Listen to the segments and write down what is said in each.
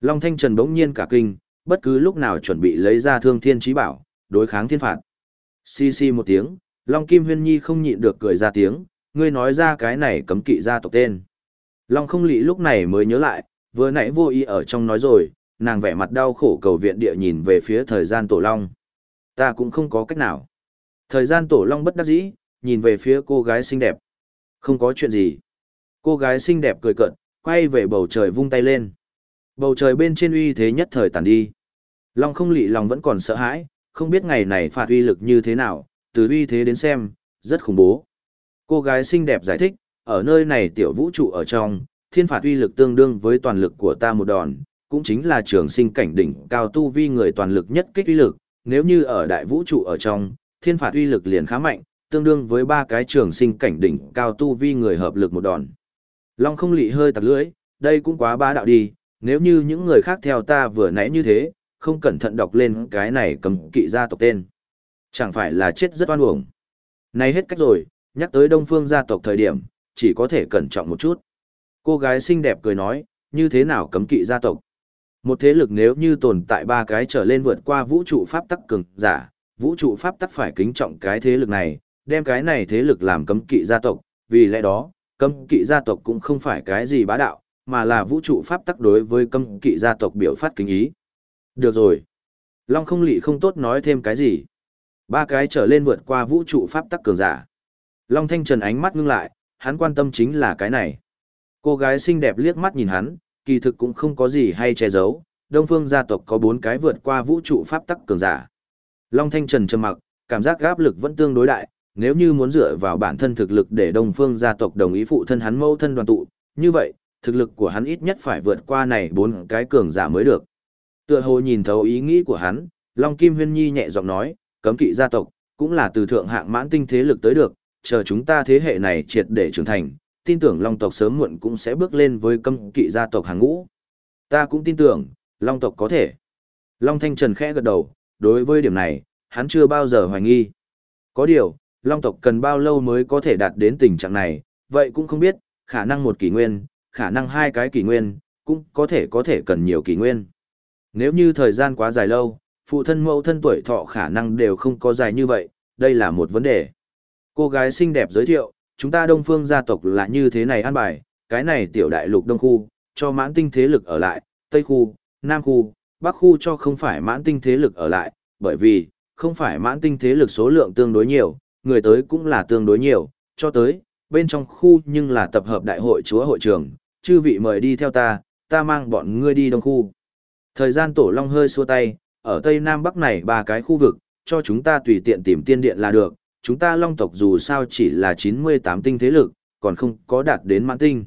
Long Thanh Trần bỗng nhiên cả kinh, bất cứ lúc nào chuẩn bị lấy ra thương thiên trí bảo, đối kháng thiên phạt. Xì xì một tiếng, Long Kim Huyên Nhi không nhịn được cười ra tiếng, ngươi nói ra cái này cấm kỵ gia tộc tên. Long không lị lúc này mới nhớ lại, vừa nãy vô ý ở trong nói rồi, nàng vẻ mặt đau khổ cầu viện địa nhìn về phía thời gian tổ long. Ta cũng không có cách nào. Thời gian tổ long bất đắc dĩ, nhìn về phía cô gái xinh đẹp. Không có chuyện gì. Cô gái xinh đẹp cười cận, quay về bầu trời vung tay lên. Bầu trời bên trên uy thế nhất thời tàn đi. Long không lị lòng vẫn còn sợ hãi, không biết ngày này phạt uy lực như thế nào, từ uy thế đến xem, rất khủng bố. Cô gái xinh đẹp giải thích, ở nơi này tiểu vũ trụ ở trong, thiên phạt uy lực tương đương với toàn lực của ta một đòn, cũng chính là trường sinh cảnh đỉnh cao tu vi người toàn lực nhất kích uy lực, nếu như ở đại vũ trụ ở trong, thiên phạt uy lực liền khá mạnh, tương đương với ba cái trường sinh cảnh đỉnh cao tu vi người hợp lực một đòn. Long không lị hơi tặc lưỡi, đây cũng quá bá đạo đi, nếu như những người khác theo ta vừa nãy như thế, không cẩn thận đọc lên cái này cấm kỵ gia tộc tên. Chẳng phải là chết rất oan uổng. Này hết cách rồi, nhắc tới đông phương gia tộc thời điểm, chỉ có thể cẩn trọng một chút. Cô gái xinh đẹp cười nói, như thế nào cấm kỵ gia tộc? Một thế lực nếu như tồn tại ba cái trở lên vượt qua vũ trụ pháp tắc cường giả, vũ trụ pháp tắc phải kính trọng cái thế lực này, đem cái này thế lực làm cấm kỵ gia tộc, vì lẽ đó, cấm kỵ gia tộc cũng không phải cái gì bá đạo, mà là vũ trụ pháp tắc đối với cấm kỵ gia tộc biểu phát kính ý. Được rồi. Long không lị không tốt nói thêm cái gì. Ba cái trở lên vượt qua vũ trụ pháp tắc cường giả. Long Thanh Trần ánh mắt ngưng lại, hắn quan tâm chính là cái này. Cô gái xinh đẹp liếc mắt nhìn hắn, kỳ thực cũng không có gì hay che giấu, Đông Phương gia tộc có bốn cái vượt qua vũ trụ pháp tắc cường giả. Long Thanh Trần trầm mặc, cảm giác áp lực vẫn tương đối đại, nếu như muốn dựa vào bản thân thực lực để Đông Phương gia tộc đồng ý phụ thân hắn mâu thân đoàn tụ, như vậy, thực lực của hắn ít nhất phải vượt qua này bốn cái cường giả mới được. Tựa hồ nhìn thấu ý nghĩ của hắn, Long Kim Huyên Nhi nhẹ giọng nói, cấm kỵ gia tộc, cũng là từ thượng hạng mãn tinh thế lực tới được, chờ chúng ta thế hệ này triệt để trưởng thành, tin tưởng Long tộc sớm muộn cũng sẽ bước lên với cấm kỵ gia tộc hàng ngũ. Ta cũng tin tưởng, Long tộc có thể. Long Thanh Trần khẽ gật đầu, đối với điểm này, hắn chưa bao giờ hoài nghi. Có điều, Long tộc cần bao lâu mới có thể đạt đến tình trạng này, vậy cũng không biết, khả năng một kỷ nguyên, khả năng hai cái kỷ nguyên, cũng có thể có thể cần nhiều kỷ nguyên. Nếu như thời gian quá dài lâu, phụ thân mẫu thân tuổi thọ khả năng đều không có dài như vậy, đây là một vấn đề. Cô gái xinh đẹp giới thiệu, chúng ta đông phương gia tộc là như thế này an bài, cái này tiểu đại lục đông khu, cho mãn tinh thế lực ở lại, tây khu, nam khu, bắc khu cho không phải mãn tinh thế lực ở lại, bởi vì, không phải mãn tinh thế lực số lượng tương đối nhiều, người tới cũng là tương đối nhiều, cho tới, bên trong khu nhưng là tập hợp đại hội chúa hội trưởng, chư vị mời đi theo ta, ta mang bọn ngươi đi đông khu. Thời gian tổ long hơi xua tay, ở tây nam bắc này ba cái khu vực, cho chúng ta tùy tiện tìm tiên điện là được, chúng ta long tộc dù sao chỉ là 98 tinh thế lực, còn không có đạt đến mãn tinh.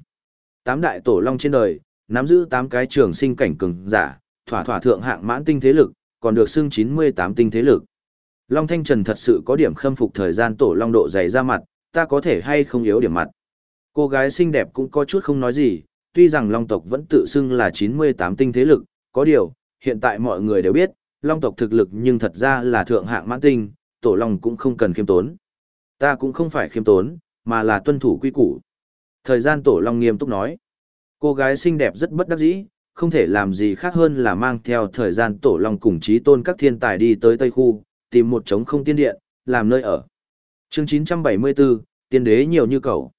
Tám đại tổ long trên đời, nắm giữ tám cái trường sinh cảnh cường giả, thỏa thỏa thượng hạng mãn tinh thế lực, còn được xưng 98 tinh thế lực. Long Thanh Trần thật sự có điểm khâm phục thời gian tổ long độ dày ra mặt, ta có thể hay không yếu điểm mặt. Cô gái xinh đẹp cũng có chút không nói gì, tuy rằng long tộc vẫn tự xưng là 98 tinh thế lực, có điều, hiện tại mọi người đều biết, long tộc thực lực nhưng thật ra là thượng hạng mãn tinh, tổ long cũng không cần khiêm tốn. Ta cũng không phải khiêm tốn, mà là tuân thủ quy củ. Thời gian tổ long nghiêm túc nói. Cô gái xinh đẹp rất bất đắc dĩ, không thể làm gì khác hơn là mang theo thời gian tổ long cùng trí tôn các thiên tài đi tới Tây Khu, tìm một trống không tiên điện, làm nơi ở. Chương 974, tiên đế nhiều như cầu.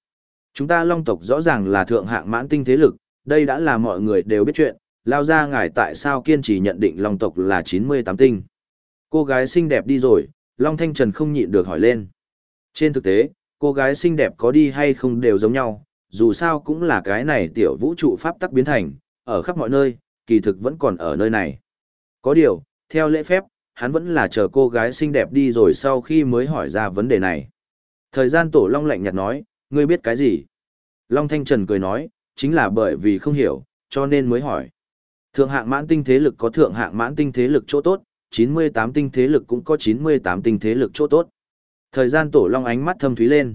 Chúng ta long tộc rõ ràng là thượng hạng mãn tinh thế lực, đây đã là mọi người đều biết chuyện, lao ra ngài tại sao kiên trì nhận định long tộc là 98 tinh. Cô gái xinh đẹp đi rồi, Long Thanh Trần không nhịn được hỏi lên. Trên thực tế, cô gái xinh đẹp có đi hay không đều giống nhau, dù sao cũng là cái này tiểu vũ trụ pháp tắc biến thành, ở khắp mọi nơi, kỳ thực vẫn còn ở nơi này. Có điều, theo lễ phép, hắn vẫn là chờ cô gái xinh đẹp đi rồi sau khi mới hỏi ra vấn đề này. Thời gian tổ Long lạnh nhạt nói, ngươi biết cái gì? Long Thanh Trần cười nói, chính là bởi vì không hiểu, cho nên mới hỏi. Thượng hạng mãn tinh thế lực có thượng hạng mãn tinh thế lực chỗ tốt, 98 tinh thế lực cũng có 98 tinh thế lực chỗ tốt. Thời gian tổ long ánh mắt thâm thúy lên.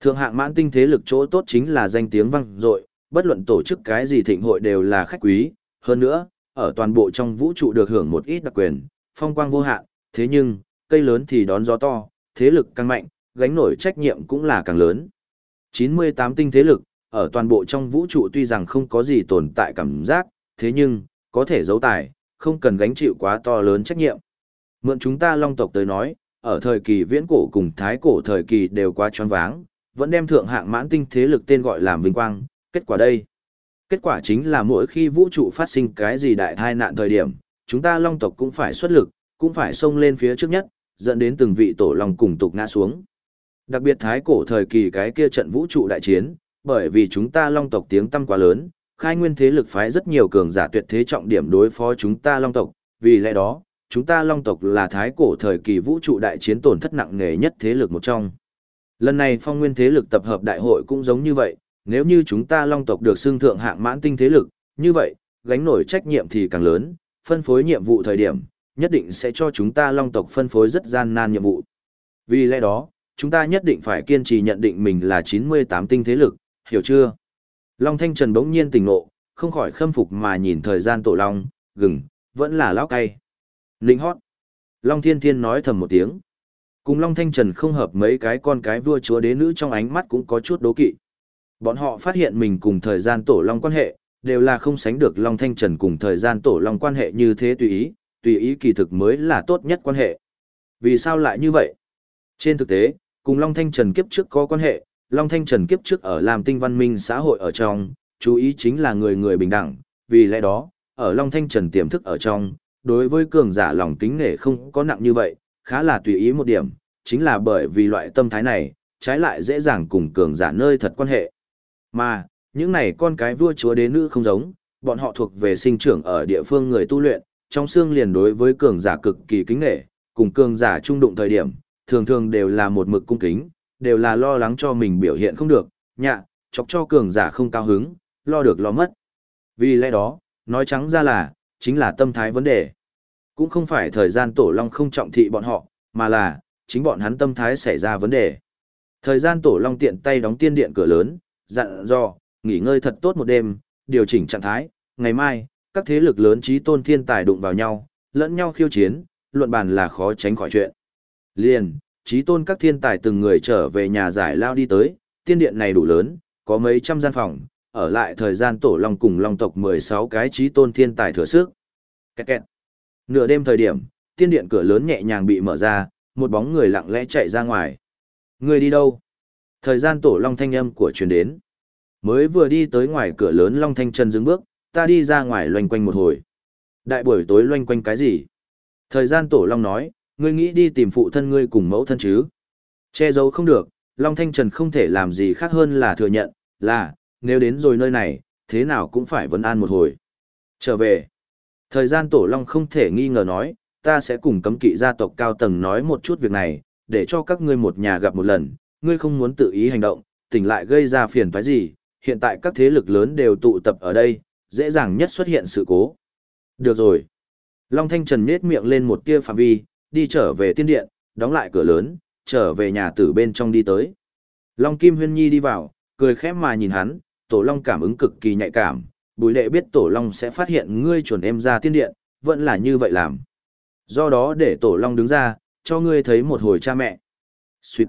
Thượng hạng mãn tinh thế lực chỗ tốt chính là danh tiếng vang dội, bất luận tổ chức cái gì thịnh hội đều là khách quý, hơn nữa, ở toàn bộ trong vũ trụ được hưởng một ít đặc quyền, phong quang vô hạn, thế nhưng, cây lớn thì đón gió to, thế lực càng mạnh, gánh nổi trách nhiệm cũng là càng lớn. 98 tinh thế lực, ở toàn bộ trong vũ trụ tuy rằng không có gì tồn tại cảm giác, thế nhưng, có thể giấu tài, không cần gánh chịu quá to lớn trách nhiệm. Mượn chúng ta long tộc tới nói, ở thời kỳ viễn cổ cùng thái cổ thời kỳ đều quá tròn váng, vẫn đem thượng hạng mãn tinh thế lực tên gọi làm vinh quang, kết quả đây. Kết quả chính là mỗi khi vũ trụ phát sinh cái gì đại thai nạn thời điểm, chúng ta long tộc cũng phải xuất lực, cũng phải xông lên phía trước nhất, dẫn đến từng vị tổ long cùng tục ngã xuống. Đặc biệt thái cổ thời kỳ cái kia trận vũ trụ đại chiến, bởi vì chúng ta long tộc tiếng tăm quá lớn, khai nguyên thế lực phái rất nhiều cường giả tuyệt thế trọng điểm đối phó chúng ta long tộc, vì lẽ đó, chúng ta long tộc là thái cổ thời kỳ vũ trụ đại chiến tổn thất nặng nề nhất thế lực một trong. Lần này phong nguyên thế lực tập hợp đại hội cũng giống như vậy, nếu như chúng ta long tộc được xưng thượng hạng mãn tinh thế lực, như vậy, gánh nổi trách nhiệm thì càng lớn, phân phối nhiệm vụ thời điểm, nhất định sẽ cho chúng ta long tộc phân phối rất gian nan nhiệm vụ. Vì lẽ đó, chúng ta nhất định phải kiên trì nhận định mình là 98 tinh thế lực, hiểu chưa? Long Thanh Trần bỗng nhiên tỉnh ngộ, không khỏi khâm phục mà nhìn thời gian tổ long, gừng, vẫn là lão cay. Linh hót. Long Thiên Thiên nói thầm một tiếng. Cùng Long Thanh Trần không hợp mấy cái con cái vua chúa đế nữ trong ánh mắt cũng có chút đố kỵ. Bọn họ phát hiện mình cùng thời gian tổ long quan hệ, đều là không sánh được Long Thanh Trần cùng thời gian tổ long quan hệ như thế tùy ý, tùy ý kỳ thực mới là tốt nhất quan hệ. Vì sao lại như vậy? Trên thực tế, cùng Long Thanh Trần kiếp trước có quan hệ, Long Thanh Trần kiếp trước ở làm tinh văn minh xã hội ở trong, chú ý chính là người người bình đẳng, vì lẽ đó, ở Long Thanh Trần tiềm thức ở trong, đối với cường giả lòng kính nể không có nặng như vậy, khá là tùy ý một điểm, chính là bởi vì loại tâm thái này, trái lại dễ dàng cùng cường giả nơi thật quan hệ. Mà, những này con cái vua chúa đế nữ không giống, bọn họ thuộc về sinh trưởng ở địa phương người tu luyện, trong xương liền đối với cường giả cực kỳ kính nể, cùng cường giả trung đụng thời điểm, thường thường đều là một mực cung kính, đều là lo lắng cho mình biểu hiện không được, nhạ, chọc cho cường giả không cao hứng, lo được lo mất. Vì lẽ đó, nói trắng ra là, chính là tâm thái vấn đề. Cũng không phải thời gian tổ long không trọng thị bọn họ, mà là, chính bọn hắn tâm thái xảy ra vấn đề. Thời gian tổ long tiện tay đóng tiên điện cửa lớn, dặn dò, nghỉ ngơi thật tốt một đêm, điều chỉnh trạng thái, ngày mai, các thế lực lớn trí tôn thiên tài đụng vào nhau, lẫn nhau khiêu chiến, luận bàn là khó tránh khỏi chuyện. Liền, trí tôn các thiên tài từng người trở về nhà giải lao đi tới, tiên điện này đủ lớn, có mấy trăm gian phòng, ở lại thời gian tổ long cùng long tộc 16 cái trí tôn thiên tài thừa sức. Kẹt kẹt. Nửa đêm thời điểm, tiên điện cửa lớn nhẹ nhàng bị mở ra, một bóng người lặng lẽ chạy ra ngoài. Người đi đâu? Thời gian tổ long thanh âm của truyền đến. Mới vừa đi tới ngoài cửa lớn long thanh chân dừng bước, ta đi ra ngoài loanh quanh một hồi. Đại buổi tối loanh quanh cái gì? Thời gian tổ long nói, ngươi nghĩ đi tìm phụ thân ngươi cùng mẫu thân chứ? Che giấu không được, long thanh trần không thể làm gì khác hơn là thừa nhận, là, nếu đến rồi nơi này, thế nào cũng phải vấn an một hồi. Trở về. Thời gian tổ long không thể nghi ngờ nói, ta sẽ cùng cấm kỵ gia tộc cao tầng nói một chút việc này, để cho các ngươi một nhà gặp một lần, ngươi không muốn tự ý hành động, tỉnh lại gây ra phiền toái gì, hiện tại các thế lực lớn đều tụ tập ở đây, dễ dàng nhất xuất hiện sự cố. Được rồi. Long Thanh Trần nết miệng lên một tia phạm vi, đi trở về tiên điện, đóng lại cửa lớn, trở về nhà tử bên trong đi tới. Long Kim Huyên Nhi đi vào, cười khẽ mà nhìn hắn, Tổ Long cảm ứng cực kỳ nhạy cảm, bùi lệ biết Tổ Long sẽ phát hiện ngươi chuẩn em ra tiên điện, vẫn là như vậy làm. Do đó để Tổ Long đứng ra, cho ngươi thấy một hồi cha mẹ. Xuyệt.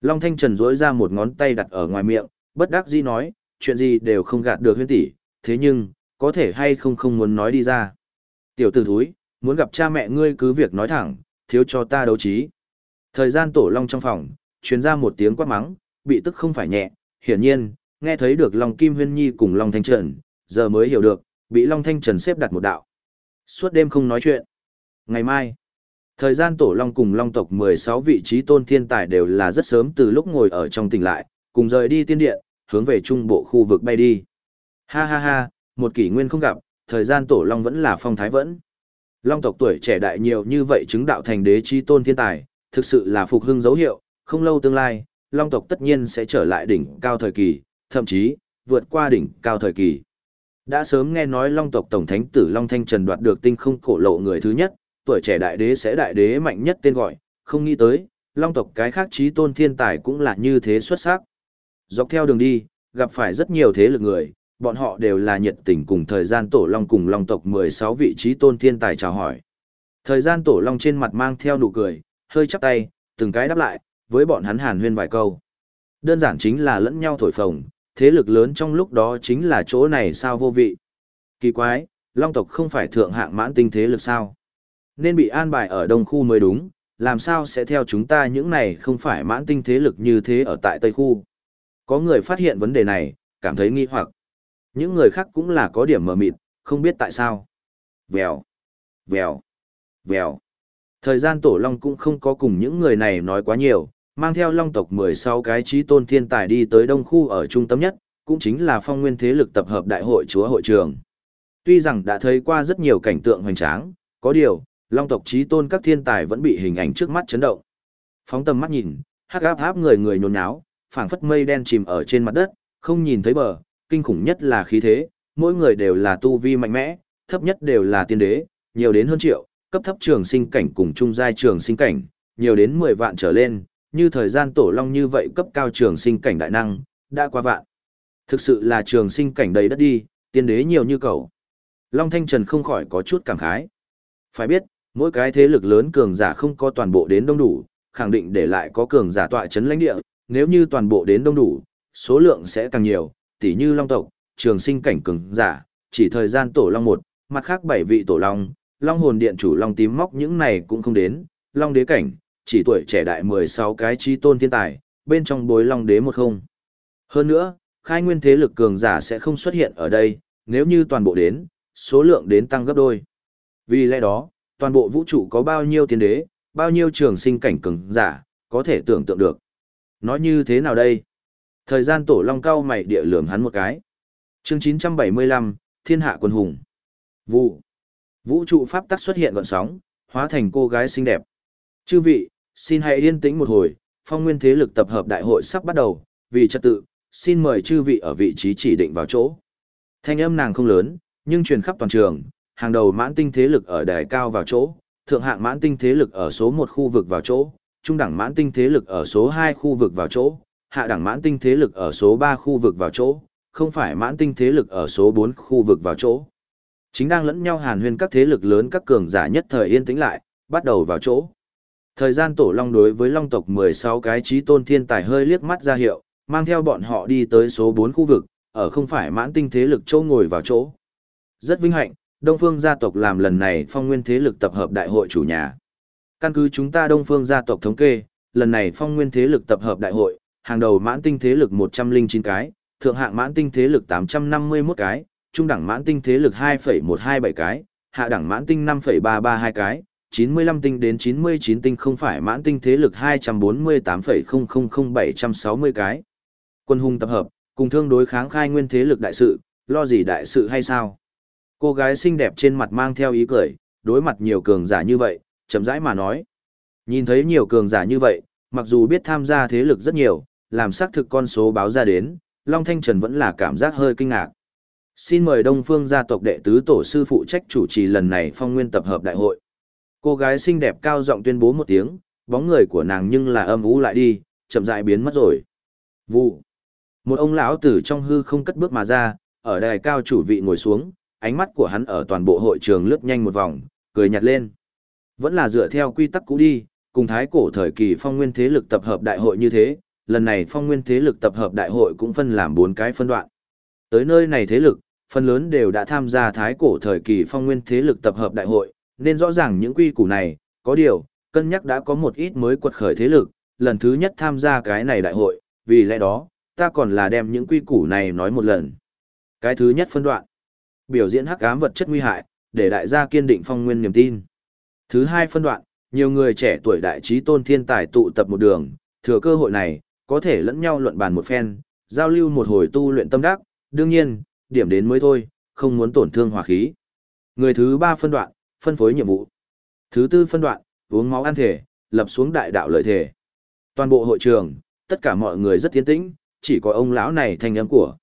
Long Thanh Trần duỗi ra một ngón tay đặt ở ngoài miệng, bất đắc dĩ nói, chuyện gì đều không gạt được huyên tỷ, thế nhưng, có thể hay không không muốn nói đi ra. Tiểu tử thúi, muốn gặp cha mẹ ngươi cứ việc nói thẳng, thiếu cho ta đấu trí. Thời gian tổ long trong phòng, truyền ra một tiếng quát mắng, bị tức không phải nhẹ, hiển nhiên, nghe thấy được Long Kim Huyên Nhi cùng Long Thanh Trần, giờ mới hiểu được, bị Long Thanh Trần xếp đặt một đạo. Suốt đêm không nói chuyện. Ngày mai, thời gian tổ Long cùng Long tộc 16 vị trí tôn thiên tài đều là rất sớm từ lúc ngồi ở trong tỉnh lại, cùng rời đi tiên điện, hướng về trung bộ khu vực bay đi. Ha ha ha, một kỷ nguyên không gặp, thời gian tổ Long vẫn là phong thái vẫn. Long tộc tuổi trẻ đại nhiều như vậy chứng đạo thành đế chi tôn thiên tài, thực sự là phục hưng dấu hiệu, không lâu tương lai, Long tộc tất nhiên sẽ trở lại đỉnh cao thời kỳ, thậm chí, vượt qua đỉnh cao thời kỳ. Đã sớm nghe nói Long tộc Tổng Thánh Tử Long Thanh Trần đoạt được tinh không cổ lộ người thứ nhất, tuổi trẻ đại đế sẽ đại đế mạnh nhất tên gọi, không nghĩ tới, Long tộc cái khác trí tôn thiên tài cũng là như thế xuất sắc. Dọc theo đường đi, gặp phải rất nhiều thế lực người, bọn họ đều là nhiệt tình cùng thời gian tổ long cùng long tộc 16 vị trí tôn thiên tài chào hỏi. Thời gian tổ long trên mặt mang theo nụ cười, hơi chắp tay, từng cái đáp lại, với bọn hắn hàn huyên vài câu. Đơn giản chính là lẫn nhau thổi phồng, thế lực lớn trong lúc đó chính là chỗ này sao vô vị. Kỳ quái, Long tộc không phải thượng hạng mãn tinh thế lực sao? Nên bị an bài ở đông khu mới đúng, làm sao sẽ theo chúng ta những này không phải mãn tinh thế lực như thế ở tại tây khu? Có người phát hiện vấn đề này, cảm thấy nghi hoặc. Những người khác cũng là có điểm mờ mịt, không biết tại sao. Vèo, vèo, vèo. Thời gian tổ long cũng không có cùng những người này nói quá nhiều, mang theo long tộc 16 cái trí tôn thiên tài đi tới đông khu ở trung tâm nhất, cũng chính là phong nguyên thế lực tập hợp đại hội chúa hội trường. Tuy rằng đã thấy qua rất nhiều cảnh tượng hoành tráng, có điều, long tộc trí tôn các thiên tài vẫn bị hình ảnh trước mắt chấn động. Phóng tầm mắt nhìn, hắc áp áp người người nhốn nháo, phảng phất mây đen chìm ở trên mặt đất, không nhìn thấy bờ, kinh khủng nhất là khí thế, mỗi người đều là tu vi mạnh mẽ, thấp nhất đều là tiên đế, nhiều đến hơn triệu, cấp thấp trường sinh cảnh cùng trung giai trường sinh cảnh, nhiều đến 10 vạn trở lên, như thời gian tổ long như vậy cấp cao trường sinh cảnh đại năng, đã qua vạn. Thực sự là trường sinh cảnh đầy đất đi, tiên đế nhiều như cầu. Long Thanh Trần không khỏi có chút cảm khái. Phải biết, mỗi cái thế lực lớn cường giả không có toàn bộ đến đông đủ, khẳng định để lại có cường giả tọa chấn lãnh địa, nếu như toàn bộ đến đông đủ, số lượng sẽ càng nhiều, tỉ như Long tộc, trường sinh cảnh cường giả, chỉ thời gian tổ Long một, mặt khác bảy vị tổ Long, Long hồn điện chủ Long tím móc những này cũng không đến, Long đế cảnh, chỉ tuổi trẻ đại 16 cái chi tôn thiên tài, bên trong bối Long đế một không. Hơn nữa, khai nguyên thế lực cường giả sẽ không xuất hiện ở đây, nếu như toàn bộ đến, số lượng đến tăng gấp đôi. Vì lẽ đó, toàn bộ vũ trụ có bao nhiêu tiên đế, bao nhiêu trường sinh cảnh cường giả, có thể tưởng tượng được. Nói như thế nào đây? Thời gian tổ long cao mày địa lườm hắn một cái. Chương 975, Thiên hạ quân hùng. Vụ. Vũ trụ pháp tắc xuất hiện gọn sóng, hóa thành cô gái xinh đẹp. Chư vị, xin hãy yên tĩnh một hồi, phong nguyên thế lực tập hợp đại hội sắp bắt đầu, vì trật tự, xin mời chư vị ở vị trí chỉ định vào chỗ. Thanh âm nàng không lớn, nhưng truyền khắp toàn trường, hàng đầu mãn tinh thế lực ở đài cao vào chỗ, thượng hạng mãn tinh thế lực ở số 1 khu vực vào chỗ, trung đẳng mãn tinh thế lực ở số 2 khu vực vào chỗ, hạ đẳng mãn tinh thế lực ở số 3 khu vực vào chỗ, không phải mãn tinh thế lực ở số 4 khu vực vào chỗ. Chính đang lẫn nhau hàn huyên các thế lực lớn các cường giả nhất thời yên tĩnh lại, bắt đầu vào chỗ. Thời gian tổ long đối với long tộc 16 cái trí tôn thiên tài hơi liếc mắt ra hiệu, mang theo bọn họ đi tới số 4 khu vực, ở không phải mãn tinh thế lực châu ngồi vào chỗ. Rất vinh hạnh, Đông Phương gia tộc làm lần này phong nguyên thế lực tập hợp đại hội chủ nhà. Căn cứ chúng ta Đông Phương gia tộc thống kê, lần này phong nguyên thế lực tập hợp đại hội, hàng đầu mãn tinh thế lực 109 cái, thượng hạng mãn tinh thế lực 851 cái, trung đẳng mãn tinh thế lực 2,127 cái, hạ đẳng mãn tinh 5,332 cái, 95 tinh đến 99 tinh không phải mãn tinh thế lực 248,000760 cái. Quân hùng tập hợp, cùng thương đối kháng khai nguyên thế lực đại sự, lo gì đại sự hay sao? Cô gái xinh đẹp trên mặt mang theo ý cười, đối mặt nhiều cường giả như vậy, chậm rãi mà nói. Nhìn thấy nhiều cường giả như vậy, mặc dù biết tham gia thế lực rất nhiều, làm xác thực con số báo ra đến, Long Thanh Trần vẫn là cảm giác hơi kinh ngạc. Xin mời Đông Phương gia tộc đệ tứ tổ sư phụ trách chủ trì lần này phong nguyên tập hợp đại hội. Cô gái xinh đẹp cao giọng tuyên bố một tiếng, bóng người của nàng nhưng là âm ú lại đi, chậm rãi biến mất rồi. Vụ. Một ông lão tử trong hư không cất bước mà ra, ở đài cao chủ vị ngồi xuống, ánh mắt của hắn ở toàn bộ hội trường lướt nhanh một vòng, cười nhạt lên. Vẫn là dựa theo quy tắc cũ đi, cùng thái cổ thời kỳ phong nguyên thế lực tập hợp đại hội như thế, lần này phong nguyên thế lực tập hợp đại hội cũng phân làm bốn cái phân đoạn. Tới nơi này thế lực, phần lớn đều đã tham gia thái cổ thời kỳ phong nguyên thế lực tập hợp đại hội, nên rõ ràng những quy củ này, có điều, cân nhắc đã có một ít mới quật khởi thế lực, lần thứ nhất tham gia cái này đại hội, vì lẽ đó, ta còn là đem những quy củ này nói một lần. Cái thứ nhất phân đoạn, biểu diễn hắc ám vật chất nguy hại, để đại gia kiên định phong nguyên niềm tin. Thứ hai phân đoạn, nhiều người trẻ tuổi đại trí tôn thiên tài tụ tập một đường, thừa cơ hội này, có thể lẫn nhau luận bàn một phen, giao lưu một hồi tu luyện tâm đắc, đương nhiên, điểm đến mới thôi, không muốn tổn thương hòa khí. Người thứ ba phân đoạn, phân phối nhiệm vụ. Thứ tư phân đoạn, uống máu ăn thể, lập xuống đại đạo lợi thể. Toàn bộ hội trường, tất cả mọi người rất tiến tĩnh, chỉ có ông lão này thành âm của.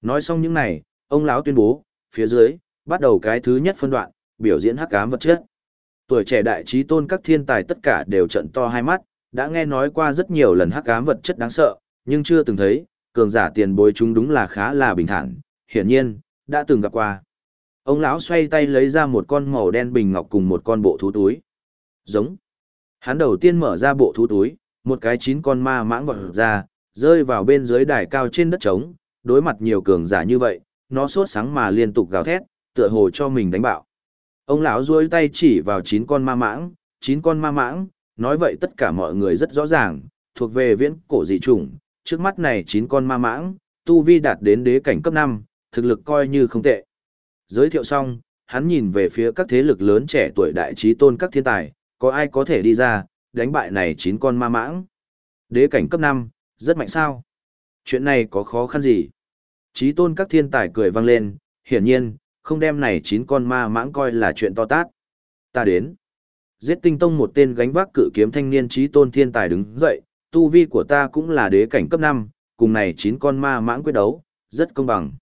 Nói xong những này, ông lão tuyên bố, phía dưới, bắt đầu cái thứ nhất phân đoạn, biểu diễn hắc ám vật chất. Tuổi trẻ đại trí tôn các thiên tài tất cả đều trận to hai mắt, đã nghe nói qua rất nhiều lần hắc ám vật chất đáng sợ, nhưng chưa từng thấy, cường giả tiền bối chúng đúng là khá là bình thản, hiển nhiên, đã từng gặp qua. Ông lão xoay tay lấy ra một con màu đen bình ngọc cùng một con bộ thú túi. Giống. Hắn đầu tiên mở ra bộ thú túi, một cái chín con ma mãng vọt ra, rơi vào bên dưới đài cao trên đất trống, đối mặt nhiều cường giả như vậy, nó sốt sáng mà liên tục gào thét, tựa hồ cho mình đánh bạo. Ông lão duỗi tay chỉ vào chín con ma mãng, chín con ma mãng, nói vậy tất cả mọi người rất rõ ràng, thuộc về viễn cổ dị chủng, trước mắt này chín con ma mãng, tu vi đạt đến đế cảnh cấp 5, thực lực coi như không tệ. Giới thiệu xong, hắn nhìn về phía các thế lực lớn trẻ tuổi đại trí tôn các thiên tài, có ai có thể đi ra, đánh bại này chín con ma mãng. Đế cảnh cấp 5, rất mạnh sao? Chuyện này có khó khăn gì? Trí tôn các thiên tài cười vang lên, hiển nhiên, không đem này chín con ma mãng coi là chuyện to tát. Ta đến. Giết tinh tông một tên gánh vác cự kiếm thanh niên trí tôn thiên tài đứng dậy, tu vi của ta cũng là đế cảnh cấp 5, cùng này chín con ma mãng quyết đấu, rất công bằng.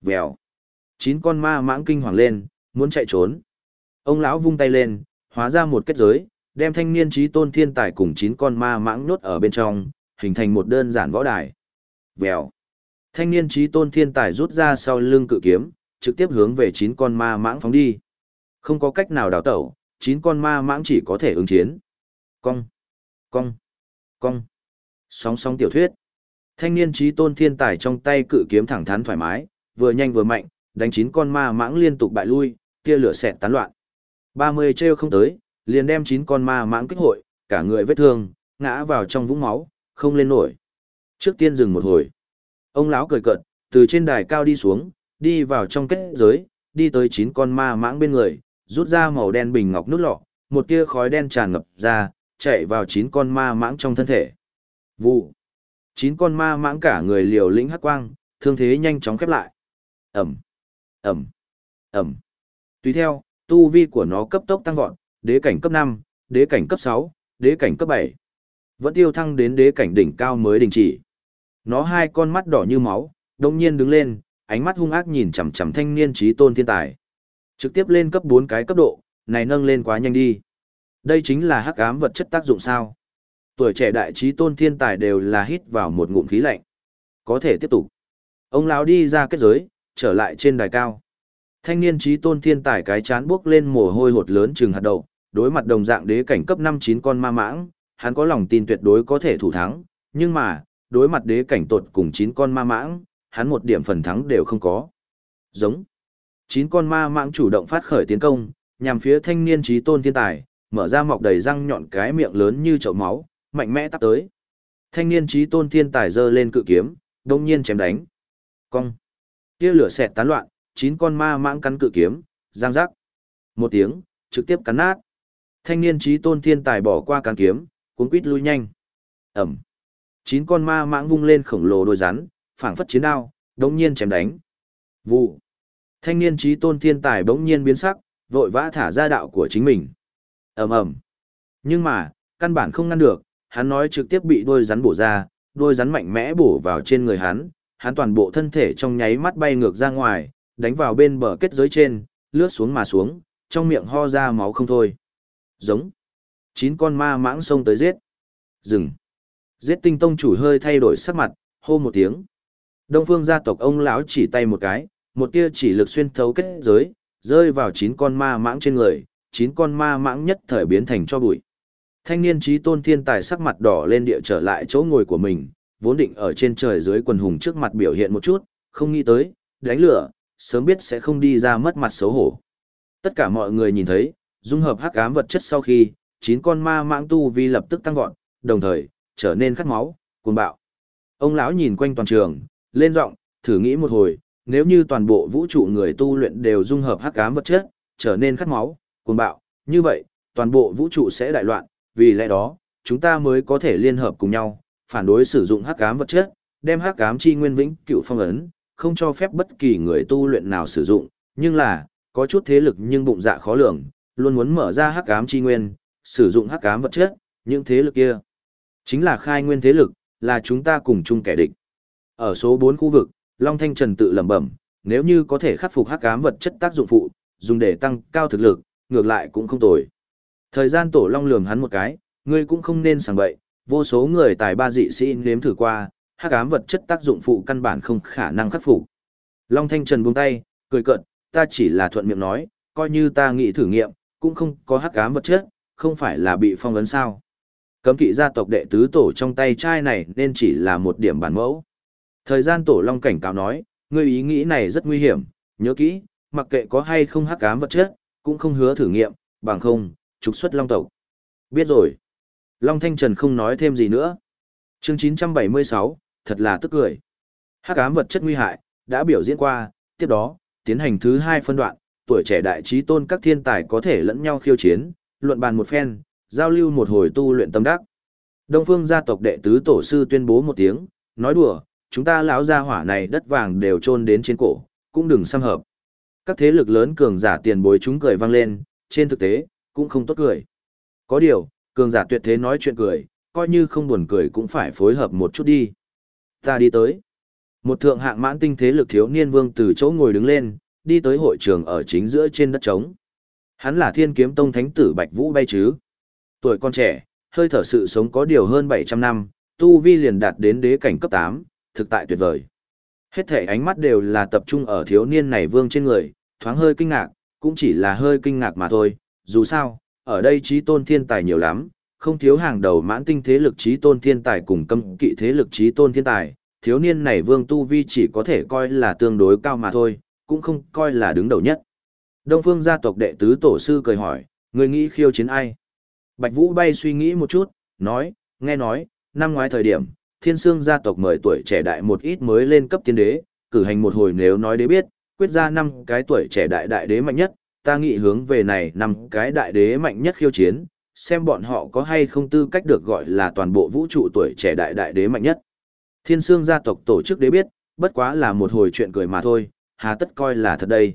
Vèo. Chín con ma mãng kinh hoàng lên, muốn chạy trốn. Ông lão vung tay lên, hóa ra một kết giới, đem thanh niên trí tôn thiên tài cùng chín con ma mãng nhốt ở bên trong, hình thành một đơn giản võ đài. Vèo. Thanh niên trí tôn thiên tài rút ra sau lưng cự kiếm, trực tiếp hướng về chín con ma mãng phóng đi. Không có cách nào đào tẩu, chín con ma mãng chỉ có thể ứng chiến. Cong. Cong. Cong. Sóng sóng tiểu thuyết. Thanh niên trí tôn thiên tài trong tay cự kiếm thẳng thắn thoải mái, vừa nhanh vừa mạnh, đánh chín con ma mãng liên tục bại lui, tia lửa xẹt tán loạn. 30 trêu không tới, liền đem chín con ma mãng kích hội, cả người vết thương, ngã vào trong vũng máu, không lên nổi. Trước tiên dừng một hồi. Ông lão cười cợt, từ trên đài cao đi xuống, đi vào trong kết giới, đi tới chín con ma mãng bên người, rút ra màu đen bình ngọc nút lọ, một tia khói đen tràn ngập ra, chạy vào chín con ma mãng trong thân thể. Vụ. Chín con ma mãng cả người liều lĩnh hắc quang, thương thế nhanh chóng khép lại. Ẩm. Ẩm. Ẩm. Tùy theo, tu vi của nó cấp tốc tăng vọt, đế cảnh cấp 5, đế cảnh cấp 6, đế cảnh cấp 7. Vẫn tiêu thăng đến đế cảnh đỉnh cao mới đình chỉ. Nó hai con mắt đỏ như máu, đồng nhiên đứng lên, ánh mắt hung ác nhìn chằm chằm thanh niên trí tôn thiên tài. Trực tiếp lên cấp 4 cái cấp độ, này nâng lên quá nhanh đi. Đây chính là hắc ám vật chất tác dụng sao. Tuổi trẻ đại trí tôn thiên tài đều là hít vào một ngụm khí lạnh. Có thể tiếp tục. Ông lão đi ra kết giới, trở lại trên đài cao. Thanh niên trí tôn thiên tài cái chán bước lên mồ hôi hột lớn trừng hạt đầu đối mặt đồng dạng đế cảnh cấp 5-9 con ma mãng, hắn có lòng tin tuyệt đối có thể thủ thắng, nhưng mà, đối mặt đế cảnh tột cùng 9 con ma mãng, hắn một điểm phần thắng đều không có. Giống chín con ma mãng chủ động phát khởi tiến công, nhằm phía thanh niên trí tôn thiên tài, mở ra mọc đầy răng nhọn cái miệng lớn như chậu máu, mạnh mẽ tắp tới. Thanh niên trí tôn thiên tài giơ lên cự kiếm, đông nhiên chém đánh. Cong. Tia lửa xẹt tán loạn, chín con ma mãng cắn cự kiếm, giang rắc. Một tiếng, trực tiếp cắn nát. Thanh niên trí tôn thiên tài bỏ qua cán kiếm, cuốn quít lui nhanh. Ẩm. Chín con ma mãng vung lên khổng lồ đôi rắn, phảng phất chiến đao, đông nhiên chém đánh. Vụ. Thanh niên trí tôn thiên tài bỗng nhiên biến sắc, vội vã thả ra đạo của chính mình. ầm ầm. Nhưng mà, căn bản không ngăn được, hắn nói trực tiếp bị đôi rắn bổ ra, đôi rắn mạnh mẽ bổ vào trên người hắn, hắn toàn bộ thân thể trong nháy mắt bay ngược ra ngoài, đánh vào bên bờ kết giới trên, lướt xuống mà xuống, trong miệng ho ra máu không thôi. Giống. Chín con ma mãng xông tới giết. Dừng. Giết tinh tông chủ hơi thay đổi sắc mặt, hô một tiếng. Đông phương gia tộc ông lão chỉ tay một cái, một tia chỉ lực xuyên thấu kết giới, rơi vào chín con ma mãng trên người, chín con ma mãng nhất thời biến thành cho bụi. Thanh niên trí tôn thiên tài sắc mặt đỏ lên địa trở lại chỗ ngồi của mình, vốn định ở trên trời dưới quần hùng trước mặt biểu hiện một chút, không nghĩ tới, đánh lửa, sớm biết sẽ không đi ra mất mặt xấu hổ. Tất cả mọi người nhìn thấy, dung hợp hắc ám vật chất sau khi, chín con ma mãng tu vi lập tức tăng vọt, đồng thời, trở nên khát máu, cuồng bạo. Ông lão nhìn quanh toàn trường, lên giọng, thử nghĩ một hồi, nếu như toàn bộ vũ trụ người tu luyện đều dung hợp hắc ám vật chất, trở nên khát máu, cuồng bạo, như vậy, toàn bộ vũ trụ sẽ đại loạn, vì lẽ đó, chúng ta mới có thể liên hợp cùng nhau, phản đối sử dụng hắc ám vật chất, đem hắc ám chi nguyên vĩnh cựu phong ấn, không cho phép bất kỳ người tu luyện nào sử dụng, nhưng là, có chút thế lực nhưng bụng dạ khó lường, luôn muốn mở ra hắc ám chi nguyên, sử dụng hắc ám vật chất, những thế lực kia. Chính là khai nguyên thế lực, là chúng ta cùng chung kẻ địch. Ở số 4 khu vực, Long Thanh Trần tự lẩm bẩm, nếu như có thể khắc phục hắc ám vật chất tác dụng phụ, dùng để tăng cao thực lực, ngược lại cũng không tồi. Thời gian tổ Long lường hắn một cái, ngươi cũng không nên sảng bậy, vô số người tài ba dị sĩ nếm thử qua, hắc ám vật chất tác dụng phụ căn bản không khả năng khắc phục. Long Thanh Trần buông tay, cười cợt, ta chỉ là thuận miệng nói, coi như ta nghĩ thử nghiệm, cũng không có hắc ám vật chất, không phải là bị phong ấn sao. Cấm kỵ gia tộc đệ tứ tổ trong tay trai này nên chỉ là một điểm bản mẫu. Thời gian tổ Long cảnh cáo nói, ngươi ý nghĩ này rất nguy hiểm, nhớ kỹ, mặc kệ có hay không hắc ám vật chất, cũng không hứa thử nghiệm, bằng không, trục xuất long tộc. Biết rồi. Long Thanh Trần không nói thêm gì nữa. Chương 976, thật là tức cười. Hắc ám vật chất nguy hại, đã biểu diễn qua, tiếp đó, tiến hành thứ hai phân đoạn, tuổi trẻ đại trí tôn các thiên tài có thể lẫn nhau khiêu chiến, luận bàn một phen, giao lưu một hồi tu luyện tâm đắc. Đông Phương gia tộc đệ tứ tổ sư tuyên bố một tiếng, nói đùa, chúng ta lão gia hỏa này đất vàng đều trôn đến trên cổ, cũng đừng xăm hợp. Các thế lực lớn cường giả tiền bối chúng cười vang lên, trên thực tế, cũng không tốt cười. Có điều, cường giả tuyệt thế nói chuyện cười, coi như không buồn cười cũng phải phối hợp một chút đi. Ta đi tới. Một thượng hạng mãn tinh thế lực thiếu niên vương từ chỗ ngồi đứng lên, đi tới hội trường ở chính giữa trên đất trống. Hắn là thiên kiếm tông thánh tử Bạch Vũ bay chứ. Tuổi con trẻ, hơi thở sự sống có điều hơn 700 năm, tu vi liền đạt đến đế cảnh cấp 8, thực tại tuyệt vời. Hết thể ánh mắt đều là tập trung ở thiếu niên này vương trên người, thoáng hơi kinh ngạc, cũng chỉ là hơi kinh ngạc mà thôi, dù sao, ở đây trí tôn thiên tài nhiều lắm, không thiếu hàng đầu mãn tinh thế lực trí tôn thiên tài cùng cấm kỵ thế lực trí tôn thiên tài, thiếu niên này vương tu vi chỉ có thể coi là tương đối cao mà thôi, cũng không coi là đứng đầu nhất. Đông phương gia tộc đệ tứ tổ sư cười hỏi, người nghĩ khiêu chiến ai? Bạch Vũ bay suy nghĩ một chút, nói, nghe nói, năm ngoái thời điểm, thiên sương gia tộc mời tuổi trẻ đại một ít mới lên cấp tiên đế, cử hành một hồi nếu nói đế biết, quyết ra năm cái tuổi trẻ đại đại đế mạnh nhất, ta nghĩ hướng về này năm cái đại đế mạnh nhất khiêu chiến, xem bọn họ có hay không tư cách được gọi là toàn bộ vũ trụ tuổi trẻ đại đại đế mạnh nhất. Thiên sương gia tộc tổ chức đế biết, bất quá là một hồi chuyện cười mà thôi, hà tất coi là thật đây.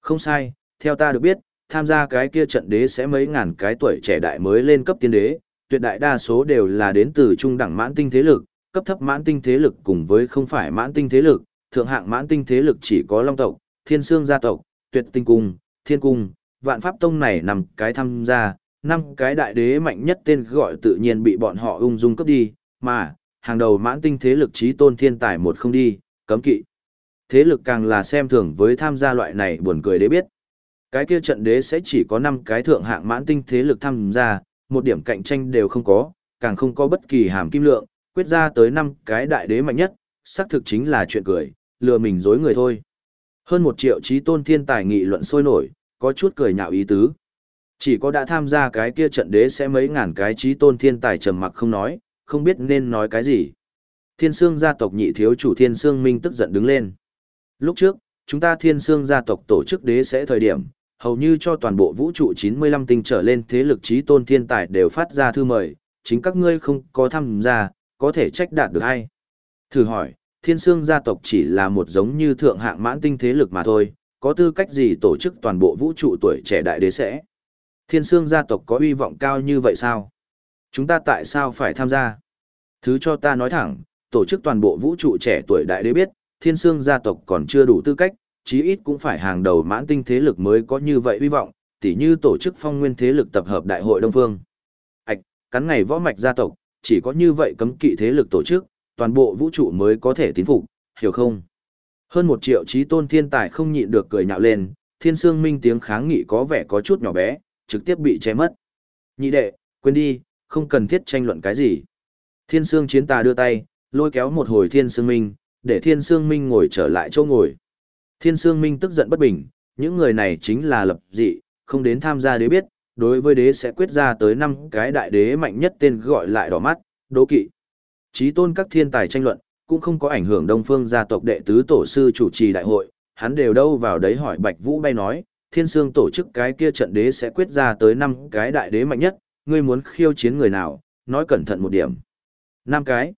Không sai, theo ta được biết, tham gia cái kia trận đế sẽ mấy ngàn cái tuổi trẻ đại mới lên cấp tiên đế, tuyệt đại đa số đều là đến từ trung đẳng mãn tinh thế lực, cấp thấp mãn tinh thế lực cùng với không phải mãn tinh thế lực, thượng hạng mãn tinh thế lực chỉ có Long tộc, Thiên Sương gia tộc, Tuyệt Tinh cung, Thiên cung, Vạn Pháp tông này nằm cái tham gia, năm cái đại đế mạnh nhất tên gọi tự nhiên bị bọn họ ung dung cấp đi, mà hàng đầu mãn tinh thế lực trí tôn thiên tài một không đi, cấm kỵ. Thế lực càng là xem thường với tham gia loại này buồn cười để biết. Cái kia trận đế sẽ chỉ có 5 cái thượng hạng mãn tinh thế lực tham gia, một điểm cạnh tranh đều không có, càng không có bất kỳ hàm kim lượng, quyết ra tới năm cái đại đế mạnh nhất, xác thực chính là chuyện cười, lừa mình dối người thôi. Hơn một triệu trí tôn thiên tài nghị luận sôi nổi, có chút cười nhạo ý tứ. Chỉ có đã tham gia cái kia trận đế sẽ mấy ngàn cái trí tôn thiên tài trầm mặc không nói, không biết nên nói cái gì. Thiên Sương gia tộc nhị thiếu chủ Thiên Sương Minh tức giận đứng lên. Lúc trước, chúng ta Thiên Sương gia tộc tổ chức đế sẽ thời điểm, hầu như cho toàn bộ vũ trụ 95 tinh trở lên thế lực trí tôn thiên tài đều phát ra thư mời, chính các ngươi không có tham gia, có thể trách đạt được hay. Thử hỏi, Thiên Sương gia tộc chỉ là một giống như thượng hạng mãn tinh thế lực mà thôi, có tư cách gì tổ chức toàn bộ vũ trụ tuổi trẻ đại đế sẽ? Thiên Sương gia tộc có uy vọng cao như vậy sao? Chúng ta tại sao phải tham gia? Thứ cho ta nói thẳng, tổ chức toàn bộ vũ trụ trẻ tuổi đại đế biết, Thiên Sương gia tộc còn chưa đủ tư cách, chí ít cũng phải hàng đầu mãn tinh thế lực mới có như vậy uy vọng, tỉ như tổ chức phong nguyên thế lực tập hợp đại hội Đông Phương. Ảch, cắn ngày võ mạch gia tộc, chỉ có như vậy cấm kỵ thế lực tổ chức, toàn bộ vũ trụ mới có thể tín phục, hiểu không? Hơn một triệu trí tôn thiên tài không nhịn được cười nhạo lên, thiên sương minh tiếng kháng nghị có vẻ có chút nhỏ bé, trực tiếp bị che mất. Nhị đệ, quên đi, không cần thiết tranh luận cái gì. Thiên sương chiến tà đưa tay, lôi kéo một hồi thiên sương minh, để thiên sương minh ngồi trở lại chỗ ngồi. Thiên sương minh tức giận bất bình, những người này chính là lập dị, không đến tham gia đế biết, đối với đế sẽ quyết ra tới năm cái đại đế mạnh nhất tên gọi lại đỏ mắt, đố kỵ. Chí tôn các thiên tài tranh luận, cũng không có ảnh hưởng đông phương gia tộc đệ tứ tổ sư chủ trì đại hội, hắn đều đâu vào đấy hỏi Bạch Vũ bay nói, thiên sương tổ chức cái kia trận đế sẽ quyết ra tới năm cái đại đế mạnh nhất, ngươi muốn khiêu chiến người nào, nói cẩn thận một điểm. Năm cái.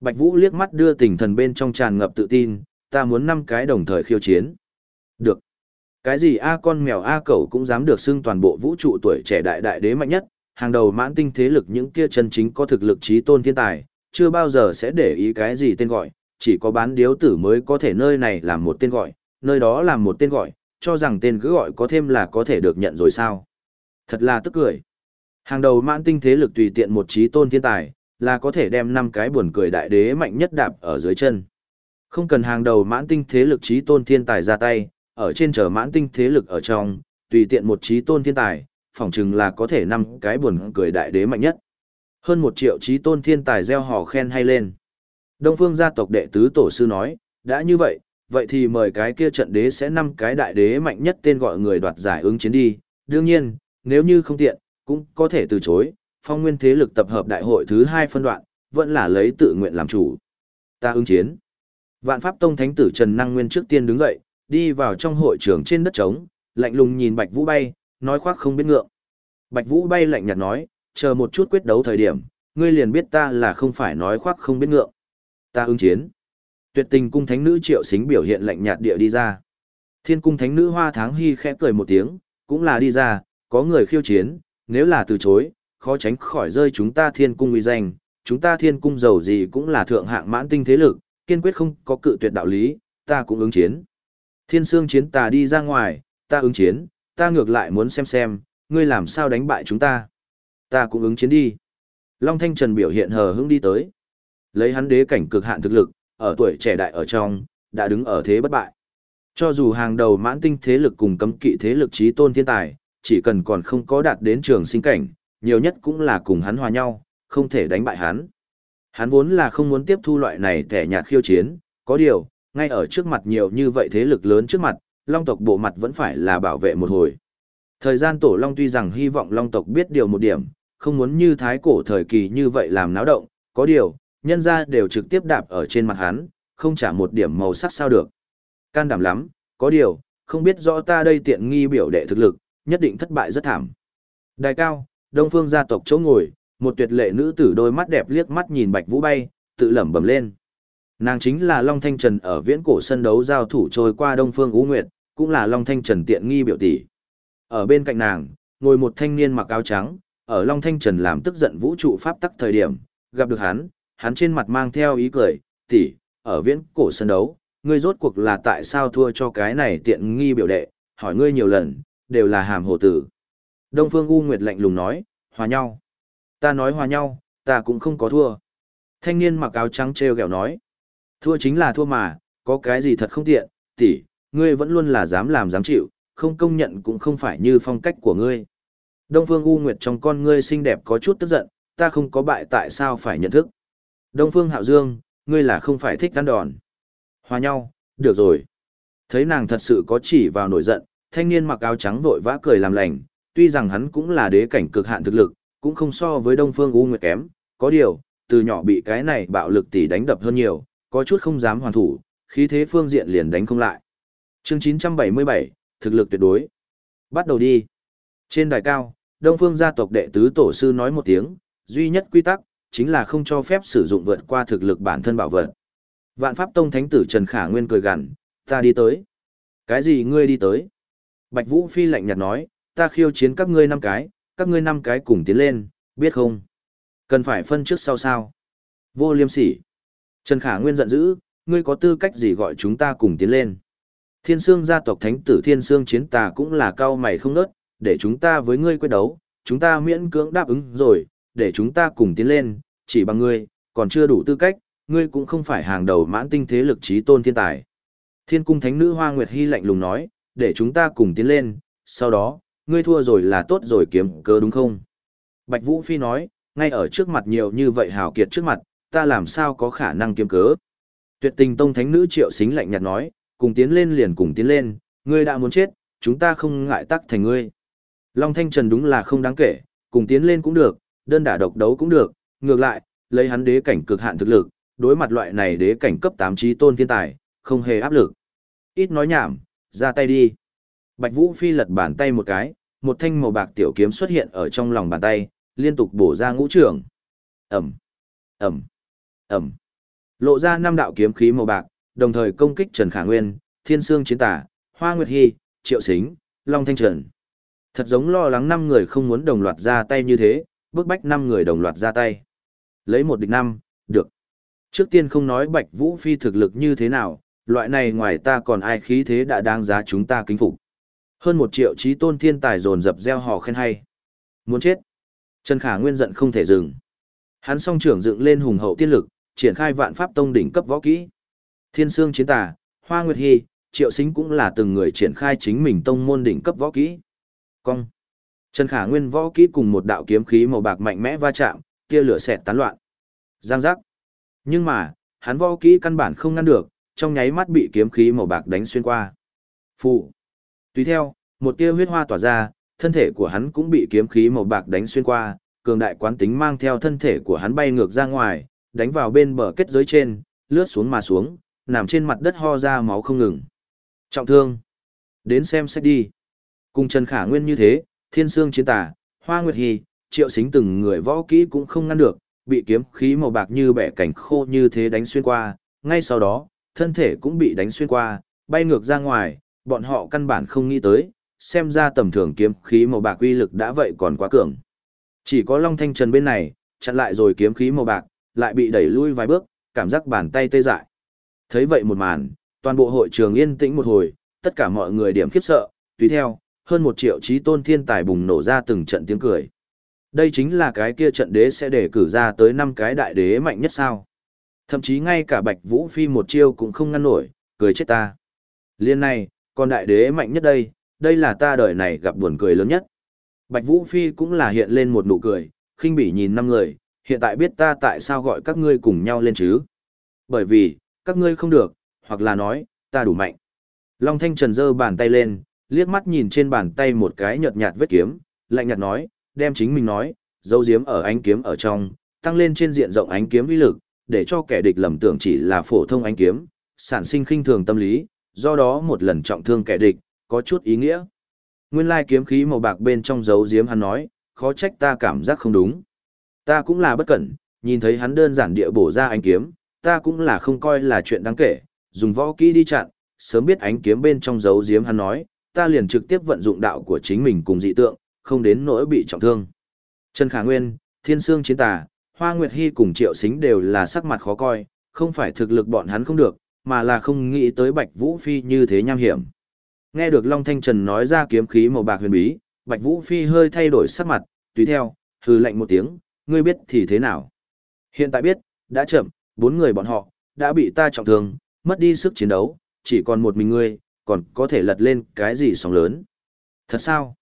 Bạch Vũ liếc mắt đưa tình thần bên trong tràn ngập tự tin, ta muốn năm cái đồng thời khiêu chiến. Được. Cái gì A con mèo A cẩu cũng dám được xưng toàn bộ vũ trụ tuổi trẻ đại đại đế mạnh nhất, hàng đầu mãn tinh thế lực những kia chân chính có thực lực trí tôn thiên tài, chưa bao giờ sẽ để ý cái gì tên gọi, chỉ có bán điếu tử mới có thể nơi này làm một tên gọi, nơi đó làm một tên gọi, cho rằng tên cứ gọi có thêm là có thể được nhận rồi sao. Thật là tức cười. Hàng đầu mãn tinh thế lực tùy tiện một trí tôn thiên tài, là có thể đem năm cái buồn cười đại đế mạnh nhất đạp ở dưới chân. Không cần hàng đầu mãn tinh thế lực trí tôn thiên tài ra tay, ở trên chờ mãn tinh thế lực ở trong, tùy tiện một trí tôn thiên tài, phỏng chừng là có thể năm cái buồn cười đại đế mạnh nhất. Hơn một triệu trí tôn thiên tài gieo hò khen hay lên. Đông phương gia tộc đệ tứ tổ sư nói, đã như vậy, vậy thì mời cái kia trận đế sẽ năm cái đại đế mạnh nhất tên gọi người đoạt giải ứng chiến đi. Đương nhiên, nếu như không tiện, cũng có thể từ chối, phong nguyên thế lực tập hợp đại hội thứ hai phân đoạn, vẫn là lấy tự nguyện làm chủ. Ta ứng chiến. Vạn Pháp Tông Thánh tử Trần Năng Nguyên trước tiên đứng dậy, đi vào trong hội trường trên đất trống, lạnh lùng nhìn Bạch Vũ bay, nói khoác không biết ngượng. Bạch Vũ bay lạnh nhạt nói, chờ một chút quyết đấu thời điểm, ngươi liền biết ta là không phải nói khoác không biết ngượng. Ta ứng chiến. Tuyệt tình cung thánh nữ triệu xính biểu hiện lạnh nhạt địa đi ra. Thiên cung thánh nữ hoa tháng hy khẽ cười một tiếng, cũng là đi ra, có người khiêu chiến, nếu là từ chối, khó tránh khỏi rơi chúng ta thiên cung uy danh, chúng ta thiên cung giàu gì cũng là thượng hạng mãn tinh thế lực, kiên quyết không có cự tuyệt đạo lý, ta cũng ứng chiến. Thiên sương chiến tà đi ra ngoài, ta ứng chiến, ta ngược lại muốn xem xem, ngươi làm sao đánh bại chúng ta. Ta cũng ứng chiến đi. Long Thanh Trần biểu hiện hờ hững đi tới. Lấy hắn đế cảnh cực hạn thực lực, ở tuổi trẻ đại ở trong, đã đứng ở thế bất bại. Cho dù hàng đầu mãn tinh thế lực cùng cấm kỵ thế lực trí tôn thiên tài, chỉ cần còn không có đạt đến trường sinh cảnh, nhiều nhất cũng là cùng hắn hòa nhau, không thể đánh bại hắn. Hắn vốn là không muốn tiếp thu loại này thẻ nhạt khiêu chiến, có điều, ngay ở trước mặt nhiều như vậy thế lực lớn trước mặt, Long tộc bộ mặt vẫn phải là bảo vệ một hồi. Thời gian tổ Long tuy rằng hy vọng Long tộc biết điều một điểm, không muốn như thái cổ thời kỳ như vậy làm náo động, có điều, nhân ra đều trực tiếp đạp ở trên mặt hắn, không trả một điểm màu sắc sao được. Can đảm lắm, có điều, không biết rõ ta đây tiện nghi biểu đệ thực lực, nhất định thất bại rất thảm. Đài cao, đông phương gia tộc chỗ ngồi, một tuyệt lệ nữ tử đôi mắt đẹp liếc mắt nhìn bạch vũ bay, tự lẩm bẩm lên. Nàng chính là Long Thanh Trần ở viễn cổ sân đấu giao thủ trôi qua Đông Phương Ú Nguyệt, cũng là Long Thanh Trần tiện nghi biểu tỷ. Ở bên cạnh nàng, ngồi một thanh niên mặc áo trắng, ở Long Thanh Trần làm tức giận vũ trụ pháp tắc thời điểm, gặp được hắn, hắn trên mặt mang theo ý cười, tỷ, ở viễn cổ sân đấu, ngươi rốt cuộc là tại sao thua cho cái này tiện nghi biểu đệ, hỏi ngươi nhiều lần, đều là hàm hồ tử. Đông Phương U Nguyệt lạnh lùng nói, hòa nhau. Ta nói hòa nhau, ta cũng không có thua. Thanh niên mặc áo trắng treo gẹo nói, thua chính là thua mà, có cái gì thật không tiện, tỷ, ngươi vẫn luôn là dám làm dám chịu, không công nhận cũng không phải như phong cách của ngươi. Đông Phương U Nguyệt trong con ngươi xinh đẹp có chút tức giận, ta không có bại tại sao phải nhận thức. Đông Phương Hạo Dương, ngươi là không phải thích ăn đòn. Hòa nhau, được rồi. Thấy nàng thật sự có chỉ vào nổi giận, thanh niên mặc áo trắng vội vã cười làm lành, tuy rằng hắn cũng là đế cảnh cực hạn thực lực, cũng không so với Đông Phương U Nguyệt kém, có điều, từ nhỏ bị cái này bạo lực tỷ đánh đập hơn nhiều, có chút không dám hoàn thủ, khí thế phương diện liền đánh không lại. Chương 977, thực lực tuyệt đối. Bắt đầu đi. Trên đài cao, Đông Phương gia tộc đệ tứ tổ sư nói một tiếng, duy nhất quy tắc, chính là không cho phép sử dụng vượt qua thực lực bản thân bảo vật. Vạn Pháp Tông Thánh tử Trần Khả Nguyên cười gằn, ta đi tới. Cái gì ngươi đi tới? Bạch Vũ Phi lạnh nhạt nói, ta khiêu chiến các ngươi năm cái, các ngươi năm cái cùng tiến lên, biết không? Cần phải phân trước sau sao? Vô liêm sỉ. Trần Khả Nguyên giận dữ, ngươi có tư cách gì gọi chúng ta cùng tiến lên? Thiên Sương gia tộc Thánh tử Thiên Sương chiến tà cũng là cao mày không nớt, để chúng ta với ngươi quyết đấu, chúng ta miễn cưỡng đáp ứng rồi, để chúng ta cùng tiến lên, chỉ bằng ngươi, còn chưa đủ tư cách, ngươi cũng không phải hàng đầu mãn tinh thế lực trí tôn thiên tài. Thiên cung thánh nữ Hoa Nguyệt Hy lạnh lùng nói, để chúng ta cùng tiến lên, sau đó, ngươi thua rồi là tốt rồi kiếm cớ đúng không? Bạch Vũ Phi nói, ngay ở trước mặt nhiều như vậy hào kiệt trước mặt, ta làm sao có khả năng kiếm cớ? Tuyệt tình tông thánh nữ triệu xính lạnh nhạt nói, cùng tiến lên liền cùng tiến lên, ngươi đã muốn chết, chúng ta không ngại tắc thành ngươi. Long Thanh Trần đúng là không đáng kể, cùng tiến lên cũng được, đơn đả độc đấu cũng được, ngược lại, lấy hắn đế cảnh cực hạn thực lực, đối mặt loại này đế cảnh cấp 8 trí tôn thiên tài, không hề áp lực. Ít nói nhảm, ra tay đi. Bạch Vũ Phi lật bàn tay một cái, một thanh màu bạc tiểu kiếm xuất hiện ở trong lòng bàn tay, liên tục bổ ra ngũ trưởng. Ẩm, Ẩm, Ẩm. Lộ ra năm đạo kiếm khí màu bạc, đồng thời công kích Trần Khả Nguyên, Thiên Sương Chiến Tả, Hoa Nguyệt Hy, Triệu Xính, Long Thanh Trần. Thật giống lo lắng năm người không muốn đồng loạt ra tay như thế, bức bách năm người đồng loạt ra tay. Lấy một địch năm, được. Trước tiên không nói Bạch Vũ Phi thực lực như thế nào, loại này ngoài ta còn ai khí thế đã đáng giá chúng ta kính phục. Hơn một triệu trí tôn thiên tài dồn dập gieo hò khen hay. Muốn chết. Trần Khả Nguyên giận không thể dừng. Hắn song trưởng dựng lên hùng hậu tiên lực, triển khai vạn pháp tông đỉnh cấp võ kỹ. Thiên Sương Chiến Tà, Hoa Nguyệt Hy, Triệu Sính cũng là từng người triển khai chính mình tông môn đỉnh cấp võ kỹ. Cong. Trần Khả Nguyên võ kỹ cùng một đạo kiếm khí màu bạc mạnh mẽ va chạm, tia lửa xẹt tán loạn. Giang giác. Nhưng mà, hắn võ kỹ căn bản không ngăn được, trong nháy mắt bị kiếm khí màu bạc đánh xuyên qua. Phụ. Tùy theo, một tia huyết hoa tỏa ra, thân thể của hắn cũng bị kiếm khí màu bạc đánh xuyên qua, cường đại quán tính mang theo thân thể của hắn bay ngược ra ngoài, đánh vào bên bờ kết giới trên, lướt xuống mà xuống, nằm trên mặt đất ho ra máu không ngừng. Trọng thương. Đến xem xét đi. Cùng Trần Khả Nguyên như thế, Thiên Sương Chiến Tà, Hoa Nguyệt Hy, Triệu Xính từng người võ kỹ cũng không ngăn được, bị kiếm khí màu bạc như bẻ cảnh khô như thế đánh xuyên qua, ngay sau đó, thân thể cũng bị đánh xuyên qua, bay ngược ra ngoài, bọn họ căn bản không nghĩ tới, xem ra tầm thường kiếm khí màu bạc uy lực đã vậy còn quá cường. Chỉ có Long Thanh Trần bên này, chặn lại rồi kiếm khí màu bạc, lại bị đẩy lui vài bước, cảm giác bàn tay tê dại. Thấy vậy một màn, toàn bộ hội trường yên tĩnh một hồi, tất cả mọi người điểm khiếp sợ, tùy theo, hơn một triệu trí tôn thiên tài bùng nổ ra từng trận tiếng cười. Đây chính là cái kia trận đế sẽ để cử ra tới năm cái đại đế mạnh nhất sao. Thậm chí ngay cả Bạch Vũ Phi một chiêu cũng không ngăn nổi, cười chết ta. Liên này, còn đại đế mạnh nhất đây, đây là ta đời này gặp buồn cười lớn nhất. Bạch Vũ Phi cũng là hiện lên một nụ cười, khinh bỉ nhìn năm người, hiện tại biết ta tại sao gọi các ngươi cùng nhau lên chứ. Bởi vì, các ngươi không được, hoặc là nói, ta đủ mạnh. Long Thanh Trần giơ bàn tay lên, liếc mắt nhìn trên bàn tay một cái nhợt nhạt vết kiếm, lạnh nhạt nói, đem chính mình nói, dấu diếm ở ánh kiếm ở trong, tăng lên trên diện rộng ánh kiếm uy lực, để cho kẻ địch lầm tưởng chỉ là phổ thông ánh kiếm, sản sinh khinh thường tâm lý, do đó một lần trọng thương kẻ địch, có chút ý nghĩa. Nguyên lai kiếm khí màu bạc bên trong dấu diếm hắn nói, khó trách ta cảm giác không đúng. Ta cũng là bất cẩn, nhìn thấy hắn đơn giản địa bổ ra ánh kiếm, ta cũng là không coi là chuyện đáng kể, dùng võ kỹ đi chặn, sớm biết ánh kiếm bên trong dấu diếm hắn nói, ta liền trực tiếp vận dụng đạo của chính mình cùng dị tượng, không đến nỗi bị trọng thương. Trần Khả Nguyên, Thiên Sương Chiến Tà, Hoa Nguyệt Hy cùng Triệu Xính đều là sắc mặt khó coi, không phải thực lực bọn hắn không được, mà là không nghĩ tới Bạch Vũ Phi như thế nham hiểm. Nghe được Long Thanh Trần nói ra kiếm khí màu bạc huyền bí, Bạch Vũ Phi hơi thay đổi sắc mặt, tùy theo, hừ lạnh một tiếng, ngươi biết thì thế nào. Hiện tại biết, đã chậm, bốn người bọn họ, đã bị ta trọng thương, mất đi sức chiến đấu, chỉ còn một mình ngươi, còn có thể lật lên cái gì sóng lớn. Thật sao?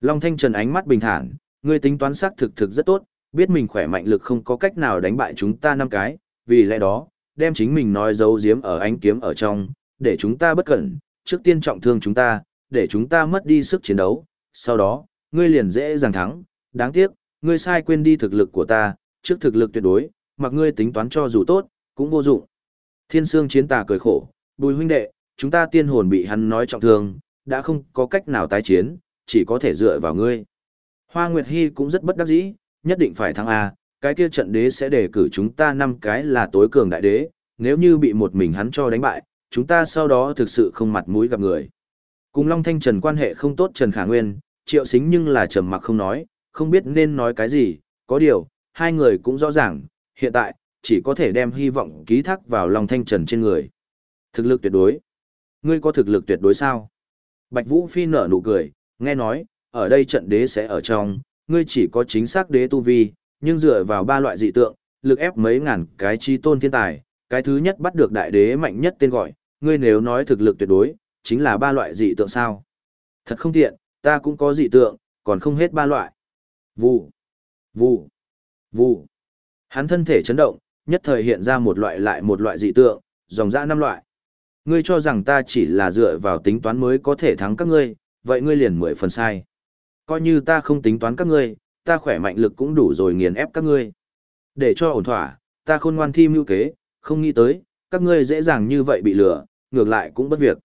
Long Thanh Trần ánh mắt bình thản, ngươi tính toán xác thực thực rất tốt, biết mình khỏe mạnh lực không có cách nào đánh bại chúng ta năm cái, vì lẽ đó, đem chính mình nói giấu giếm ở ánh kiếm ở trong, để chúng ta bất cẩn, trước tiên trọng thương chúng ta, để chúng ta mất đi sức chiến đấu, sau đó, ngươi liền dễ dàng thắng, đáng tiếc, ngươi sai quên đi thực lực của ta, trước thực lực tuyệt đối, mặc ngươi tính toán cho dù tốt, cũng vô dụng. Thiên Sương chiến tà cười khổ, bùi huynh đệ, chúng ta tiên hồn bị hắn nói trọng thương, đã không có cách nào tái chiến, chỉ có thể dựa vào ngươi. Hoa Nguyệt Hy cũng rất bất đắc dĩ, nhất định phải thắng A, cái kia trận đế sẽ đề cử chúng ta năm cái là tối cường đại đế, nếu như bị một mình hắn cho đánh bại, chúng ta sau đó thực sự không mặt mũi gặp người. Cùng Long Thanh Trần quan hệ không tốt Trần Khả Nguyên, triệu xính nhưng là trầm mặc không nói, không biết nên nói cái gì, có điều, hai người cũng rõ ràng, hiện tại, chỉ có thể đem hy vọng ký thác vào lòng Thanh Trần trên người. Thực lực tuyệt đối. Ngươi có thực lực tuyệt đối sao? Bạch Vũ Phi nở nụ cười, nghe nói, ở đây trận đế sẽ ở trong, ngươi chỉ có chính xác đế tu vi, nhưng dựa vào ba loại dị tượng, lực ép mấy ngàn cái chi tôn thiên tài, cái thứ nhất bắt được đại đế mạnh nhất tên gọi, ngươi nếu nói thực lực tuyệt đối, chính là ba loại dị tượng sao. Thật không tiện, ta cũng có dị tượng, còn không hết ba loại. Vụ, vụ, vụ. Hắn thân thể chấn động, nhất thời hiện ra một loại lại một loại dị tượng, dòng dã năm loại. Ngươi cho rằng ta chỉ là dựa vào tính toán mới có thể thắng các ngươi, vậy ngươi liền mười phần sai. Coi như ta không tính toán các ngươi, ta khỏe mạnh lực cũng đủ rồi nghiền ép các ngươi. Để cho ổn thỏa, ta khôn ngoan thi mưu kế, không nghĩ tới, các ngươi dễ dàng như vậy bị lừa, ngược lại cũng bất việc.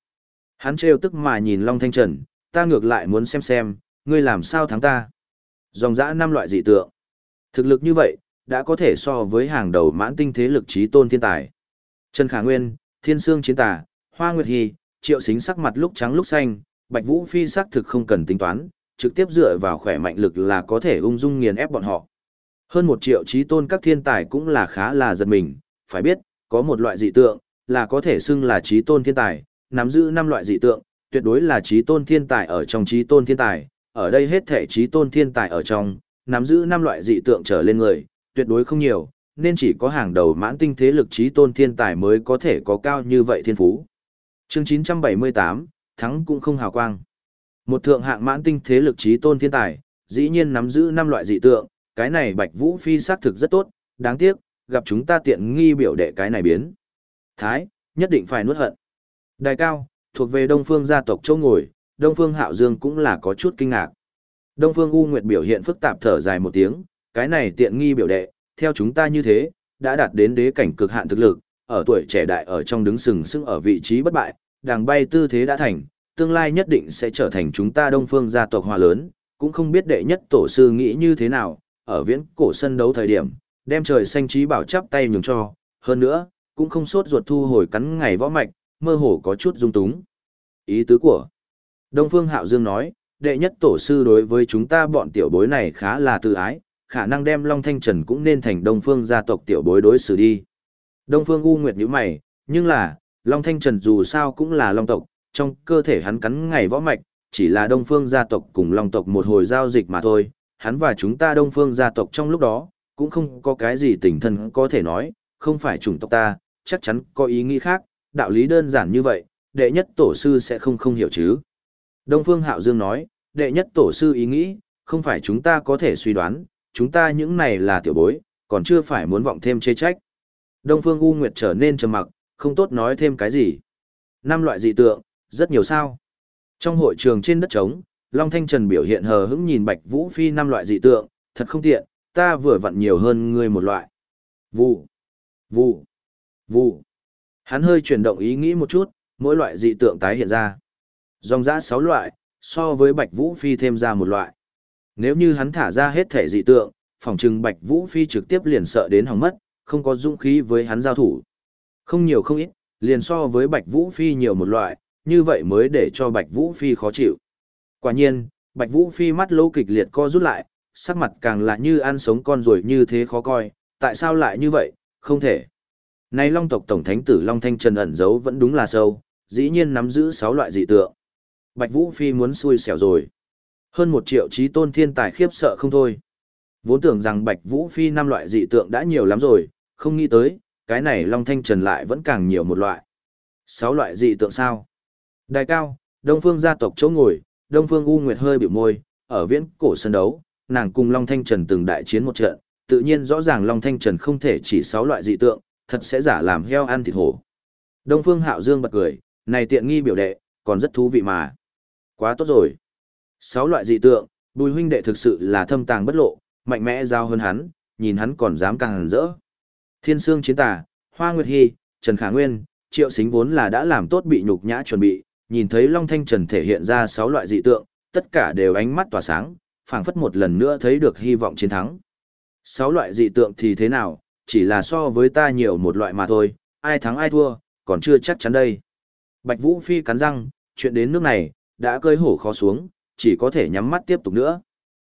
Hắn trêu tức mà nhìn Long Thanh Trần, ta ngược lại muốn xem xem, ngươi làm sao thắng ta. Dòng dã năm loại dị tượng. Thực lực như vậy, đã có thể so với hàng đầu mãn tinh thế lực trí tôn thiên tài. Trần Khả Nguyên, Thiên Sương Chiến Tà, Hoa Nguyệt Hy, Triệu Xính sắc mặt lúc trắng lúc xanh, Bạch Vũ Phi sắc thực không cần tính toán, trực tiếp dựa vào khỏe mạnh lực là có thể ung dung nghiền ép bọn họ. Hơn một triệu trí tôn các thiên tài cũng là khá là giật mình, phải biết, có một loại dị tượng, là có thể xưng là trí tôn thiên tài, nắm giữ năm loại dị tượng, tuyệt đối là trí tôn thiên tài ở trong trí tôn thiên tài, ở đây hết thể trí tôn thiên tài ở trong, nắm giữ năm loại dị tượng trở lên người, tuyệt đối không nhiều, nên chỉ có hàng đầu mãn tinh thế lực trí tôn thiên tài mới có thể có cao như vậy thiên phú. Chương 978, thắng cũng không hào quang. Một thượng hạng mãn tinh thế lực trí tôn thiên tài, dĩ nhiên nắm giữ năm loại dị tượng, cái này Bạch Vũ Phi xác thực rất tốt, đáng tiếc, gặp chúng ta tiện nghi biểu đệ cái này biến. Thái, nhất định phải nuốt hận. Đài cao, thuộc về Đông Phương gia tộc châu ngồi, Đông Phương Hạo Dương cũng là có chút kinh ngạc. Đông Phương U Nguyệt biểu hiện phức tạp thở dài một tiếng, cái này tiện nghi biểu đệ, theo chúng ta như thế, đã đạt đến đế cảnh cực hạn thực lực, ở tuổi trẻ đại ở trong đứng sừng sững ở vị trí bất bại, đàng bay tư thế đã thành, tương lai nhất định sẽ trở thành chúng ta Đông Phương gia tộc hòa lớn, cũng không biết đệ nhất tổ sư nghĩ như thế nào, ở viễn cổ sân đấu thời điểm, đem trời xanh trí bảo chắp tay nhường cho, hơn nữa, cũng không sốt ruột thu hồi cắn ngày võ mạch, mơ hồ có chút dung túng. Ý tứ của Đông Phương Hạo Dương nói, đệ nhất tổ sư đối với chúng ta bọn tiểu bối này khá là tự ái, khả năng đem Long Thanh Trần cũng nên thành Đông Phương gia tộc tiểu bối đối xử đi. Đông Phương U Nguyệt nhíu mày, nhưng là, Long Thanh Trần dù sao cũng là Long tộc, trong cơ thể hắn cắn ngày võ mạch, chỉ là Đông Phương gia tộc cùng Long tộc một hồi giao dịch mà thôi, hắn và chúng ta Đông Phương gia tộc trong lúc đó, cũng không có cái gì tình thân có thể nói, không phải chủng tộc ta, chắc chắn có ý nghĩ khác, đạo lý đơn giản như vậy, đệ nhất tổ sư sẽ không không hiểu chứ. Đông Phương Hạo Dương nói, đệ nhất tổ sư ý nghĩ, không phải chúng ta có thể suy đoán, chúng ta những này là tiểu bối, còn chưa phải muốn vọng thêm chê trách. Đông Phương U Nguyệt trở nên trầm mặc, không tốt nói thêm cái gì. Năm loại dị tượng, rất nhiều sao. Trong hội trường trên đất trống, Long Thanh Trần biểu hiện hờ hững nhìn Bạch Vũ Phi năm loại dị tượng, thật không tiện, ta vừa vặn nhiều hơn ngươi một loại. Vụ, vụ, vụ. Hắn hơi chuyển động ý nghĩ một chút, mỗi loại dị tượng tái hiện ra. Dòng dã sáu loại, so với Bạch Vũ Phi thêm ra một loại. Nếu như hắn thả ra hết thể dị tượng, phòng trừng Bạch Vũ Phi trực tiếp liền sợ đến hỏng mất, không có dũng khí với hắn giao thủ. Không nhiều không ít, liền so với Bạch Vũ Phi nhiều một loại, như vậy mới để cho Bạch Vũ Phi khó chịu. Quả nhiên, Bạch Vũ Phi mắt lỗ kịch liệt co rút lại, sắc mặt càng là như ăn sống con rồi như thế khó coi, tại sao lại như vậy, không thể. Nay Long tộc Tổng Thánh tử Long Thanh Trần ẩn giấu vẫn đúng là sâu, dĩ nhiên nắm giữ 6 loại dị tượng. Bạch Vũ Phi muốn xui xẻo rồi. Hơn một triệu trí tôn thiên tài khiếp sợ không thôi. Vốn tưởng rằng Bạch Vũ Phi năm loại dị tượng đã nhiều lắm rồi, không nghĩ tới, cái này Long Thanh Trần lại vẫn càng nhiều một loại. Sáu loại dị tượng sao? Đài cao, Đông Phương gia tộc chỗ ngồi, Đông Phương U Nguyệt hơi biểu môi, ở viễn cổ sân đấu, nàng cùng Long Thanh Trần từng đại chiến một trận, tự nhiên rõ ràng Long Thanh Trần không thể chỉ sáu loại dị tượng, thật sẽ giả làm heo ăn thịt hổ. Đông Phương Hạo Dương bật cười, này tiện nghi biểu đệ, còn rất thú vị mà. Quá tốt rồi. Sáu loại dị tượng, bùi huynh đệ thực sự là thâm tàng bất lộ, mạnh mẽ giao hơn hắn, nhìn hắn còn dám càng hẳn rỡ. Thiên Sương Chiến Tà, Hoa Nguyệt Hy, Trần Khả Nguyên, Triệu Xính vốn là đã làm tốt bị nhục nhã chuẩn bị, nhìn thấy Long Thanh Trần thể hiện ra sáu loại dị tượng, tất cả đều ánh mắt tỏa sáng, phảng phất một lần nữa thấy được hy vọng chiến thắng. Sáu loại dị tượng thì thế nào, chỉ là so với ta nhiều một loại mà thôi, ai thắng ai thua, còn chưa chắc chắn đây. Bạch Vũ Phi cắn răng, chuyện đến nước này, đã cơi hổ khó xuống, chỉ có thể nhắm mắt tiếp tục nữa.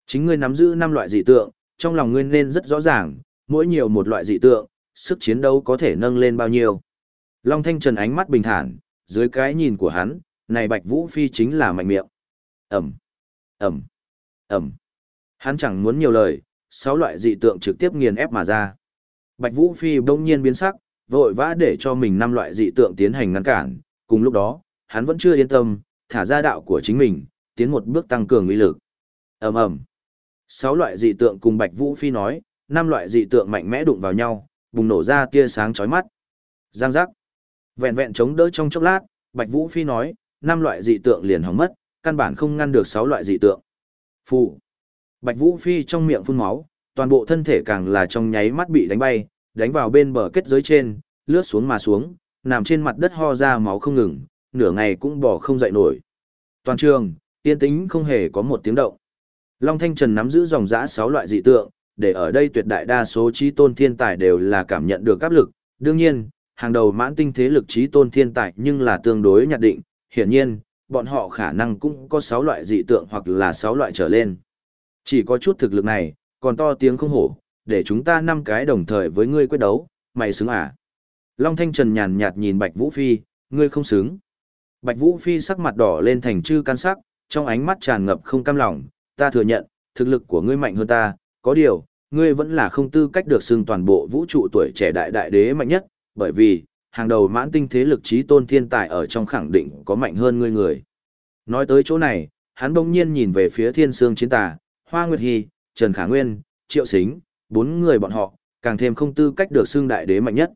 Chính ngươi nắm giữ năm loại dị tượng, trong lòng ngươi nên rất rõ ràng, mỗi nhiều một loại dị tượng, sức chiến đấu có thể nâng lên bao nhiêu. Long Thanh Trần ánh mắt bình thản, dưới cái nhìn của hắn, này Bạch Vũ Phi chính là mạnh miệng. Ẩm, Ẩm, Ẩm. Hắn chẳng muốn nhiều lời, sáu loại dị tượng trực tiếp nghiền ép mà ra. Bạch Vũ Phi bỗng nhiên biến sắc, vội vã để cho mình năm loại dị tượng tiến hành ngăn cản, cùng lúc đó, hắn vẫn chưa yên tâm, thả ra đạo của chính mình, tiến một bước tăng cường uy lực. Ầm ầm. Sáu loại dị tượng cùng Bạch Vũ Phi nói, năm loại dị tượng mạnh mẽ đụng vào nhau, bùng nổ ra tia sáng chói mắt. Giang giác. Vẹn vẹn chống đỡ trong chốc lát, Bạch Vũ Phi nói, năm loại dị tượng liền hỏng mất, căn bản không ngăn được sáu loại dị tượng. Phụ. Bạch Vũ Phi trong miệng phun máu, toàn bộ thân thể càng là trong nháy mắt bị đánh bay, đánh vào bên bờ kết giới trên, lướt xuống mà xuống, nằm trên mặt đất ho ra máu không ngừng, nửa ngày cũng bỏ không dậy nổi. Toàn trường, yên tĩnh không hề có một tiếng động. Long Thanh Trần nắm giữ dòng dã 6 loại dị tượng, để ở đây tuyệt đại đa số trí tôn thiên tài đều là cảm nhận được áp lực. Đương nhiên, hàng đầu mãn tinh thế lực trí tôn thiên tài nhưng là tương đối nhạt định, hiển nhiên, bọn họ khả năng cũng có 6 loại dị tượng hoặc là 6 loại trở lên. Chỉ có chút thực lực này, còn to tiếng không hổ, để chúng ta năm cái đồng thời với ngươi quyết đấu, mày xứng à? Long Thanh Trần nhàn nhạt nhìn Bạch Vũ Phi, ngươi không xứng. Bạch Vũ Phi sắc mặt đỏ lên thành chư can sắc, trong ánh mắt tràn ngập không cam lòng, ta thừa nhận, thực lực của ngươi mạnh hơn ta, có điều, ngươi vẫn là không tư cách được xưng toàn bộ vũ trụ tuổi trẻ đại đại đế mạnh nhất, bởi vì, hàng đầu mãn tinh thế lực trí tôn thiên tài ở trong khẳng định có mạnh hơn ngươi người. Nói tới chỗ này, hắn bỗng nhiên nhìn về phía thiên sương chiến tà, Hoa Nguyệt Hy, Trần Khả Nguyên, Triệu Sính, bốn người bọn họ, càng thêm không tư cách được xưng đại đế mạnh nhất.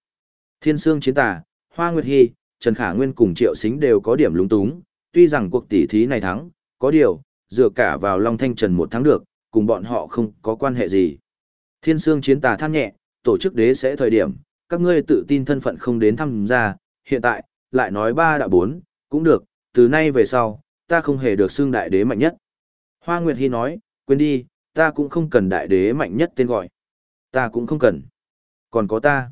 Thiên sương chiến tà, Hoa Nguyệt Hy, Trần Khả Nguyên cùng Triệu Xính đều có điểm lúng túng, tuy rằng cuộc tỷ thí này thắng, có điều, dựa cả vào Long Thanh Trần một tháng được, cùng bọn họ không có quan hệ gì. Thiên Sương chiến tà than nhẹ, tổ chức đế sẽ thời điểm, các ngươi tự tin thân phận không đến tham gia, hiện tại, lại nói ba đã bốn, cũng được, từ nay về sau, ta không hề được xưng đại đế mạnh nhất. Hoa Nguyệt Hy nói, quên đi, ta cũng không cần đại đế mạnh nhất tên gọi. Ta cũng không cần. Còn có ta.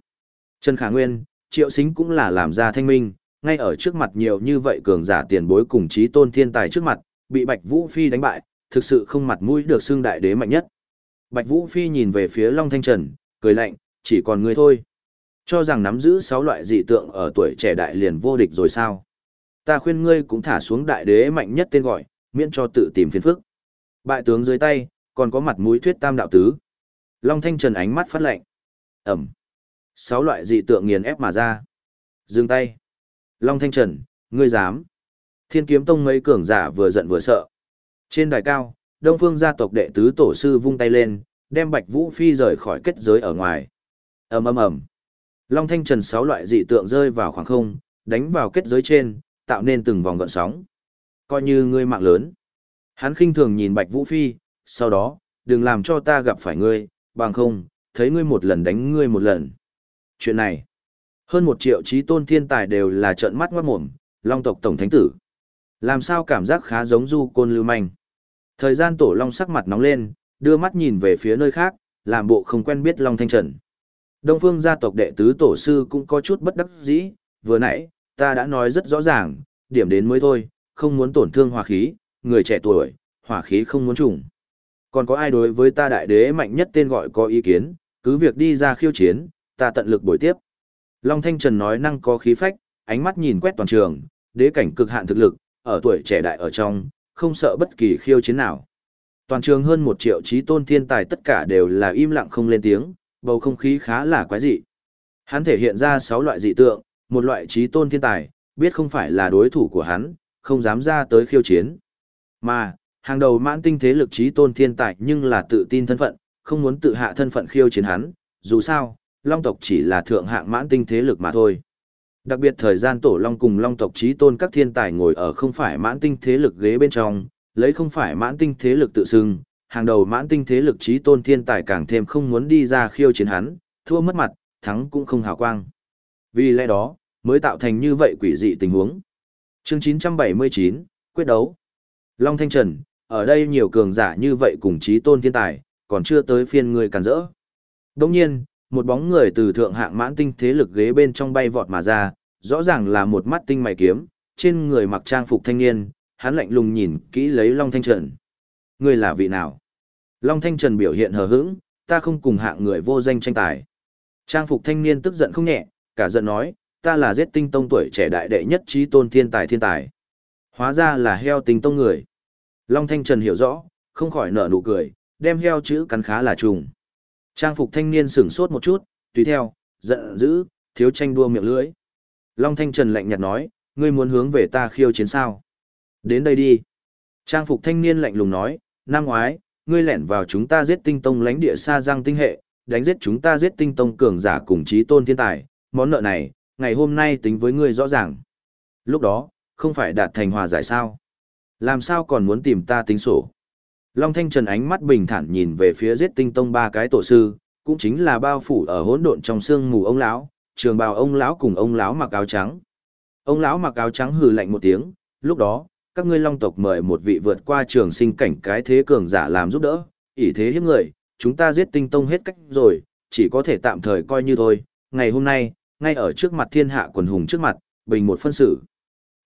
Trần Khả Nguyên, Triệu Xính cũng là làm ra thanh minh, ngay ở trước mặt nhiều như vậy cường giả tiền bối cùng trí tôn thiên tài trước mặt, bị Bạch Vũ Phi đánh bại, thực sự không mặt mũi được xưng đại đế mạnh nhất. Bạch Vũ Phi nhìn về phía Long Thanh Trần, cười lạnh, chỉ còn ngươi thôi. Cho rằng nắm giữ 6 loại dị tượng ở tuổi trẻ đại liền vô địch rồi sao? Ta khuyên ngươi cũng thả xuống đại đế mạnh nhất tên gọi, miễn cho tự tìm phiền phức. Bại tướng dưới tay, còn có mặt mũi thuyết tam đạo tứ. Long Thanh Trần ánh mắt phát lạnh. Ẩm. Sáu loại dị tượng nghiền ép mà ra. Dừng tay. Long Thanh Trần, ngươi dám. Thiên kiếm tông mấy cường giả vừa giận vừa sợ. Trên đài cao, Đông Phương gia tộc đệ tứ tổ sư vung tay lên, đem Bạch Vũ Phi rời khỏi kết giới ở ngoài. ầm ầm ầm. Long Thanh Trần sáu loại dị tượng rơi vào khoảng không, đánh vào kết giới trên, tạo nên từng vòng gợn sóng. Coi như ngươi mạng lớn. Hắn khinh thường nhìn Bạch Vũ Phi, sau đó, đừng làm cho ta gặp phải ngươi, bằng không, thấy ngươi một lần đánh ngươi một lần. Chuyện này, hơn một triệu trí tôn thiên tài đều là trợn mắt ngoát mồm, long tộc tổng thánh tử. Làm sao cảm giác khá giống du côn lưu manh. Thời gian tổ long sắc mặt nóng lên, đưa mắt nhìn về phía nơi khác, làm bộ không quen biết long thanh trần. Đông phương gia tộc đệ tứ tổ sư cũng có chút bất đắc dĩ, vừa nãy, ta đã nói rất rõ ràng, điểm đến mới thôi, không muốn tổn thương hòa khí, người trẻ tuổi, hỏa khí không muốn trùng. Còn có ai đối với ta đại đế mạnh nhất tên gọi có ý kiến, cứ việc đi ra khiêu chiến, ta tận lực bồi tiếp. Long Thanh Trần nói năng có khí phách, ánh mắt nhìn quét toàn trường, đế cảnh cực hạn thực lực, ở tuổi trẻ đại ở trong, không sợ bất kỳ khiêu chiến nào. Toàn trường hơn một triệu trí tôn thiên tài tất cả đều là im lặng không lên tiếng, bầu không khí khá là quái dị. Hắn thể hiện ra 6 loại dị tượng, một loại trí tôn thiên tài, biết không phải là đối thủ của hắn, không dám ra tới khiêu chiến. Mà, hàng đầu mãn tinh thế lực trí tôn thiên tài nhưng là tự tin thân phận, không muốn tự hạ thân phận khiêu chiến hắn, dù sao, long tộc chỉ là thượng hạng mãn tinh thế lực mà thôi. Đặc biệt thời gian tổ long cùng long tộc trí tôn các thiên tài ngồi ở không phải mãn tinh thế lực ghế bên trong, lấy không phải mãn tinh thế lực tự xưng, hàng đầu mãn tinh thế lực trí tôn thiên tài càng thêm không muốn đi ra khiêu chiến hắn, thua mất mặt, thắng cũng không hào quang. Vì lẽ đó, mới tạo thành như vậy quỷ dị tình huống. Chương 979, quyết đấu. Long Thanh Trần, ở đây nhiều cường giả như vậy cùng trí tôn thiên tài, còn chưa tới phiên người cản rỡ. Đồng nhiên, một bóng người từ thượng hạng mãn tinh thế lực ghế bên trong bay vọt mà ra, rõ ràng là một mắt tinh mày kiếm, trên người mặc trang phục thanh niên, hắn lạnh lùng nhìn kỹ lấy Long Thanh Trần. Người là vị nào? Long Thanh Trần biểu hiện hờ hững, ta không cùng hạng người vô danh tranh tài. Trang phục thanh niên tức giận không nhẹ, cả giận nói, ta là giết tinh tông tuổi trẻ đại đệ nhất trí tôn thiên tài thiên tài. Hóa ra là heo tinh tông người. Long Thanh Trần hiểu rõ, không khỏi nở nụ cười, đem heo chữ cắn khá là trùng. Trang phục thanh niên sửng sốt một chút, tùy theo, giận dữ, thiếu tranh đua miệng lưỡi. Long Thanh Trần lạnh nhạt nói, ngươi muốn hướng về ta khiêu chiến sao? Đến đây đi. Trang phục thanh niên lạnh lùng nói, năm ngoái, ngươi lẻn vào chúng ta giết tinh tông lãnh địa xa giang tinh hệ, đánh giết chúng ta giết tinh tông cường giả cùng chí tôn thiên tài, món nợ này, ngày hôm nay tính với ngươi rõ ràng. Lúc đó, không phải đạt thành hòa giải sao? Làm sao còn muốn tìm ta tính sổ? Long Thanh Trần ánh mắt bình thản nhìn về phía giết tinh tông ba cái tổ sư, cũng chính là bao phủ ở hỗn độn trong xương mù ông lão, trường bào ông lão cùng ông lão mặc áo trắng. Ông lão mặc áo trắng hừ lạnh một tiếng, lúc đó, các ngươi long tộc mời một vị vượt qua trường sinh cảnh cái thế cường giả làm giúp đỡ, ỷ thế hiếp người, chúng ta giết tinh tông hết cách rồi, chỉ có thể tạm thời coi như thôi, ngày hôm nay, ngay ở trước mặt thiên hạ quần hùng trước mặt, bình một phân xử.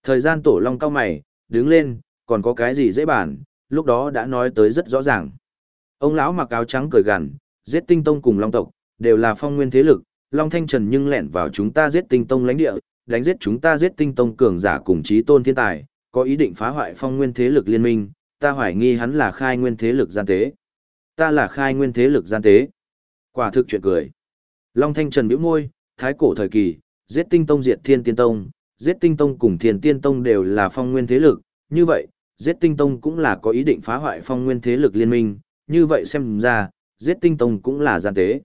Thời gian tổ long cao mày, đứng lên, còn có cái gì dễ bàn, lúc đó đã nói tới rất rõ ràng. Ông lão mặc áo trắng cười gằn, giết tinh tông cùng long tộc, đều là phong nguyên thế lực, long thanh trần nhưng lẻn vào chúng ta giết tinh tông lãnh địa, đánh giết chúng ta giết tinh tông cường giả cùng trí tôn thiên tài, có ý định phá hoại phong nguyên thế lực liên minh, ta hoài nghi hắn là khai nguyên thế lực gian tế. Ta là khai nguyên thế lực gian tế. Quả thực chuyện cười. Long thanh trần bĩu môi, thái cổ thời kỳ, giết tinh tông diệt thiên tiên tông, giết tinh tông cùng thiên tiên tông đều là phong nguyên thế lực, như vậy, giết tinh tông cũng là có ý định phá hoại phong nguyên thế lực liên minh, như vậy xem ra, giết tinh tông cũng là gian tế.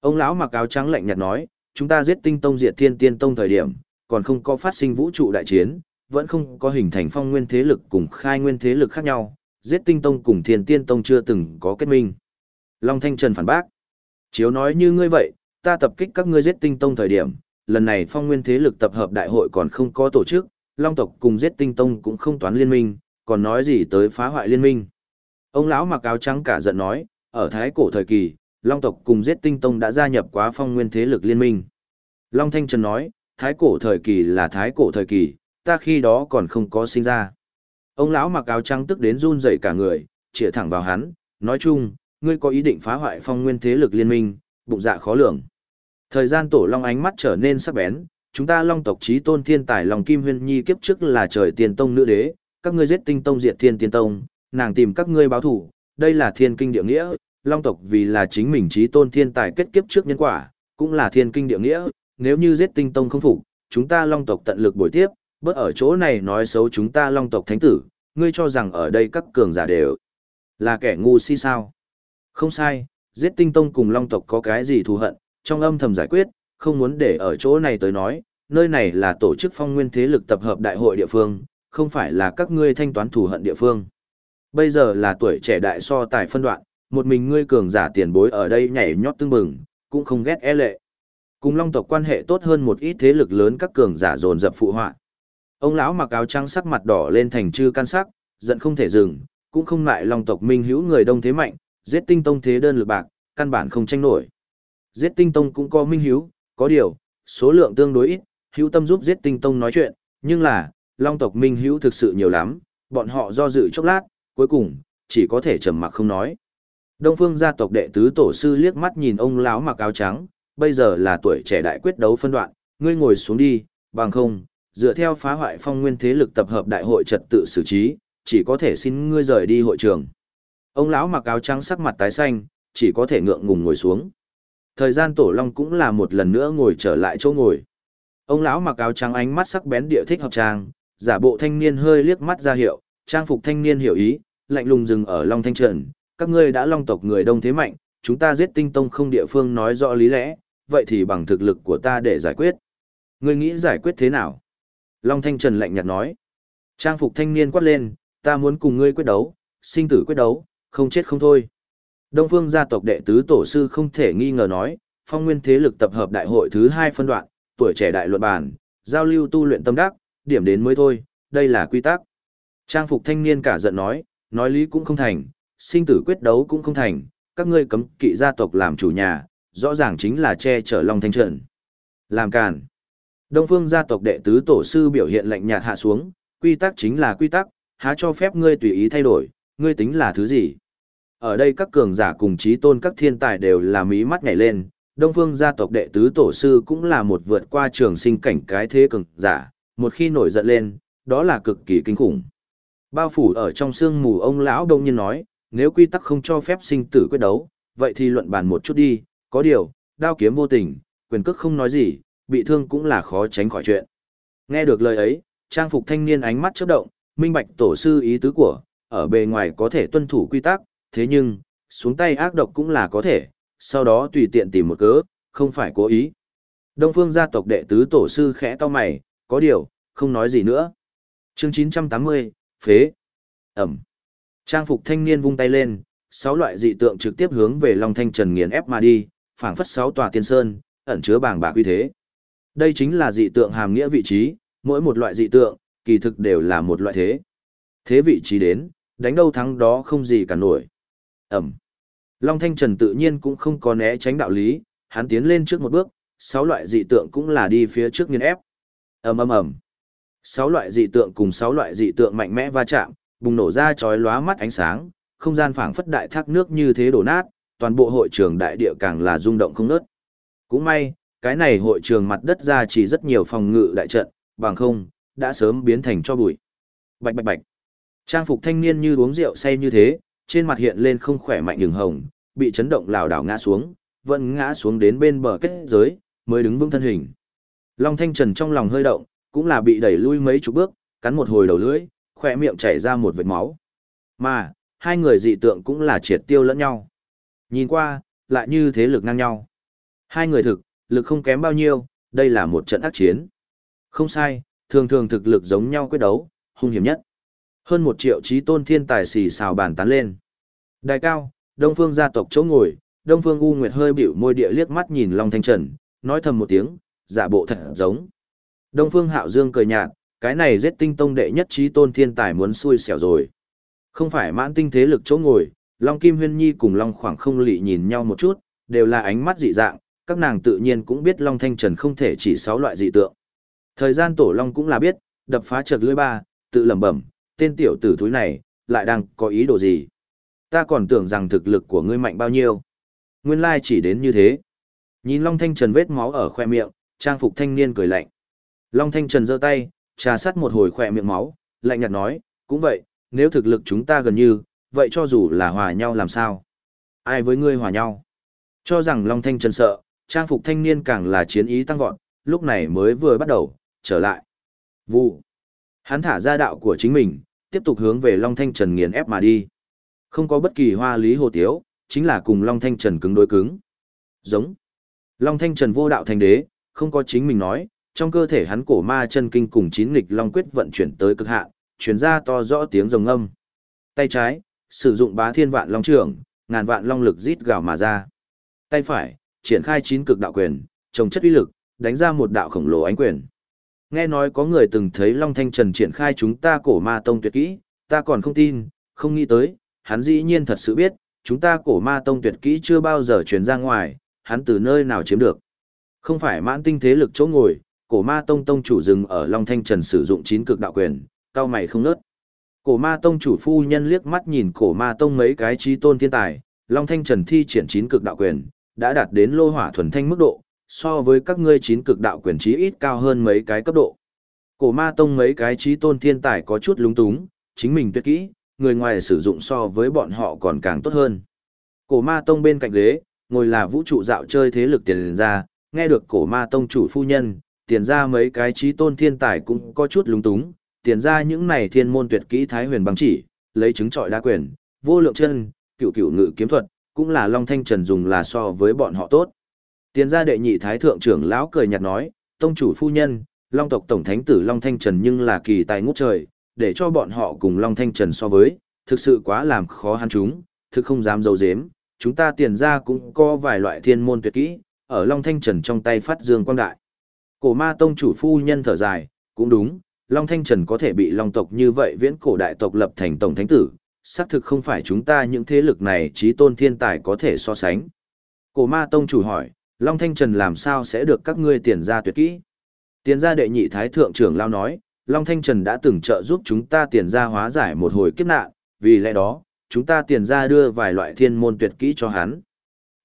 Ông lão mặc áo trắng lạnh nhạt nói, chúng ta giết tinh tông diệt thiên tiên tông thời điểm, còn không có phát sinh vũ trụ đại chiến, vẫn không có hình thành phong nguyên thế lực cùng khai nguyên thế lực khác nhau, giết tinh tông cùng thiên tiên tông chưa từng có kết minh. Long Thanh Trần phản bác. Chiếu nói như ngươi vậy, ta tập kích các ngươi giết tinh tông thời điểm, lần này phong nguyên thế lực tập hợp đại hội còn không có tổ chức, Long tộc cùng giết tinh tông cũng không toán liên minh, còn nói gì tới phá hoại liên minh. Ông lão mặc áo trắng cả giận nói, ở thái cổ thời kỳ, Long tộc cùng giết tinh tông đã gia nhập quá phong nguyên thế lực liên minh. Long Thanh Trần nói, thái cổ thời kỳ là thái cổ thời kỳ, ta khi đó còn không có sinh ra. Ông lão mặc áo trắng tức đến run rẩy cả người, chĩa thẳng vào hắn, nói chung, ngươi có ý định phá hoại phong nguyên thế lực liên minh, bụng dạ khó lường. Thời gian tổ long ánh mắt trở nên sắc bén, chúng ta long tộc trí tôn thiên tài lòng kim huyên nhi kiếp trước là trời tiền tông nữ đế, các ngươi giết tinh tông diệt thiên tiên tông, nàng tìm các ngươi báo thủ, đây là thiên kinh địa nghĩa, long tộc vì là chính mình trí tôn thiên tài kết kiếp trước nhân quả, cũng là thiên kinh địa nghĩa, nếu như giết tinh tông không phục, chúng ta long tộc tận lực bồi tiếp, bớt ở chỗ này nói xấu chúng ta long tộc thánh tử, ngươi cho rằng ở đây các cường giả đều là kẻ ngu si sao. Không sai, giết tinh tông cùng long tộc có cái gì thù hận, trong âm thầm giải quyết, không muốn để ở chỗ này tới nói, nơi này là tổ chức phong nguyên thế lực tập hợp đại hội địa phương, không phải là các ngươi thanh toán thù hận địa phương. Bây giờ là tuổi trẻ đại so tài phân đoạn, một mình ngươi cường giả tiền bối ở đây nhảy nhót tương bừng, cũng không ghét e lệ. Cùng long tộc quan hệ tốt hơn một ít thế lực lớn các cường giả dồn dập phụ họa. Ông lão mặc áo trắng sắc mặt đỏ lên thành chư can sắc, giận không thể dừng, cũng không ngại long tộc minh hữu người đông thế mạnh, giết tinh tông thế đơn lực bạc, căn bản không tranh nổi. Giết tinh tông cũng có minh hữu, có điều, số lượng tương đối ít, hữu tâm giúp giết tinh tông nói chuyện, nhưng là, long tộc minh hữu thực sự nhiều lắm, bọn họ do dự chốc lát, cuối cùng, chỉ có thể trầm mặc không nói. Đông phương gia tộc đệ tứ tổ sư liếc mắt nhìn ông lão mặc áo trắng, bây giờ là tuổi trẻ đại quyết đấu phân đoạn, ngươi ngồi xuống đi, bằng không, dựa theo phá hoại phong nguyên thế lực tập hợp đại hội trật tự xử trí, chỉ có thể xin ngươi rời đi hội trường. Ông lão mặc áo trắng sắc mặt tái xanh, chỉ có thể ngượng ngùng ngồi xuống. Thời gian tổ long cũng là một lần nữa ngồi trở lại chỗ ngồi. Ông lão mặc áo trắng ánh mắt sắc bén địa thích hợp trang, giả bộ thanh niên hơi liếc mắt ra hiệu, trang phục thanh niên hiểu ý, lạnh lùng dừng ở Long Thanh Trần, các ngươi đã long tộc người đông thế mạnh, chúng ta giết tinh tông không địa phương nói rõ lý lẽ, vậy thì bằng thực lực của ta để giải quyết. Ngươi nghĩ giải quyết thế nào? Long Thanh Trần lạnh nhạt nói. Trang phục thanh niên quát lên, ta muốn cùng ngươi quyết đấu, sinh tử quyết đấu, không chết không thôi. Đông phương gia tộc đệ tứ tổ sư không thể nghi ngờ nói, phong nguyên thế lực tập hợp đại hội thứ hai phân đoạn, tuổi trẻ đại luận bản, giao lưu tu luyện tâm đắc, điểm đến mới thôi, đây là quy tắc. Trang phục thanh niên cả giận nói, nói lý cũng không thành, sinh tử quyết đấu cũng không thành, các ngươi cấm kỵ gia tộc làm chủ nhà, rõ ràng chính là che chở Long Thanh Trần. Làm càn. Đông phương gia tộc đệ tứ tổ sư biểu hiện lạnh nhạt hạ xuống, quy tắc chính là quy tắc, há cho phép ngươi tùy ý thay đổi, ngươi tính là thứ gì? Ở đây các cường giả cùng trí tôn các thiên tài đều là mí mắt nhảy lên, Đông phương gia tộc đệ tứ tổ sư cũng là một vượt qua trường sinh cảnh cái thế cường giả, một khi nổi giận lên, đó là cực kỳ kinh khủng. Bao phủ ở trong sương mù ông lão đông nhiên nói, nếu quy tắc không cho phép sinh tử quyết đấu, vậy thì luận bàn một chút đi, có điều, đao kiếm vô tình, quyền cước không nói gì, bị thương cũng là khó tránh khỏi chuyện. Nghe được lời ấy, trang phục thanh niên ánh mắt chớp động, minh bạch tổ sư ý tứ của, ở bề ngoài có thể tuân thủ quy tắc, thế nhưng, xuống tay ác độc cũng là có thể, sau đó tùy tiện tìm một cớ, không phải cố ý. Đông phương gia tộc đệ tứ tổ sư khẽ to mày, có điều, không nói gì nữa. Chương 980, phế. Ẩm. Trang phục thanh niên vung tay lên, sáu loại dị tượng trực tiếp hướng về Long Thanh Trần nghiền ép mà đi, phảng phất sáu tòa tiên sơn, ẩn chứa bảng bạc uy thế. Đây chính là dị tượng hàm nghĩa vị trí, mỗi một loại dị tượng, kỳ thực đều là một loại thế. Thế vị trí đến, đánh đâu thắng đó không gì cả nổi. Ẩm. Long Thanh Trần tự nhiên cũng không có né tránh đạo lý, hắn tiến lên trước một bước, sáu loại dị tượng cũng là đi phía trước nghiền ép. Ầm ầm ầm. Sáu loại dị tượng cùng sáu loại dị tượng mạnh mẽ va chạm, bùng nổ ra chói lóa mắt ánh sáng, không gian phảng phất đại thác nước như thế đổ nát, toàn bộ hội trường đại địa càng là rung động không nớt Cũng may, cái này hội trường mặt đất ra chỉ rất nhiều phòng ngự đại trận, bằng không, đã sớm biến thành cho bụi. Bạch bạch bạch. Trang phục thanh niên như uống rượu say như thế, trên mặt hiện lên không khỏe mạnh đường hồng, bị chấn động lảo đảo ngã xuống, vẫn ngã xuống đến bên bờ kết giới, mới đứng vững thân hình. Long Thanh Trần trong lòng hơi động, cũng là bị đẩy lui mấy chục bước, cắn một hồi đầu lưỡi, khỏe miệng chảy ra một vệt máu. Mà, hai người dị tượng cũng là triệt tiêu lẫn nhau. Nhìn qua, lại như thế lực ngang nhau. Hai người thực, lực không kém bao nhiêu, đây là một trận ác chiến. Không sai, thường thường thực lực giống nhau quyết đấu, hung hiểm nhất. Hơn một triệu trí tôn thiên tài xì xào bàn tán lên. Đại cao, Đông Phương gia tộc chỗ ngồi, Đông Phương U Nguyệt hơi bĩu môi địa liếc mắt nhìn Long Thanh Trần, nói thầm một tiếng, giả bộ thật giống. Đông Phương Hạo Dương cười nhạt, cái này giết tinh tông đệ nhất trí tôn thiên tài muốn xui xẻo rồi. Không phải mãn tinh thế lực chỗ ngồi, Long Kim Huyên Nhi cùng Long Khoảng không lị nhìn nhau một chút, đều là ánh mắt dị dạng, các nàng tự nhiên cũng biết Long Thanh Trần không thể chỉ sáu loại dị tượng. Thời gian tổ Long cũng là biết, đập phá chợt lưỡi ba, tự lẩm bẩm, tên tiểu tử thúi này, lại đang có ý đồ gì. Ta còn tưởng rằng thực lực của ngươi mạnh bao nhiêu. Nguyên lai chỉ đến như thế. Nhìn Long Thanh Trần vết máu ở khoe miệng, trang phục thanh niên cười lạnh. Long Thanh Trần giơ tay, trà sát một hồi khỏe miệng máu, lạnh nhạt nói, cũng vậy, nếu thực lực chúng ta gần như, vậy cho dù là hòa nhau làm sao? Ai với ngươi hòa nhau? Cho rằng Long Thanh Trần sợ, trang phục thanh niên càng là chiến ý tăng vọt, lúc này mới vừa bắt đầu, trở lại. Vụ. Hắn thả ra đạo của chính mình, tiếp tục hướng về Long Thanh Trần nghiền ép mà đi. Không có bất kỳ hoa lý hồ tiếu, chính là cùng Long Thanh Trần cứng đối cứng. Giống. Long Thanh Trần vô đạo thành đế, không có chính mình nói, trong cơ thể hắn cổ ma chân kinh cùng chín nghịch Long Quyết vận chuyển tới cực hạn, chuyển ra to rõ tiếng rồng âm. Tay trái, sử dụng bá thiên vạn long trưởng, ngàn vạn long lực rít gào mà ra. Tay phải, triển khai chín cực đạo quyền, trồng chất uy lực, đánh ra một đạo khổng lồ ánh quyền. Nghe nói có người từng thấy Long Thanh Trần triển khai chúng ta cổ ma tông tuyệt kỹ, ta còn không tin, không nghĩ tới, hắn dĩ nhiên thật sự biết, chúng ta cổ ma tông tuyệt kỹ chưa bao giờ truyền ra ngoài, hắn từ nơi nào chiếm được. Không phải mãn tinh thế lực chỗ ngồi, cổ ma tông tông chủ dừng ở Long Thanh Trần sử dụng chín cực đạo quyền, cao mày không nớt. Cổ ma tông chủ phu nhân liếc mắt nhìn cổ ma tông mấy cái trí tôn thiên tài, Long Thanh Trần thi triển chín cực đạo quyền, đã đạt đến lô hỏa thuần thanh mức độ, so với các ngươi chín cực đạo quyền trí ít cao hơn mấy cái cấp độ. Cổ ma tông mấy cái trí tôn thiên tài có chút lúng túng, chính mình tuyệt kỹ, người ngoài sử dụng so với bọn họ còn càng tốt hơn. Cổ ma tông bên cạnh ghế, ngồi là vũ trụ dạo chơi thế lực tiền ra, nghe được cổ ma tông chủ phu nhân, tiền ra mấy cái trí tôn thiên tài cũng có chút lúng túng, tiền ra những này thiên môn tuyệt kỹ thái huyền bằng chỉ, lấy chứng trọi đa quyền, vô lượng chân, cựu cựu ngự kiếm thuật, cũng là Long Thanh Trần dùng là so với bọn họ tốt. Tiền ra đệ nhị thái thượng trưởng lão cười nhạt nói, tông chủ phu nhân, Long tộc tổng thánh tử Long Thanh Trần nhưng là kỳ tài ngút trời, để cho bọn họ cùng Long Thanh Trần so với, thực sự quá làm khó hắn chúng, thực không dám dấu dếm, chúng ta tiền ra cũng có vài loại thiên môn tuyệt kỹ, ở Long Thanh Trần trong tay phát dương quang đại. Cổ ma tông chủ phu nhân thở dài, cũng đúng, Long Thanh Trần có thể bị Long tộc như vậy viễn cổ đại tộc lập thành tổng thánh tử, xác thực không phải chúng ta những thế lực này trí tôn thiên tài có thể so sánh. Cổ ma tông chủ hỏi, Long Thanh Trần làm sao sẽ được các ngươi tiền ra tuyệt kỹ? Tiền gia đệ nhị thái thượng trưởng lao nói, Long Thanh Trần đã từng trợ giúp chúng ta tiền ra hóa giải một hồi kiếp nạn, vì lẽ đó, chúng ta tiền ra đưa vài loại thiên môn tuyệt kỹ cho hắn.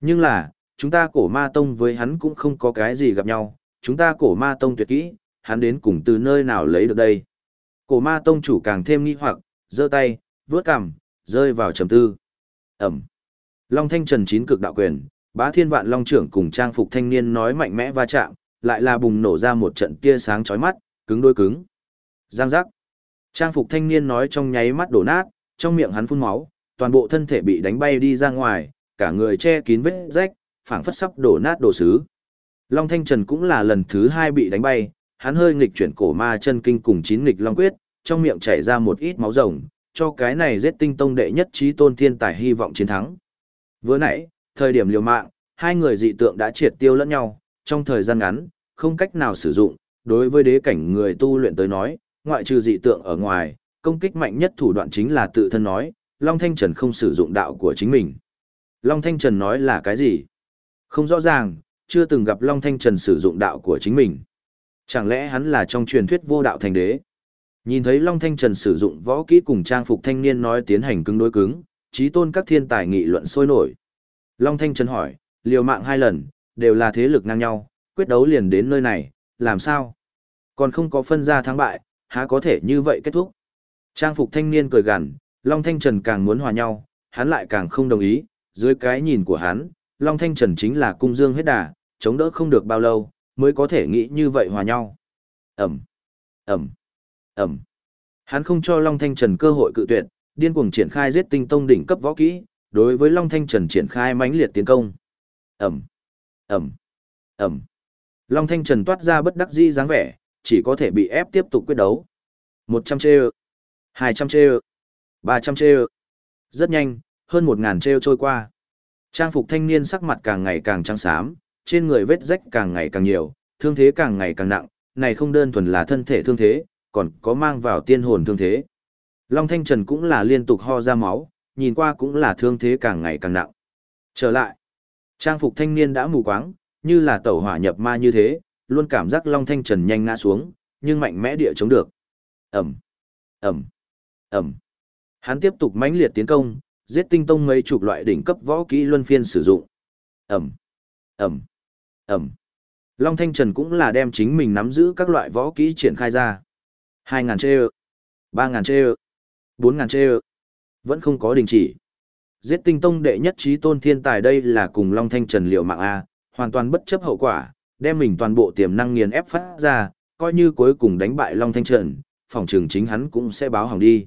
Nhưng là, chúng ta cổ ma tông với hắn cũng không có cái gì gặp nhau, chúng ta cổ ma tông tuyệt kỹ, hắn đến cùng từ nơi nào lấy được đây. Cổ ma tông chủ càng thêm nghi hoặc, giơ tay, vướt cằm, rơi vào trầm tư. Ẩm. Long Thanh Trần chín cực đạo quyền, bá thiên vạn long trưởng cùng trang phục thanh niên nói mạnh mẽ va chạm, lại là bùng nổ ra một trận tia sáng chói mắt, cứng đôi cứng. Giang giác. Trang phục thanh niên nói trong nháy mắt đổ nát, trong miệng hắn phun máu, toàn bộ thân thể bị đánh bay đi ra ngoài, cả người che kín vết rách, phảng phất sắp đổ nát đồ sứ. Long Thanh Trần cũng là lần thứ hai bị đánh bay, hắn hơi nghịch chuyển cổ ma chân kinh cùng chín nghịch long quyết, trong miệng chảy ra một ít máu rồng, cho cái này giết tinh tông đệ nhất trí tôn thiên tài hy vọng chiến thắng. Vừa nãy, thời điểm liều mạng, hai người dị tượng đã triệt tiêu lẫn nhau, trong thời gian ngắn, không cách nào sử dụng, đối với đế cảnh người tu luyện tới nói, ngoại trừ dị tượng ở ngoài, công kích mạnh nhất thủ đoạn chính là tự thân nói, Long Thanh Trần không sử dụng đạo của chính mình. Long Thanh Trần nói là cái gì? Không rõ ràng, chưa từng gặp Long Thanh Trần sử dụng đạo của chính mình. Chẳng lẽ hắn là trong truyền thuyết vô đạo thành đế? Nhìn thấy Long Thanh Trần sử dụng võ kỹ cùng trang phục thanh niên nói tiến hành cứng đối cứng, trí tôn các thiên tài nghị luận sôi nổi. Long Thanh Trần hỏi, liều mạng hai lần, đều là thế lực ngang nhau, quyết đấu liền đến nơi này, làm sao? Còn không có phân ra thắng bại, há có thể như vậy kết thúc? Trang phục thanh niên cười gằn, Long Thanh Trần càng muốn hòa nhau, hắn lại càng không đồng ý, dưới cái nhìn của hắn, Long Thanh Trần chính là cung dương hết đà, chống đỡ không được bao lâu, mới có thể nghĩ như vậy hòa nhau. Ẩm, Ẩm, Ẩm. Hắn không cho Long Thanh Trần cơ hội cự tuyệt, điên cuồng triển khai giết tinh tông đỉnh cấp võ kỹ, đối với Long Thanh Trần triển khai mãnh liệt tiến công. Ẩm, Ẩm, Ẩm. Long Thanh Trần toát ra bất đắc dĩ dáng vẻ, chỉ có thể bị ép tiếp tục quyết đấu. 100 chê 200 chê 300 chê Rất nhanh, hơn 1.000 chê trôi qua. Trang phục thanh niên sắc mặt càng ngày càng trắng xám, trên người vết rách càng ngày càng nhiều, thương thế càng ngày càng nặng, này không đơn thuần là thân thể thương thế, còn có mang vào tiên hồn thương thế. Long Thanh Trần cũng là liên tục ho ra máu, nhìn qua cũng là thương thế càng ngày càng nặng. Trở lại, trang phục thanh niên đã mù quáng, như là tẩu hỏa nhập ma như thế, luôn cảm giác Long Thanh Trần nhanh ngã xuống, nhưng mạnh mẽ địa chống được. Ẩm, Ẩm, Ẩm. Hắn tiếp tục mãnh liệt tiến công, giết tinh tông mấy chục loại đỉnh cấp võ kỹ luân phiên sử dụng. Ẩm, Ẩm, Ẩm. Long Thanh Trần cũng là đem chính mình nắm giữ các loại võ kỹ triển khai ra. 2.000 chê ơ, 3.000 chê ơ, 4.000 chê ơ. Vẫn không có đình chỉ. Giết tinh tông đệ nhất trí tôn thiên tài đây là cùng Long Thanh Trần liệu mạng A, hoàn toàn bất chấp hậu quả, đem mình toàn bộ tiềm năng nghiền ép phát ra, coi như cuối cùng đánh bại Long Thanh Trần, phòng trường chính hắn cũng sẽ báo hỏng đi.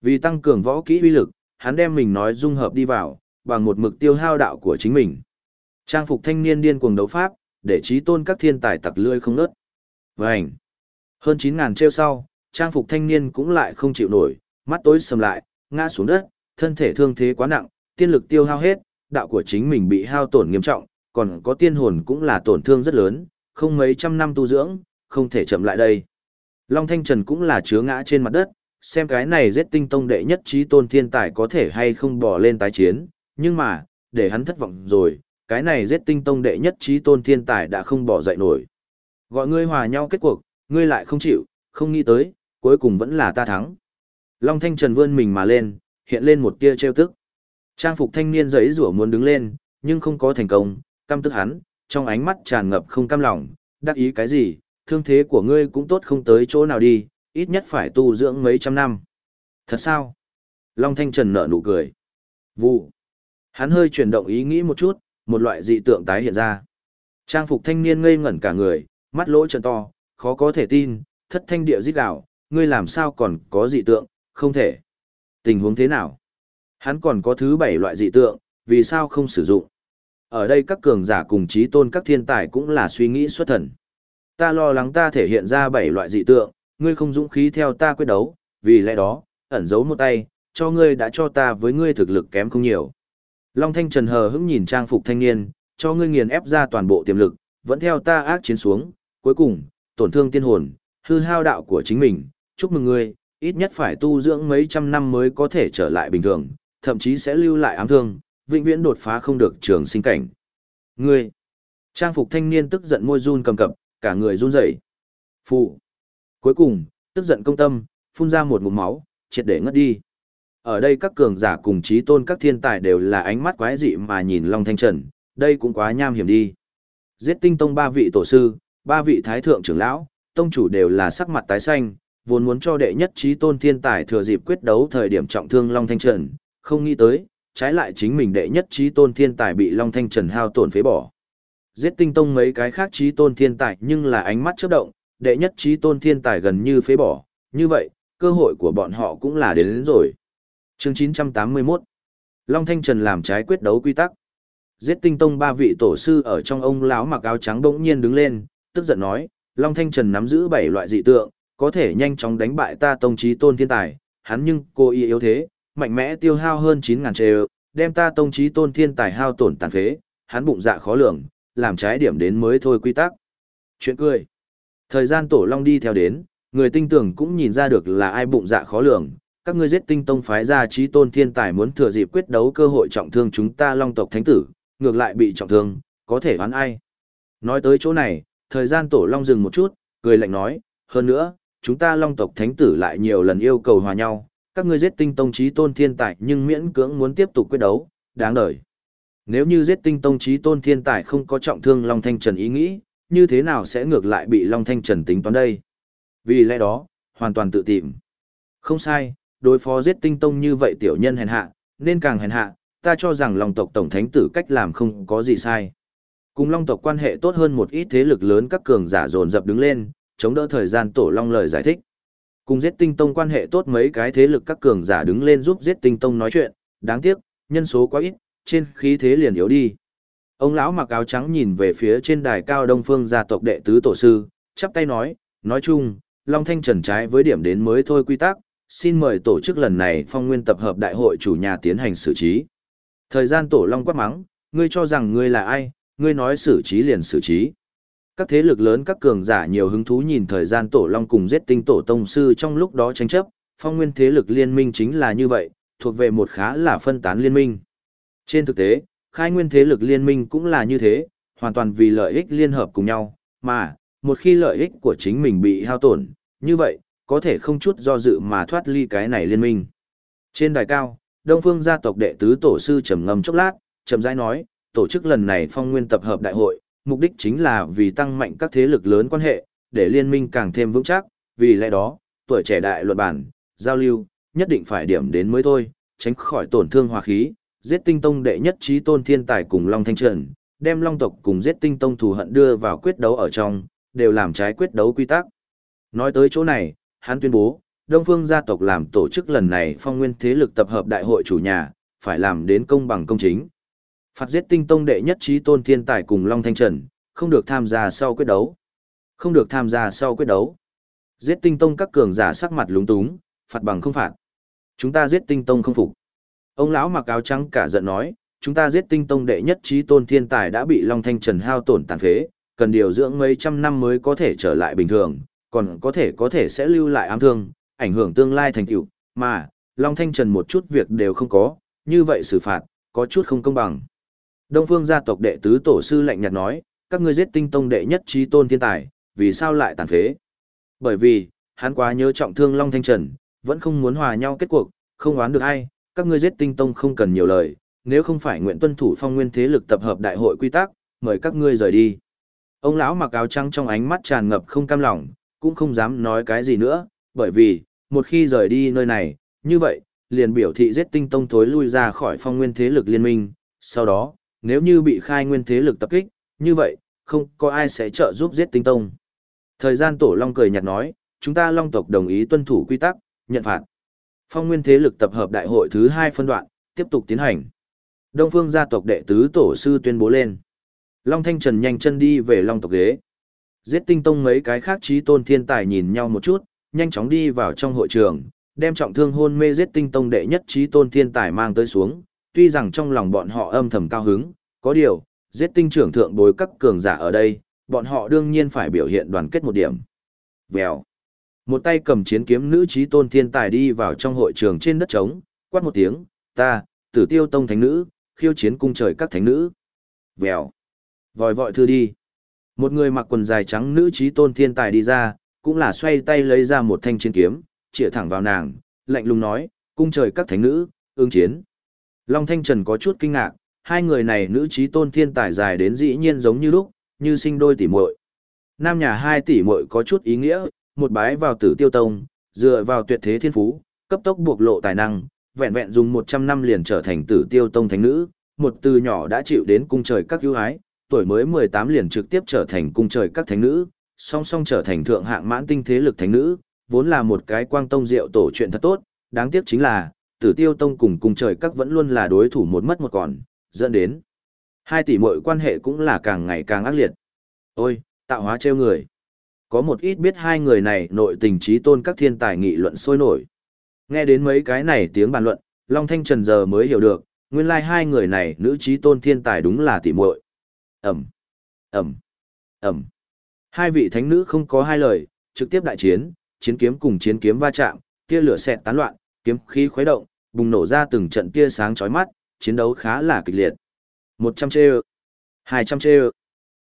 Vì tăng cường võ kỹ uy lực, hắn đem mình nói dung hợp đi vào, bằng một mực tiêu hao đạo của chính mình. Trang phục thanh niên điên cuồng đấu pháp, để trí tôn các thiên tài tặc lươi không nớt. Vành! Hơn 9.000 treo sau, trang phục thanh niên cũng lại không chịu nổi, mắt tối sầm lại, ngã xuống đất, thân thể thương thế quá nặng, tiên lực tiêu hao hết, đạo của chính mình bị hao tổn nghiêm trọng, còn có tiên hồn cũng là tổn thương rất lớn, không mấy trăm năm tu dưỡng, không thể chậm lại đây. Long Thanh Trần cũng là chứa ngã trên mặt đất, xem cái này giết tinh tông đệ nhất trí tôn thiên tài có thể hay không bỏ lên tái chiến, nhưng mà, để hắn thất vọng rồi, cái này giết tinh tông đệ nhất trí tôn thiên tài đã không bỏ dậy nổi. Gọi ngươi hòa nhau kết cuộc, ngươi lại không chịu, không nghĩ tới, cuối cùng vẫn là ta thắng. Long Thanh Trần vươn mình mà lên, hiện lên một tia trêu tức. Trang phục thanh niên giấy rủa muốn đứng lên, nhưng không có thành công, căm tức hắn, trong ánh mắt tràn ngập không cam lòng, đắc ý cái gì, thương thế của ngươi cũng tốt không tới chỗ nào đi, ít nhất phải tu dưỡng mấy trăm năm. Thật sao? Long Thanh Trần nở nụ cười. Vụ. Hắn hơi chuyển động ý nghĩ một chút, một loại dị tượng tái hiện ra. Trang phục thanh niên ngây ngẩn cả người, mắt lỗ trần to, khó có thể tin, thất thanh địa giết đảo, ngươi làm sao còn có dị tượng, không thể. Tình huống thế nào? Hắn còn có thứ bảy loại dị tượng, vì sao không sử dụng? Ở đây các cường giả cùng trí tôn các thiên tài cũng là suy nghĩ xuất thần. Ta lo lắng ta thể hiện ra bảy loại dị tượng, ngươi không dũng khí theo ta quyết đấu, vì lẽ đó, ẩn giấu một tay, cho ngươi đã cho ta với ngươi thực lực kém không nhiều. Long Thanh Trần hờ hững nhìn trang phục thanh niên, cho ngươi nghiền ép ra toàn bộ tiềm lực, vẫn theo ta ác chiến xuống, cuối cùng, tổn thương tiên hồn, hư hao đạo của chính mình, chúc mừng ngươi, ít nhất phải tu dưỡng mấy trăm năm mới có thể trở lại bình thường, thậm chí sẽ lưu lại ám thương, vĩnh viễn đột phá không được trường sinh cảnh. Ngươi! Trang phục thanh niên tức giận môi run cầm cập, cả người run rẩy. Phụ! Cuối cùng, tức giận công tâm, phun ra một ngụm máu, triệt để ngất đi. Ở đây các cường giả cùng trí tôn các thiên tài đều là ánh mắt quái dị mà nhìn Long Thanh Trần, đây cũng quá nham hiểm đi. Giết tinh tông ba vị tổ sư, ba vị thái thượng trưởng lão, tông chủ đều là sắc mặt tái xanh, vốn muốn cho đệ nhất trí tôn thiên tài thừa dịp quyết đấu thời điểm trọng thương Long Thanh Trần, không nghĩ tới, trái lại chính mình đệ nhất trí tôn thiên tài bị Long Thanh Trần hao tổn phế bỏ. Giết tinh tông mấy cái khác trí tôn thiên tài nhưng là ánh mắt chớp động, đệ nhất trí tôn thiên tài gần như phế bỏ, như vậy, cơ hội của bọn họ cũng là đến, đến rồi. Chương 981 Long Thanh Trần làm trái quyết đấu quy tắc. Giết tinh tông ba vị tổ sư ở trong ông lão mặc áo trắng bỗng nhiên đứng lên, tức giận nói, Long Thanh Trần nắm giữ bảy loại dị tượng, có thể nhanh chóng đánh bại ta tông trí tôn thiên tài, hắn nhưng cô y yếu thế, mạnh mẽ tiêu hao hơn 9.000 trề, đem ta tông trí tôn thiên tài hao tổn tàn phế, hắn bụng dạ khó lường, làm trái điểm đến mới thôi quy tắc. Chuyện cười. Thời gian tổ long đi theo đến, người tinh tưởng cũng nhìn ra được là ai bụng dạ khó lường, các ngươi giết tinh tông phái ra trí tôn thiên tài muốn thừa dịp quyết đấu cơ hội trọng thương chúng ta long tộc thánh tử, ngược lại bị trọng thương, có thể oán ai. Nói tới chỗ này, thời gian tổ long dừng một chút, cười lạnh nói, hơn nữa, chúng ta long tộc thánh tử lại nhiều lần yêu cầu hòa nhau, các ngươi giết tinh tông trí tôn thiên tài nhưng miễn cưỡng muốn tiếp tục quyết đấu, đáng đời. Nếu như giết tinh tông trí tôn thiên tài không có trọng thương Long Thanh Trần ý nghĩ, như thế nào sẽ ngược lại bị Long Thanh Trần tính toán đây? Vì lẽ đó, hoàn toàn tự tìm. Không sai, đối phó giết tinh tông như vậy tiểu nhân hèn hạ, nên càng hèn hạ, ta cho rằng Long tộc tổng thánh tử cách làm không có gì sai. Cùng Long tộc quan hệ tốt hơn một ít thế lực lớn các cường giả dồn dập đứng lên, chống đỡ thời gian tổ Long lời giải thích. Cùng giết tinh tông quan hệ tốt mấy cái thế lực các cường giả đứng lên giúp giết tinh tông nói chuyện, đáng tiếc, nhân số quá ít, trên khí thế liền yếu đi. Ông lão mặc áo trắng nhìn về phía trên đài cao Đông Phương gia tộc đệ tứ tổ sư, chắp tay nói, Nói chung, Long Thanh Trần trái với điểm đến mới thôi quy tắc, xin mời tổ chức lần này phong nguyên tập hợp đại hội chủ nhà tiến hành xử trí. Thời gian tổ Long quát mắng, ngươi cho rằng ngươi là ai, ngươi nói xử trí liền xử trí. Các thế lực lớn các cường giả nhiều hứng thú nhìn thời gian tổ Long cùng giết tinh tổ tông sư trong lúc đó tranh chấp, phong nguyên thế lực liên minh chính là như vậy, thuộc về một khá là phân tán liên minh. Trên thực tế, khai nguyên thế lực liên minh cũng là như thế, hoàn toàn vì lợi ích liên hợp cùng nhau, mà, một khi lợi ích của chính mình bị hao tổn, như vậy, có thể không chút do dự mà thoát ly cái này liên minh. Trên đài cao, Đông Phương gia tộc đệ tứ tổ sư trầm ngâm chốc lát, chậm rãi nói, tổ chức lần này phong nguyên tập hợp đại hội, mục đích chính là vì tăng mạnh các thế lực lớn quan hệ, để liên minh càng thêm vững chắc, vì lẽ đó, tuổi trẻ đại luận bản, giao lưu, nhất định phải điểm đến mới thôi, tránh khỏi tổn thương hòa khí, giết tinh tông đệ nhất trí tôn thiên tài cùng Long Thanh Trần, đem Long tộc cùng giết tinh tông thù hận đưa vào quyết đấu ở trong, đều làm trái quyết đấu quy tắc. Nói tới chỗ này, hắn tuyên bố, Đông Phương gia tộc làm tổ chức lần này phong nguyên thế lực tập hợp đại hội chủ nhà, phải làm đến công bằng công chính. Phạt giết tinh tông đệ nhất trí tôn thiên tài cùng Long Thanh Trần, không được tham gia sau quyết đấu. Không được tham gia sau quyết đấu. Giết tinh tông các cường giả sắc mặt lúng túng, phạt bằng không phạt. Chúng ta giết tinh tông không phục. Ông lão mặc áo trắng cả giận nói, chúng ta giết tinh tông đệ nhất trí tôn thiên tài đã bị Long Thanh Trần hao tổn tàn phế, cần điều dưỡng mấy trăm năm mới có thể trở lại bình thường, còn có thể có thể sẽ lưu lại ám thương, ảnh hưởng tương lai thành tựu, mà Long Thanh Trần một chút việc đều không có, như vậy xử phạt có chút không công bằng. Đông Phương gia tộc đệ tứ tổ sư lạnh nhạt nói, các ngươi giết tinh tông đệ nhất trí tôn thiên tài, vì sao lại tàn phế? Bởi vì, hắn quá nhớ trọng thương Long Thanh Trần, vẫn không muốn hòa nhau kết cuộc, không oán được ai, các ngươi giết tinh tông không cần nhiều lời, nếu không phải nguyện tuân thủ phong nguyên thế lực tập hợp đại hội quy tắc, mời các ngươi rời đi. Ông lão mặc áo trắng trong ánh mắt tràn ngập không cam lòng, cũng không dám nói cái gì nữa, bởi vì, một khi rời đi nơi này, như vậy, liền biểu thị giết tinh tông thối lui ra khỏi phong nguyên thế lực liên minh, sau đó, nếu như bị khai nguyên thế lực tập kích, như vậy, không có ai sẽ trợ giúp giết tinh tông. Thời gian tổ long cười nhạt nói, chúng ta long tộc đồng ý tuân thủ quy tắc, nhận phạt. Phong nguyên thế lực tập hợp đại hội thứ hai phân đoạn, tiếp tục tiến hành. Đông phương gia tộc đệ tứ tổ sư tuyên bố lên. Long Thanh Trần nhanh chân đi về Long tộc ghế. Giết tinh tông mấy cái khác trí tôn thiên tài nhìn nhau một chút, nhanh chóng đi vào trong hội trường, đem trọng thương hôn mê giết tinh tông đệ nhất trí tôn thiên tài mang tới xuống. Tuy rằng trong lòng bọn họ âm thầm cao hứng, có điều, giết tinh trưởng thượng bối các cường giả ở đây, bọn họ đương nhiên phải biểu hiện đoàn kết một điểm. Vèo. Một tay cầm chiến kiếm nữ trí tôn thiên tài đi vào trong hội trường trên đất trống, quát một tiếng, ta, tử tiêu tông thánh nữ, khiêu chiến cung trời các thánh nữ. Vèo. Vòi vọi thư đi. Một người mặc quần dài trắng nữ trí tôn thiên tài đi ra, cũng là xoay tay lấy ra một thanh chiến kiếm, chĩa thẳng vào nàng, lạnh lùng nói, cung trời các thánh nữ, ứng chiến. Long Thanh Trần có chút kinh ngạc, hai người này nữ trí tôn thiên tài dài đến dĩ nhiên giống như lúc, như sinh đôi tỷ muội. Nam nhà hai tỷ muội có chút ý nghĩa, một bái vào tử tiêu tông, dựa vào tuyệt thế thiên phú, cấp tốc buộc lộ tài năng, vẹn vẹn dùng 100 năm liền trở thành tử tiêu tông thánh nữ, một từ nhỏ đã chịu đến cung trời các ưu ái, tuổi mới 18 liền trực tiếp trở thành cung trời các thánh nữ, song song trở thành thượng hạng mãn tinh thế lực thánh nữ, vốn là một cái quang tông diệu tổ chuyện thật tốt, đáng tiếc chính là, tử tiêu tông cùng cung trời các vẫn luôn là đối thủ một mất một còn, dẫn đến hai tỷ muội quan hệ cũng là càng ngày càng ác liệt. Ôi, tạo hóa trêu người. Có một ít biết hai người này nội tình trí tôn các thiên tài nghị luận sôi nổi. Nghe đến mấy cái này tiếng bàn luận, Long Thanh Trần giờ mới hiểu được, nguyên lai like hai người này nữ trí tôn thiên tài đúng là tỷ muội. Ẩm, Ẩm, Ẩm. Hai vị thánh nữ không có hai lời, trực tiếp đại chiến, chiến kiếm cùng chiến kiếm va chạm, tia lửa xẹt tán loạn, kiếm khí khuấy động, bùng nổ ra từng trận tia sáng chói mắt, chiến đấu khá là kịch liệt. 100 chê ơ, 200 chê ơ,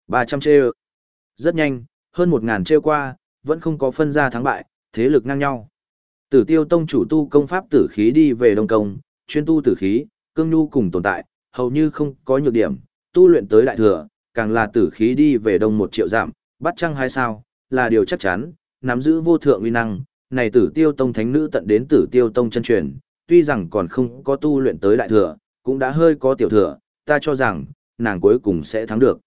300 chê ơ. Rất nhanh, hơn một ngàn trêu qua, vẫn không có phân ra thắng bại, thế lực ngang nhau. Tử tiêu tông chủ tu công pháp tử khí đi về đông công, chuyên tu tử khí, cương nhu cùng tồn tại, hầu như không có nhược điểm, tu luyện tới đại thừa, càng là tử khí đi về đông một triệu giảm, bắt trăng hai sao, là điều chắc chắn, nắm giữ vô thượng uy năng, này tử tiêu tông thánh nữ tận đến tử tiêu tông chân truyền, tuy rằng còn không có tu luyện tới đại thừa, cũng đã hơi có tiểu thừa, ta cho rằng, nàng cuối cùng sẽ thắng được.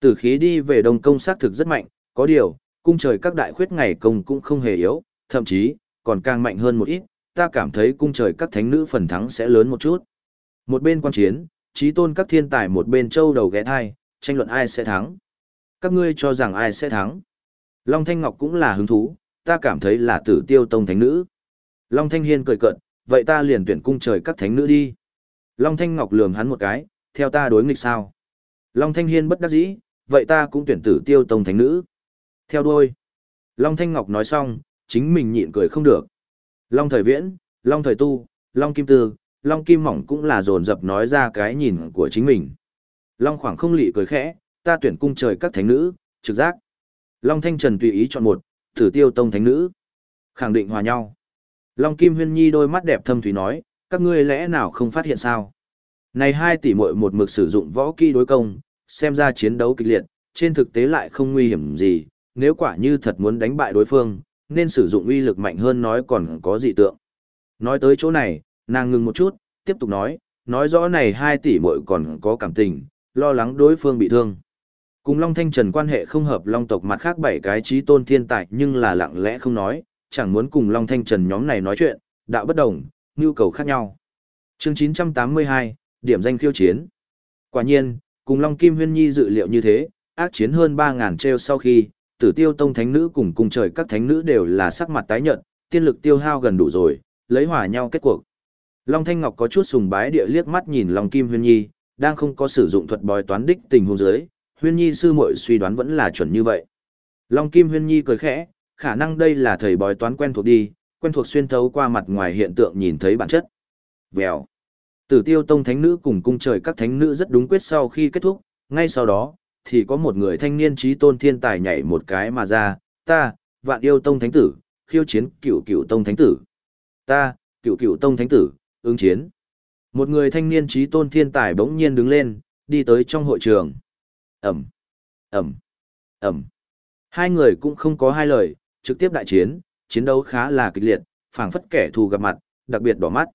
Tử khí đi về đông công xác thực rất mạnh, có điều, cung trời các đại khuyết ngày công cũng không hề yếu, thậm chí, còn càng mạnh hơn một ít, ta cảm thấy cung trời các thánh nữ phần thắng sẽ lớn một chút. Một bên quan chiến, trí tôn các thiên tài một bên châu đầu ghé thai, tranh luận ai sẽ thắng. Các ngươi cho rằng ai sẽ thắng. Long Thanh Ngọc cũng là hứng thú, ta cảm thấy là tử tiêu tông thánh nữ. Long Thanh Hiên cười cợt, vậy ta liền tuyển cung trời các thánh nữ đi. Long Thanh Ngọc lườm hắn một cái, theo ta đối nghịch sao. Long Thanh Hiên bất đắc dĩ, vậy ta cũng tuyển tử tiêu tông thánh nữ. Theo đuôi. Long Thanh Ngọc nói xong, chính mình nhịn cười không được. Long Thời Viễn, Long Thời Tu, Long Kim Tư, Long Kim Mỏng cũng là dồn dập nói ra cái nhìn của chính mình. Long khoảng không lị cười khẽ, ta tuyển cung trời các thánh nữ, trực giác. Long Thanh Trần tùy ý chọn một, thử tiêu tông thánh nữ. Khẳng định hòa nhau. Long Kim Huyên Nhi đôi mắt đẹp thâm thủy nói, các ngươi lẽ nào không phát hiện sao? Này hai tỷ muội một mực sử dụng võ kỹ đối công, xem ra chiến đấu kịch liệt, trên thực tế lại không nguy hiểm gì, nếu quả như thật muốn đánh bại đối phương, nên sử dụng uy lực mạnh hơn nói còn có dị tượng. Nói tới chỗ này, nàng ngừng một chút, tiếp tục nói, nói rõ này hai tỷ muội còn có cảm tình, lo lắng đối phương bị thương. Cùng Long Thanh Trần quan hệ không hợp Long tộc mặt khác bảy cái trí tôn thiên tài nhưng là lặng lẽ không nói, chẳng muốn cùng Long Thanh Trần nhóm này nói chuyện, đạo bất đồng, nhu cầu khác nhau. Chương 982, điểm danh khiêu chiến. Quả nhiên, cùng Long Kim Huyên Nhi dự liệu như thế, ác chiến hơn 3.000 treo sau khi, tử tiêu tông thánh nữ cùng cùng trời các thánh nữ đều là sắc mặt tái nhợt, tiên lực tiêu hao gần đủ rồi, lấy hòa nhau kết cuộc. Long Thanh Ngọc có chút sùng bái địa liếc mắt nhìn Long Kim Huyên Nhi, đang không có sử dụng thuật bói toán đích tình huống dưới, Huyên Nhi sư muội suy đoán vẫn là chuẩn như vậy. Long Kim Huyên Nhi cười khẽ, khả năng đây là thầy bói toán quen thuộc đi, quen thuộc xuyên thấu qua mặt ngoài hiện tượng nhìn thấy bản chất. Vèo. Tử Tiêu Tông thánh nữ cùng cung trời các thánh nữ rất đúng quyết sau khi kết thúc, ngay sau đó thì có một người thanh niên trí tôn thiên tài nhảy một cái mà ra, ta, Vạn Yêu Tông thánh tử, khiêu chiến Cửu Cửu Tông thánh tử. Ta, Cửu Cửu Tông thánh tử, ứng chiến. Một người thanh niên trí tôn thiên tài bỗng nhiên đứng lên, đi tới trong hội trường. Ẩm, Ẩm, Ẩm. Hai người cũng không có hai lời, trực tiếp đại chiến, chiến đấu khá là kịch liệt, phảng phất kẻ thù gặp mặt, đặc biệt đỏ mắt.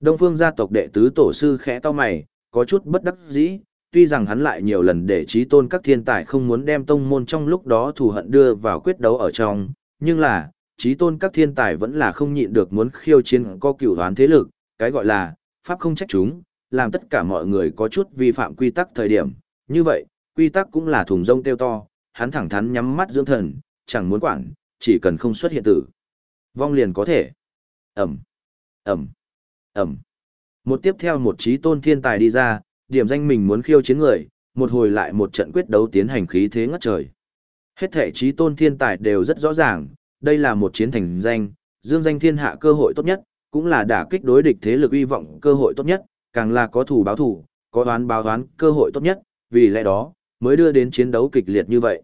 Đông phương gia tộc đệ tứ tổ sư khẽ to mày, có chút bất đắc dĩ, tuy rằng hắn lại nhiều lần để trí tôn các thiên tài không muốn đem tông môn trong lúc đó thù hận đưa vào quyết đấu ở trong, nhưng là, trí tôn các thiên tài vẫn là không nhịn được muốn khiêu chiến có cửu đoán thế lực, cái gọi là, pháp không trách chúng, làm tất cả mọi người có chút vi phạm quy tắc thời điểm, như vậy, quy tắc cũng là thùng rông tiêu to, hắn thẳng thắn nhắm mắt dưỡng thần, chẳng muốn quản, chỉ cần không xuất hiện tử. Vong liền có thể. Ẩm, Ẩm, Ẩm. Một tiếp theo một trí tôn thiên tài đi ra, điểm danh mình muốn khiêu chiến người, một hồi lại một trận quyết đấu tiến hành khí thế ngất trời. Hết thể trí tôn thiên tài đều rất rõ ràng, đây là một chiến thành danh, dương danh thiên hạ cơ hội tốt nhất, cũng là đả kích đối địch thế lực uy vọng cơ hội tốt nhất, càng là có thủ báo thủ, có đoán báo đoán cơ hội tốt nhất, vì lẽ đó, mới đưa đến chiến đấu kịch liệt như vậy.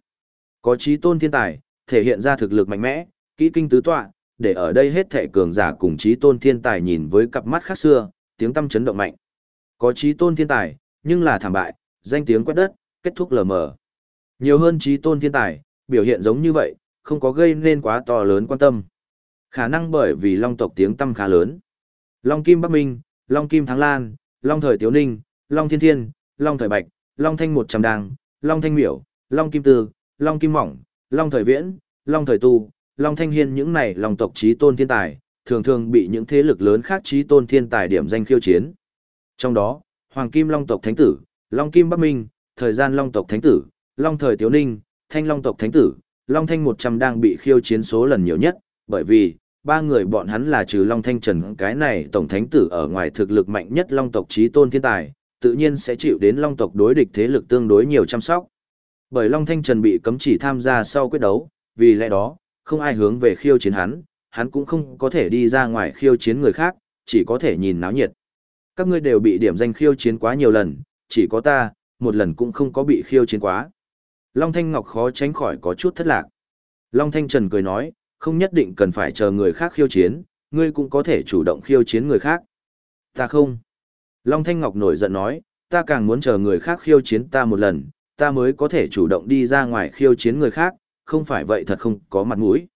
Có trí tôn thiên tài, thể hiện ra thực lực mạnh mẽ, kỹ kinh tứ tọa, để ở đây hết thể cường giả cùng trí tôn thiên tài nhìn với cặp mắt khác xưa, tiếng tâm chấn động mạnh. Có trí tôn thiên tài, nhưng là thảm bại, danh tiếng quét đất, kết thúc lờ mờ. Nhiều hơn trí tôn thiên tài, biểu hiện giống như vậy, không có gây nên quá to lớn quan tâm. Khả năng bởi vì long tộc tiếng tâm khá lớn. Long Kim Bắc Minh, Long Kim Thắng Lan, Long Thời Tiếu Ninh, Long Thiên Thiên, Long Thời Bạch, Long Thanh Một Trầm Đàng, Long Thanh Miểu, Long Kim Tư, Long Kim Mỏng, Long Thời Viễn, Long Thời Tu, Long Thanh Hiên những này long tộc trí tôn thiên tài, thường thường bị những thế lực lớn khác trí tôn thiên tài điểm danh khiêu chiến. Trong đó, Hoàng Kim Long tộc Thánh tử, Long Kim Bắc Minh, Thời gian Long tộc Thánh tử, Long Thời Tiếu Ninh, Thanh Long tộc Thánh tử, Long Thanh 100 đang bị khiêu chiến số lần nhiều nhất, bởi vì, ba người bọn hắn là trừ Long Thanh Trần cái này tổng thánh tử ở ngoài thực lực mạnh nhất Long tộc trí tôn thiên tài, tự nhiên sẽ chịu đến Long tộc đối địch thế lực tương đối nhiều chăm sóc. Bởi Long Thanh Trần bị cấm chỉ tham gia sau quyết đấu, vì lẽ đó, không ai hướng về khiêu chiến hắn, hắn cũng không có thể đi ra ngoài khiêu chiến người khác, chỉ có thể nhìn náo nhiệt. Các ngươi đều bị điểm danh khiêu chiến quá nhiều lần, chỉ có ta, một lần cũng không có bị khiêu chiến quá. Long Thanh Ngọc khó tránh khỏi có chút thất lạc. Long Thanh Trần cười nói, không nhất định cần phải chờ người khác khiêu chiến, ngươi cũng có thể chủ động khiêu chiến người khác. Ta không. Long Thanh Ngọc nổi giận nói, ta càng muốn chờ người khác khiêu chiến ta một lần, ta mới có thể chủ động đi ra ngoài khiêu chiến người khác, không phải vậy thật không có mặt mũi.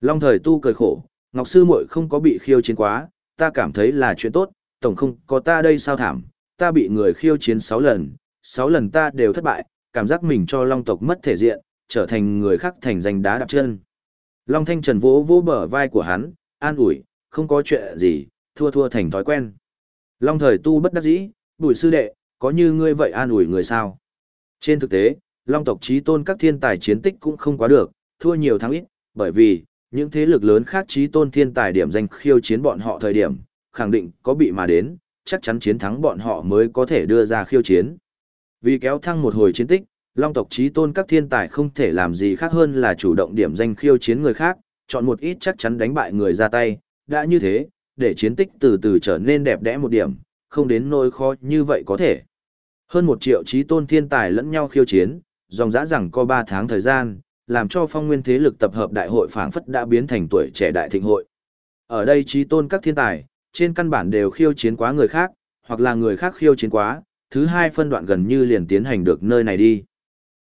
Long thời tu cười khổ, Ngọc Sư muội không có bị khiêu chiến quá, ta cảm thấy là chuyện tốt, tổng không có ta đây sao thảm, ta bị người khiêu chiến 6 lần, 6 lần ta đều thất bại, cảm giác mình cho Long tộc mất thể diện, trở thành người khác thành danh đá đạp chân. Long Thanh Trần vỗ vỗ bờ vai của hắn, an ủi, không có chuyện gì, thua thua thành thói quen. Long thời tu bất đắc dĩ, bùi sư đệ, có như ngươi vậy an ủi người sao? Trên thực tế, Long tộc trí tôn các thiên tài chiến tích cũng không quá được, thua nhiều thắng ít, bởi vì, những thế lực lớn khác trí tôn thiên tài điểm danh khiêu chiến bọn họ thời điểm, khẳng định có bị mà đến, chắc chắn chiến thắng bọn họ mới có thể đưa ra khiêu chiến. Vì kéo thăng một hồi chiến tích, Long tộc trí tôn các thiên tài không thể làm gì khác hơn là chủ động điểm danh khiêu chiến người khác, chọn một ít chắc chắn đánh bại người ra tay, đã như thế, để chiến tích từ từ trở nên đẹp đẽ một điểm, không đến nỗi khó như vậy có thể. Hơn một triệu trí tôn thiên tài lẫn nhau khiêu chiến, dòng dã rằng có 3 tháng thời gian, làm cho phong nguyên thế lực tập hợp đại hội phảng phất đã biến thành tuổi trẻ đại thịnh hội. Ở đây trí tôn các thiên tài, trên căn bản đều khiêu chiến quá người khác, hoặc là người khác khiêu chiến quá, thứ hai phân đoạn gần như liền tiến hành được nơi này đi.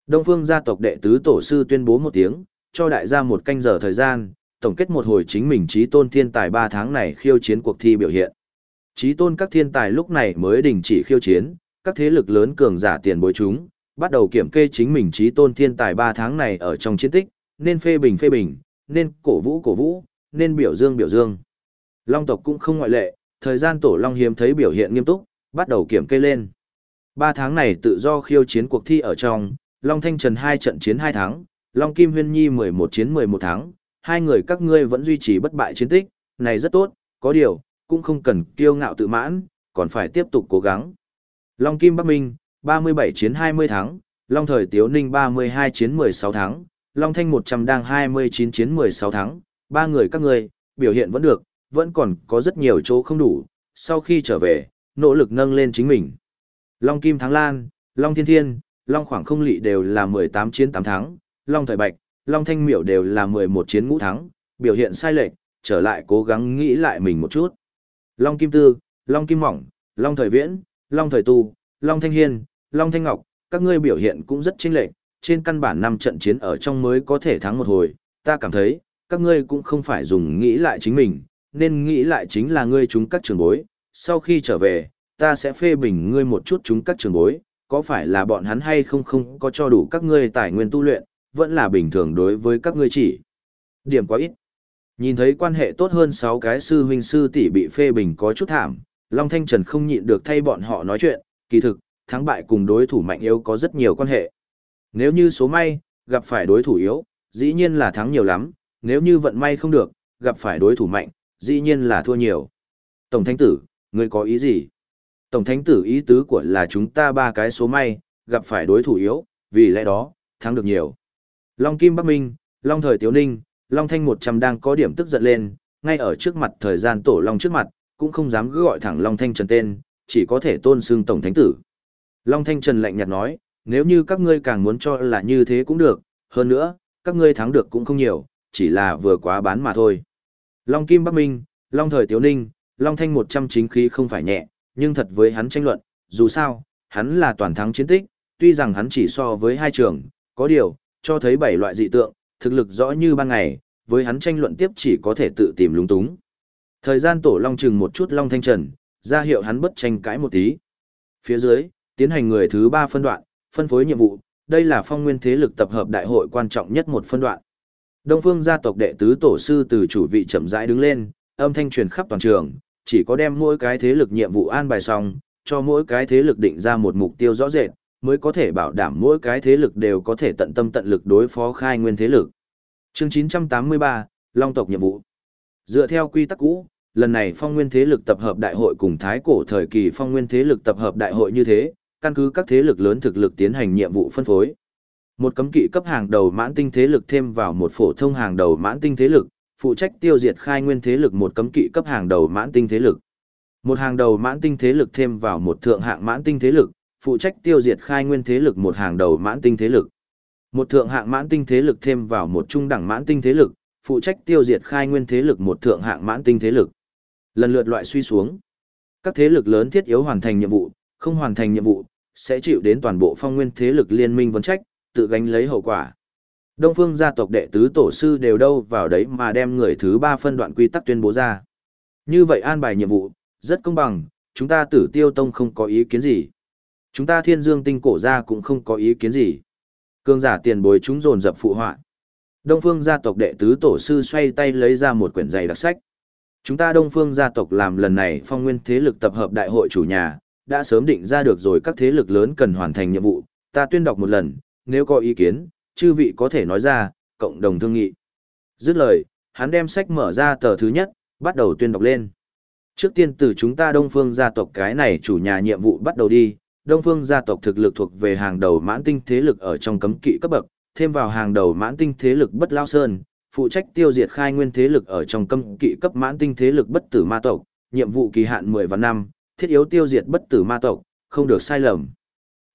Đông phương gia tộc đệ tứ tổ sư tuyên bố một tiếng, cho đại gia một canh giờ thời gian, tổng kết một hồi chính mình trí tôn thiên tài 3 tháng này khiêu chiến cuộc thi biểu hiện. Trí tôn các thiên tài lúc này mới đình chỉ khiêu chiến, các thế lực lớn cường giả tiền bối chúng, bắt đầu kiểm kê chính mình trí tôn thiên tài 3 tháng này ở trong chiến tích, nên phê bình phê bình, nên cổ vũ cổ vũ, nên biểu dương biểu dương. Long tộc cũng không ngoại lệ, thời gian tổ Long hiếm thấy biểu hiện nghiêm túc, bắt đầu kiểm kê lên. Ba tháng này tự do khiêu chiến cuộc thi ở trong, Long Thanh Trần hai trận chiến hai tháng, Long Kim Huyên Nhi 11 chiến 11 tháng, hai người các ngươi vẫn duy trì bất bại chiến tích, này rất tốt, có điều, cũng không cần kiêu ngạo tự mãn, còn phải tiếp tục cố gắng. Long Kim Bắc Minh, 37 chiến 20 tháng, Long Thời Tiếu Ninh 32 chiến 16 tháng, Long Thanh 100 đang 29 chiến 16 tháng, ba người các ngươi, biểu hiện vẫn được, vẫn còn có rất nhiều chỗ không đủ, sau khi trở về, nỗ lực nâng lên chính mình. Long Kim Thắng Lan, Long Thiên Thiên, Long Khoảng Không Lị đều là 18 chiến 8 thắng, Long Thời Bạch, Long Thanh Miểu đều là 11 chiến ngũ thắng, biểu hiện sai lệch, trở lại cố gắng nghĩ lại mình một chút. Long Kim Tư, Long Kim Mỏng, Long Thời Viễn, Long Thời Tu, Long Thanh Hiên, Long Thanh Ngọc, các ngươi biểu hiện cũng rất chênh lệch, trên căn bản năm trận chiến ở trong mới có thể thắng một hồi, ta cảm thấy, các ngươi cũng không phải dùng nghĩ lại chính mình, nên nghĩ lại chính là ngươi chúng các trường bối, sau khi trở về, ta sẽ phê bình ngươi một chút chúng các trường bối, có phải là bọn hắn hay không không có cho đủ các ngươi tài nguyên tu luyện, vẫn là bình thường đối với các ngươi chỉ. Điểm quá ít. Nhìn thấy quan hệ tốt hơn 6 cái sư huynh sư tỷ bị phê bình có chút thảm, Long Thanh Trần không nhịn được thay bọn họ nói chuyện, kỳ thực, thắng bại cùng đối thủ mạnh yếu có rất nhiều quan hệ. Nếu như số may, gặp phải đối thủ yếu, dĩ nhiên là thắng nhiều lắm, nếu như vận may không được, gặp phải đối thủ mạnh, dĩ nhiên là thua nhiều. Tổng Thánh Tử, ngươi có ý gì? Tổng Thánh Tử ý tứ của là chúng ta ba cái số may, gặp phải đối thủ yếu, vì lẽ đó, thắng được nhiều. Long Kim Bắc Minh, Long Thời Tiếu Ninh, Long Thanh 100 đang có điểm tức giận lên, ngay ở trước mặt thời gian tổ Long trước mặt, cũng không dám cứ gọi thẳng Long Thanh Trần tên, chỉ có thể tôn xưng Tổng Thánh Tử. Long Thanh Trần lạnh nhạt nói, nếu như các ngươi càng muốn cho là như thế cũng được, hơn nữa, các ngươi thắng được cũng không nhiều, chỉ là vừa quá bán mà thôi. Long Kim Bắc Minh, Long Thời Tiếu Ninh, Long Thanh 100 chính khí không phải nhẹ, nhưng thật với hắn tranh luận, dù sao, hắn là toàn thắng chiến tích, tuy rằng hắn chỉ so với hai trường, có điều, cho thấy bảy loại dị tượng, thực lực rõ như ban ngày, với hắn tranh luận tiếp chỉ có thể tự tìm lúng túng. Thời gian tổ long chừng một chút long thanh trần, ra hiệu hắn bất tranh cãi một tí. Phía dưới, tiến hành người thứ ba phân đoạn, phân phối nhiệm vụ, đây là phong nguyên thế lực tập hợp đại hội quan trọng nhất một phân đoạn. Đông phương gia tộc đệ tứ tổ sư từ chủ vị chậm rãi đứng lên, âm thanh truyền khắp toàn trường, chỉ có đem mỗi cái thế lực nhiệm vụ an bài xong, cho mỗi cái thế lực định ra một mục tiêu rõ rệt, mới có thể bảo đảm mỗi cái thế lực đều có thể tận tâm tận lực đối phó khai nguyên thế lực. Chương 983, Long tộc nhiệm vụ. Dựa theo quy tắc cũ, lần này phong nguyên thế lực tập hợp đại hội cùng thái cổ thời kỳ phong nguyên thế lực tập hợp đại hội như thế, căn cứ các thế lực lớn thực lực tiến hành nhiệm vụ phân phối. Một cấm kỵ cấp hàng đầu mãn tinh thế lực thêm vào một phổ thông hàng đầu mãn tinh thế lực, phụ trách tiêu diệt khai nguyên thế lực một cấm kỵ cấp hàng đầu mãn tinh thế lực. Một hàng đầu mãn tinh thế lực thêm vào một thượng hạng mãn tinh thế lực, phụ trách tiêu diệt khai nguyên thế lực một hàng đầu mãn tinh thế lực. Một thượng hạng mãn tinh thế lực thêm vào một trung đẳng mãn tinh thế lực, phụ trách tiêu diệt khai nguyên thế lực một thượng hạng mãn tinh thế lực. Lần lượt loại suy xuống. Các thế lực lớn thiết yếu hoàn thành nhiệm vụ, không hoàn thành nhiệm vụ, sẽ chịu đến toàn bộ phong nguyên thế lực liên minh vấn trách, tự gánh lấy hậu quả. Đông phương gia tộc đệ tứ tổ sư đều đâu vào đấy mà đem người thứ ba phân đoạn quy tắc tuyên bố ra. Như vậy an bài nhiệm vụ, rất công bằng, chúng ta tử tiêu tông không có ý kiến gì. Chúng ta thiên dương tinh cổ gia cũng không có ý kiến gì. Cương giả tiền bối chúng dồn dập phụ họa. Đông phương gia tộc đệ tứ tổ sư xoay tay lấy ra một quyển dày đặc sách. Chúng ta đông phương gia tộc làm lần này phong nguyên thế lực tập hợp đại hội chủ nhà, đã sớm định ra được rồi các thế lực lớn cần hoàn thành nhiệm vụ. Ta tuyên đọc một lần, nếu có ý kiến, chư vị có thể nói ra, cộng đồng thương nghị. Dứt lời, hắn đem sách mở ra tờ thứ nhất, bắt đầu tuyên đọc lên. Trước tiên từ chúng ta Đông Phương gia tộc cái này chủ nhà nhiệm vụ bắt đầu đi, Đông Phương gia tộc thực lực thuộc về hàng đầu mãn tinh thế lực ở trong cấm kỵ cấp bậc, thêm vào hàng đầu mãn tinh thế lực bất lao sơn, phụ trách tiêu diệt khai nguyên thế lực ở trong cấm kỵ cấp mãn tinh thế lực bất tử ma tộc, nhiệm vụ kỳ hạn 10 và năm, thiết yếu tiêu diệt bất tử ma tộc, không được sai lầm.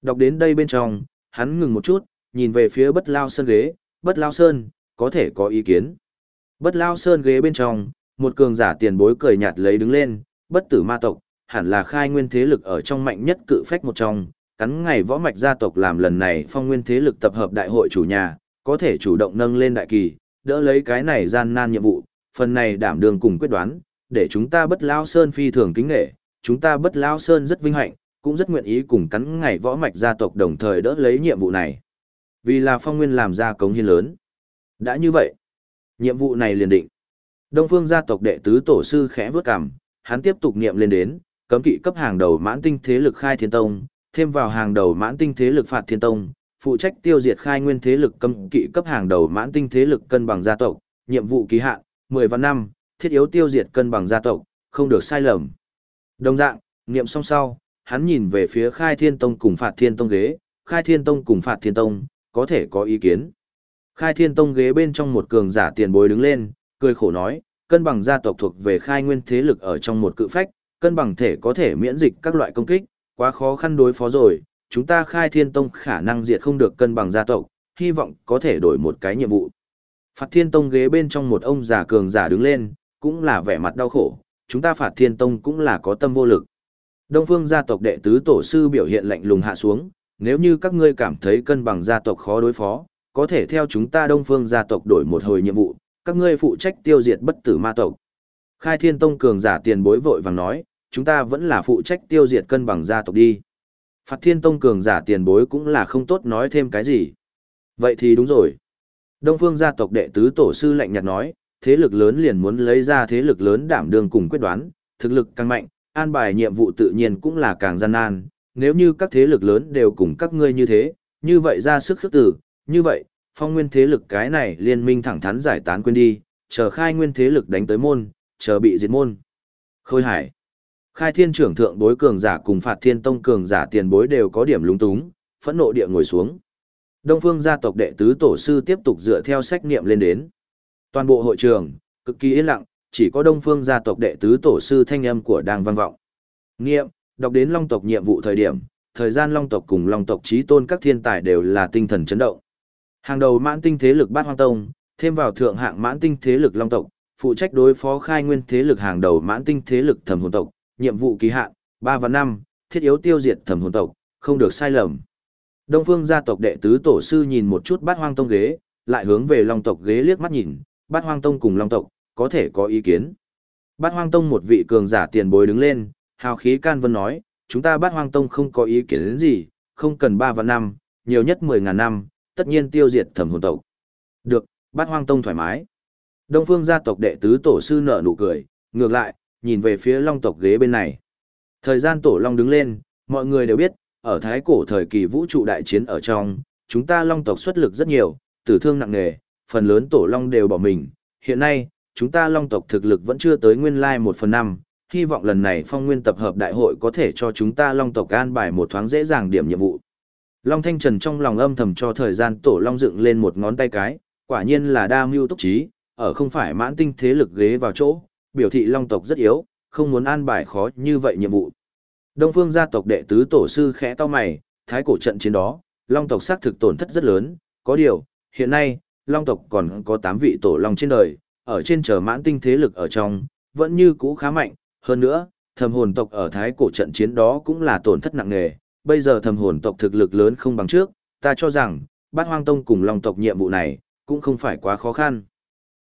Đọc đến đây bên trong, hắn ngừng một chút, nhìn về phía bất lao sơn ghế, bất lao sơn, có thể có ý kiến. Bất lao sơn ghế bên trong, một cường giả tiền bối cười nhạt lấy đứng lên, bất tử ma tộc, hẳn là khai nguyên thế lực ở trong mạnh nhất cự phách một trong, cắn ngày võ mạch gia tộc làm lần này phong nguyên thế lực tập hợp đại hội chủ nhà, có thể chủ động nâng lên đại kỳ, đỡ lấy cái này gian nan nhiệm vụ, phần này đảm đường cùng quyết đoán, để chúng ta bất lao sơn phi thường kính nghệ, chúng ta bất lao sơn rất vinh hạnh, cũng rất nguyện ý cùng cắn ngày võ mạch gia tộc đồng thời đỡ lấy nhiệm vụ này. Vì là phong nguyên làm ra cống hiến lớn. Đã như vậy, nhiệm vụ này liền định. Đông phương gia tộc đệ tứ tổ sư khẽ vướt cằm, hắn tiếp tục niệm lên đến, cấm kỵ cấp hàng đầu mãn tinh thế lực khai thiên tông, thêm vào hàng đầu mãn tinh thế lực phạt thiên tông, phụ trách tiêu diệt khai nguyên thế lực cấm kỵ cấp hàng đầu mãn tinh thế lực cân bằng gia tộc, nhiệm vụ kỳ hạn 10 và năm, thiết yếu tiêu diệt cân bằng gia tộc, không được sai lầm. Đồng dạng, niệm xong sau, hắn nhìn về phía khai thiên tông cùng phạt thiên tông ghế, khai thiên tông cùng phạt thiên tông, có thể có ý kiến. Khai thiên tông ghế bên trong một cường giả tiền bối đứng lên, cười khổ nói, cân bằng gia tộc thuộc về khai nguyên thế lực ở trong một cự phách, cân bằng thể có thể miễn dịch các loại công kích, quá khó khăn đối phó rồi, chúng ta khai thiên tông khả năng diệt không được cân bằng gia tộc, hy vọng có thể đổi một cái nhiệm vụ. Phạt thiên tông ghế bên trong một ông già cường giả đứng lên, cũng là vẻ mặt đau khổ, chúng ta phạt thiên tông cũng là có tâm vô lực. Đông phương gia tộc đệ tứ tổ sư biểu hiện lạnh lùng hạ xuống, nếu như các ngươi cảm thấy cân bằng gia tộc khó đối phó, có thể theo chúng ta đông phương gia tộc đổi một hồi nhiệm vụ, các ngươi phụ trách tiêu diệt bất tử ma tộc. Khai thiên tông cường giả tiền bối vội vàng nói, chúng ta vẫn là phụ trách tiêu diệt cân bằng gia tộc đi. Phạt thiên tông cường giả tiền bối cũng là không tốt nói thêm cái gì. Vậy thì đúng rồi. Đông phương gia tộc đệ tứ tổ sư lạnh nhạt nói, thế lực lớn liền muốn lấy ra thế lực lớn đảm đương cùng quyết đoán, thực lực càng mạnh, an bài nhiệm vụ tự nhiên cũng là càng gian nan. Nếu như các thế lực lớn đều cùng các ngươi như thế, như vậy ra sức khước tử, như vậy, phong nguyên thế lực cái này liên minh thẳng thắn giải tán quên đi, chờ khai nguyên thế lực đánh tới môn, chờ bị diệt môn. Khôi hải. Khai thiên trưởng thượng bối cường giả cùng phạt thiên tông cường giả tiền bối đều có điểm lúng túng, phẫn nộ địa ngồi xuống. Đông phương gia tộc đệ tứ tổ sư tiếp tục dựa theo sách niệm lên đến. Toàn bộ hội trường, cực kỳ yên lặng, chỉ có đông phương gia tộc đệ tứ tổ sư thanh âm của đang vang vọng. Nghiệm, đọc đến long tộc nhiệm vụ thời điểm, thời gian long tộc cùng long tộc trí tôn các thiên tài đều là tinh thần chấn động. Hàng đầu mãn tinh thế lực bát hoang tông, thêm vào thượng hạng mãn tinh thế lực long tộc, phụ trách đối phó khai nguyên thế lực hàng đầu mãn tinh thế lực thẩm hồn tộc, nhiệm vụ kỳ hạn, ba và năm thiết yếu tiêu diệt thẩm hồn tộc, không được sai lầm. Đông phương gia tộc đệ tứ tổ sư nhìn một chút bát hoang tông ghế, lại hướng về long tộc ghế liếc mắt nhìn, bát hoang tông cùng long tộc, có thể có ý kiến. Bát hoang tông một vị cường giả tiền bối đứng lên, hào khí can vân nói, chúng ta bát hoang tông không có ý kiến đến gì, không cần 3 và 5, nhiều nhất 10 ngàn năm, tất nhiên tiêu diệt thẩm hồn tộc. Được, bát hoang tông thoải mái. Đông phương gia tộc đệ tứ tổ sư nở nụ cười, ngược lại, nhìn về phía long tộc ghế bên này. Thời gian tổ long đứng lên, mọi người đều biết, ở thái cổ thời kỳ vũ trụ đại chiến ở trong, chúng ta long tộc xuất lực rất nhiều, tử thương nặng nề, phần lớn tổ long đều bỏ mình. Hiện nay, chúng ta long tộc thực lực vẫn chưa tới nguyên lai một phần năm, hy vọng lần này phong nguyên tập hợp đại hội có thể cho chúng ta long tộc an bài một thoáng dễ dàng điểm nhiệm vụ. Long Thanh Trần trong lòng âm thầm cho thời gian tổ long dựng lên một ngón tay cái, quả nhiên là đa mưu túc trí, ở không phải mãn tinh thế lực ghế vào chỗ, biểu thị long tộc rất yếu, không muốn an bài khó như vậy nhiệm vụ. Đông phương gia tộc đệ tứ tổ sư khẽ to mày, thái cổ trận chiến đó, long tộc xác thực tổn thất rất lớn, có điều, hiện nay, long tộc còn có 8 vị tổ long trên đời, ở trên chờ mãn tinh thế lực ở trong, vẫn như cũ khá mạnh, hơn nữa, thầm hồn tộc ở thái cổ trận chiến đó cũng là tổn thất nặng nề, bây giờ thầm hồn tộc thực lực lớn không bằng trước, ta cho rằng, bát hoang tông cùng long tộc nhiệm vụ này, cũng không phải quá khó khăn.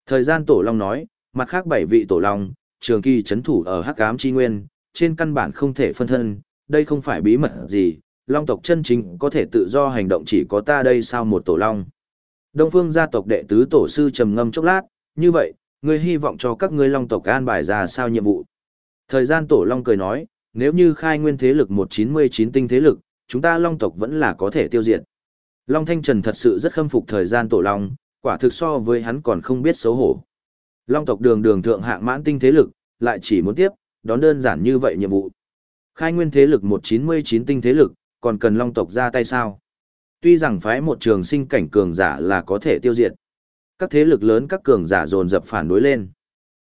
Thời gian tổ long nói, mặt khác bảy vị tổ long, trường kỳ chấn thủ ở hắc ám chi nguyên, trên căn bản không thể phân thân, đây không phải bí mật gì, long tộc chân chính có thể tự do hành động chỉ có ta đây sao một tổ long. Đông phương gia tộc đệ tứ tổ sư trầm ngâm chốc lát, như vậy, ngươi hy vọng cho các ngươi long tộc an bài ra sao nhiệm vụ. Thời gian tổ long cười nói, nếu như khai nguyên thế lực 199 tinh thế lực, chúng ta long tộc vẫn là có thể tiêu diệt. Long Thanh Trần thật sự rất khâm phục thời gian tổ long, quả thực so với hắn còn không biết xấu hổ. Long tộc đường đường thượng hạng mãn tinh thế lực, lại chỉ muốn tiếp, đón đơn giản như vậy nhiệm vụ. Khai nguyên thế lực 199 tinh thế lực, còn cần long tộc ra tay sao? Tuy rằng phái một trường sinh cảnh cường giả là có thể tiêu diệt. Các thế lực lớn các cường giả dồn dập phản đối lên.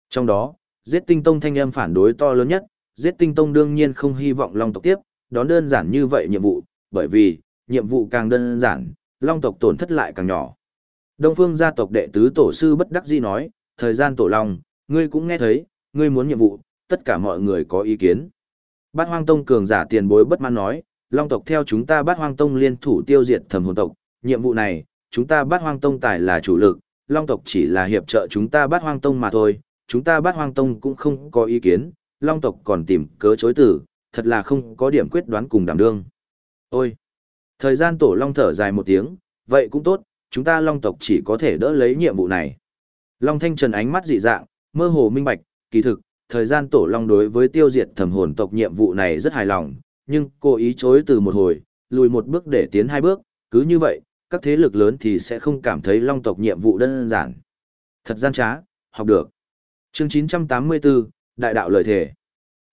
Trong đó, giết tinh tông thanh âm phản đối to lớn nhất, giết tinh tông đương nhiên không hy vọng long tộc tiếp, đón đơn giản như vậy nhiệm vụ, bởi vì, nhiệm vụ càng đơn giản, long tộc tổn thất lại càng nhỏ. Đông phương gia tộc đệ tứ tổ sư bất đắc dĩ nói, thời gian tổ long, ngươi cũng nghe thấy, ngươi muốn nhiệm vụ, tất cả mọi người có ý kiến. Bát hoang tông cường giả tiền bối bất mãn nói, long tộc theo chúng ta bát hoang tông liên thủ tiêu diệt thầm hồn tộc, nhiệm vụ này, chúng ta bát hoang tông tài là chủ lực, long tộc chỉ là hiệp trợ chúng ta bắt hoang tông mà thôi, chúng ta bắt hoang tông cũng không có ý kiến, long tộc còn tìm cớ chối tử, thật là không có điểm quyết đoán cùng đảm đương. Ôi! Thời gian tổ long thở dài một tiếng, vậy cũng tốt, chúng ta long tộc chỉ có thể đỡ lấy nhiệm vụ này. Long Thanh Trần ánh mắt dị dạng, mơ hồ minh bạch, kỳ thực, thời gian tổ long đối với tiêu diệt thẩm hồn tộc nhiệm vụ này rất hài lòng, nhưng cô ý chối từ một hồi, lùi một bước để tiến hai bước, cứ như vậy, các thế lực lớn thì sẽ không cảm thấy long tộc nhiệm vụ đơn giản. Thật gian trá, học được. Chương 984, Đại đạo lời thể.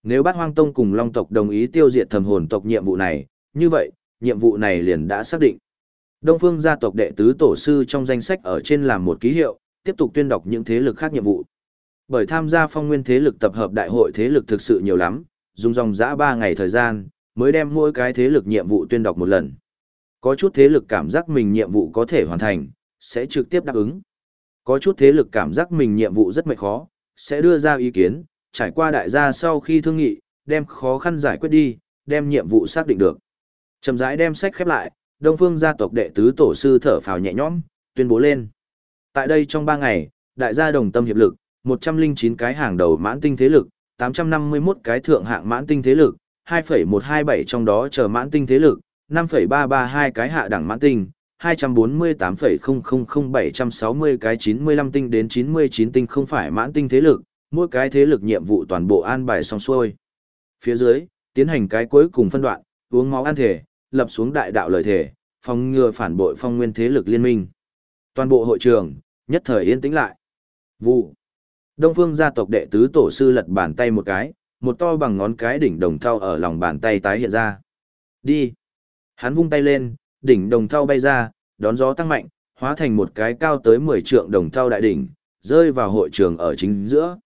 Nếu bát hoang tông cùng long tộc đồng ý tiêu diệt thẩm hồn tộc nhiệm vụ này, như vậy, nhiệm vụ này liền đã xác định. Đông phương gia tộc đệ tứ tổ sư trong danh sách ở trên làm một ký hiệu, tiếp tục tuyên đọc những thế lực khác nhiệm vụ. Bởi tham gia phong nguyên thế lực tập hợp đại hội thế lực thực sự nhiều lắm, dùng dòng dã 3 ngày thời gian, mới đem mỗi cái thế lực nhiệm vụ tuyên đọc một lần. Có chút thế lực cảm giác mình nhiệm vụ có thể hoàn thành, sẽ trực tiếp đáp ứng. Có chút thế lực cảm giác mình nhiệm vụ rất mệt khó, sẽ đưa ra ý kiến, trải qua đại gia sau khi thương nghị, đem khó khăn giải quyết đi, đem nhiệm vụ xác định được. Chậm rãi đem sách khép lại, Đông Phương gia tộc đệ tứ tổ sư thở phào nhẹ nhõm, tuyên bố lên. Tại đây trong 3 ngày, đại gia đồng tâm hiệp lực, 109 cái hàng đầu mãn tinh thế lực, 851 cái thượng hạng mãn tinh thế lực, 2,127 trong đó chờ mãn tinh thế lực, 5,332 cái hạ đẳng mãn tinh, 248,000760 cái 95 tinh đến 99 tinh không phải mãn tinh thế lực, mỗi cái thế lực nhiệm vụ toàn bộ an bài xong xuôi. Phía dưới, tiến hành cái cuối cùng phân đoạn, uống máu ăn thể, lập xuống đại đạo lời thể, phòng ngừa phản bội phong nguyên thế lực liên minh. Toàn bộ hội trường, nhất thời yên tĩnh lại. Vụ. Đông phương gia tộc đệ tứ tổ sư lật bàn tay một cái, một to bằng ngón cái đỉnh đồng thau ở lòng bàn tay tái hiện ra. Đi. Hắn vung tay lên, đỉnh đồng thau bay ra, đón gió tăng mạnh, hóa thành một cái cao tới 10 trượng đồng thau đại đỉnh, rơi vào hội trường ở chính giữa.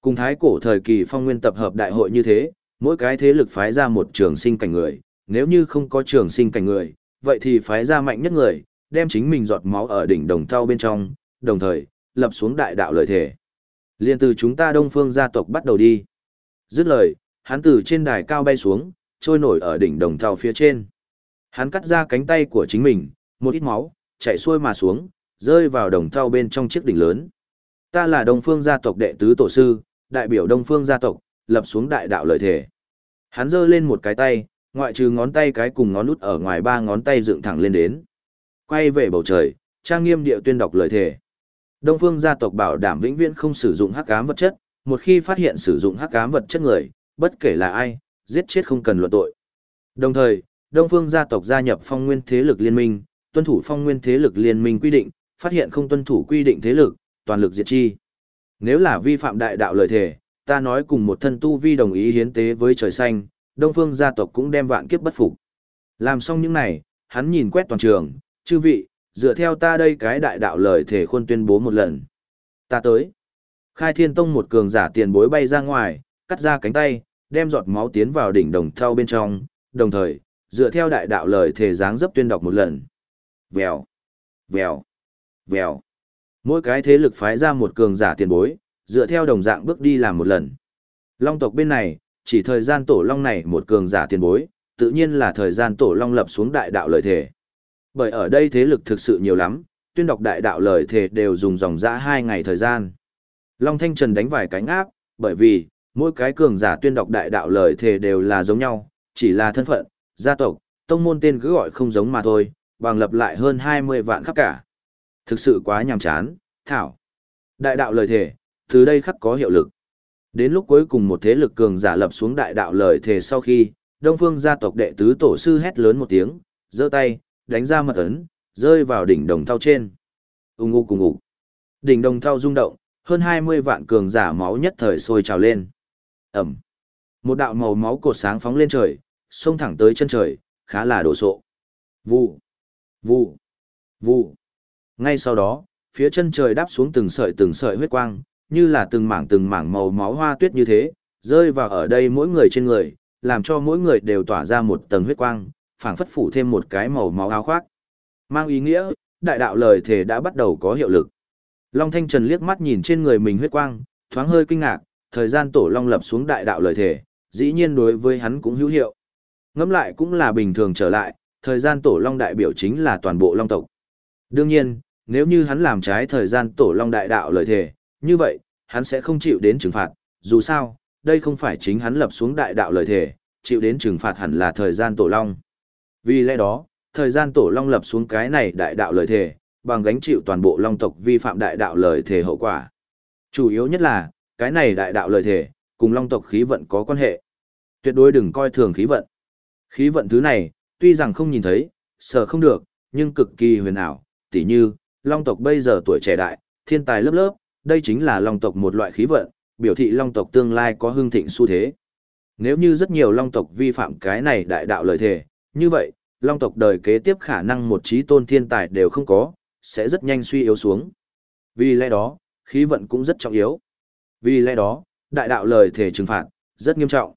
Cùng thái cổ thời kỳ phong nguyên tập hợp đại hội như thế, mỗi cái thế lực phái ra một trường sinh cảnh người, nếu như không có trường sinh cảnh người, vậy thì phái ra mạnh nhất người, đem chính mình giọt máu ở đỉnh đồng thau bên trong, đồng thời, lập xuống đại đạo lợi thể. Liên từ chúng ta đông phương gia tộc bắt đầu đi. Dứt lời, hắn từ trên đài cao bay xuống, trôi nổi ở đỉnh đồng thau phía trên. Hắn cắt ra cánh tay của chính mình, một ít máu, chạy xuôi mà xuống, rơi vào đồng thau bên trong chiếc đỉnh lớn. Ta là đông phương gia tộc đệ tứ tổ sư, đại biểu đông phương gia tộc, lập xuống đại đạo lợi thể. Hắn giơ lên một cái tay, ngoại trừ ngón tay cái cùng ngón út ở ngoài ba ngón tay dựng thẳng lên đến. Quay về bầu trời, trang nghiêm địa tuyên đọc lời thề. Đông phương gia tộc bảo đảm vĩnh viễn không sử dụng hắc ám vật chất, một khi phát hiện sử dụng hắc ám vật chất người, bất kể là ai, giết chết không cần luận tội. Đồng thời, Đông phương gia tộc gia nhập phong nguyên thế lực liên minh, tuân thủ phong nguyên thế lực liên minh quy định, phát hiện không tuân thủ quy định thế lực, toàn lực diệt chi. Nếu là vi phạm đại đạo lời thề, ta nói cùng một thân tu vi đồng ý hiến tế với trời xanh, Đông Phương gia tộc cũng đem vạn kiếp bất phục. Làm xong những này, hắn nhìn quét toàn trường, chư vị, dựa theo ta đây cái đại đạo lời thể khuôn tuyên bố một lần. Ta tới. Khai Thiên Tông một cường giả tiền bối bay ra ngoài, cắt ra cánh tay, đem giọt máu tiến vào đỉnh đồng thau bên trong, đồng thời, dựa theo đại đạo lời thể dáng dấp tuyên đọc một lần. Vèo, vèo, vèo. Mỗi cái thế lực phái ra một cường giả tiền bối, dựa theo đồng dạng bước đi làm một lần. Long tộc bên này, chỉ thời gian tổ long này một cường giả tiền bối, tự nhiên là thời gian tổ long lập xuống đại đạo lời thể. Bởi ở đây thế lực thực sự nhiều lắm, tuyên đọc đại đạo lời thể đều dùng dòng dã hai ngày thời gian. Long Thanh Trần đánh vài cánh áp, bởi vì, mỗi cái cường giả tuyên đọc đại đạo lời thể đều là giống nhau, chỉ là thân phận, gia tộc, tông môn tên cứ gọi không giống mà thôi, bằng lập lại hơn 20 vạn khắp cả. Thực sự quá nhàm chán, thảo. Đại đạo lời thể, từ đây khắc có hiệu lực. Đến lúc cuối cùng một thế lực cường giả lập xuống đại đạo lời thề sau khi, Đông Phương gia tộc đệ tứ tổ sư hét lớn một tiếng, giơ tay, đánh ra mật ấn, rơi vào đỉnh đồng thau trên. ung ung cùng ngủ. Đỉnh đồng thau rung động, hơn 20 vạn cường giả máu nhất thời sôi trào lên. Ẩm. Một đạo màu máu cột sáng phóng lên trời, xông thẳng tới chân trời, khá là đồ sộ. Vụ. Vụ. Vụ. Ngay sau đó, phía chân trời đáp xuống từng sợi từng sợi huyết quang, như là từng mảng từng mảng màu máu hoa tuyết như thế, rơi vào ở đây mỗi người trên người, làm cho mỗi người đều tỏa ra một tầng huyết quang, phảng phất phủ thêm một cái màu máu áo khoác. Mang ý nghĩa, đại đạo lời thể đã bắt đầu có hiệu lực. Long Thanh Trần liếc mắt nhìn trên người mình huyết quang, thoáng hơi kinh ngạc, thời gian tổ long lập xuống đại đạo lời thể, dĩ nhiên đối với hắn cũng hữu hiệu. Ngẫm lại cũng là bình thường trở lại, thời gian tổ long đại biểu chính là toàn bộ long tộc. Đương nhiên, nếu như hắn làm trái thời gian tổ long đại đạo lời thể, như vậy, hắn sẽ không chịu đến trừng phạt, dù sao, đây không phải chính hắn lập xuống đại đạo lời thể, chịu đến trừng phạt hẳn là thời gian tổ long. Vì lẽ đó, thời gian tổ long lập xuống cái này đại đạo lời thể, bằng gánh chịu toàn bộ long tộc vi phạm đại đạo lời thể hậu quả. Chủ yếu nhất là, cái này đại đạo lời thể, cùng long tộc khí vận có quan hệ. Tuyệt đối đừng coi thường khí vận. Khí vận thứ này, tuy rằng không nhìn thấy, sợ không được, nhưng cực kỳ huyền ảo, tỉ như, long tộc bây giờ tuổi trẻ đại, thiên tài lớp lớp, đây chính là long tộc một loại khí vận, biểu thị long tộc tương lai có hưng thịnh xu thế. Nếu như rất nhiều long tộc vi phạm cái này đại đạo lời thề, như vậy, long tộc đời kế tiếp khả năng một trí tôn thiên tài đều không có, sẽ rất nhanh suy yếu xuống. Vì lẽ đó, khí vận cũng rất trọng yếu. Vì lẽ đó, đại đạo lời thể trừng phạt, rất nghiêm trọng.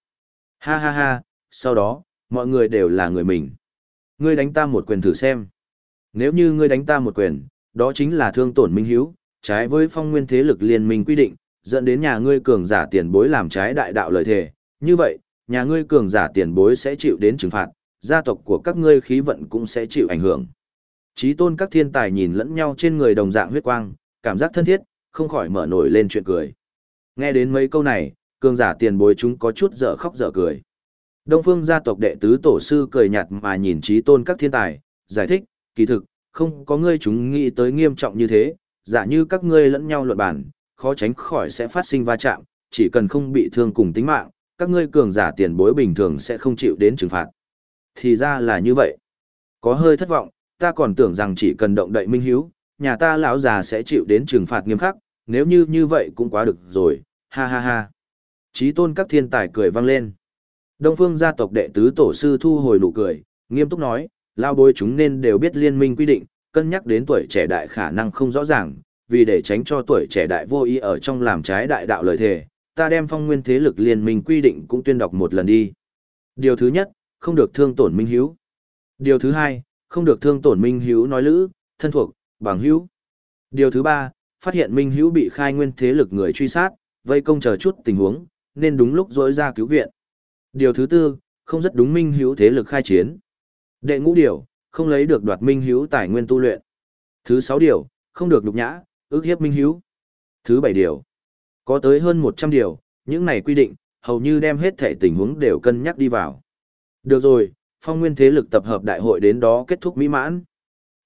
Ha ha ha, sau đó, mọi người đều là người mình. Ngươi đánh ta một quyền thử xem. Nếu như ngươi đánh ta một quyền, đó chính là thương tổn minh hiếu, trái với phong nguyên thế lực liên minh quy định, dẫn đến nhà ngươi cường giả tiền bối làm trái đại đạo lời thề. Như vậy, nhà ngươi cường giả tiền bối sẽ chịu đến trừng phạt, gia tộc của các ngươi khí vận cũng sẽ chịu ảnh hưởng. Chí tôn các thiên tài nhìn lẫn nhau trên người đồng dạng huyết quang, cảm giác thân thiết, không khỏi mở nổi lên chuyện cười. Nghe đến mấy câu này, cường giả tiền bối chúng có chút dở khóc dở cười. Đông phương gia tộc đệ tứ tổ sư cười nhạt mà nhìn trí tôn các thiên tài, giải thích, kỳ thực, không có ngươi chúng nghĩ tới nghiêm trọng như thế, giả như các ngươi lẫn nhau luận bản, khó tránh khỏi sẽ phát sinh va chạm, chỉ cần không bị thương cùng tính mạng, các ngươi cường giả tiền bối bình thường sẽ không chịu đến trừng phạt. Thì ra là như vậy. Có hơi thất vọng, ta còn tưởng rằng chỉ cần động đậy minh hiếu, nhà ta lão già sẽ chịu đến trừng phạt nghiêm khắc, nếu như như vậy cũng quá được rồi, ha ha ha. Chí tôn các thiên tài cười vang lên. Đông phương gia tộc đệ tứ tổ sư thu hồi nụ cười, nghiêm túc nói, lao bối chúng nên đều biết liên minh quy định, cân nhắc đến tuổi trẻ đại khả năng không rõ ràng, vì để tránh cho tuổi trẻ đại vô ý ở trong làm trái đại đạo lời thề, ta đem phong nguyên thế lực liên minh quy định cũng tuyên đọc một lần đi. Điều thứ nhất, không được thương tổn minh hiếu. Điều thứ hai, không được thương tổn minh hiếu nói lữ, thân thuộc, bằng hiếu. Điều thứ ba, phát hiện minh Hiếu bị khai nguyên thế lực người truy sát, vây công chờ chút tình huống, nên đúng lúc dối ra cứu viện. Điều thứ tư, không rất đúng minh hữu thế lực khai chiến. Đệ ngũ điều, không lấy được đoạt minh hữu tài nguyên tu luyện. Thứ sáu điều, không được nhục nhã, ước hiếp minh hữu. Thứ bảy điều, có tới hơn một trăm điều, những này quy định, hầu như đem hết thể tình huống đều cân nhắc đi vào. Được rồi, phong nguyên thế lực tập hợp đại hội đến đó kết thúc mỹ mãn.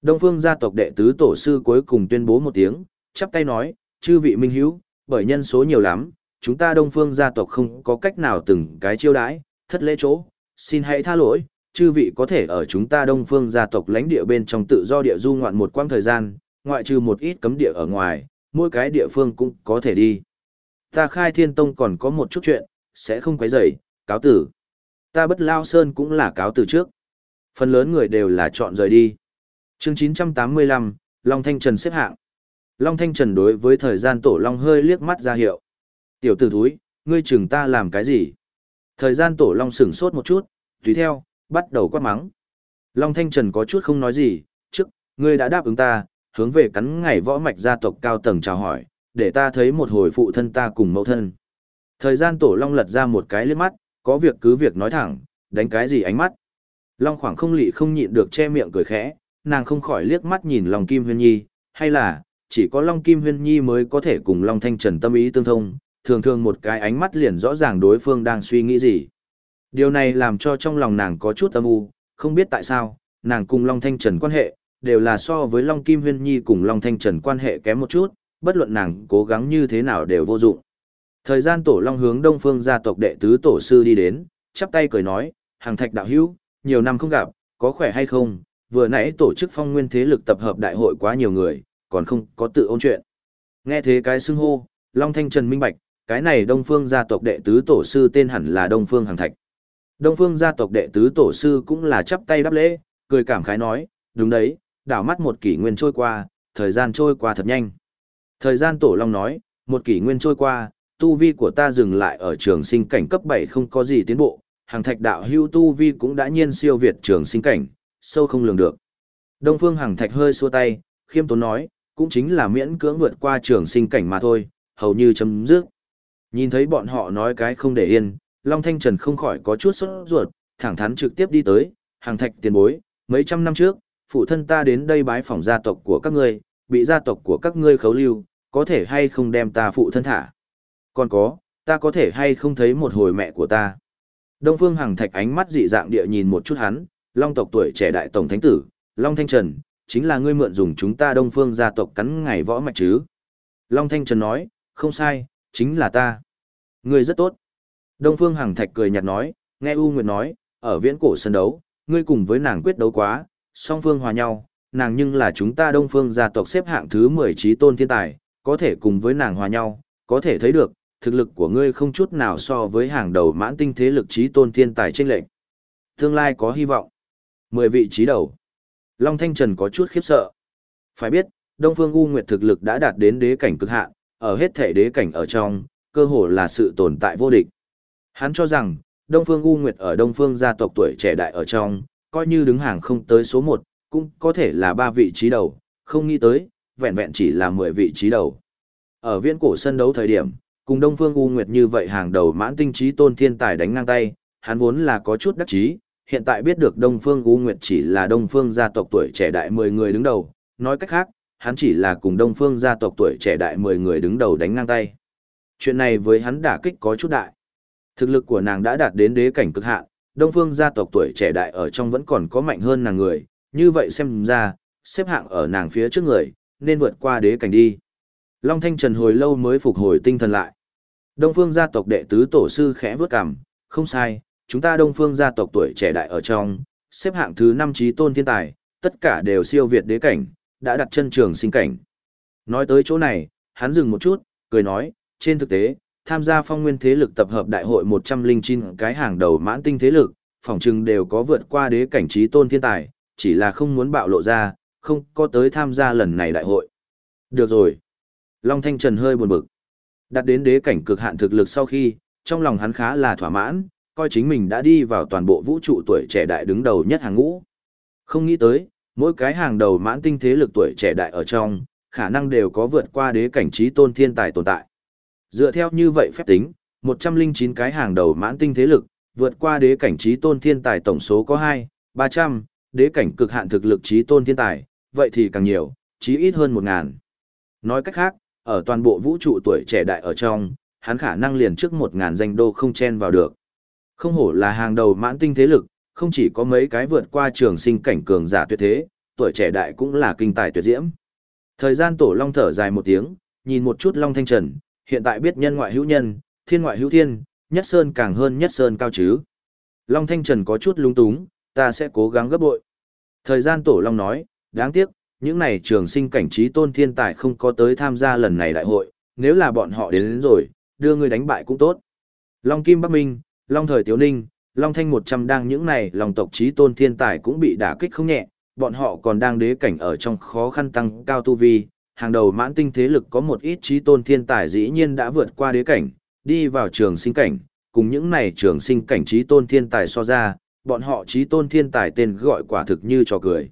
Đông phương gia tộc đệ tứ tổ sư cuối cùng tuyên bố một tiếng, chắp tay nói, chư vị minh hữu, bởi nhân số nhiều lắm, chúng ta đông phương gia tộc không có cách nào từng cái chiêu đãi, thất lễ chỗ, xin hãy tha lỗi, chư vị có thể ở chúng ta đông phương gia tộc lãnh địa bên trong tự do địa du ngoạn một quãng thời gian, ngoại trừ một ít cấm địa ở ngoài, mỗi cái địa phương cũng có thể đi. Ta khai thiên tông còn có một chút chuyện, sẽ không quấy rầy, cáo tử. Ta bất lao sơn cũng là cáo tử trước. Phần lớn người đều là chọn rời đi. chương 985, Long Thanh Trần xếp hạng. Long Thanh Trần đối với thời gian tổ Long hơi liếc mắt ra hiệu. Tiểu tử thúi, ngươi chừng ta làm cái gì? Thời gian tổ Long sửng sốt một chút, tùy theo, bắt đầu quát mắng. Long Thanh Trần có chút không nói gì, trước, ngươi đã đáp ứng ta, hướng về cắn ngày võ mạch gia tộc cao tầng chào hỏi, để ta thấy một hồi phụ thân ta cùng mẫu thân. Thời gian tổ Long lật ra một cái liếc mắt, có việc cứ việc nói thẳng, đánh cái gì ánh mắt. Long khoảng không lị không nhịn được che miệng cười khẽ, nàng không khỏi liếc mắt nhìn Long Kim Huyên Nhi, hay là, chỉ có Long Kim Huyên Nhi mới có thể cùng Long Thanh Trần tâm ý tương thông, thường thường một cái ánh mắt liền rõ ràng đối phương đang suy nghĩ gì. Điều này làm cho trong lòng nàng có chút âm u, không biết tại sao, nàng cùng Long Thanh Trần quan hệ, đều là so với Long Kim Huyên Nhi cùng Long Thanh Trần quan hệ kém một chút, bất luận nàng cố gắng như thế nào đều vô dụng. Thời gian tổ long hướng đông phương gia tộc đệ tứ tổ sư đi đến, chắp tay cười nói, hàng thạch đạo hữu, nhiều năm không gặp, có khỏe hay không, vừa nãy tổ chức phong nguyên thế lực tập hợp đại hội quá nhiều người, còn không có tự ôn chuyện. Nghe thế cái xưng hô, Long Thanh Trần minh bạch, cái này Đông Phương gia tộc đệ tứ tổ sư tên hẳn là Đông Phương Hằng Thạch. Đông Phương gia tộc đệ tứ tổ sư cũng là chắp tay đáp lễ, cười cảm khái nói, đúng đấy, đảo mắt một kỷ nguyên trôi qua, thời gian trôi qua thật nhanh. Thời gian tổ long nói, một kỷ nguyên trôi qua, tu vi của ta dừng lại ở trường sinh cảnh cấp 7 không có gì tiến bộ, hàng thạch đạo hưu tu vi cũng đã nhiên siêu việt trường sinh cảnh, sâu không lường được. Đông phương hàng thạch hơi xua tay, khiêm tốn nói, cũng chính là miễn cưỡng vượt qua trường sinh cảnh mà thôi, hầu như chấm dứt. Nhìn thấy bọn họ nói cái không để yên, Long Thanh Trần không khỏi có chút sốt ruột, thẳng thắn trực tiếp đi tới, hàng thạch tiền bối, mấy trăm năm trước, phụ thân ta đến đây bái phỏng gia tộc của các ngươi, bị gia tộc của các ngươi khấu lưu, có thể hay không đem ta phụ thân thả. Còn có, ta có thể hay không thấy một hồi mẹ của ta. Đông Phương Hằng Thạch ánh mắt dị dạng địa nhìn một chút hắn, Long tộc tuổi trẻ đại tổng thánh tử, Long Thanh Trần, chính là ngươi mượn dùng chúng ta Đông Phương gia tộc cắn ngày võ mạch chứ. Long Thanh Trần nói, không sai, chính là ta. Ngươi rất tốt. Đông Phương Hằng Thạch cười nhạt nói, nghe U Nguyệt nói, ở viễn cổ sân đấu, ngươi cùng với nàng quyết đấu quá, song phương hòa nhau, nàng nhưng là chúng ta Đông Phương gia tộc xếp hạng thứ 10 trí tôn thiên tài, có thể cùng với nàng hòa nhau, có thể thấy được, thực lực của ngươi không chút nào so với hàng đầu mãn tinh thế lực trí tôn thiên tài trên lệnh. Tương lai có hy vọng. 10 vị trí đầu. Long Thanh Trần có chút khiếp sợ. Phải biết, Đông Phương U Nguyệt thực lực đã đạt đến đế cảnh cực hạn, ở hết thể đế cảnh ở trong, cơ hồ là sự tồn tại vô địch. Hắn cho rằng, Đông Phương U Nguyệt ở Đông Phương gia tộc tuổi trẻ đại ở trong, coi như đứng hàng không tới số 1, cũng có thể là ba vị trí đầu, không nghĩ tới, vẹn vẹn chỉ là 10 vị trí đầu. Ở viễn cổ sân đấu thời điểm, cùng Đông Phương U Nguyệt như vậy hàng đầu mãn tinh trí tôn thiên tài đánh ngang tay, hắn vốn là có chút đắc chí, hiện tại biết được Đông Phương U Nguyệt chỉ là Đông Phương gia tộc tuổi trẻ đại 10 người đứng đầu, nói cách khác, hắn chỉ là cùng Đông Phương gia tộc tuổi trẻ đại 10 người đứng đầu đánh ngang tay. Chuyện này với hắn đả kích có chút đại. Thực lực của nàng đã đạt đến đế cảnh cực hạn, Đông Phương gia tộc tuổi trẻ đại ở trong vẫn còn có mạnh hơn nàng người, như vậy xem ra, xếp hạng ở nàng phía trước người, nên vượt qua đế cảnh đi. Long Thanh Trần hồi lâu mới phục hồi tinh thần lại. Đông Phương gia tộc đệ tứ tổ sư khẽ vướt cằm, không sai, chúng ta Đông Phương gia tộc tuổi trẻ đại ở trong, xếp hạng thứ năm trí tôn thiên tài, tất cả đều siêu việt đế cảnh, đã đặt chân trường sinh cảnh. Nói tới chỗ này, hắn dừng một chút, cười nói, trên thực tế, tham gia phong nguyên thế lực tập hợp đại hội 109 cái hàng đầu mãn tinh thế lực, phỏng chừng đều có vượt qua đế cảnh trí tôn thiên tài, chỉ là không muốn bạo lộ ra, không có tới tham gia lần này đại hội. Được rồi. Long Thanh Trần hơi buồn bực. Đạt đến đế cảnh cực hạn thực lực sau khi, trong lòng hắn khá là thỏa mãn, coi chính mình đã đi vào toàn bộ vũ trụ tuổi trẻ đại đứng đầu nhất hàng ngũ. Không nghĩ tới, mỗi cái hàng đầu mãn tinh thế lực tuổi trẻ đại ở trong, khả năng đều có vượt qua đế cảnh trí tôn thiên tài tồn tại. Dựa theo như vậy phép tính, 109 cái hàng đầu mãn tinh thế lực, vượt qua đế cảnh trí tôn thiên tài tổng số có 2, 300, đế cảnh cực hạn thực lực trí tôn thiên tài, vậy thì càng nhiều, chí ít hơn 1000. Nói cách khác, ở toàn bộ vũ trụ tuổi trẻ đại ở trong, hắn khả năng liền trước 1000 danh đô không chen vào được. Không hổ là hàng đầu mãn tinh thế lực, không chỉ có mấy cái vượt qua trường sinh cảnh cường giả tuyệt thế, tuổi trẻ đại cũng là kinh tài tuyệt diễm. Thời gian tổ long thở dài một tiếng, nhìn một chút long thanh trần, hiện tại biết nhân ngoại hữu nhân, thiên ngoại hữu thiên, nhất sơn càng hơn nhất sơn cao chứ. Long thanh trần có chút lung túng, ta sẽ cố gắng gấp bội. Thời gian tổ long nói, đáng tiếc, những này trường sinh cảnh trí tôn thiên tài không có tới tham gia lần này đại hội, nếu là bọn họ đến, đến rồi, đưa người đánh bại cũng tốt. Long Kim Bắc Minh, Long Thời Tiếu Ninh, Long Thanh 100 đang những này lòng tộc trí tôn thiên tài cũng bị đả kích không nhẹ, bọn họ còn đang đế cảnh ở trong khó khăn tăng cao tu vi, hàng đầu mãn tinh thế lực có một ít trí tôn thiên tài dĩ nhiên đã vượt qua đế cảnh, đi vào trường sinh cảnh, cùng những này trường sinh cảnh trí tôn thiên tài so ra, bọn họ trí tôn thiên tài tên gọi quả thực như trò cười.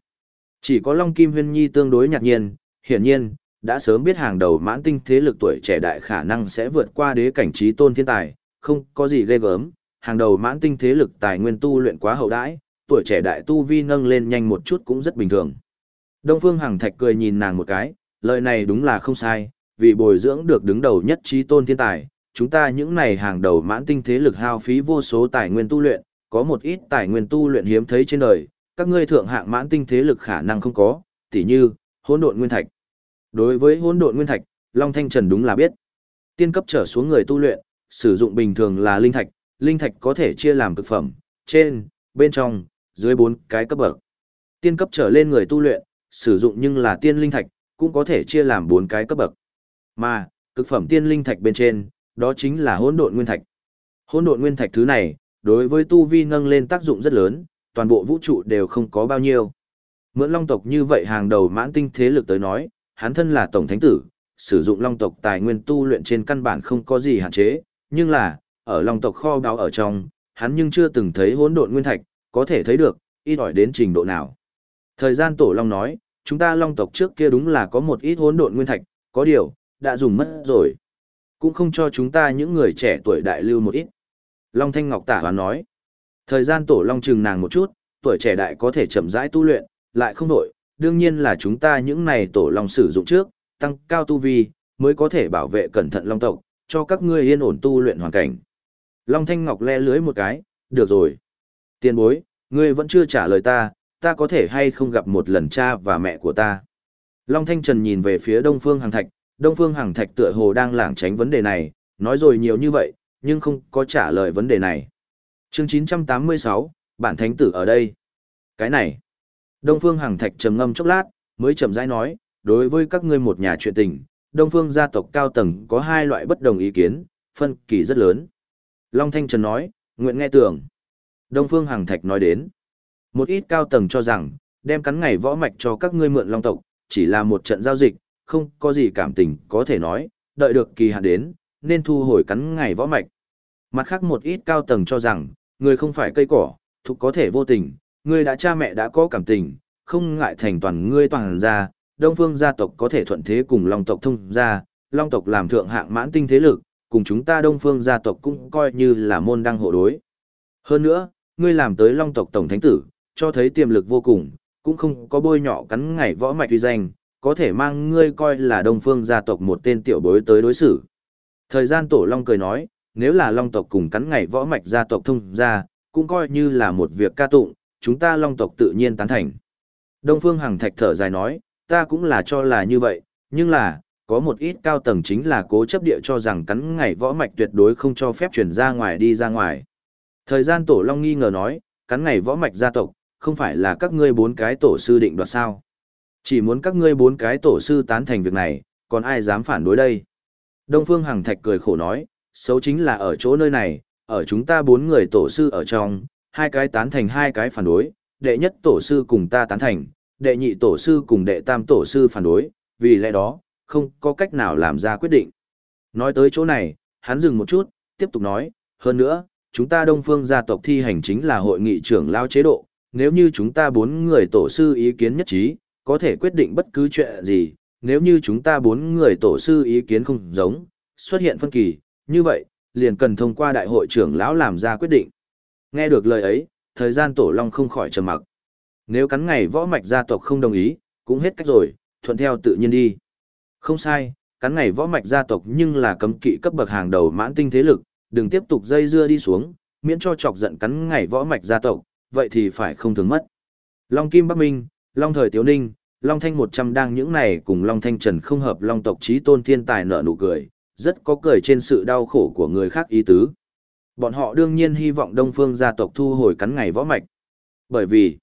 Chỉ có Long Kim Huyên Nhi tương đối nhạc nhiên, hiển nhiên, đã sớm biết hàng đầu mãn tinh thế lực tuổi trẻ đại khả năng sẽ vượt qua đế cảnh trí tôn thiên tài, không có gì ghê gớm, hàng đầu mãn tinh thế lực tài nguyên tu luyện quá hậu đãi, tuổi trẻ đại tu vi nâng lên nhanh một chút cũng rất bình thường. Đông Phương Hằng Thạch cười nhìn nàng một cái, lời này đúng là không sai, vì bồi dưỡng được đứng đầu nhất trí tôn thiên tài, chúng ta những này hàng đầu mãn tinh thế lực hao phí vô số tài nguyên tu luyện, có một ít tài nguyên tu luyện hiếm thấy trên đời, các ngươi thượng hạng mãn tinh thế lực khả năng không có, tỉ như, hỗn độn nguyên thạch. Đối với hỗn độn nguyên thạch, Long Thanh Trần đúng là biết. Tiên cấp trở xuống người tu luyện, sử dụng bình thường là linh thạch, linh thạch có thể chia làm cực phẩm, trên, bên trong, dưới bốn cái cấp bậc. Tiên cấp trở lên người tu luyện, sử dụng nhưng là tiên linh thạch, cũng có thể chia làm bốn cái cấp bậc. Mà, cực phẩm tiên linh thạch bên trên, đó chính là hỗn độn nguyên thạch. Hỗn độn nguyên thạch thứ này, đối với tu vi nâng lên tác dụng rất lớn, toàn bộ vũ trụ đều không có bao nhiêu. Mượn long tộc như vậy hàng đầu mãn tinh thế lực tới nói, hắn thân là tổng thánh tử, sử dụng long tộc tài nguyên tu luyện trên căn bản không có gì hạn chế, nhưng là, ở long tộc kho báu ở trong, hắn nhưng chưa từng thấy hỗn độn nguyên thạch, có thể thấy được, ít ỏi đến trình độ nào. Thời gian tổ long nói, chúng ta long tộc trước kia đúng là có một ít hỗn độn nguyên thạch, có điều, đã dùng mất rồi. Cũng không cho chúng ta những người trẻ tuổi đại lưu một ít. Long Thanh Ngọc tả hoán nói, thời gian tổ long chừng nàng một chút, tuổi trẻ đại có thể chậm rãi tu luyện, lại không đổi, đương nhiên là chúng ta những này tổ long sử dụng trước, tăng cao tu vi, mới có thể bảo vệ cẩn thận long tộc, cho các ngươi yên ổn tu luyện hoàn cảnh. Long Thanh Ngọc le lưới một cái, được rồi. Tiên bối, ngươi vẫn chưa trả lời ta, ta có thể hay không gặp một lần cha và mẹ của ta. Long Thanh Trần nhìn về phía Đông Phương Hằng Thạch, Đông Phương Hằng Thạch tựa hồ đang lảng tránh vấn đề này, nói rồi nhiều như vậy, nhưng không có trả lời vấn đề này. Chương 986, bản thánh tử ở đây. Cái này. Đông Phương Hằng Thạch trầm ngâm chốc lát, mới chậm rãi nói, đối với các ngươi một nhà chuyện tình, Đông Phương gia tộc cao tầng có hai loại bất đồng ý kiến, phân kỳ rất lớn. Long Thanh Trần nói, nguyện nghe tưởng. Đông Phương Hằng Thạch nói đến, một ít cao tầng cho rằng, đem cắn ngày võ mạch cho các ngươi mượn Long tộc, chỉ là một trận giao dịch, không có gì cảm tình có thể nói, đợi được kỳ hạn đến, nên thu hồi cắn ngày võ mạch. Mặt khác một ít cao tầng cho rằng, người không phải cây cỏ, thục có thể vô tình, người đã cha mẹ đã có cảm tình, không ngại thành toàn ngươi toàn ra, Đông Phương gia tộc có thể thuận thế cùng Long tộc thông ra, Long tộc làm thượng hạng mãn tinh thế lực, cùng chúng ta Đông Phương gia tộc cũng coi như là môn đăng hộ đối. Hơn nữa, ngươi làm tới Long tộc tổng thánh tử, cho thấy tiềm lực vô cùng, cũng không có bôi nhọ cắn ngày võ mạch uy danh, có thể mang ngươi coi là Đông Phương gia tộc một tên tiểu bối tới đối xử. Thời gian Tổ Long cười nói, nếu là Long tộc cùng cắn ngày võ mạch gia tộc thông ra, cũng coi như là một việc ca tụng, chúng ta Long tộc tự nhiên tán thành. Đông Phương Hằng Thạch thở dài nói, ta cũng là cho là như vậy, nhưng là, có một ít cao tầng chính là cố chấp địa cho rằng cắn ngày võ mạch tuyệt đối không cho phép chuyển ra ngoài đi ra ngoài. Thời gian Tổ Long nghi ngờ nói, cắn ngày võ mạch gia tộc, không phải là các ngươi bốn cái tổ sư định đoạt sao. Chỉ muốn các ngươi bốn cái tổ sư tán thành việc này, còn ai dám phản đối đây. Đông Phương Hằng Thạch cười khổ nói, xấu chính là ở chỗ nơi này, ở chúng ta bốn người tổ sư ở trong, hai cái tán thành hai cái phản đối, đệ nhất tổ sư cùng ta tán thành, đệ nhị tổ sư cùng đệ tam tổ sư phản đối, vì lẽ đó, không có cách nào làm ra quyết định. Nói tới chỗ này, hắn dừng một chút, tiếp tục nói, hơn nữa, chúng ta đông phương gia tộc thi hành chính là hội nghị trưởng lao chế độ, nếu như chúng ta bốn người tổ sư ý kiến nhất trí, có thể quyết định bất cứ chuyện gì, nếu như chúng ta bốn người tổ sư ý kiến không giống, xuất hiện phân kỳ, như vậy, liền cần thông qua đại hội trưởng lão làm ra quyết định. Nghe được lời ấy, thời gian tổ long không khỏi trầm mặc. Nếu cắn ngày võ mạch gia tộc không đồng ý, cũng hết cách rồi, thuận theo tự nhiên đi. Không sai, cắn ngày võ mạch gia tộc nhưng là cấm kỵ cấp bậc hàng đầu mãn tinh thế lực, đừng tiếp tục dây dưa đi xuống, miễn cho chọc giận cắn ngày võ mạch gia tộc, vậy thì phải không thường mất. Long Kim Bắc Minh, Long Thời Tiếu Ninh, Long Thanh 100 đang những này cùng Long Thanh Trần không hợp Long tộc trí tôn thiên tài nợ nụ cười, rất có cười trên sự đau khổ của người khác ý tứ. Bọn họ đương nhiên hy vọng Đông Phương gia tộc thu hồi cắn ngày võ mạch. Bởi vì,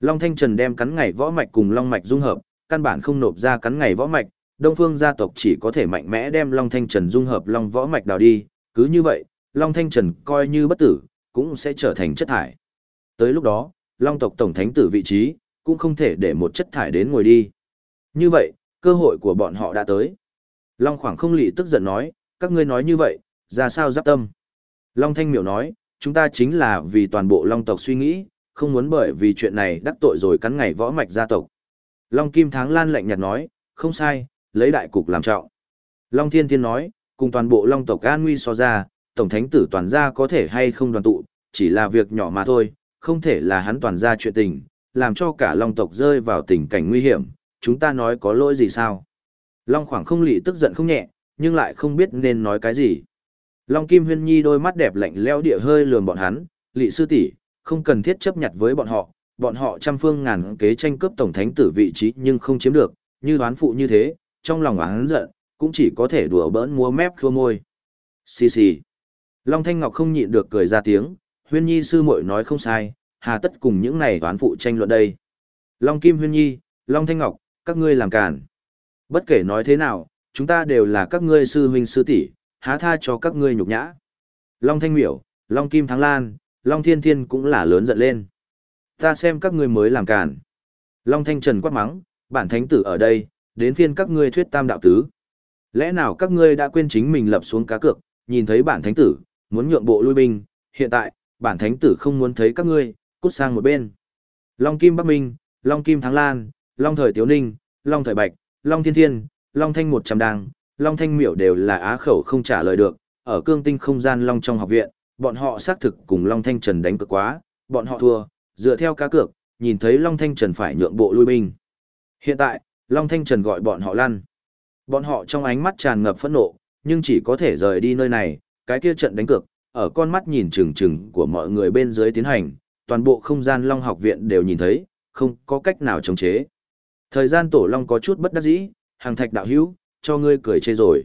Long Thanh Trần đem cắn ngày võ mạch cùng Long mạch dung hợp, căn bản không nộp ra cắn ngày võ mạch, Đông Phương gia tộc chỉ có thể mạnh mẽ đem Long Thanh Trần dung hợp Long võ mạch đào đi, cứ như vậy, Long Thanh Trần coi như bất tử, cũng sẽ trở thành chất thải. Tới lúc đó, Long tộc tổng thánh tử vị trí, cũng không thể để một chất thải đến ngồi đi. Như vậy, cơ hội của bọn họ đã tới. Long khoảng không lị tức giận nói, các ngươi nói như vậy, ra sao giáp tâm. Long Thanh miểu nói, chúng ta chính là vì toàn bộ Long tộc suy nghĩ, không muốn bởi vì chuyện này đắc tội rồi cắn ngày võ mạch gia tộc. Long Kim Tháng Lan lạnh nhạt nói, không sai, lấy đại cục làm trọng. Long Thiên Thiên nói, cùng toàn bộ Long tộc an nguy so ra, tổng thánh tử toàn gia có thể hay không đoàn tụ, chỉ là việc nhỏ mà thôi, không thể là hắn toàn gia chuyện tình, làm cho cả Long tộc rơi vào tình cảnh nguy hiểm, chúng ta nói có lỗi gì sao? Long khoảng không lị tức giận không nhẹ, nhưng lại không biết nên nói cái gì. Long Kim Huyên Nhi đôi mắt đẹp lạnh leo địa hơi lườm bọn hắn, lị sư tỷ không cần thiết chấp nhặt với bọn họ, bọn họ trăm phương ngàn kế tranh cướp tổng thánh tử vị trí nhưng không chiếm được, như đoán phụ như thế, trong lòng oán giận, cũng chỉ có thể đùa bỡn múa mép khua môi. Xì xì. Long Thanh Ngọc không nhịn được cười ra tiếng, Huyên Nhi sư muội nói không sai, hà tất cùng những này toán phụ tranh luận đây. Long Kim Huyên Nhi, Long Thanh Ngọc, các ngươi làm cản. Bất kể nói thế nào, chúng ta đều là các ngươi sư huynh sư tỷ, há tha cho các ngươi nhục nhã. Long Thanh Miểu, Long Kim Thắng Lan, Long Thiên Thiên cũng là lớn giận lên. Ta xem các ngươi mới làm cản. Long Thanh Trần quát mắng, bản thánh tử ở đây, đến phiên các ngươi thuyết tam đạo tứ. Lẽ nào các ngươi đã quên chính mình lập xuống cá cược, nhìn thấy bản thánh tử, muốn nhượng bộ lui binh, hiện tại, bản thánh tử không muốn thấy các ngươi, cút sang một bên. Long Kim Bắc Minh, Long Kim Thắng Lan, Long Thời Tiếu Ninh, Long Thời Bạch, Long Thiên Thiên, Long Thanh một trăm đàng, Long Thanh miểu đều là á khẩu không trả lời được, ở cương tinh không gian Long trong học viện, bọn họ xác thực cùng Long Thanh Trần đánh cực quá, bọn họ thua, dựa theo cá cược, nhìn thấy Long Thanh Trần phải nhượng bộ lui binh. Hiện tại, Long Thanh Trần gọi bọn họ lăn. Bọn họ trong ánh mắt tràn ngập phẫn nộ, nhưng chỉ có thể rời đi nơi này, cái kia trận đánh cược, ở con mắt nhìn chừng chừng của mọi người bên dưới tiến hành, toàn bộ không gian Long học viện đều nhìn thấy, không có cách nào chống chế. Thời gian tổ Long có chút bất đắc dĩ, hàng thạch đạo hữu, cho ngươi cười chê rồi.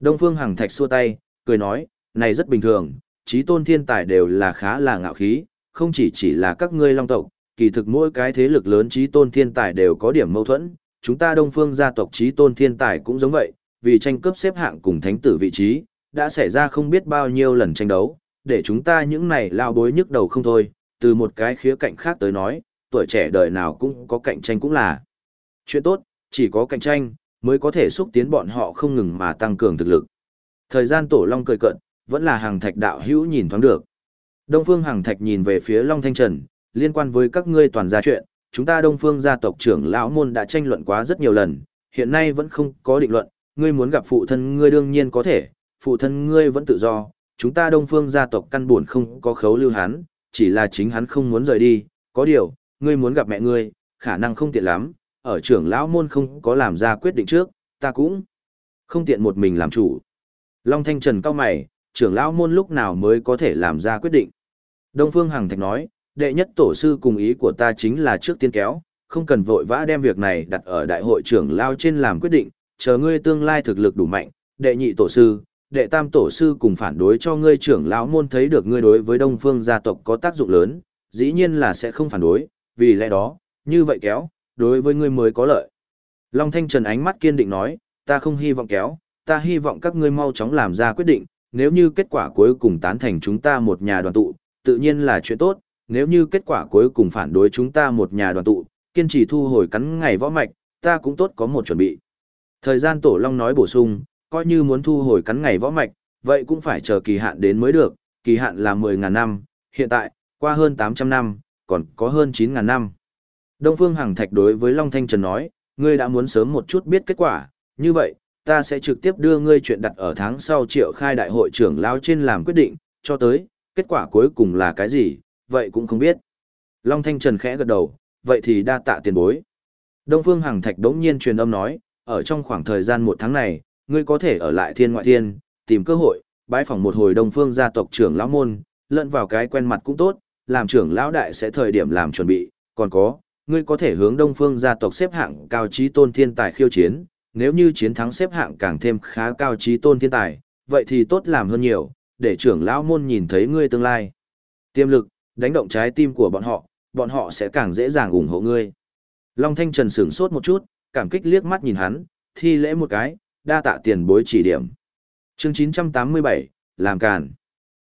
Đông Phương hàng thạch xua tay, cười nói, này rất bình thường, trí tôn thiên tài đều là khá là ngạo khí, không chỉ chỉ là các ngươi Long tộc, kỳ thực mỗi cái thế lực lớn trí tôn thiên tài đều có điểm mâu thuẫn, chúng ta Đông Phương gia tộc trí tôn thiên tài cũng giống vậy, vì tranh cướp xếp hạng cùng thánh tử vị trí, đã xảy ra không biết bao nhiêu lần tranh đấu, để chúng ta những này lao bối nhức đầu không thôi, từ một cái khía cạnh khác tới nói, tuổi trẻ đời nào cũng có cạnh tranh cũng là chuyện tốt, chỉ có cạnh tranh mới có thể xúc tiến bọn họ không ngừng mà tăng cường thực lực. Thời gian tổ long cười cận, vẫn là hàng thạch đạo hữu nhìn thoáng được. Đông Phương hàng thạch nhìn về phía Long Thanh Trần, liên quan với các ngươi toàn gia chuyện, chúng ta Đông Phương gia tộc trưởng lão môn đã tranh luận quá rất nhiều lần, hiện nay vẫn không có định luận, ngươi muốn gặp phụ thân ngươi đương nhiên có thể, phụ thân ngươi vẫn tự do, chúng ta Đông Phương gia tộc căn buồn không có khấu lưu hắn, chỉ là chính hắn không muốn rời đi, có điều, ngươi muốn gặp mẹ ngươi, khả năng không tiện lắm, ở trưởng lão môn không có làm ra quyết định trước, ta cũng không tiện một mình làm chủ. Long Thanh Trần cao mày, trưởng lão môn lúc nào mới có thể làm ra quyết định. Đông Phương Hằng Thạch nói, đệ nhất tổ sư cùng ý của ta chính là trước tiên kéo, không cần vội vã đem việc này đặt ở đại hội trưởng lao trên làm quyết định, chờ ngươi tương lai thực lực đủ mạnh, đệ nhị tổ sư, đệ tam tổ sư cùng phản đối cho ngươi trưởng lão môn thấy được ngươi đối với đông phương gia tộc có tác dụng lớn, dĩ nhiên là sẽ không phản đối, vì lẽ đó, như vậy kéo, đối với ngươi mới có lợi. Long Thanh Trần ánh mắt kiên định nói, ta không hy vọng kéo, ta hy vọng các ngươi mau chóng làm ra quyết định, nếu như kết quả cuối cùng tán thành chúng ta một nhà đoàn tụ, tự nhiên là chuyện tốt, nếu như kết quả cuối cùng phản đối chúng ta một nhà đoàn tụ, kiên trì thu hồi cắn ngày võ mạch, ta cũng tốt có một chuẩn bị. Thời gian Tổ Long nói bổ sung, coi như muốn thu hồi cắn ngày võ mạch, vậy cũng phải chờ kỳ hạn đến mới được, kỳ hạn là 10.000 năm, hiện tại, qua hơn 800 năm, còn có hơn 9.000 năm. Đông Phương Hằng Thạch đối với Long Thanh Trần nói, ngươi đã muốn sớm một chút biết kết quả, như vậy, ta sẽ trực tiếp đưa ngươi chuyện đặt ở tháng sau triệu khai đại hội trưởng lao trên làm quyết định, cho tới, kết quả cuối cùng là cái gì, vậy cũng không biết. Long Thanh Trần khẽ gật đầu, vậy thì đa tạ tiền bối. Đông Phương Hằng Thạch đống nhiên truyền âm nói, ở trong khoảng thời gian một tháng này, ngươi có thể ở lại thiên ngoại thiên, tìm cơ hội, bái phỏng một hồi Đông Phương gia tộc trưởng lão môn, lẫn vào cái quen mặt cũng tốt, làm trưởng lão đại sẽ thời điểm làm chuẩn bị, còn có, ngươi có thể hướng Đông Phương gia tộc xếp hạng cao trí tôn thiên tài khiêu chiến, nếu như chiến thắng xếp hạng càng thêm khá cao trí tôn thiên tài, vậy thì tốt làm hơn nhiều, để trưởng lão môn nhìn thấy ngươi tương lai. Tiềm lực, đánh động trái tim của bọn họ, bọn họ sẽ càng dễ dàng ủng hộ ngươi. Long Thanh Trần sửng sốt một chút, cảm kích liếc mắt nhìn hắn, thi lễ một cái, đa tạ tiền bối chỉ điểm. Chương 987, làm càn.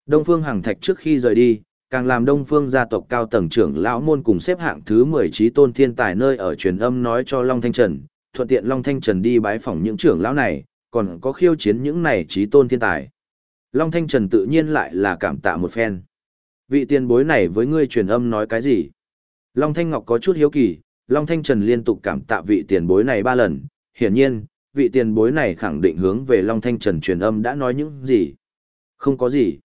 Đông Phương Hằng Thạch trước khi rời đi, càng làm Đông Phương gia tộc cao tầng trưởng lão môn cùng xếp hạng thứ 10 trí tôn thiên tài nơi ở truyền âm nói cho Long Thanh Trần, thuận tiện Long Thanh Trần đi bái phỏng những trưởng lão này, còn có khiêu chiến những này trí tôn thiên tài. Long Thanh Trần tự nhiên lại là cảm tạ một phen. Vị tiền bối này với ngươi truyền âm nói cái gì? Long Thanh Ngọc có chút hiếu kỳ, Long Thanh Trần liên tục cảm tạ vị tiền bối này ba lần, hiển nhiên, vị tiền bối này khẳng định hướng về Long Thanh Trần truyền âm đã nói những gì. Không có gì.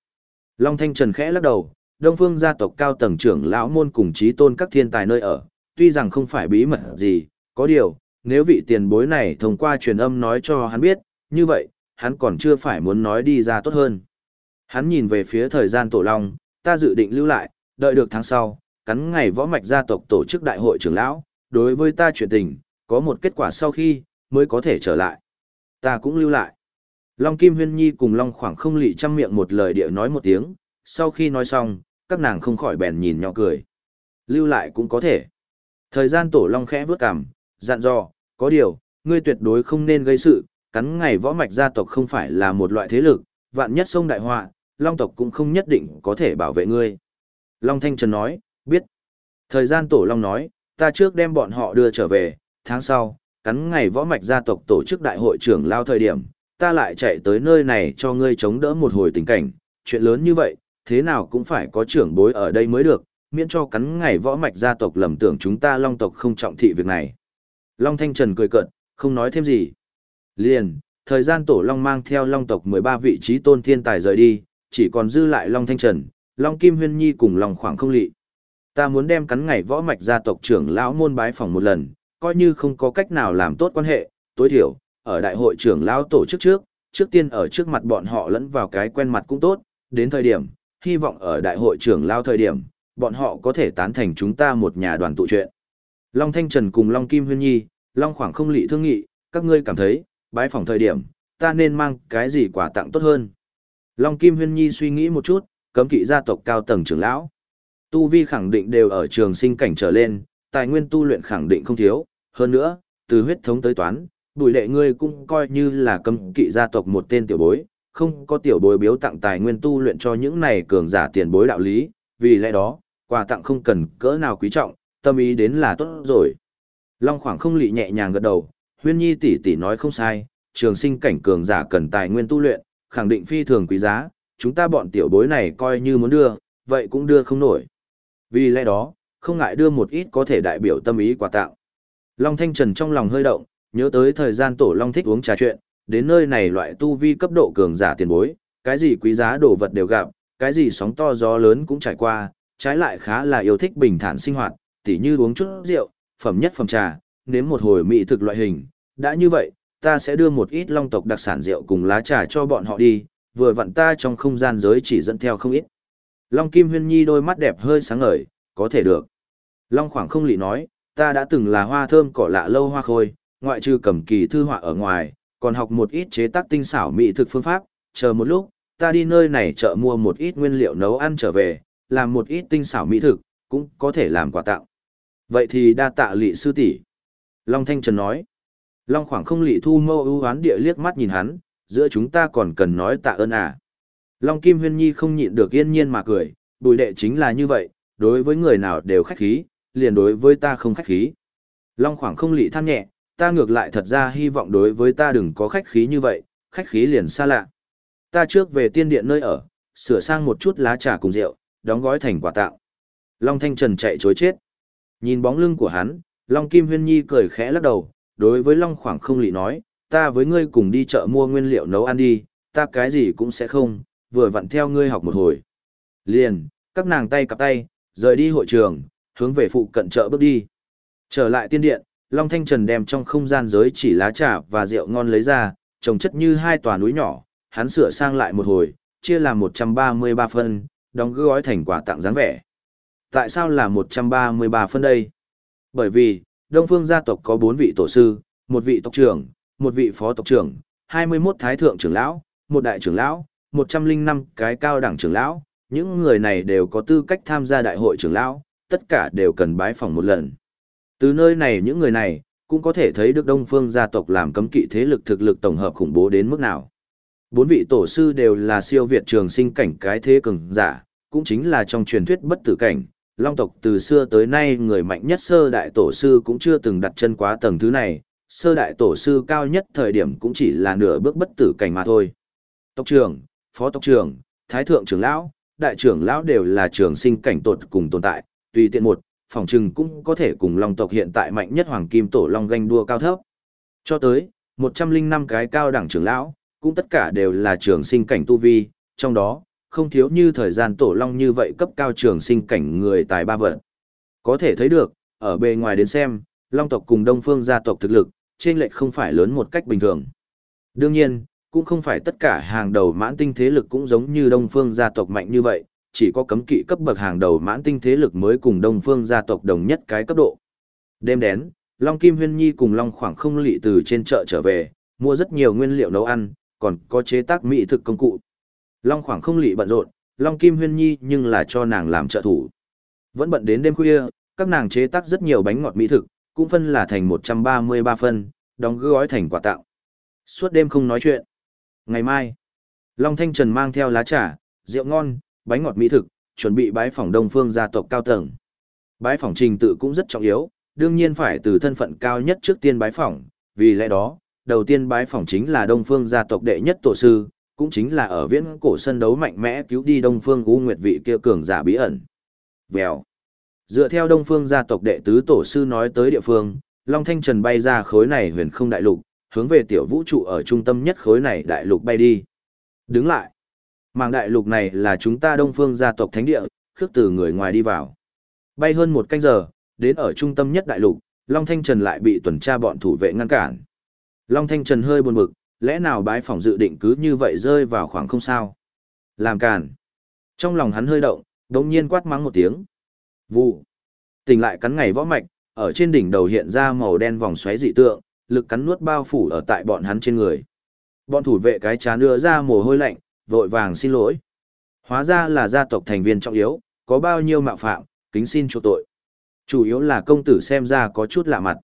Long Thanh Trần khẽ lắc đầu, Đông Phương gia tộc cao tầng trưởng lão môn cùng trí tôn các thiên tài nơi ở, tuy rằng không phải bí mật gì, có điều, nếu vị tiền bối này thông qua truyền âm nói cho hắn biết, như vậy, hắn còn chưa phải muốn nói đi ra tốt hơn. Hắn nhìn về phía thời gian tổ long, ta dự định lưu lại, đợi được tháng sau, cắn ngày võ mạch gia tộc tổ chức đại hội trưởng lão, đối với ta chuyện tình, có một kết quả sau khi, mới có thể trở lại. Ta cũng lưu lại. Long Kim Huyên Nhi cùng Long Khoảng không lị trăm miệng một lời địa nói một tiếng, sau khi nói xong, các nàng không khỏi bèn nhìn nhỏ cười. Lưu lại cũng có thể. Thời gian tổ Long khẽ vướt cằm, dặn dò, có điều, ngươi tuyệt đối không nên gây sự, cắn ngày võ mạch gia tộc không phải là một loại thế lực, vạn nhất sông đại họa, Long tộc cũng không nhất định có thể bảo vệ ngươi. Long Thanh Trần nói, biết. Thời gian tổ Long nói, ta trước đem bọn họ đưa trở về, tháng sau, cắn ngày võ mạch gia tộc tổ chức đại hội trưởng lao thời điểm, ta lại chạy tới nơi này cho ngươi chống đỡ một hồi tình cảnh, chuyện lớn như vậy, thế nào cũng phải có trưởng bối ở đây mới được, miễn cho cắn ngày võ mạch gia tộc lầm tưởng chúng ta long tộc không trọng thị việc này. Long Thanh Trần cười cợt, không nói thêm gì. Liền, thời gian tổ long mang theo long tộc 13 vị trí tôn thiên tài rời đi, chỉ còn dư lại long Thanh Trần, long Kim Huyên Nhi cùng long khoảng không lị. Ta muốn đem cắn ngày võ mạch gia tộc trưởng lão môn bái phòng một lần, coi như không có cách nào làm tốt quan hệ, tối thiểu, ở đại hội trưởng lão tổ chức trước, trước tiên ở trước mặt bọn họ lẫn vào cái quen mặt cũng tốt, đến thời điểm, hy vọng ở đại hội trưởng lão thời điểm, bọn họ có thể tán thành chúng ta một nhà đoàn tụ chuyện. Long Thanh Trần cùng Long Kim Huyên Nhi, Long Khoảng không lị thương nghị, các ngươi cảm thấy, bái phòng thời điểm, ta nên mang cái gì quà tặng tốt hơn. Long Kim Huyên Nhi suy nghĩ một chút, cấm kỵ gia tộc cao tầng trưởng lão. Tu vi khẳng định đều ở trường sinh cảnh trở lên, tài nguyên tu luyện khẳng định không thiếu, hơn nữa, từ huyết thống tới toán, bùi đệ ngươi cũng coi như là cấm kỵ gia tộc một tên tiểu bối, không có tiểu bối biếu tặng tài nguyên tu luyện cho những này cường giả tiền bối đạo lý, vì lẽ đó, quà tặng không cần cỡ nào quý trọng, tâm ý đến là tốt rồi. Long khoảng không lị nhẹ nhàng gật đầu, huyên nhi tỷ tỷ nói không sai, trường sinh cảnh cường giả cần tài nguyên tu luyện, khẳng định phi thường quý giá, chúng ta bọn tiểu bối này coi như muốn đưa, vậy cũng đưa không nổi. Vì lẽ đó, không ngại đưa một ít có thể đại biểu tâm ý quà tặng. Long Thanh Trần trong lòng hơi động, nhớ tới thời gian tổ Long thích uống trà chuyện, đến nơi này loại tu vi cấp độ cường giả tiền bối, cái gì quý giá đồ vật đều gặp, cái gì sóng to gió lớn cũng trải qua, trái lại khá là yêu thích bình thản sinh hoạt, tỉ như uống chút rượu, phẩm nhất phẩm trà, nếm một hồi mỹ thực loại hình. Đã như vậy, ta sẽ đưa một ít long tộc đặc sản rượu cùng lá trà cho bọn họ đi, vừa vặn ta trong không gian giới chỉ dẫn theo không ít. Long Kim Huyên Nhi đôi mắt đẹp hơi sáng ngời, có thể được. Long khoảng không lị nói, ta đã từng là hoa thơm cỏ lạ lâu hoa khôi, ngoại trừ cầm kỳ thư họa ở ngoài, còn học một ít chế tác tinh xảo mỹ thực phương pháp, chờ một lúc, ta đi nơi này chợ mua một ít nguyên liệu nấu ăn trở về, làm một ít tinh xảo mỹ thực, cũng có thể làm quà tặng. Vậy thì đa tạ lị sư tỷ. Long Thanh Trần nói. Long khoảng không lị thu mâu ưu hoán địa liếc mắt nhìn hắn, giữa chúng ta còn cần nói tạ ơn à. Long Kim Huyên Nhi không nhịn được yên nhiên mà cười, bùi đệ chính là như vậy, đối với người nào đều khách khí, liền đối với ta không khách khí. Long khoảng không lị than nhẹ, ta ngược lại thật ra hy vọng đối với ta đừng có khách khí như vậy, khách khí liền xa lạ. Ta trước về tiên điện nơi ở, sửa sang một chút lá trà cùng rượu, đóng gói thành quà tặng. Long Thanh Trần chạy chối chết. Nhìn bóng lưng của hắn, Long Kim Huyên Nhi cười khẽ lắc đầu, đối với Long Khoảng không lị nói, ta với ngươi cùng đi chợ mua nguyên liệu nấu ăn đi, ta cái gì cũng sẽ không, vừa vặn theo ngươi học một hồi. Liền, các nàng tay cặp tay, rời đi hội trường, hướng về phụ cận chợ bước đi. Trở lại tiên điện, Long Thanh Trần đem trong không gian giới chỉ lá trà và rượu ngon lấy ra, trồng chất như hai tòa núi nhỏ, hắn sửa sang lại một hồi, chia làm 133 phân, đóng gói thành quả tặng dáng vẻ. Tại sao là 133 phân đây? Bởi vì, Đông Phương gia tộc có 4 vị tổ sư, một vị tộc trưởng, một vị phó tộc trưởng, 21 thái thượng trưởng lão, một đại trưởng lão, 105 cái cao đẳng trưởng lão, những người này đều có tư cách tham gia đại hội trưởng lão, tất cả đều cần bái phỏng một lần. Từ nơi này những người này, cũng có thể thấy được Đông Phương gia tộc làm cấm kỵ thế lực thực lực tổng hợp khủng bố đến mức nào. Bốn vị tổ sư đều là siêu việt trường sinh cảnh cái thế cường giả, cũng chính là trong truyền thuyết bất tử cảnh. Long tộc từ xưa tới nay người mạnh nhất sơ đại tổ sư cũng chưa từng đặt chân quá tầng thứ này, sơ đại tổ sư cao nhất thời điểm cũng chỉ là nửa bước bất tử cảnh mà thôi. Tộc trưởng, phó tộc trưởng, thái thượng trưởng lão, đại trưởng lão đều là trường sinh cảnh tột cùng tồn tại, tùy tiện một, phòng trừng cũng có thể cùng long tộc hiện tại mạnh nhất hoàng kim tổ long ganh đua cao thấp. Cho tới, 105 cái cao đẳng trưởng lão, cũng tất cả đều là trường sinh cảnh tu vi, trong đó, không thiếu như thời gian tổ long như vậy cấp cao trường sinh cảnh người tài ba vận. Có thể thấy được, ở bề ngoài đến xem, long tộc cùng đông phương gia tộc thực lực, trên lệch không phải lớn một cách bình thường. Đương nhiên, cũng không phải tất cả hàng đầu mãn tinh thế lực cũng giống như đông phương gia tộc mạnh như vậy, chỉ có cấm kỵ cấp bậc hàng đầu mãn tinh thế lực mới cùng đông phương gia tộc đồng nhất cái cấp độ. Đêm đến, Long Kim Huyên Nhi cùng Long Khoảng không lị từ trên chợ trở về, mua rất nhiều nguyên liệu nấu ăn, còn có chế tác mỹ thực công cụ. Long Khoảng không lị bận rộn, Long Kim Huyên Nhi nhưng là cho nàng làm trợ thủ. Vẫn bận đến đêm khuya, các nàng chế tác rất nhiều bánh ngọt mỹ thực, cũng phân là thành 133 phân, đóng gói thành quả tặng. Suốt đêm không nói chuyện. Ngày mai, Long Thanh Trần mang theo lá trà, rượu ngon, bánh ngọt mỹ thực, chuẩn bị bái phỏng Đông Phương gia tộc cao tầng. Bái phỏng trình tự cũng rất trọng yếu, đương nhiên phải từ thân phận cao nhất trước tiên bái phỏng, vì lẽ đó, đầu tiên bái phỏng chính là Đông Phương gia tộc đệ nhất tổ sư, cũng chính là ở viễn cổ sân đấu mạnh mẽ cứu đi Đông Phương U Nguyệt vị kia cường giả bí ẩn. Vèo. Dựa theo Đông Phương gia tộc đệ tứ tổ sư nói tới địa phương, Long Thanh Trần bay ra khối này huyền không đại lục, hướng về tiểu vũ trụ ở trung tâm nhất khối này đại lục bay đi. Đứng lại. Màng đại lục này là chúng ta Đông Phương gia tộc thánh địa, khước từ người ngoài đi vào. Bay hơn một canh giờ, đến ở trung tâm nhất đại lục, Long Thanh Trần lại bị tuần tra bọn thủ vệ ngăn cản. Long Thanh Trần hơi buồn bực, lẽ nào bái phỏng dự định cứ như vậy rơi vào khoảng không sao. Làm cản. Trong lòng hắn hơi động, đống nhiên quát mắng một tiếng. Vụ. Tỉnh lại cắn ngày võ mạch, ở trên đỉnh đầu hiện ra màu đen vòng xoáy dị tượng, lực cắn nuốt bao phủ ở tại bọn hắn trên người. Bọn thủ vệ cái chán đưa ra mồ hôi lạnh, vội vàng xin lỗi. Hóa ra là gia tộc thành viên trọng yếu, có bao nhiêu mạo phạm, kính xin chỗ tội. Chủ yếu là công tử xem ra có chút lạ mặt.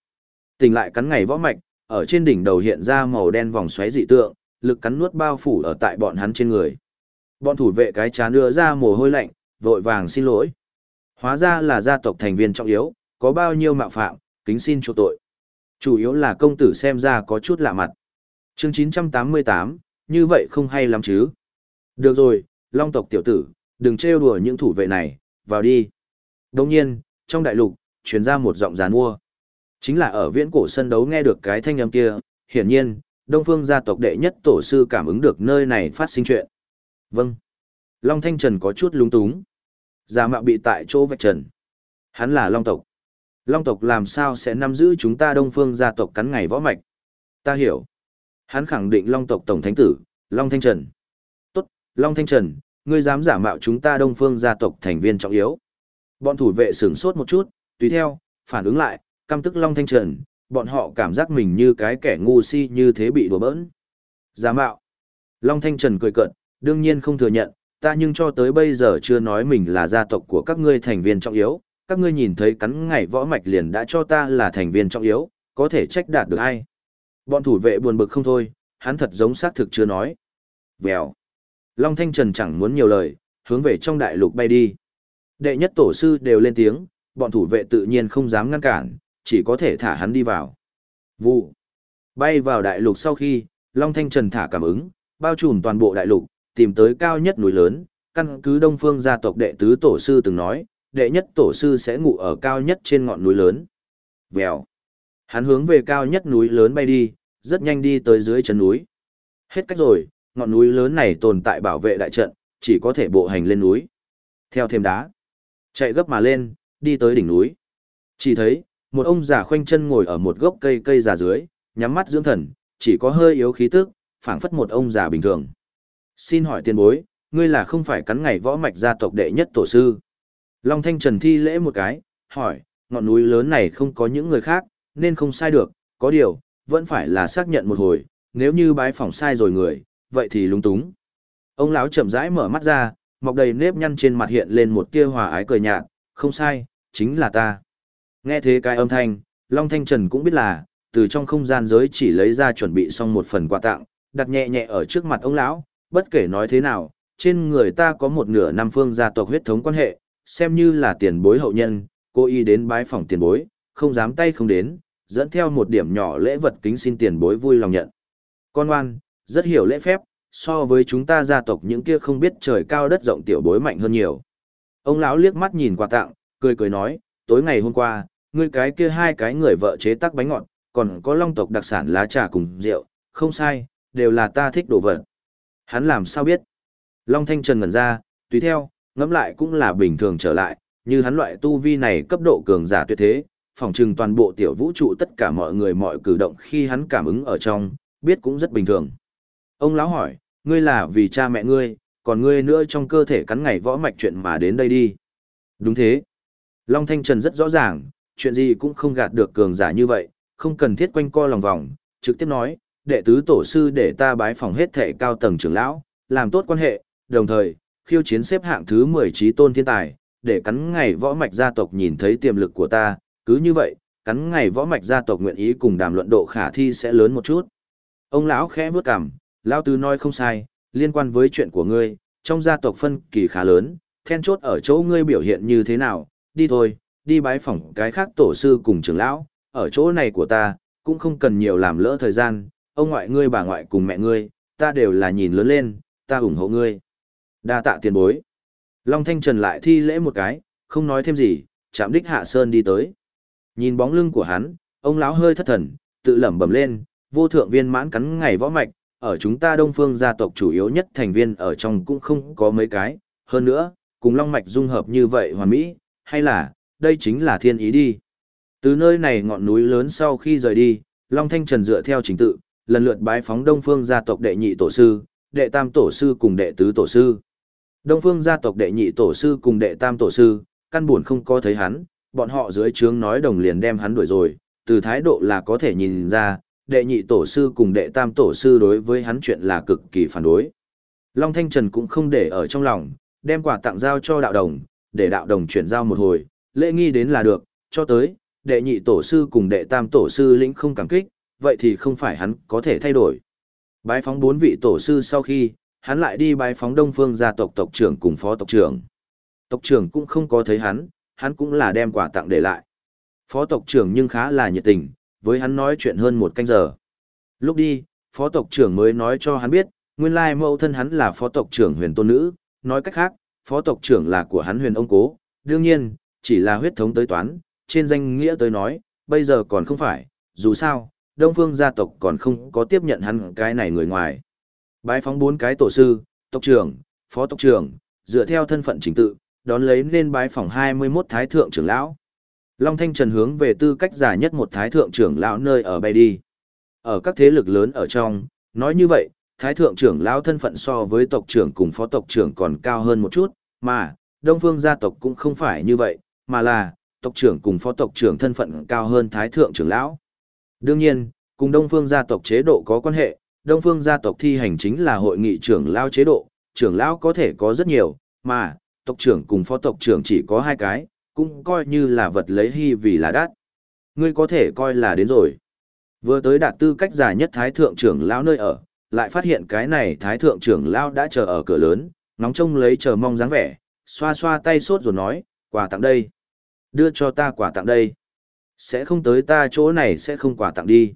Tỉnh lại cắn ngày võ mạch, ở trên đỉnh đầu hiện ra màu đen vòng xoáy dị tượng, lực cắn nuốt bao phủ ở tại bọn hắn trên người. Bọn thủ vệ cái chán đưa ra mồ hôi lạnh, vội vàng xin lỗi. Hóa ra là gia tộc thành viên trọng yếu, có bao nhiêu mạo phạm, kính xin chỗ tội. Chủ yếu là công tử xem ra có chút lạ mặt. Chương 988, như vậy không hay lắm chứ. Được rồi, long tộc tiểu tử, đừng trêu đùa những thủ vệ này, vào đi. Đồng nhiên, trong đại lục, truyền ra một giọng giàn mua. Chính là ở viễn cổ sân đấu nghe được cái thanh âm kia, hiển nhiên, Đông Phương gia tộc đệ nhất tổ sư cảm ứng được nơi này phát sinh chuyện. Vâng. Long Thanh Trần có chút lúng túng. Giả mạo bị tại chỗ vạch trần. Hắn là Long tộc. Long tộc làm sao sẽ nắm giữ chúng ta Đông Phương gia tộc cắn ngày võ mạch? Ta hiểu. Hắn khẳng định Long tộc tổng thánh tử, Long Thanh Trần. Tốt, Long Thanh Trần, ngươi dám giả mạo chúng ta Đông Phương gia tộc thành viên trọng yếu. Bọn thủ vệ sửng sốt một chút, tùy theo, phản ứng lại, căm tức Long Thanh Trần, bọn họ cảm giác mình như cái kẻ ngu si như thế bị đùa bỡn. Giả mạo. Long Thanh Trần cười cợt, đương nhiên không thừa nhận, ta nhưng cho tới bây giờ chưa nói mình là gia tộc của các ngươi thành viên trọng yếu, các ngươi nhìn thấy cắn ngày võ mạch liền đã cho ta là thành viên trọng yếu, có thể trách đạt được ai. Bọn thủ vệ buồn bực không thôi, hắn thật giống xác thực chưa nói. Vèo. Long Thanh Trần chẳng muốn nhiều lời, hướng về trong đại lục bay đi. Đệ nhất tổ sư đều lên tiếng, bọn thủ vệ tự nhiên không dám ngăn cản, chỉ có thể thả hắn đi vào. Vụ. Bay vào đại lục sau khi, Long Thanh Trần thả cảm ứng, bao trùm toàn bộ đại lục, tìm tới cao nhất núi lớn, căn cứ Đông Phương gia tộc đệ tứ tổ sư từng nói, đệ nhất tổ sư sẽ ngủ ở cao nhất trên ngọn núi lớn. Vèo. Hắn hướng về cao nhất núi lớn bay đi, rất nhanh đi tới dưới chân núi. Hết cách rồi, ngọn núi lớn này tồn tại bảo vệ đại trận, chỉ có thể bộ hành lên núi. Theo thêm đá, chạy gấp mà lên, đi tới đỉnh núi. Chỉ thấy, một ông già khoanh chân ngồi ở một gốc cây cây già dưới, nhắm mắt dưỡng thần, chỉ có hơi yếu khí tức, phảng phất một ông già bình thường. Xin hỏi tiền bối, ngươi là không phải cắn ngày võ mạch gia tộc đệ nhất tổ sư? Long Thanh Trần thi lễ một cái, hỏi, ngọn núi lớn này không có những người khác, nên không sai được, có điều, vẫn phải là xác nhận một hồi, nếu như bái phỏng sai rồi người, vậy thì lung túng. Ông lão chậm rãi mở mắt ra, mọc đầy nếp nhăn trên mặt hiện lên một tia hòa ái cười nhạt, không sai, chính là ta. Nghe thế cái âm thanh, Long Thanh Trần cũng biết là, từ trong không gian giới chỉ lấy ra chuẩn bị xong một phần quà tặng, đặt nhẹ nhẹ ở trước mặt ông lão, bất kể nói thế nào, trên người ta có một nửa năm phương gia tộc huyết thống quan hệ, xem như là tiền bối hậu nhân, cô y đến bái phòng tiền bối, không dám tay không đến, dẫn theo một điểm nhỏ lễ vật kính xin tiền bối vui lòng nhận. Con ngoan, rất hiểu lễ phép, so với chúng ta gia tộc những kia không biết trời cao đất rộng tiểu bối mạnh hơn nhiều. Ông lão liếc mắt nhìn quà tặng, cười cười nói, tối ngày hôm qua, ngươi cái kia hai cái người vợ chế tác bánh ngọt, còn có long tộc đặc sản lá trà cùng rượu, không sai, đều là ta thích đồ vật. Hắn làm sao biết? Long Thanh Trần ngẩn ra, tùy theo, ngẫm lại cũng là bình thường trở lại, như hắn loại tu vi này cấp độ cường giả tuyệt thế, phòng trừng toàn bộ tiểu vũ trụ tất cả mọi người mọi cử động khi hắn cảm ứng ở trong, biết cũng rất bình thường. Ông lão hỏi, ngươi là vì cha mẹ ngươi, còn ngươi nữa trong cơ thể cắn ngày võ mạch chuyện mà đến đây đi. Đúng thế. Long Thanh Trần rất rõ ràng, chuyện gì cũng không gạt được cường giả như vậy, không cần thiết quanh co lòng vòng, trực tiếp nói, đệ tứ tổ sư để ta bái phòng hết thể cao tầng trưởng lão, làm tốt quan hệ, đồng thời, khiêu chiến xếp hạng thứ 10 trí tôn thiên tài, để cắn ngày võ mạch gia tộc nhìn thấy tiềm lực của ta, cứ như vậy, cắn ngày võ mạch gia tộc nguyện ý cùng đàm luận độ khả thi sẽ lớn một chút. Ông lão khẽ bước cằm, lão tứ nói không sai, liên quan với chuyện của ngươi, trong gia tộc phân kỳ khá lớn, then chốt ở chỗ ngươi biểu hiện như thế nào, đi thôi, đi bái phỏng cái khác tổ sư cùng trưởng lão, ở chỗ này của ta, cũng không cần nhiều làm lỡ thời gian, ông ngoại ngươi bà ngoại cùng mẹ ngươi, ta đều là nhìn lớn lên, ta ủng hộ ngươi. Đa tạ tiền bối. Long Thanh Trần lại thi lễ một cái, không nói thêm gì, chạm đích hạ sơn đi tới. Nhìn bóng lưng của hắn, ông lão hơi thất thần, tự lẩm bẩm lên, vô thượng viên mãn cắn ngày võ mạch, ở chúng ta đông phương gia tộc chủ yếu nhất thành viên ở trong cũng không có mấy cái, hơn nữa, cùng long mạch dung hợp như vậy hoàn mỹ, hay là, đây chính là thiên ý đi. Từ nơi này ngọn núi lớn sau khi rời đi, Long Thanh Trần dựa theo trình tự, lần lượt bái phóng Đông Phương gia tộc đệ nhị tổ sư, đệ tam tổ sư cùng đệ tứ tổ sư. Đông Phương gia tộc đệ nhị tổ sư cùng đệ tam tổ sư, căn buồn không có thấy hắn, bọn họ dưới trướng nói đồng liền đem hắn đuổi rồi, từ thái độ là có thể nhìn ra, đệ nhị tổ sư cùng đệ tam tổ sư đối với hắn chuyện là cực kỳ phản đối. Long Thanh Trần cũng không để ở trong lòng, đem quà tặng giao cho đạo đồng, để đạo đồng chuyển giao một hồi, lễ nghi đến là được, cho tới, đệ nhị tổ sư cùng đệ tam tổ sư lĩnh không cảm kích, vậy thì không phải hắn có thể thay đổi. Bái phóng bốn vị tổ sư sau khi, hắn lại đi bái phóng đông phương gia tộc tộc trưởng cùng phó tộc trưởng. Tộc trưởng cũng không có thấy hắn, hắn cũng là đem quà tặng để lại. Phó tộc trưởng nhưng khá là nhiệt tình, với hắn nói chuyện hơn một canh giờ. Lúc đi, phó tộc trưởng mới nói cho hắn biết, nguyên lai mẫu thân hắn là phó tộc trưởng huyền tôn nữ, nói cách khác, phó tộc trưởng là của hắn huyền ông cố, đương nhiên, chỉ là huyết thống tới toán, trên danh nghĩa tới nói, bây giờ còn không phải, dù sao, Đông Phương gia tộc còn không có tiếp nhận hắn cái này người ngoài. Bái phóng bốn cái tổ sư, tộc trưởng, phó tộc trưởng, dựa theo thân phận chính tự, đón lấy nên bái phỏng 21 thái thượng trưởng lão. Long Thanh Trần hướng về tư cách giả nhất một thái thượng trưởng lão nơi ở bay đi. Ở các thế lực lớn ở trong, nói như vậy, thái thượng trưởng lão thân phận so với tộc trưởng cùng phó tộc trưởng còn cao hơn một chút, mà, Đông Phương gia tộc cũng không phải như vậy, mà là, tộc trưởng cùng phó tộc trưởng thân phận cao hơn thái thượng trưởng lão. Đương nhiên, cùng Đông Phương gia tộc chế độ có quan hệ, Đông Phương gia tộc thi hành chính là hội nghị trưởng lão chế độ, trưởng lão có thể có rất nhiều, mà, tộc trưởng cùng phó tộc trưởng chỉ có hai cái, cũng coi như là vật lấy hy vì là đắt. Ngươi có thể coi là đến rồi. Vừa tới đạt tư cách giả nhất thái thượng trưởng lão nơi ở, lại phát hiện cái này thái thượng trưởng lão đã chờ ở cửa lớn, nóng trông lấy chờ mong dáng vẻ, xoa xoa tay sốt rồi nói, quà tặng đây. Đưa cho ta quà tặng đây. Sẽ không tới ta chỗ này sẽ không quà tặng đi.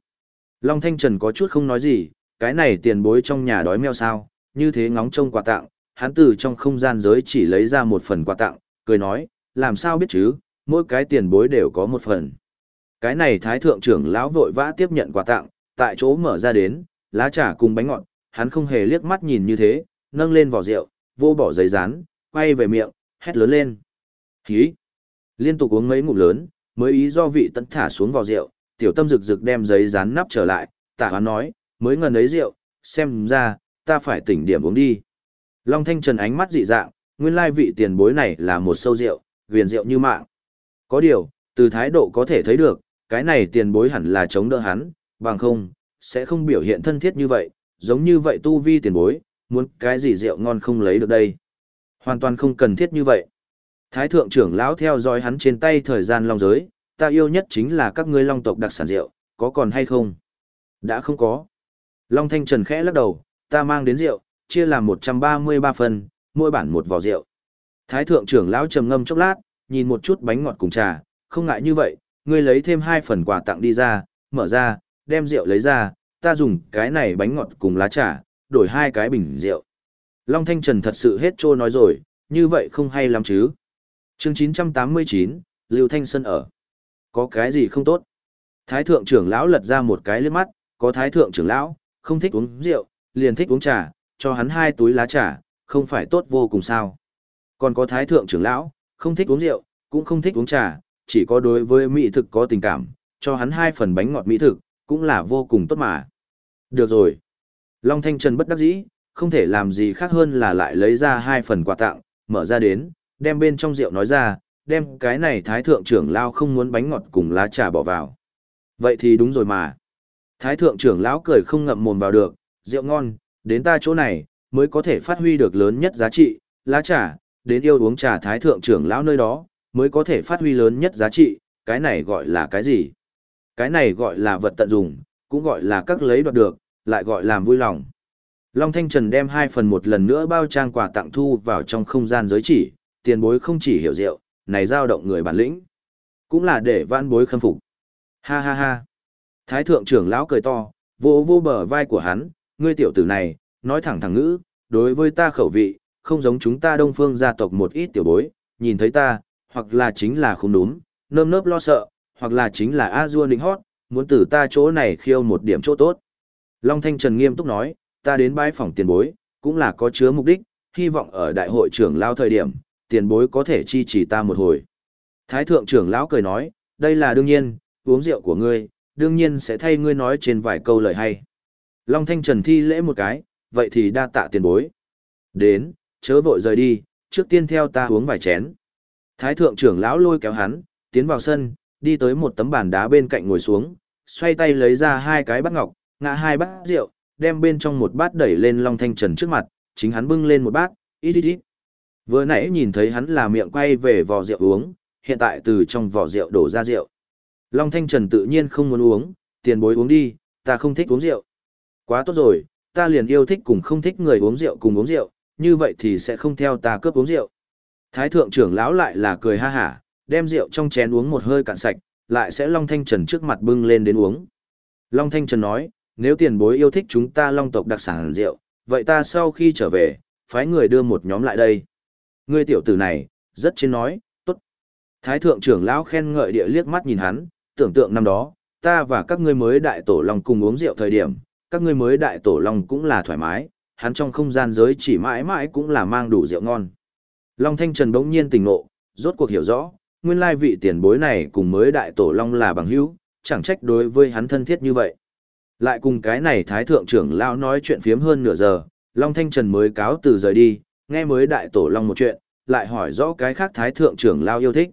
Long Thanh Trần có chút không nói gì, cái này tiền bối trong nhà đói meo sao, như thế ngóng trông quà tặng, hắn từ trong không gian giới chỉ lấy ra một phần quà tặng, cười nói, làm sao biết chứ, mỗi cái tiền bối đều có một phần. Cái này thái thượng trưởng lão vội vã tiếp nhận quà tặng, tại chỗ mở ra đến, lá trà cùng bánh ngọt, hắn không hề liếc mắt nhìn như thế, nâng lên vỏ rượu, vô bỏ giấy rán, quay về miệng, hét lớn lên. Hí! Liên tục uống mấy ngụm lớn, mới ý do vị tận thả xuống vào rượu, tiểu tâm rực rực đem giấy rán nắp trở lại, tả hắn nói, mới ngần ấy rượu, xem ra, ta phải tỉnh điểm uống đi. Long Thanh Trần ánh mắt dị dạng, nguyên lai vị tiền bối này là một sâu rượu, viền rượu như mạng. Có điều, từ thái độ có thể thấy được, cái này tiền bối hẳn là chống đỡ hắn, bằng không, sẽ không biểu hiện thân thiết như vậy, giống như vậy tu vi tiền bối, muốn cái gì rượu ngon không lấy được đây. Hoàn toàn không cần thiết như vậy. Thái thượng trưởng lão theo dõi hắn trên tay thời gian long giới, ta yêu nhất chính là các ngươi long tộc đặc sản rượu, có còn hay không? Đã không có. Long Thanh Trần khẽ lắc đầu, ta mang đến rượu, chia làm 133 phần, mỗi bản một vò rượu. Thái thượng trưởng lão trầm ngâm chốc lát, nhìn một chút bánh ngọt cùng trà, không ngại như vậy, ngươi lấy thêm hai phần quà tặng đi ra, mở ra, đem rượu lấy ra, ta dùng cái này bánh ngọt cùng lá trà, đổi hai cái bình rượu. Long Thanh Trần thật sự hết trô nói rồi, như vậy không hay lắm chứ chương 989, Lưu Thanh Sơn ở. Có cái gì không tốt? Thái thượng trưởng lão lật ra một cái liếc mắt, có thái thượng trưởng lão, không thích uống rượu, liền thích uống trà, cho hắn hai túi lá trà, không phải tốt vô cùng sao. Còn có thái thượng trưởng lão, không thích uống rượu, cũng không thích uống trà, chỉ có đối với mỹ thực có tình cảm, cho hắn hai phần bánh ngọt mỹ thực, cũng là vô cùng tốt mà. Được rồi. Long Thanh Trần bất đắc dĩ, không thể làm gì khác hơn là lại lấy ra hai phần quà tặng, mở ra đến, đem bên trong rượu nói ra, đem cái này thái thượng trưởng lão không muốn bánh ngọt cùng lá trà bỏ vào. Vậy thì đúng rồi mà. Thái thượng trưởng lão cười không ngậm mồm vào được, rượu ngon, đến ta chỗ này, mới có thể phát huy được lớn nhất giá trị, lá trà, đến yêu uống trà thái thượng trưởng lão nơi đó, mới có thể phát huy lớn nhất giá trị, cái này gọi là cái gì? Cái này gọi là vật tận dụng, cũng gọi là các lấy đoạt được, lại gọi làm vui lòng. Long Thanh Trần đem hai phần một lần nữa bao trang quà tặng thu vào trong không gian giới chỉ, tiền bối không chỉ hiểu rượu, này giao động người bản lĩnh. Cũng là để vãn bối khâm phục. Ha ha ha. Thái thượng trưởng lão cười to, vỗ vỗ bờ vai của hắn, ngươi tiểu tử này, nói thẳng thẳng ngữ, đối với ta khẩu vị, không giống chúng ta đông phương gia tộc một ít tiểu bối, nhìn thấy ta, hoặc là chính là không đúng, nơm nớp lo sợ, hoặc là chính là a dua nịnh hót, muốn từ ta chỗ này khiêu một điểm chỗ tốt. Long Thanh Trần nghiêm túc nói, ta đến bái phòng tiền bối, cũng là có chứa mục đích, hy vọng ở đại hội trưởng lao thời điểm, tiền bối có thể chi trì ta một hồi. Thái thượng trưởng lão cười nói, đây là đương nhiên, uống rượu của ngươi, đương nhiên sẽ thay ngươi nói trên vài câu lời hay. Long Thanh Trần thi lễ một cái, vậy thì đa tạ tiền bối. Đến, chớ vội rời đi, trước tiên theo ta uống vài chén. Thái thượng trưởng lão lôi kéo hắn, tiến vào sân, đi tới một tấm bàn đá bên cạnh ngồi xuống, xoay tay lấy ra hai cái bát ngọc, ngã hai bát rượu, đem bên trong một bát đẩy lên Long Thanh Trần trước mặt, chính hắn bưng lên một bát, ít ít ít. Vừa nãy nhìn thấy hắn là miệng quay về vò rượu uống, hiện tại từ trong vò rượu đổ ra rượu. Long Thanh Trần tự nhiên không muốn uống, tiền bối uống đi, ta không thích uống rượu. Quá tốt rồi, ta liền yêu thích cùng không thích người uống rượu cùng uống rượu, như vậy thì sẽ không theo ta cướp uống rượu. Thái thượng trưởng lão lại là cười ha hả, đem rượu trong chén uống một hơi cạn sạch, lại sẽ Long Thanh Trần trước mặt bưng lên đến uống. Long Thanh Trần nói, nếu tiền bối yêu thích chúng ta Long tộc đặc sản rượu, vậy ta sau khi trở về, phái người đưa một nhóm lại đây. Ngươi tiểu tử này, rất trên nói, tốt. Thái thượng trưởng lão khen ngợi địa liếc mắt nhìn hắn, tưởng tượng năm đó, ta và các ngươi mới đại tổ long cùng uống rượu thời điểm, các ngươi mới đại tổ long cũng là thoải mái, hắn trong không gian giới chỉ mãi mãi cũng là mang đủ rượu ngon. Long Thanh Trần bỗng nhiên tỉnh ngộ, rốt cuộc hiểu rõ, nguyên lai vị tiền bối này cùng mới đại tổ long là bằng hữu, chẳng trách đối với hắn thân thiết như vậy. Lại cùng cái này thái thượng trưởng lão nói chuyện phiếm hơn nửa giờ, Long Thanh Trần mới cáo từ rời đi, nghe mới đại tổ long một chuyện, lại hỏi rõ cái khác thái thượng trưởng lão yêu thích.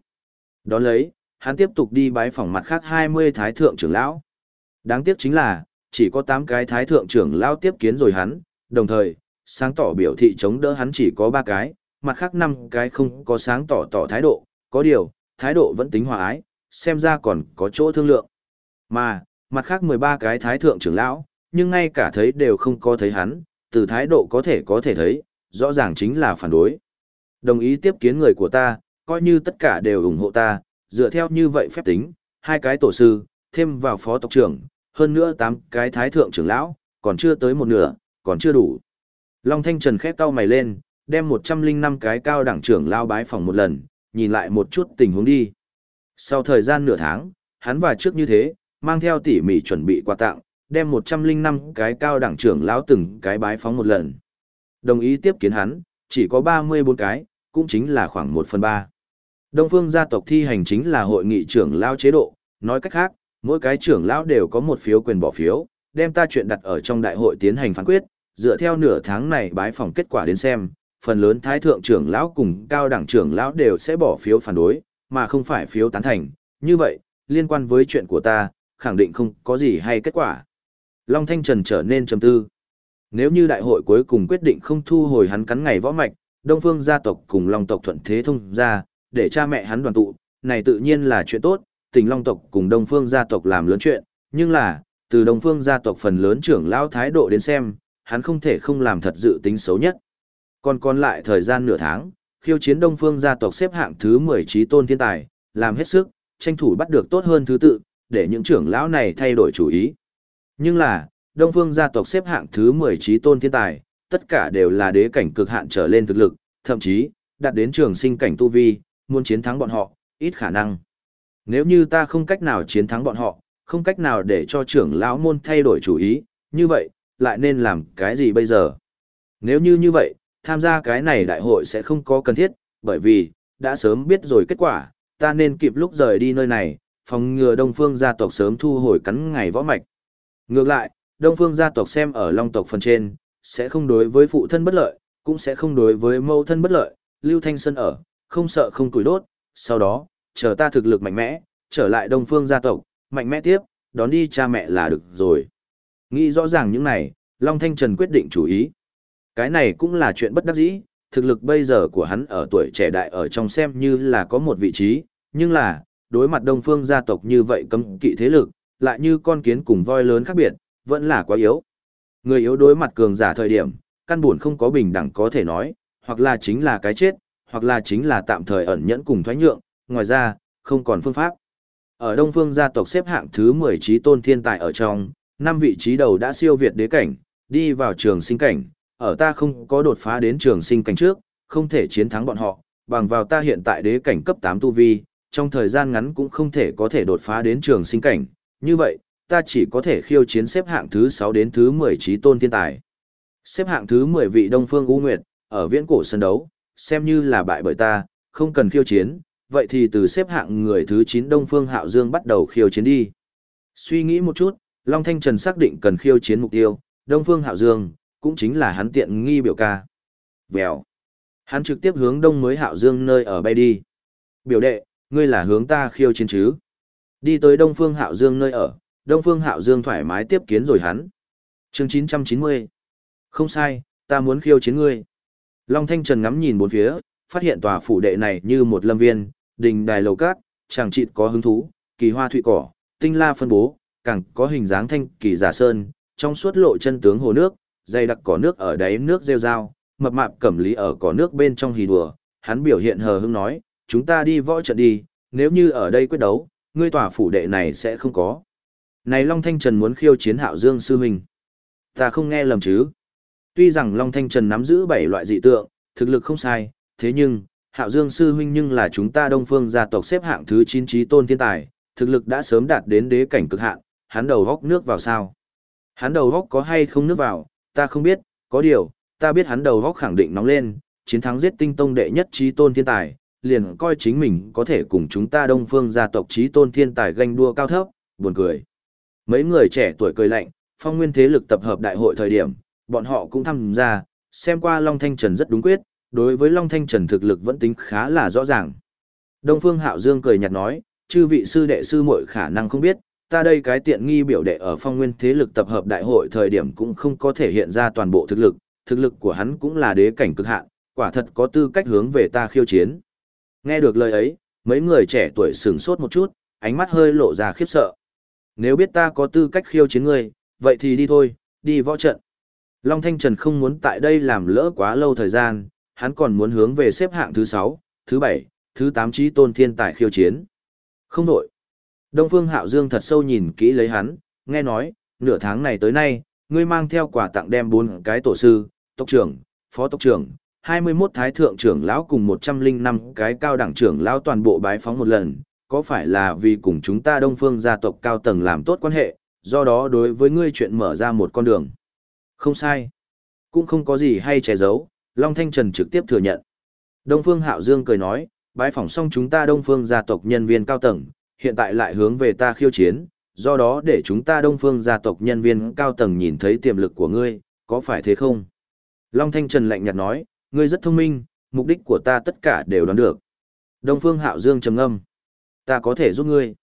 Đón lấy, hắn tiếp tục đi bái phỏng mặt khác 20 thái thượng trưởng lão. Đáng tiếc chính là, chỉ có 8 cái thái thượng trưởng lão tiếp kiến rồi hắn, đồng thời, sáng tỏ biểu thị chống đỡ hắn chỉ có 3 cái, mặt khác 5 cái không có sáng tỏ tỏ thái độ, có điều, thái độ vẫn tính hòa ái, xem ra còn có chỗ thương lượng. Mà, mặt khác 13 cái thái thượng trưởng lão, nhưng ngay cả thấy đều không có thấy hắn, từ thái độ có thể có thể thấy, rõ ràng chính là phản đối. Đồng ý tiếp kiến người của ta, coi như tất cả đều ủng hộ ta, dựa theo như vậy phép tính, hai cái tổ sư, thêm vào phó tộc trưởng, hơn nữa tám cái thái thượng trưởng lão, còn chưa tới một nửa, còn chưa đủ. Long Thanh Trần khép cao mày lên, đem 105 cái cao đẳng trưởng lao bái phòng một lần, nhìn lại một chút tình huống đi. Sau thời gian nửa tháng, hắn và trước như thế, mang theo tỉ mỉ chuẩn bị quà tặng, đem 105 cái cao đẳng trưởng lão từng cái bái phóng một lần. Đồng ý tiếp kiến hắn, chỉ có 34 cái, cũng chính là khoảng 1 phần 3. Đông phương gia tộc thi hành chính là hội nghị trưởng lão chế độ, nói cách khác, mỗi cái trưởng lão đều có một phiếu quyền bỏ phiếu, đem ta chuyện đặt ở trong đại hội tiến hành phán quyết, dựa theo nửa tháng này bái phòng kết quả đến xem, phần lớn thái thượng trưởng lão cùng cao đẳng trưởng lão đều sẽ bỏ phiếu phản đối, mà không phải phiếu tán thành. Như vậy, liên quan với chuyện của ta, khẳng định không có gì hay kết quả. Long Thanh Trần trở nên trầm tư. Nếu như đại hội cuối cùng quyết định không thu hồi hắn cắn ngày võ mạch, Đông Phương gia tộc cùng Long tộc thuận thế thông ra, để cha mẹ hắn đoàn tụ, này tự nhiên là chuyện tốt, tình Long tộc cùng Đông Phương gia tộc làm lớn chuyện, nhưng là, từ Đông Phương gia tộc phần lớn trưởng lão thái độ đến xem, hắn không thể không làm thật dự tính xấu nhất. Còn còn lại thời gian nửa tháng, khiêu chiến Đông Phương gia tộc xếp hạng thứ 10 trí tôn thiên tài, làm hết sức, tranh thủ bắt được tốt hơn thứ tự, để những trưởng lão này thay đổi chủ ý. Nhưng là, Đông Phương gia tộc xếp hạng thứ 10 trí tôn thiên tài, tất cả đều là đế cảnh cực hạn trở lên thực lực, thậm chí, đạt đến trường sinh cảnh tu vi, muốn chiến thắng bọn họ, ít khả năng. Nếu như ta không cách nào chiến thắng bọn họ, không cách nào để cho trưởng lão môn thay đổi chủ ý, như vậy, lại nên làm cái gì bây giờ? Nếu như như vậy, tham gia cái này đại hội sẽ không có cần thiết, bởi vì, đã sớm biết rồi kết quả, ta nên kịp lúc rời đi nơi này, phòng ngừa Đông Phương gia tộc sớm thu hồi cắn ngày võ mạch. Ngược lại, Đông Phương gia tộc xem ở Long tộc phần trên, sẽ không đối với phụ thân bất lợi, cũng sẽ không đối với mẫu thân bất lợi, Lưu Thanh Sơn ở, không sợ không tuổi đốt, sau đó, chờ ta thực lực mạnh mẽ, trở lại Đông Phương gia tộc, mạnh mẽ tiếp, đón đi cha mẹ là được rồi. Nghĩ rõ ràng những này, Long Thanh Trần quyết định chủ ý. Cái này cũng là chuyện bất đắc dĩ, thực lực bây giờ của hắn ở tuổi trẻ đại ở trong xem như là có một vị trí, nhưng là, đối mặt đông phương gia tộc như vậy cấm kỵ thế lực, lại như con kiến cùng voi lớn khác biệt, vẫn là quá yếu. Người yếu đối mặt cường giả thời điểm, căn buồn không có bình đẳng có thể nói, hoặc là chính là cái chết, hoặc là chính là tạm thời ẩn nhẫn cùng thoái nhượng, ngoài ra, không còn phương pháp. Ở Đông Phương gia tộc xếp hạng thứ 10 trí tôn thiên tài ở trong, năm vị trí đầu đã siêu việt đế cảnh, đi vào trường sinh cảnh, ở ta không có đột phá đến trường sinh cảnh trước, không thể chiến thắng bọn họ, bằng vào ta hiện tại đế cảnh cấp 8 tu vi, trong thời gian ngắn cũng không thể có thể đột phá đến trường sinh cảnh, như vậy, ta chỉ có thể khiêu chiến xếp hạng thứ 6 đến thứ 10 trí tôn thiên tài. Xếp hạng thứ 10 vị Đông Phương U Nguyệt, ở viễn cổ sân đấu, xem như là bại bởi ta, không cần khiêu chiến, vậy thì từ xếp hạng người thứ 9 Đông Phương Hạo Dương bắt đầu khiêu chiến đi. Suy nghĩ một chút, Long Thanh Trần xác định cần khiêu chiến mục tiêu, Đông Phương Hạo Dương, cũng chính là hắn tiện nghi biểu ca. Vèo. Hắn trực tiếp hướng Đông mới Hạo Dương nơi ở bay đi. Biểu đệ, ngươi là hướng ta khiêu chiến chứ? Đi tới Đông Phương Hạo Dương nơi ở, Đông Phương Hạo Dương thoải mái tiếp kiến rồi hắn. Chương 990. Không sai, ta muốn khiêu chiến ngươi. Long Thanh Trần ngắm nhìn bốn phía, phát hiện tòa phủ đệ này như một lâm viên, đình đài lầu cát, chẳng chịt có hứng thú, kỳ hoa thụy cỏ, tinh la phân bố, càng có hình dáng thanh kỳ giả sơn, trong suốt lộ chân tướng hồ nước, dày đặc cỏ nước ở đáy nước rêu rao, mập mạp cẩm lý ở cỏ nước bên trong hì đùa, hắn biểu hiện hờ hững nói, chúng ta đi võ trận đi, nếu như ở đây quyết đấu, ngươi tòa phủ đệ này sẽ không có. Này Long Thanh Trần muốn khiêu chiến Hạo Dương sư huynh. Ta không nghe lầm chứ? Tuy rằng Long Thanh Trần nắm giữ bảy loại dị tượng, thực lực không sai, thế nhưng, Hạo Dương sư huynh nhưng là chúng ta Đông Phương gia tộc xếp hạng thứ 9 trí tôn thiên tài, thực lực đã sớm đạt đến đế cảnh cực hạn, hắn đầu góc nước vào sao? Hắn đầu góc có hay không nước vào, ta không biết, có điều, ta biết hắn đầu góc khẳng định nóng lên, chiến thắng giết tinh tông đệ nhất trí tôn thiên tài, liền coi chính mình có thể cùng chúng ta Đông Phương gia tộc trí tôn thiên tài ganh đua cao thấp, buồn cười. Mấy người trẻ tuổi cười lạnh, phong nguyên thế lực tập hợp đại hội thời điểm, bọn họ cũng tham gia, xem qua Long Thanh Trần rất đúng quyết, đối với Long Thanh Trần thực lực vẫn tính khá là rõ ràng. Đông Phương Hạo Dương cười nhạt nói, chư vị sư đệ sư muội khả năng không biết, ta đây cái tiện nghi biểu đệ ở phong nguyên thế lực tập hợp đại hội thời điểm cũng không có thể hiện ra toàn bộ thực lực, thực lực của hắn cũng là đế cảnh cực hạn, quả thật có tư cách hướng về ta khiêu chiến. Nghe được lời ấy, mấy người trẻ tuổi sửng sốt một chút, ánh mắt hơi lộ ra khiếp sợ. Nếu biết ta có tư cách khiêu chiến ngươi, vậy thì đi thôi, đi võ trận. Long Thanh Trần không muốn tại đây làm lỡ quá lâu thời gian, hắn còn muốn hướng về xếp hạng thứ 6, thứ 7, thứ 8 trí tôn thiên tài khiêu chiến. Không đổi. Đông Phương Hạo Dương thật sâu nhìn kỹ lấy hắn, nghe nói, nửa tháng này tới nay, ngươi mang theo quà tặng đem bốn cái tổ sư, tộc trưởng, phó tộc trưởng, 21 thái thượng trưởng lão cùng 105 cái cao đẳng trưởng lão toàn bộ bái phóng một lần, có phải là vì cùng chúng ta Đông Phương gia tộc cao tầng làm tốt quan hệ, do đó đối với ngươi chuyện mở ra một con đường. Không sai. Cũng không có gì hay che giấu, Long Thanh Trần trực tiếp thừa nhận. Đông Phương Hạo Dương cười nói, bái phỏng xong chúng ta Đông Phương gia tộc nhân viên cao tầng, hiện tại lại hướng về ta khiêu chiến, do đó để chúng ta Đông Phương gia tộc nhân viên cao tầng nhìn thấy tiềm lực của ngươi, có phải thế không? Long Thanh Trần lạnh nhạt nói, ngươi rất thông minh, mục đích của ta tất cả đều đoán được. Đông Phương Hạo Dương trầm ngâm, ta có thể giúp ngươi.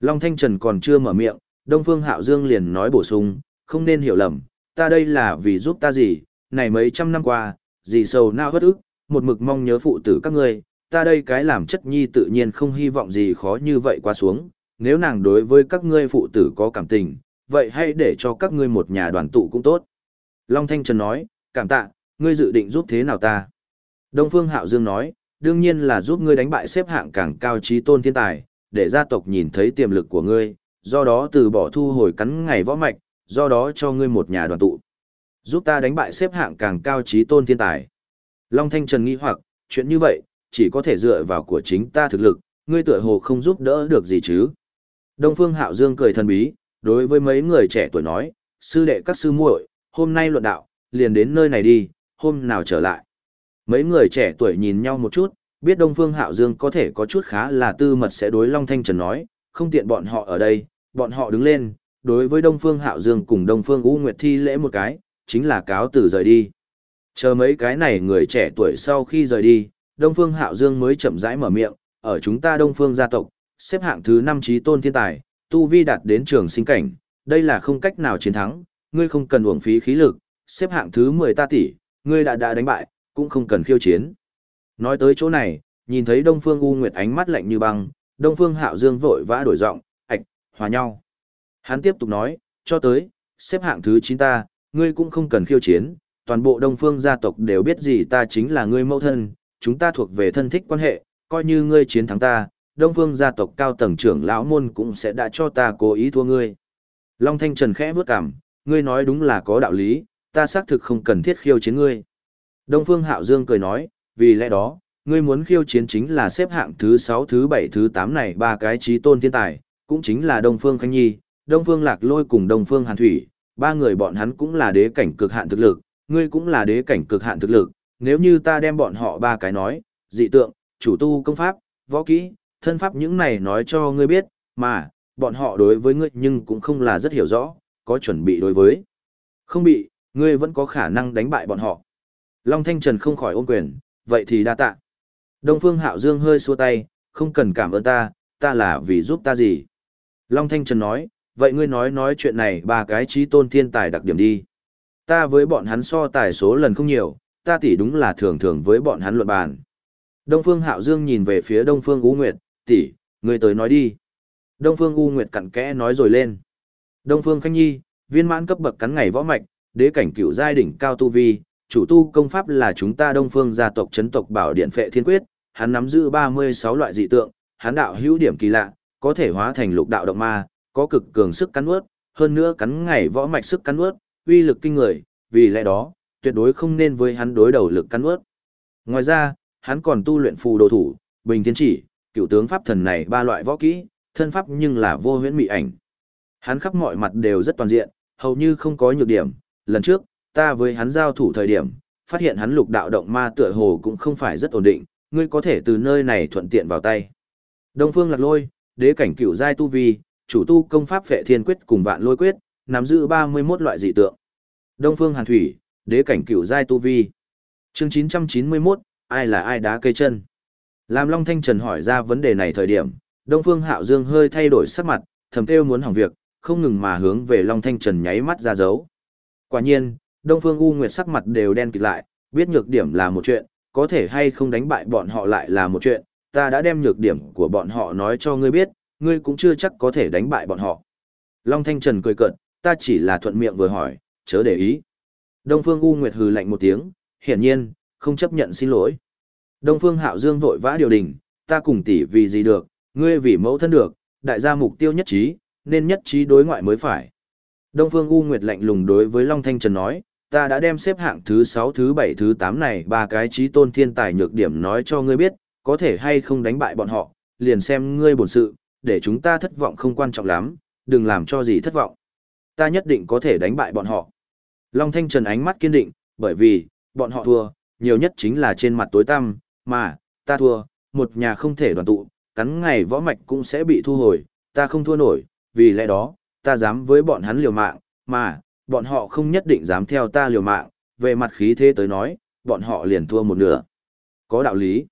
Long Thanh Trần còn chưa mở miệng, Đông Phương Hạo Dương liền nói bổ sung, không nên hiểu lầm, ta đây là vì giúp ta gì, này mấy trăm năm qua, gì sầu nao hất ức, một mực mong nhớ phụ tử các ngươi, ta đây cái làm chất nhi tự nhiên không hy vọng gì khó như vậy qua xuống, nếu nàng đối với các ngươi phụ tử có cảm tình, vậy hãy để cho các ngươi một nhà đoàn tụ cũng tốt. Long Thanh Trần nói, cảm tạ, ngươi dự định giúp thế nào ta? Đông Phương Hạo Dương nói, đương nhiên là giúp ngươi đánh bại xếp hạng càng cao trí tôn thiên tài, để gia tộc nhìn thấy tiềm lực của ngươi, do đó từ bỏ thu hồi cắn ngày võ mạch, do đó cho ngươi một nhà đoàn tụ. Giúp ta đánh bại xếp hạng càng cao trí tôn thiên tài. Long Thanh Trần nghĩ hoặc, chuyện như vậy, chỉ có thể dựa vào của chính ta thực lực, ngươi tựa hồ không giúp đỡ được gì chứ. Đông Phương Hạo Dương cười thần bí, đối với mấy người trẻ tuổi nói, sư đệ các sư muội, hôm nay luận đạo, liền đến nơi này đi, hôm nào trở lại. Mấy người trẻ tuổi nhìn nhau một chút, biết Đông Phương Hạo Dương có thể có chút khá là tư mật sẽ đối Long Thanh Trần nói, không tiện bọn họ ở đây, bọn họ đứng lên, đối với Đông Phương Hạo Dương cùng Đông Phương U Nguyệt thi lễ một cái, chính là cáo từ rời đi. Chờ mấy cái này người trẻ tuổi sau khi rời đi, Đông Phương Hạo Dương mới chậm rãi mở miệng, ở chúng ta Đông Phương gia tộc, xếp hạng thứ 5 trí tôn thiên tài, tu vi đạt đến trường sinh cảnh, đây là không cách nào chiến thắng, ngươi không cần uổng phí khí lực, xếp hạng thứ 10 ta tỷ, ngươi đã đã đánh bại, cũng không cần khiêu chiến. Nói tới chỗ này, nhìn thấy Đông Phương U Nguyệt ánh mắt lạnh như băng, Đông Phương Hạo Dương vội vã đổi giọng, "Ạch, hòa nhau." Hắn tiếp tục nói, cho tới, xếp hạng thứ 9 ta, ngươi cũng không cần khiêu chiến, toàn bộ đông phương gia tộc đều biết gì ta chính là ngươi mẫu thân, chúng ta thuộc về thân thích quan hệ, coi như ngươi chiến thắng ta, đông phương gia tộc cao tầng trưởng lão môn cũng sẽ đã cho ta cố ý thua ngươi. Long Thanh Trần khẽ bước cằm, ngươi nói đúng là có đạo lý, ta xác thực không cần thiết khiêu chiến ngươi. Đông Phương Hạo Dương cười nói, vì lẽ đó, ngươi muốn khiêu chiến chính là xếp hạng thứ 6, thứ 7, thứ 8 này ba cái trí tôn thiên tài, cũng chính là Đông Phương Khánh Nhi, Đông Phương Lạc Lôi cùng Đông Phương Hàn Thủy, ba người bọn hắn cũng là đế cảnh cực hạn thực lực, ngươi cũng là đế cảnh cực hạn thực lực, nếu như ta đem bọn họ ba cái nói, dị tượng, chủ tu công pháp, võ kỹ, thân pháp những này nói cho ngươi biết, mà, bọn họ đối với ngươi nhưng cũng không là rất hiểu rõ, có chuẩn bị đối với. Không bị, ngươi vẫn có khả năng đánh bại bọn họ. Long Thanh Trần không khỏi ôm quyền, vậy thì đa tạ. Đông Phương Hạo Dương hơi xua tay, không cần cảm ơn ta, ta là vì giúp ta gì. Long Thanh Trần nói, vậy ngươi nói nói chuyện này ba cái trí tôn thiên tài đặc điểm đi. Ta với bọn hắn so tài số lần không nhiều, ta tỷ đúng là thường thường với bọn hắn luận bàn. Đông Phương Hạo Dương nhìn về phía Đông Phương U Nguyệt, tỷ, ngươi tới nói đi. Đông Phương U Nguyệt cặn kẽ nói rồi lên. Đông Phương Khanh Nhi, viên mãn cấp bậc cắn ngày võ mạch, đế cảnh cửu giai đỉnh cao tu vi, chủ tu công pháp là chúng ta Đông Phương gia tộc chấn tộc bảo điện phệ thiên quyết, hắn nắm giữ 36 loại dị tượng, hắn đạo hữu điểm kỳ lạ, có thể hóa thành lục đạo động ma, có cực cường sức cắn nuốt, hơn nữa cắn ngày võ mạch sức cắn nuốt, uy lực kinh người, vì lẽ đó, tuyệt đối không nên với hắn đối đầu lực cắn nuốt. Ngoài ra, hắn còn tu luyện phù đồ thủ, bình thiên chỉ, cựu tướng pháp thần này ba loại võ kỹ, thân pháp nhưng là vô huyễn mị ảnh. Hắn khắp mọi mặt đều rất toàn diện, hầu như không có nhược điểm. Lần trước, ta với hắn giao thủ thời điểm, phát hiện hắn lục đạo động ma tựa hồ cũng không phải rất ổn định, ngươi có thể từ nơi này thuận tiện vào tay. Đông Phương Lạc Lôi, đế cảnh cửu giai tu vi, chủ tu công pháp Phệ Thiên Quyết cùng Vạn Lôi Quyết, nắm giữ 31 loại dị tượng. Đông Phương Hàn Thủy, đế cảnh cửu giai tu vi. Chương 991, ai là ai đá cây chân? Làm Long Thanh Trần hỏi ra vấn đề này thời điểm, Đông Phương Hạo Dương hơi thay đổi sắc mặt, thầm kêu muốn hỏng việc, không ngừng mà hướng về Long Thanh Trần nháy mắt ra dấu. Quả nhiên, Đông Phương U Nguyệt sắc mặt đều đen kịt lại, biết nhược điểm là một chuyện, có thể hay không đánh bại bọn họ lại là một chuyện, ta đã đem nhược điểm của bọn họ nói cho ngươi biết, ngươi cũng chưa chắc có thể đánh bại bọn họ. Long Thanh Trần cười cợt, ta chỉ là thuận miệng vừa hỏi, chớ để ý. Đông Phương U Nguyệt hừ lạnh một tiếng, hiển nhiên, không chấp nhận xin lỗi. Đông Phương Hạo Dương vội vã điều đình, ta cùng tỷ vì gì được, ngươi vì mẫu thân được, đại gia mục tiêu nhất trí, nên nhất trí đối ngoại mới phải. Đông Phương U Nguyệt lạnh lùng đối với Long Thanh Trần nói, ta đã đem xếp hạng thứ 6, thứ 7, thứ 8 này ba cái trí tôn thiên tài nhược điểm nói cho ngươi biết, có thể hay không đánh bại bọn họ, liền xem ngươi bổn sự, để chúng ta thất vọng không quan trọng lắm, đừng làm cho gì thất vọng. Ta nhất định có thể đánh bại bọn họ. Long Thanh Trần ánh mắt kiên định, bởi vì, bọn họ thua, nhiều nhất chính là trên mặt tối tăm, mà, ta thua, một nhà không thể đoàn tụ, cắn ngày võ mạch cũng sẽ bị thu hồi, ta không thua nổi, vì lẽ đó, ta dám với bọn hắn liều mạng, mà, bọn họ không nhất định dám theo ta liều mạng, về mặt khí thế tới nói, bọn họ liền thua một nửa. Có đạo lý.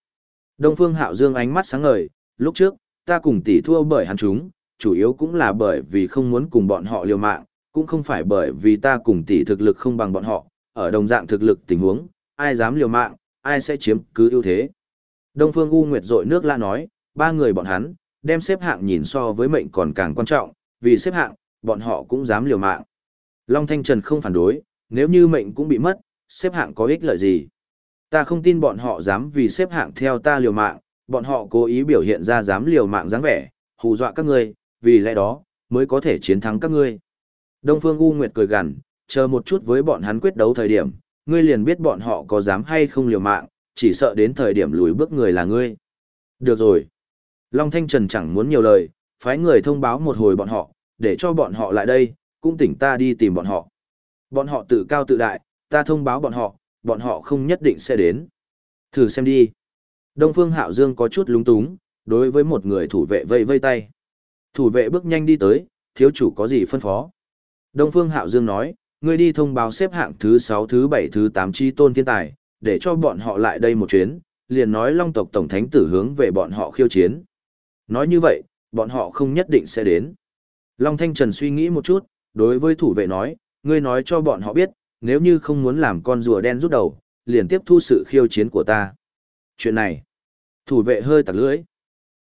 Đông Phương Hạo Dương ánh mắt sáng ngời, lúc trước, ta cùng tỷ thua bởi hắn chúng, chủ yếu cũng là bởi vì không muốn cùng bọn họ liều mạng, cũng không phải bởi vì ta cùng tỷ thực lực không bằng bọn họ, ở đồng dạng thực lực tình huống, ai dám liều mạng, ai sẽ chiếm cứ ưu thế. Đông Phương U Nguyệt rội nước la nói, ba người bọn hắn, đem xếp hạng nhìn so với mệnh còn càng quan trọng, vì xếp hạng, bọn họ cũng dám liều mạng. Long Thanh Trần không phản đối, nếu như mệnh cũng bị mất, xếp hạng có ích lợi gì? Ta không tin bọn họ dám vì xếp hạng theo ta liều mạng, bọn họ cố ý biểu hiện ra dám liều mạng dáng vẻ, hù dọa các ngươi, vì lẽ đó, mới có thể chiến thắng các ngươi. Đông Phương U Nguyệt cười gằn, chờ một chút với bọn hắn quyết đấu thời điểm, ngươi liền biết bọn họ có dám hay không liều mạng, chỉ sợ đến thời điểm lùi bước người là ngươi. Được rồi. Long Thanh Trần chẳng muốn nhiều lời, phái người thông báo một hồi bọn họ, để cho bọn họ lại đây, cũng tỉnh ta đi tìm bọn họ. Bọn họ tự cao tự đại, ta thông báo bọn họ, bọn họ không nhất định sẽ đến. Thử xem đi. Đông Phương Hạo Dương có chút lúng túng, đối với một người thủ vệ vây vây tay. Thủ vệ bước nhanh đi tới, thiếu chủ có gì phân phó. Đông Phương Hạo Dương nói, ngươi đi thông báo xếp hạng thứ 6, thứ 7, thứ 8 chi tôn thiên tài, để cho bọn họ lại đây một chuyến, liền nói long tộc tổng thánh tử hướng về bọn họ khiêu chiến. Nói như vậy, bọn họ không nhất định sẽ đến. Long Thanh Trần suy nghĩ một chút, đối với thủ vệ nói, ngươi nói cho bọn họ biết, nếu như không muốn làm con rùa đen rút đầu, liền tiếp thu sự khiêu chiến của ta. Chuyện này, thủ vệ hơi tặc lưỡi.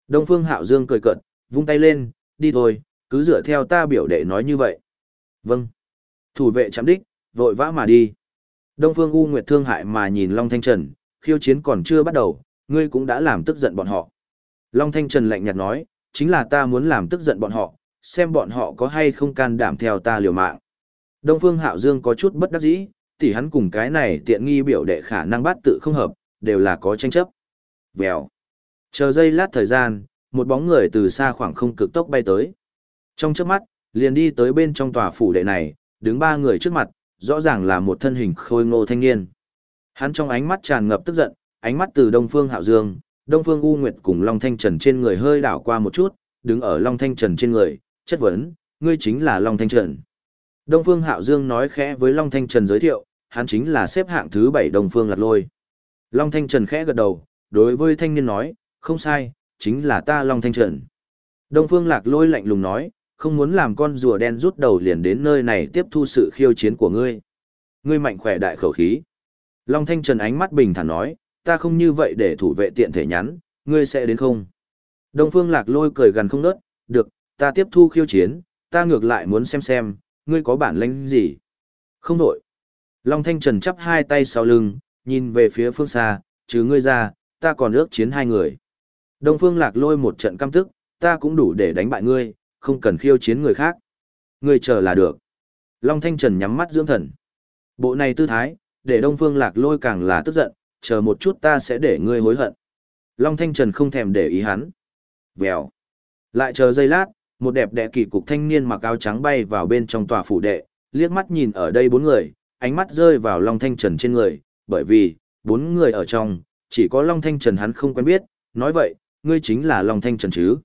Đông Phương Hạo Dương cười cợt, vung tay lên, đi thôi, cứ dựa theo ta biểu đệ nói như vậy. Vâng. Thủ vệ chạm đích, vội vã mà đi. Đông Phương U Nguyệt thương hại mà nhìn Long Thanh Trần, khiêu chiến còn chưa bắt đầu, ngươi cũng đã làm tức giận bọn họ. Long Thanh Trần lạnh nhạt nói, chính là ta muốn làm tức giận bọn họ, xem bọn họ có hay không can đảm theo ta liều mạng. Đông Phương Hạo Dương có chút bất đắc dĩ, tỷ hắn cùng cái này tiện nghi biểu đệ khả năng bắt tự không hợp, đều là có tranh chấp. Vèo. Chờ giây lát thời gian, một bóng người từ xa khoảng không cực tốc bay tới. Trong chớp mắt, liền đi tới bên trong tòa phủ đệ này, đứng ba người trước mặt, rõ ràng là một thân hình khôi ngô thanh niên. Hắn trong ánh mắt tràn ngập tức giận, ánh mắt từ Đông Phương Hạo Dương, Đông Phương U Nguyệt cùng Long Thanh Trần trên người hơi đảo qua một chút, đứng ở Long Thanh Trần trên người, chất vấn, ngươi chính là Long Thanh Trần. Đông Phương Hạo Dương nói khẽ với Long Thanh Trần giới thiệu, hắn chính là xếp hạng thứ 7 Đông Phương Lạc Lôi. Long Thanh Trần khẽ gật đầu, đối với thanh niên nói, không sai, chính là ta Long Thanh Trần. Đông Phương Lạc Lôi lạnh lùng nói, không muốn làm con rùa đen rút đầu liền đến nơi này tiếp thu sự khiêu chiến của ngươi. Ngươi mạnh khỏe đại khẩu khí. Long Thanh Trần ánh mắt bình thản nói, ta không như vậy để thủ vệ tiện thể nhắn, ngươi sẽ đến không? Đông Phương Lạc Lôi cười gần không nớt, được, ta tiếp thu khiêu chiến, ta ngược lại muốn xem xem, ngươi có bản lĩnh gì? Không đổi. Long Thanh Trần chắp hai tay sau lưng, nhìn về phía phương xa, chứ ngươi ra, ta còn ước chiến hai người. Đông Phương Lạc Lôi một trận căm tức, ta cũng đủ để đánh bại ngươi, không cần khiêu chiến người khác. Ngươi chờ là được. Long Thanh Trần nhắm mắt dưỡng thần. Bộ này tư thái, để Đông Phương Lạc Lôi càng là tức giận, chờ một chút ta sẽ để ngươi hối hận. Long Thanh Trần không thèm để ý hắn. Vèo. Lại chờ giây lát, một đẹp đẽ kỳ cục thanh niên mặc áo trắng bay vào bên trong tòa phủ đệ, liếc mắt nhìn ở đây bốn người, ánh mắt rơi vào Long Thanh Trần trên người, bởi vì, bốn người ở trong, chỉ có Long Thanh Trần hắn không quen biết, nói vậy, ngươi chính là Long Thanh Trần chứ.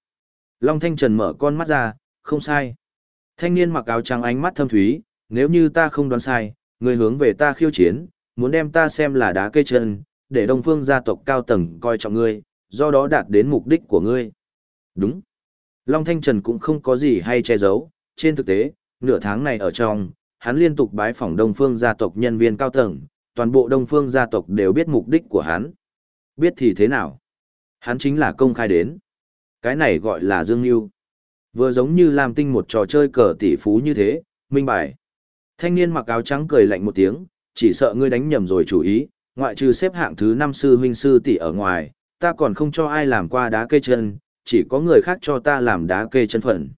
Long Thanh Trần mở con mắt ra, không sai. Thanh niên mặc áo trắng ánh mắt thâm thúy, nếu như ta không đoán sai, ngươi hướng về ta khiêu chiến, muốn đem ta xem là đá cây chân, để Đông Phương gia tộc cao tầng coi trọng ngươi, do đó đạt đến mục đích của ngươi. Đúng. Long Thanh Trần cũng không có gì hay che giấu, trên thực tế, nửa tháng này ở trong, hắn liên tục bái phỏng Đông Phương gia tộc nhân viên cao tầng, toàn bộ Đông Phương gia tộc đều biết mục đích của hắn. Biết thì thế nào? Hắn chính là công khai đến. Cái này gọi là Dương Nhu. Vừa giống như làm tinh một trò chơi cờ tỷ phú như thế, minh bài. Thanh niên mặc áo trắng cười lạnh một tiếng, chỉ sợ ngươi đánh nhầm rồi chủ ý, ngoại trừ xếp hạng thứ năm sư huynh sư tỷ ở ngoài, ta còn không cho ai làm qua đá cây chân, chỉ có người khác cho ta làm đá kê chân phận.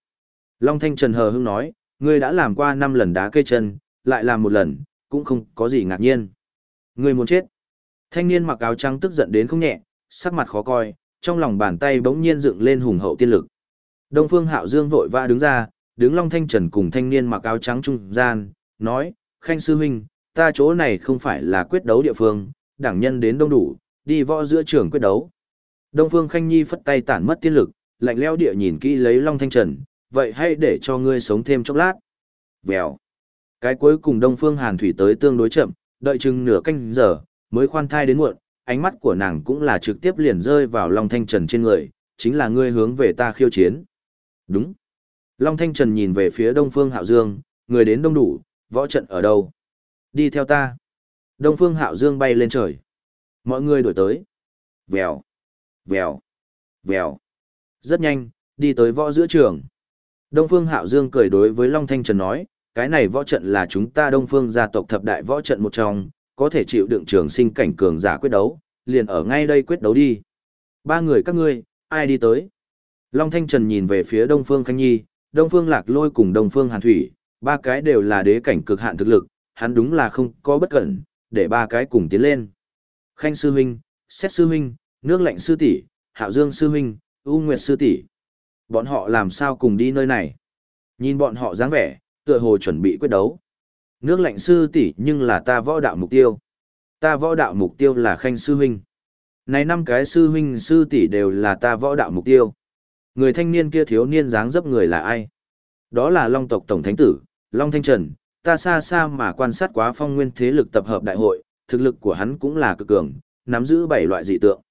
Long Thanh Trần hờ hững nói, ngươi đã làm qua năm lần đá kê chân, lại làm một lần, cũng không có gì ngạc nhiên. Ngươi muốn chết. Thanh niên mặc áo trắng tức giận đến không nhẹ, sắc mặt khó coi, trong lòng bàn tay bỗng nhiên dựng lên hùng hậu tiên lực. Đông Phương Hạo Dương vội vã đứng ra, đứng Long Thanh Trần cùng thanh niên mặc áo trắng trung gian, nói, Khanh Sư Huynh, ta chỗ này không phải là quyết đấu địa phương, đảng nhân đến đông đủ, đi võ giữa trường quyết đấu. Đông Phương Khanh Nhi phất tay tản mất tiên lực, lạnh leo địa nhìn kỹ lấy Long Thanh Trần, vậy hay để cho ngươi sống thêm chốc lát. Vèo. Cái cuối cùng Đông Phương Hàn Thủy tới tương đối chậm, đợi chừng nửa canh giờ, mới khoan thai đến muộn, ánh mắt của nàng cũng là trực tiếp liền rơi vào Long Thanh Trần trên người, chính là ngươi hướng về ta khiêu chiến. Đúng. Long Thanh Trần nhìn về phía Đông Phương Hạo Dương, người đến đông đủ, võ trận ở đâu? Đi theo ta. Đông Phương Hạo Dương bay lên trời. Mọi người đổi tới. Vèo, vèo, vèo. Rất nhanh, đi tới võ giữa trường. Đông Phương Hạo Dương cười đối với Long Thanh Trần nói, cái này võ trận là chúng ta Đông Phương gia tộc thập đại võ trận một trong, có thể chịu đựng trường sinh cảnh cường giả quyết đấu, liền ở ngay đây quyết đấu đi. Ba người các ngươi, ai đi tới? Long Thanh Trần nhìn về phía Đông Phương Khanh Nhi, Đông Phương Lạc Lôi cùng Đông Phương Hàn Thủy, ba cái đều là đế cảnh cực hạn thực lực, hắn đúng là không có bất cẩn, để ba cái cùng tiến lên. Khanh sư huynh, Xét sư huynh, Nước lạnh sư tỷ, Hạo Dương sư huynh, U Nguyệt sư tỷ. Bọn họ làm sao cùng đi nơi này? Nhìn bọn họ dáng vẻ, tựa hồ chuẩn bị quyết đấu. Nước lạnh sư tỷ nhưng là ta võ đạo mục tiêu. Ta võ đạo mục tiêu là Khanh sư huynh. Này năm cái sư huynh sư tỷ đều là ta võ đạo mục tiêu. Người thanh niên kia thiếu niên dáng dấp người là ai? Đó là Long tộc tổng thánh tử, Long Thanh Trần, ta xa xa mà quan sát quá phong nguyên thế lực tập hợp đại hội, thực lực của hắn cũng là cực cường, nắm giữ bảy loại dị tượng.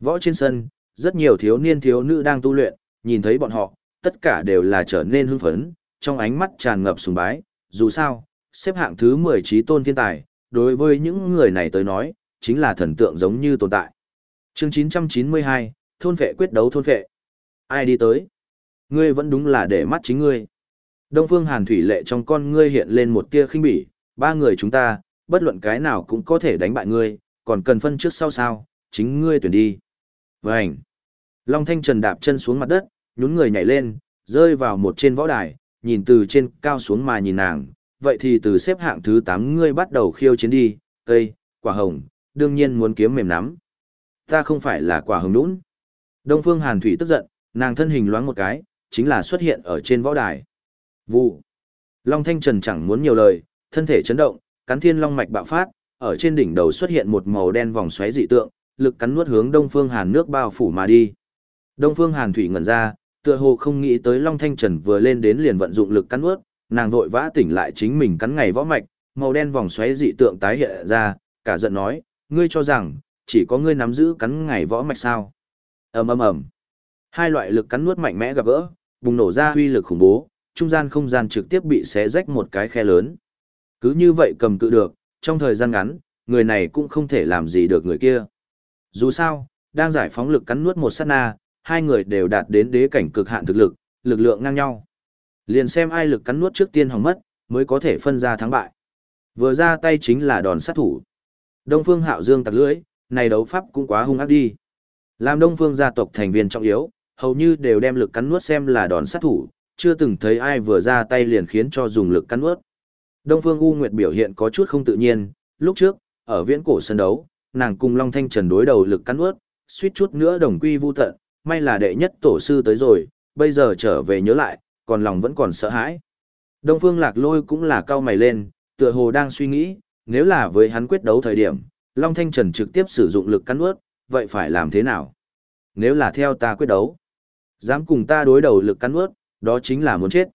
Võ trên sân, rất nhiều thiếu niên thiếu nữ đang tu luyện, nhìn thấy bọn họ, tất cả đều là trở nên hưng phấn, trong ánh mắt tràn ngập sùng bái, dù sao, xếp hạng thứ 10 trí tôn thiên tài, đối với những người này tới nói, chính là thần tượng giống như tồn tại. Chương 992, thôn vệ quyết đấu thôn vệ. Ai đi tới? Ngươi vẫn đúng là để mắt chính ngươi. Đông Phương Hàn Thủy lệ trong con ngươi hiện lên một tia khinh bỉ, ba người chúng ta, bất luận cái nào cũng có thể đánh bại ngươi, còn cần phân trước sau sao, chính ngươi tuyển đi. Vânh! Long Thanh Trần đạp chân xuống mặt đất, nhún người nhảy lên, rơi vào một trên võ đài, nhìn từ trên cao xuống mà nhìn nàng, vậy thì từ xếp hạng thứ 8 ngươi bắt đầu khiêu chiến đi, cây, quả hồng, đương nhiên muốn kiếm mềm nắm. Ta không phải là quả hồng nũng. Đông Phương Hàn Thủy tức giận, nàng thân hình loáng một cái, chính là xuất hiện ở trên võ đài. Vụ. Long Thanh Trần chẳng muốn nhiều lời, thân thể chấn động, cắn thiên long mạch bạo phát, ở trên đỉnh đầu xuất hiện một màu đen vòng xoáy dị tượng, lực cắn nuốt hướng Đông Phương Hàn nước bao phủ mà đi. Đông Phương Hàn thủy ngẩn ra, tựa hồ không nghĩ tới Long Thanh Trần vừa lên đến liền vận dụng lực cắn nuốt, nàng vội vã tỉnh lại chính mình cắn ngày võ mạch, màu đen vòng xoáy dị tượng tái hiện ra, cả giận nói, ngươi cho rằng chỉ có ngươi nắm giữ cắn ngày võ mạch sao? Ầm ầm ầm. Hai loại lực cắn nuốt mạnh mẽ gặp gỡ, bùng nổ ra huy lực khủng bố, trung gian không gian trực tiếp bị xé rách một cái khe lớn. Cứ như vậy cầm cự được, trong thời gian ngắn, người này cũng không thể làm gì được người kia. Dù sao, đang giải phóng lực cắn nuốt một sát na, hai người đều đạt đến đế cảnh cực hạn thực lực, lực lượng ngang nhau. Liền xem ai lực cắn nuốt trước tiên hỏng mất, mới có thể phân ra thắng bại. Vừa ra tay chính là đòn sát thủ. Đông Phương Hạo Dương tặc lưỡi, này đấu pháp cũng quá hung ác đi. Làm Đông Phương gia tộc thành viên trọng yếu, hầu như đều đem lực cắn nuốt xem là đòn sát thủ, chưa từng thấy ai vừa ra tay liền khiến cho dùng lực cắn nuốt. Đông Phương U Nguyệt biểu hiện có chút không tự nhiên, lúc trước, ở viễn cổ sân đấu, nàng cùng Long Thanh Trần đối đầu lực cắn nuốt, suýt chút nữa đồng quy vu tận, may là đệ nhất tổ sư tới rồi, bây giờ trở về nhớ lại, còn lòng vẫn còn sợ hãi. Đông Phương Lạc Lôi cũng là cao mày lên, tựa hồ đang suy nghĩ, nếu là với hắn quyết đấu thời điểm, Long Thanh Trần trực tiếp sử dụng lực cắn nuốt, vậy phải làm thế nào? Nếu là theo ta quyết đấu, dám cùng ta đối đầu lực cắn nuốt, đó chính là muốn chết.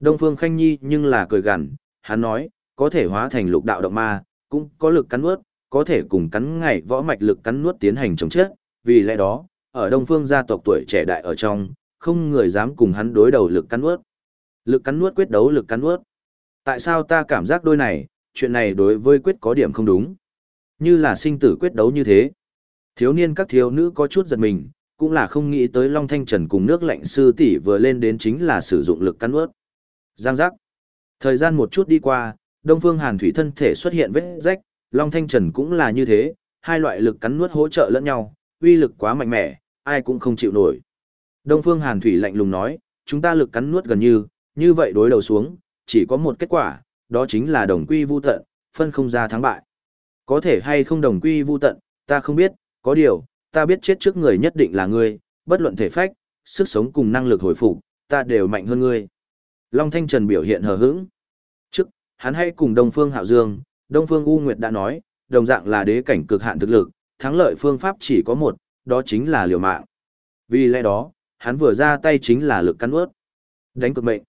Đông Phương Khanh Nhi nhưng là cười gằn, hắn nói, có thể hóa thành lục đạo động ma, cũng có lực cắn nuốt, có thể cùng cắn ngày võ mạch lực cắn nuốt tiến hành chống chết, vì lẽ đó, ở Đông Phương gia tộc tuổi trẻ đại ở trong, không người dám cùng hắn đối đầu lực cắn nuốt. Lực cắn nuốt quyết đấu lực cắn nuốt. Tại sao ta cảm giác đôi này, chuyện này đối với quyết có điểm không đúng? Như là sinh tử quyết đấu như thế. Thiếu niên các thiếu nữ có chút giật mình, cũng là không nghĩ tới Long Thanh Trần cùng nước lạnh sư tỷ vừa lên đến chính là sử dụng lực cắn nuốt. Giang giác. Thời gian một chút đi qua, Đông Phương Hàn Thủy thân thể xuất hiện vết rách, Long Thanh Trần cũng là như thế, hai loại lực cắn nuốt hỗ trợ lẫn nhau, uy lực quá mạnh mẽ, ai cũng không chịu nổi. Đông Phương Hàn Thủy lạnh lùng nói, chúng ta lực cắn nuốt gần như, như vậy đối đầu xuống, chỉ có một kết quả, đó chính là đồng quy vu tận, phân không ra thắng bại. Có thể hay không đồng quy vu tận, ta không biết, có điều, ta biết chết trước người nhất định là ngươi, bất luận thể phách, sức sống cùng năng lực hồi phục, ta đều mạnh hơn ngươi. Long Thanh Trần biểu hiện hờ hững. Trước, hắn hay cùng Đông Phương Hạo Dương, Đông Phương U Nguyệt đã nói, đồng dạng là đế cảnh cực hạn thực lực, thắng lợi phương pháp chỉ có một, đó chính là liều mạng. Vì lẽ đó, hắn vừa ra tay chính là lực cắn ướt. Đánh cược mệnh.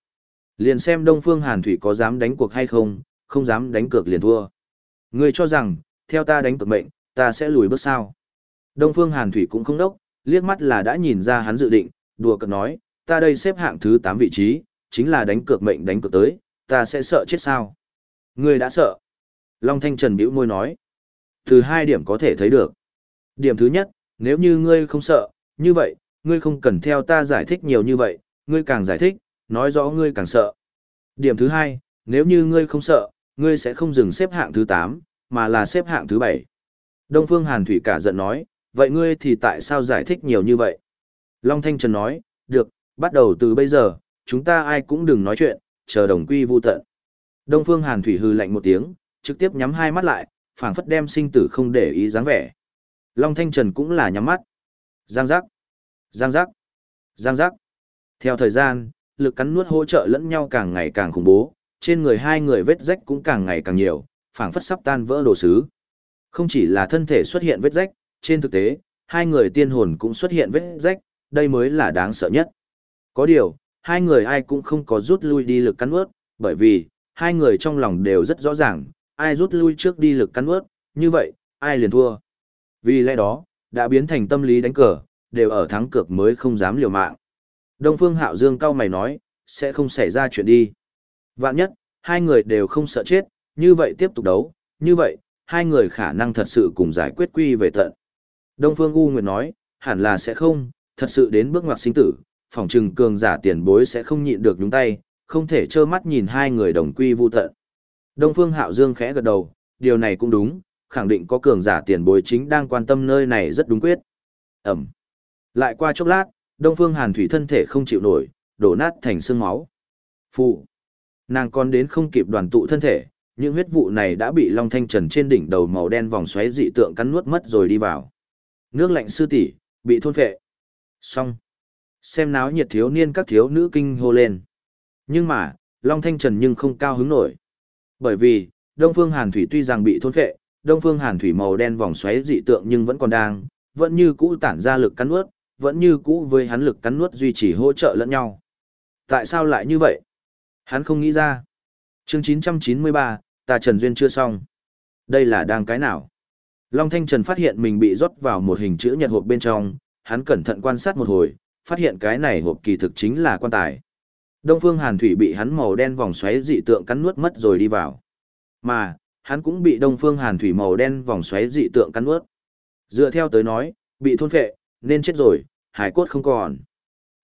Liền xem Đông Phương Hàn Thủy có dám đánh cuộc hay không, không dám đánh cược liền thua. Người cho rằng, theo ta đánh cược mệnh, ta sẽ lùi bước sao. Đông Phương Hàn Thủy cũng không đốc, liếc mắt là đã nhìn ra hắn dự định, đùa cợt nói, ta đây xếp hạng thứ 8 vị trí, chính là đánh cược mệnh đánh cược tới, ta sẽ sợ chết sao? Ngươi đã sợ. Long Thanh Trần bĩu môi nói. Từ hai điểm có thể thấy được. Điểm thứ nhất, nếu như ngươi không sợ, như vậy, ngươi không cần theo ta giải thích nhiều như vậy, ngươi càng giải thích, nói rõ ngươi càng sợ. Điểm thứ hai, nếu như ngươi không sợ, ngươi sẽ không dừng xếp hạng thứ 8, mà là xếp hạng thứ 7. Đông Phương Hàn Thủy cả giận nói, vậy ngươi thì tại sao giải thích nhiều như vậy? Long Thanh Trần nói, được, bắt đầu từ bây giờ, chúng ta ai cũng đừng nói chuyện, chờ đồng quy vu tận. Đông Phương Hàn Thủy hư lạnh một tiếng, trực tiếp nhắm hai mắt lại, phảng phất đem sinh tử không để ý dáng vẻ. Long Thanh Trần cũng là nhắm mắt. Giang giác, giang giác, giang giác. Theo thời gian, lực cắn nuốt hỗ trợ lẫn nhau càng ngày càng khủng bố, trên người hai người vết rách cũng càng ngày càng nhiều, phảng phất sắp tan vỡ đồ sứ. Không chỉ là thân thể xuất hiện vết rách, trên thực tế, hai người tiên hồn cũng xuất hiện vết rách, đây mới là đáng sợ nhất. Có điều, hai người ai cũng không có rút lui đi lực cắn nuốt, bởi vì, hai người trong lòng đều rất rõ ràng, ai rút lui trước đi lực cắn ướt, như vậy, ai liền thua. Vì lẽ đó, đã biến thành tâm lý đánh cờ, đều ở thắng cược mới không dám liều mạng. Đông Phương Hạo Dương cao mày nói, sẽ không xảy ra chuyện đi. Vạn nhất, hai người đều không sợ chết, như vậy tiếp tục đấu, như vậy, hai người khả năng thật sự cùng giải quyết quy về tận. Đông Phương U Nguyệt nói, hẳn là sẽ không, thật sự đến bước ngoặt sinh tử, phỏng Trừng cường giả tiền bối sẽ không nhịn được nhúng tay, không thể trơ mắt nhìn hai người đồng quy vu tận. Đông Phương Hạo Dương khẽ gật đầu, điều này cũng đúng, khẳng định có cường giả tiền bối chính đang quan tâm nơi này rất đúng quyết. Ẩm. Lại qua chốc lát, Đông Phương Hàn Thủy thân thể không chịu nổi, đổ nát thành xương máu. Phụ. Nàng còn đến không kịp đoàn tụ thân thể, những huyết vụ này đã bị Long Thanh Trần trên đỉnh đầu màu đen vòng xoáy dị tượng cắn nuốt mất rồi đi vào. Nước lạnh sư tỷ bị thôn phệ. Xong. Xem náo nhiệt thiếu niên các thiếu nữ kinh hô lên. Nhưng mà, Long Thanh Trần nhưng không cao hứng nổi. Bởi vì, Đông Phương Hàn Thủy tuy rằng bị thôn phệ, Đông Phương Hàn Thủy màu đen vòng xoáy dị tượng nhưng vẫn còn đang, vẫn như cũ tản ra lực cắn nuốt, vẫn như cũ với hắn lực cắn nuốt duy trì hỗ trợ lẫn nhau. Tại sao lại như vậy? Hắn không nghĩ ra. Chương 993, ta Trần Duyên chưa xong. Đây là đang cái nào? Long Thanh Trần phát hiện mình bị rót vào một hình chữ nhật hộp bên trong, hắn cẩn thận quan sát một hồi, phát hiện cái này hộp kỳ thực chính là quan tài. Đông Phương Hàn Thủy bị hắn màu đen vòng xoáy dị tượng cắn nuốt mất rồi đi vào. Mà, hắn cũng bị Đông Phương Hàn Thủy màu đen vòng xoáy dị tượng cắn nuốt. Dựa theo tới nói, bị thôn phệ, nên chết rồi, hải cốt không còn.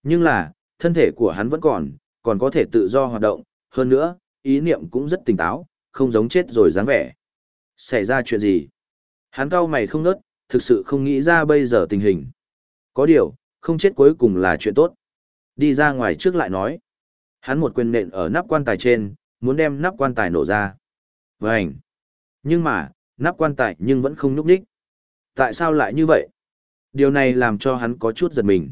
Nhưng là, thân thể của hắn vẫn còn, còn có thể tự do hoạt động, hơn nữa, ý niệm cũng rất tỉnh táo, không giống chết rồi dáng vẻ. Xảy ra chuyện gì? Hắn cao mày không nớt, thực sự không nghĩ ra bây giờ tình hình. Có điều, không chết cuối cùng là chuyện tốt. Đi ra ngoài trước lại nói. Hắn một quyền nện ở nắp quan tài trên, muốn đem nắp quan tài nổ ra. Vânh! Nhưng mà, nắp quan tài nhưng vẫn không nhúc đích. Tại sao lại như vậy? Điều này làm cho hắn có chút giật mình.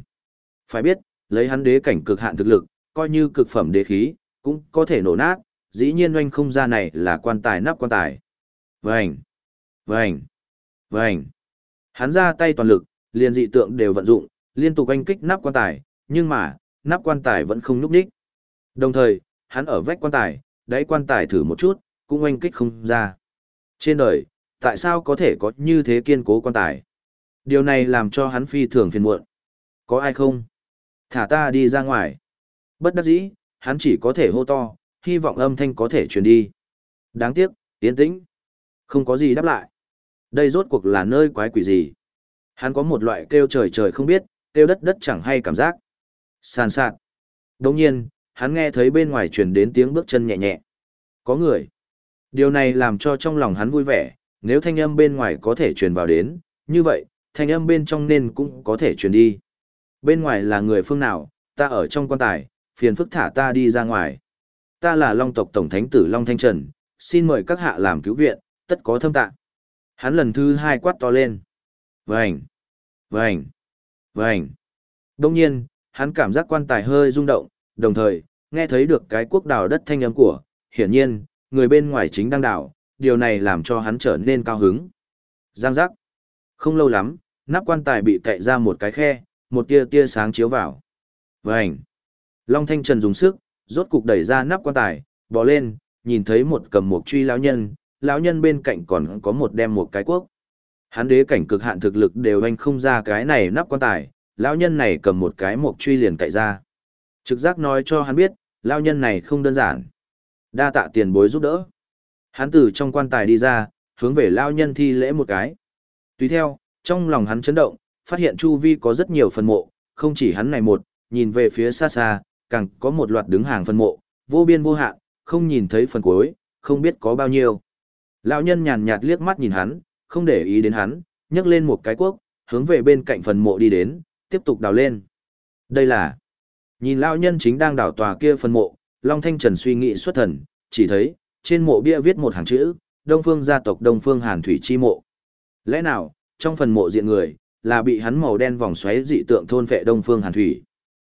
Phải biết, lấy hắn đế cảnh cực hạn thực lực, coi như cực phẩm đế khí, cũng có thể nổ nát, dĩ nhiên oanh không ra này là quan tài nắp quan tài. Vành! Vành! Vành! Hắn ra tay toàn lực, liền dị tượng đều vận dụng, liên tục oanh kích nắp quan tài, nhưng mà, nắp quan tài vẫn không nhúc đích. Đồng thời, hắn ở vách quan tài, đáy quan tài thử một chút, cũng oanh kích không ra. Trên đời, tại sao có thể có như thế kiên cố quan tài? Điều này làm cho hắn phi thường phiền muộn. Có ai không? Thả ta đi ra ngoài. Bất đắc dĩ, hắn chỉ có thể hô to, hy vọng âm thanh có thể truyền đi. Đáng tiếc, tiến tĩnh. Không có gì đáp lại. Đây rốt cuộc là nơi quái quỷ gì? Hắn có một loại kêu trời trời không biết, kêu đất đất chẳng hay cảm giác. Sàn sạt. Đồng nhiên, hắn nghe thấy bên ngoài truyền đến tiếng bước chân nhẹ nhẹ. Có người. Điều này làm cho trong lòng hắn vui vẻ, nếu thanh âm bên ngoài có thể truyền vào đến, như vậy, thanh âm bên trong nên cũng có thể truyền đi. Bên ngoài là người phương nào, ta ở trong quan tài, phiền phức thả ta đi ra ngoài. Ta là Long tộc Tổng Thánh tử Long Thanh Trần, xin mời các hạ làm cứu viện, tất có thâm tạ. Hắn lần thứ hai quát to lên. Vành! Vành! Vành! Đông nhiên, hắn cảm giác quan tài hơi rung động, đồng thời, nghe thấy được cái quốc đào đất thanh âm của, hiển nhiên, người bên ngoài chính đang đảo, điều này làm cho hắn trở nên cao hứng. Giang giác. Không lâu lắm, nắp quan tài bị cậy ra một cái khe, một tia tia sáng chiếu vào. Vành. Long Thanh Trần dùng sức, rốt cục đẩy ra nắp quan tài, bò lên, nhìn thấy một cầm một truy lão nhân, lão nhân bên cạnh còn có một đem một cái quốc. Hắn đế cảnh cực hạn thực lực đều anh không ra cái này nắp quan tài, lão nhân này cầm một cái mộc truy liền cậy ra. Trực giác nói cho hắn biết, lão nhân này không đơn giản. Đa tạ tiền bối giúp đỡ. Hắn từ trong quan tài đi ra, hướng về lão nhân thi lễ một cái. Tùy theo, trong lòng hắn chấn động, phát hiện chu vi có rất nhiều phần mộ, không chỉ hắn này một, nhìn về phía xa xa, càng có một loạt đứng hàng phần mộ, vô biên vô hạn, không nhìn thấy phần cuối, không biết có bao nhiêu. Lão nhân nhàn nhạt liếc mắt nhìn hắn, không để ý đến hắn, nhấc lên một cái cuốc, hướng về bên cạnh phần mộ đi đến, tiếp tục đào lên. Đây là Nhìn lão nhân chính đang đào tòa kia phần mộ, Long Thanh Trần suy nghĩ xuất thần, chỉ thấy trên mộ bia viết một hàng chữ, Đông Phương gia tộc Đông Phương Hàn Thủy chi mộ. Lẽ nào, trong phần mộ diện người, là bị hắn màu đen vòng xoáy dị tượng thôn vệ Đông Phương Hàn Thủy.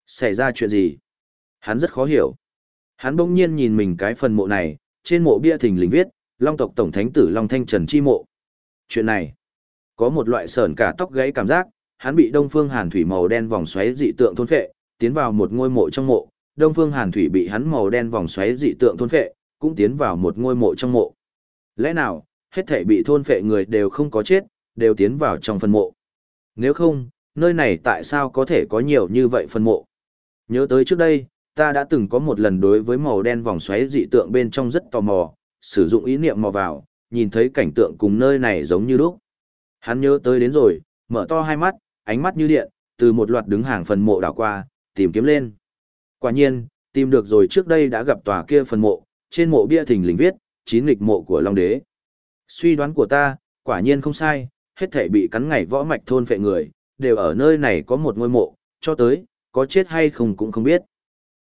Xảy ra chuyện gì? Hắn rất khó hiểu. Hắn bỗng nhiên nhìn mình cái phần mộ này, trên mộ bia thình lình viết, Long tộc Tổng Thánh tử Long Thanh Trần chi mộ. Chuyện này, có một loại sờn cả tóc gáy cảm giác, hắn bị Đông Phương Hàn Thủy màu đen vòng xoáy dị tượng thôn phệ, tiến vào một ngôi mộ trong mộ, Đông Phương Hàn Thủy bị hắn màu đen vòng xoáy dị tượng thôn phệ, cũng tiến vào một ngôi mộ trong mộ. Lẽ nào, hết thảy bị thôn phệ người đều không có chết, đều tiến vào trong phần mộ. Nếu không, nơi này tại sao có thể có nhiều như vậy phần mộ? Nhớ tới trước đây, ta đã từng có một lần đối với màu đen vòng xoáy dị tượng bên trong rất tò mò, sử dụng ý niệm mò vào, nhìn thấy cảnh tượng cùng nơi này giống như lúc. Hắn nhớ tới đến rồi, mở to hai mắt, ánh mắt như điện, từ một loạt đứng hàng phần mộ đảo qua, tìm kiếm lên. Quả nhiên, tìm được rồi trước đây đã gặp tòa kia phần mộ, trên mộ bia thình lình viết, chín lịch mộ của Long Đế. Suy đoán của ta, quả nhiên không sai, hết thể bị cắn ngày võ mạch thôn phệ người, đều ở nơi này có một ngôi mộ, cho tới, có chết hay không cũng không biết.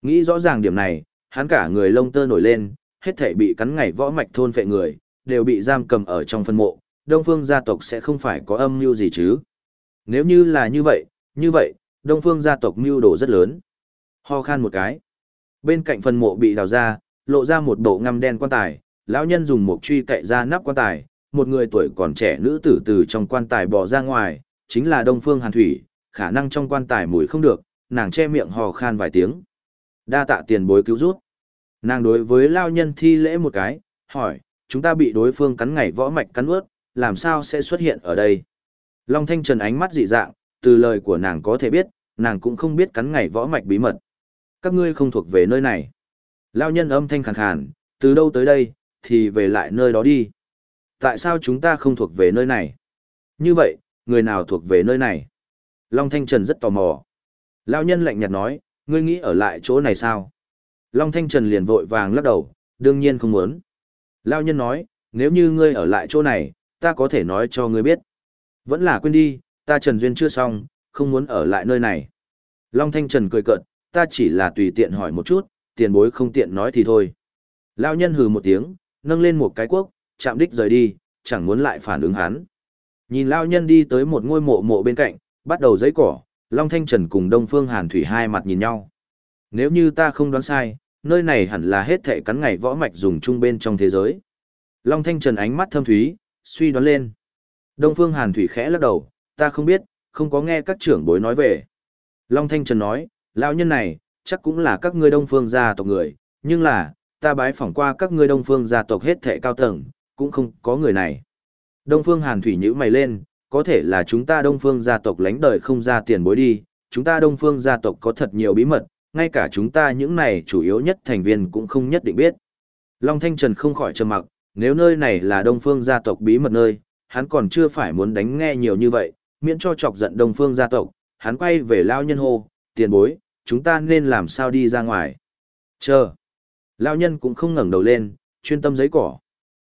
Nghĩ rõ ràng điểm này, hắn cả người lông tơ nổi lên, hết thể bị cắn ngày võ mạch thôn phệ người, đều bị giam cầm ở trong phân mộ, Đông Phương gia tộc sẽ không phải có âm mưu gì chứ. Nếu như là như vậy, như vậy, Đông Phương gia tộc mưu đồ rất lớn. Ho khan một cái. Bên cạnh phần mộ bị đào ra, lộ ra một bộ ngăm đen quan tài, lão nhân dùng một truy cậy ra nắp quan tài, một người tuổi còn trẻ nữ tử từ trong quan tài bò ra ngoài, chính là Đông Phương Hàn Thủy, khả năng trong quan tài mùi không được, nàng che miệng hò khan vài tiếng. Đa tạ tiền bối cứu rút. Nàng đối với lao nhân thi lễ một cái, hỏi, chúng ta bị đối phương cắn ngày võ mạch cắn ướt, làm sao sẽ xuất hiện ở đây? Long Thanh Trần ánh mắt dị dạng, từ lời của nàng có thể biết, nàng cũng không biết cắn ngày võ mạch bí mật. Các ngươi không thuộc về nơi này. Lao nhân âm thanh khàn khàn, từ đâu tới đây, thì về lại nơi đó đi. Tại sao chúng ta không thuộc về nơi này? Như vậy, người nào thuộc về nơi này? Long Thanh Trần rất tò mò. Lao nhân lạnh nhạt nói, ngươi nghĩ ở lại chỗ này sao? Long Thanh Trần liền vội vàng lắc đầu, đương nhiên không muốn. Lao nhân nói, nếu như ngươi ở lại chỗ này, ta có thể nói cho ngươi biết. Vẫn là quên đi, ta Trần Duyên chưa xong, không muốn ở lại nơi này. Long Thanh Trần cười cợt, ta chỉ là tùy tiện hỏi một chút, tiền bối không tiện nói thì thôi. Lão nhân hừ một tiếng, nâng lên một cái quốc, chạm đích rời đi, chẳng muốn lại phản ứng hắn. Nhìn lão nhân đi tới một ngôi mộ mộ bên cạnh, bắt đầu giấy cỏ, Long Thanh Trần cùng Đông Phương Hàn Thủy hai mặt nhìn nhau. Nếu như ta không đoán sai, nơi này hẳn là hết thệ cắn ngày võ mạch dùng chung bên trong thế giới. Long Thanh Trần ánh mắt thâm thúy, suy đoán lên. Đông Phương Hàn Thủy khẽ lắc đầu, ta không biết, không có nghe các trưởng bối nói về. Long Thanh Trần nói, lão nhân này, chắc cũng là các ngươi Đông Phương gia tộc người, nhưng là, ta bái phỏng qua các ngươi Đông Phương gia tộc hết thệ cao tầng, cũng không có người này. Đông Phương Hàn Thủy nhíu mày lên, có thể là chúng ta Đông Phương gia tộc lánh đời không ra tiền bối đi, chúng ta Đông Phương gia tộc có thật nhiều bí mật, ngay cả chúng ta những này chủ yếu nhất thành viên cũng không nhất định biết. Long Thanh Trần không khỏi trầm mặc, nếu nơi này là Đông Phương gia tộc bí mật nơi, hắn còn chưa phải muốn đánh nghe nhiều như vậy, miễn cho chọc giận Đông Phương gia tộc, hắn quay về lao nhân hô, tiền bối, chúng ta nên làm sao đi ra ngoài. Chờ. Lao nhân cũng không ngẩng đầu lên, chuyên tâm giấy cỏ.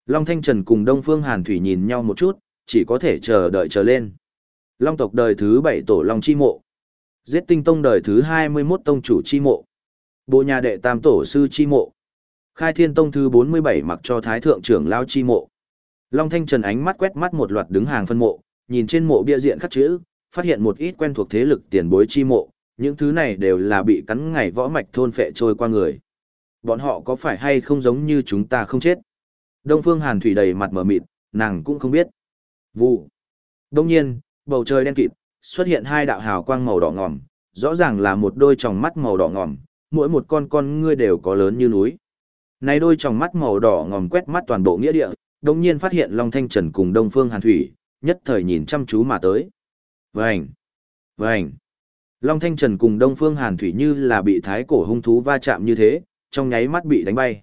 Long Thanh Trần cùng Đông Phương Hàn Thủy nhìn nhau một chút, chỉ có thể chờ đợi chờ lên. Long tộc đời thứ 7 tổ Long Chi Mộ. Giết tinh tông đời thứ 21 tông chủ Chi Mộ. Bộ nhà đệ tam tổ sư Chi Mộ. Khai thiên tông thứ 47 mặc cho thái thượng trưởng Lao Chi Mộ. Long Thanh Trần ánh mắt quét mắt một loạt đứng hàng phân mộ, nhìn trên mộ bia diện khắc chữ, phát hiện một ít quen thuộc thế lực tiền bối chi mộ, những thứ này đều là bị cắn ngày võ mạch thôn phệ trôi qua người. Bọn họ có phải hay không giống như chúng ta không chết? Đông Phương Hàn Thủy đầy mặt mở mịt, nàng cũng không biết. Vụ. Đông nhiên, bầu trời đen kịt, xuất hiện hai đạo hào quang màu đỏ ngòm, rõ ràng là một đôi tròng mắt màu đỏ ngòm, mỗi một con con ngươi đều có lớn như núi. Này đôi tròng mắt màu đỏ ngòm quét mắt toàn bộ nghĩa địa, đồng nhiên phát hiện Long Thanh Trần cùng Đông Phương Hàn Thủy, nhất thời nhìn chăm chú mà tới. Vành! Vành! Long Thanh Trần cùng Đông Phương Hàn Thủy như là bị thái cổ hung thú va chạm như thế, trong nháy mắt bị đánh bay.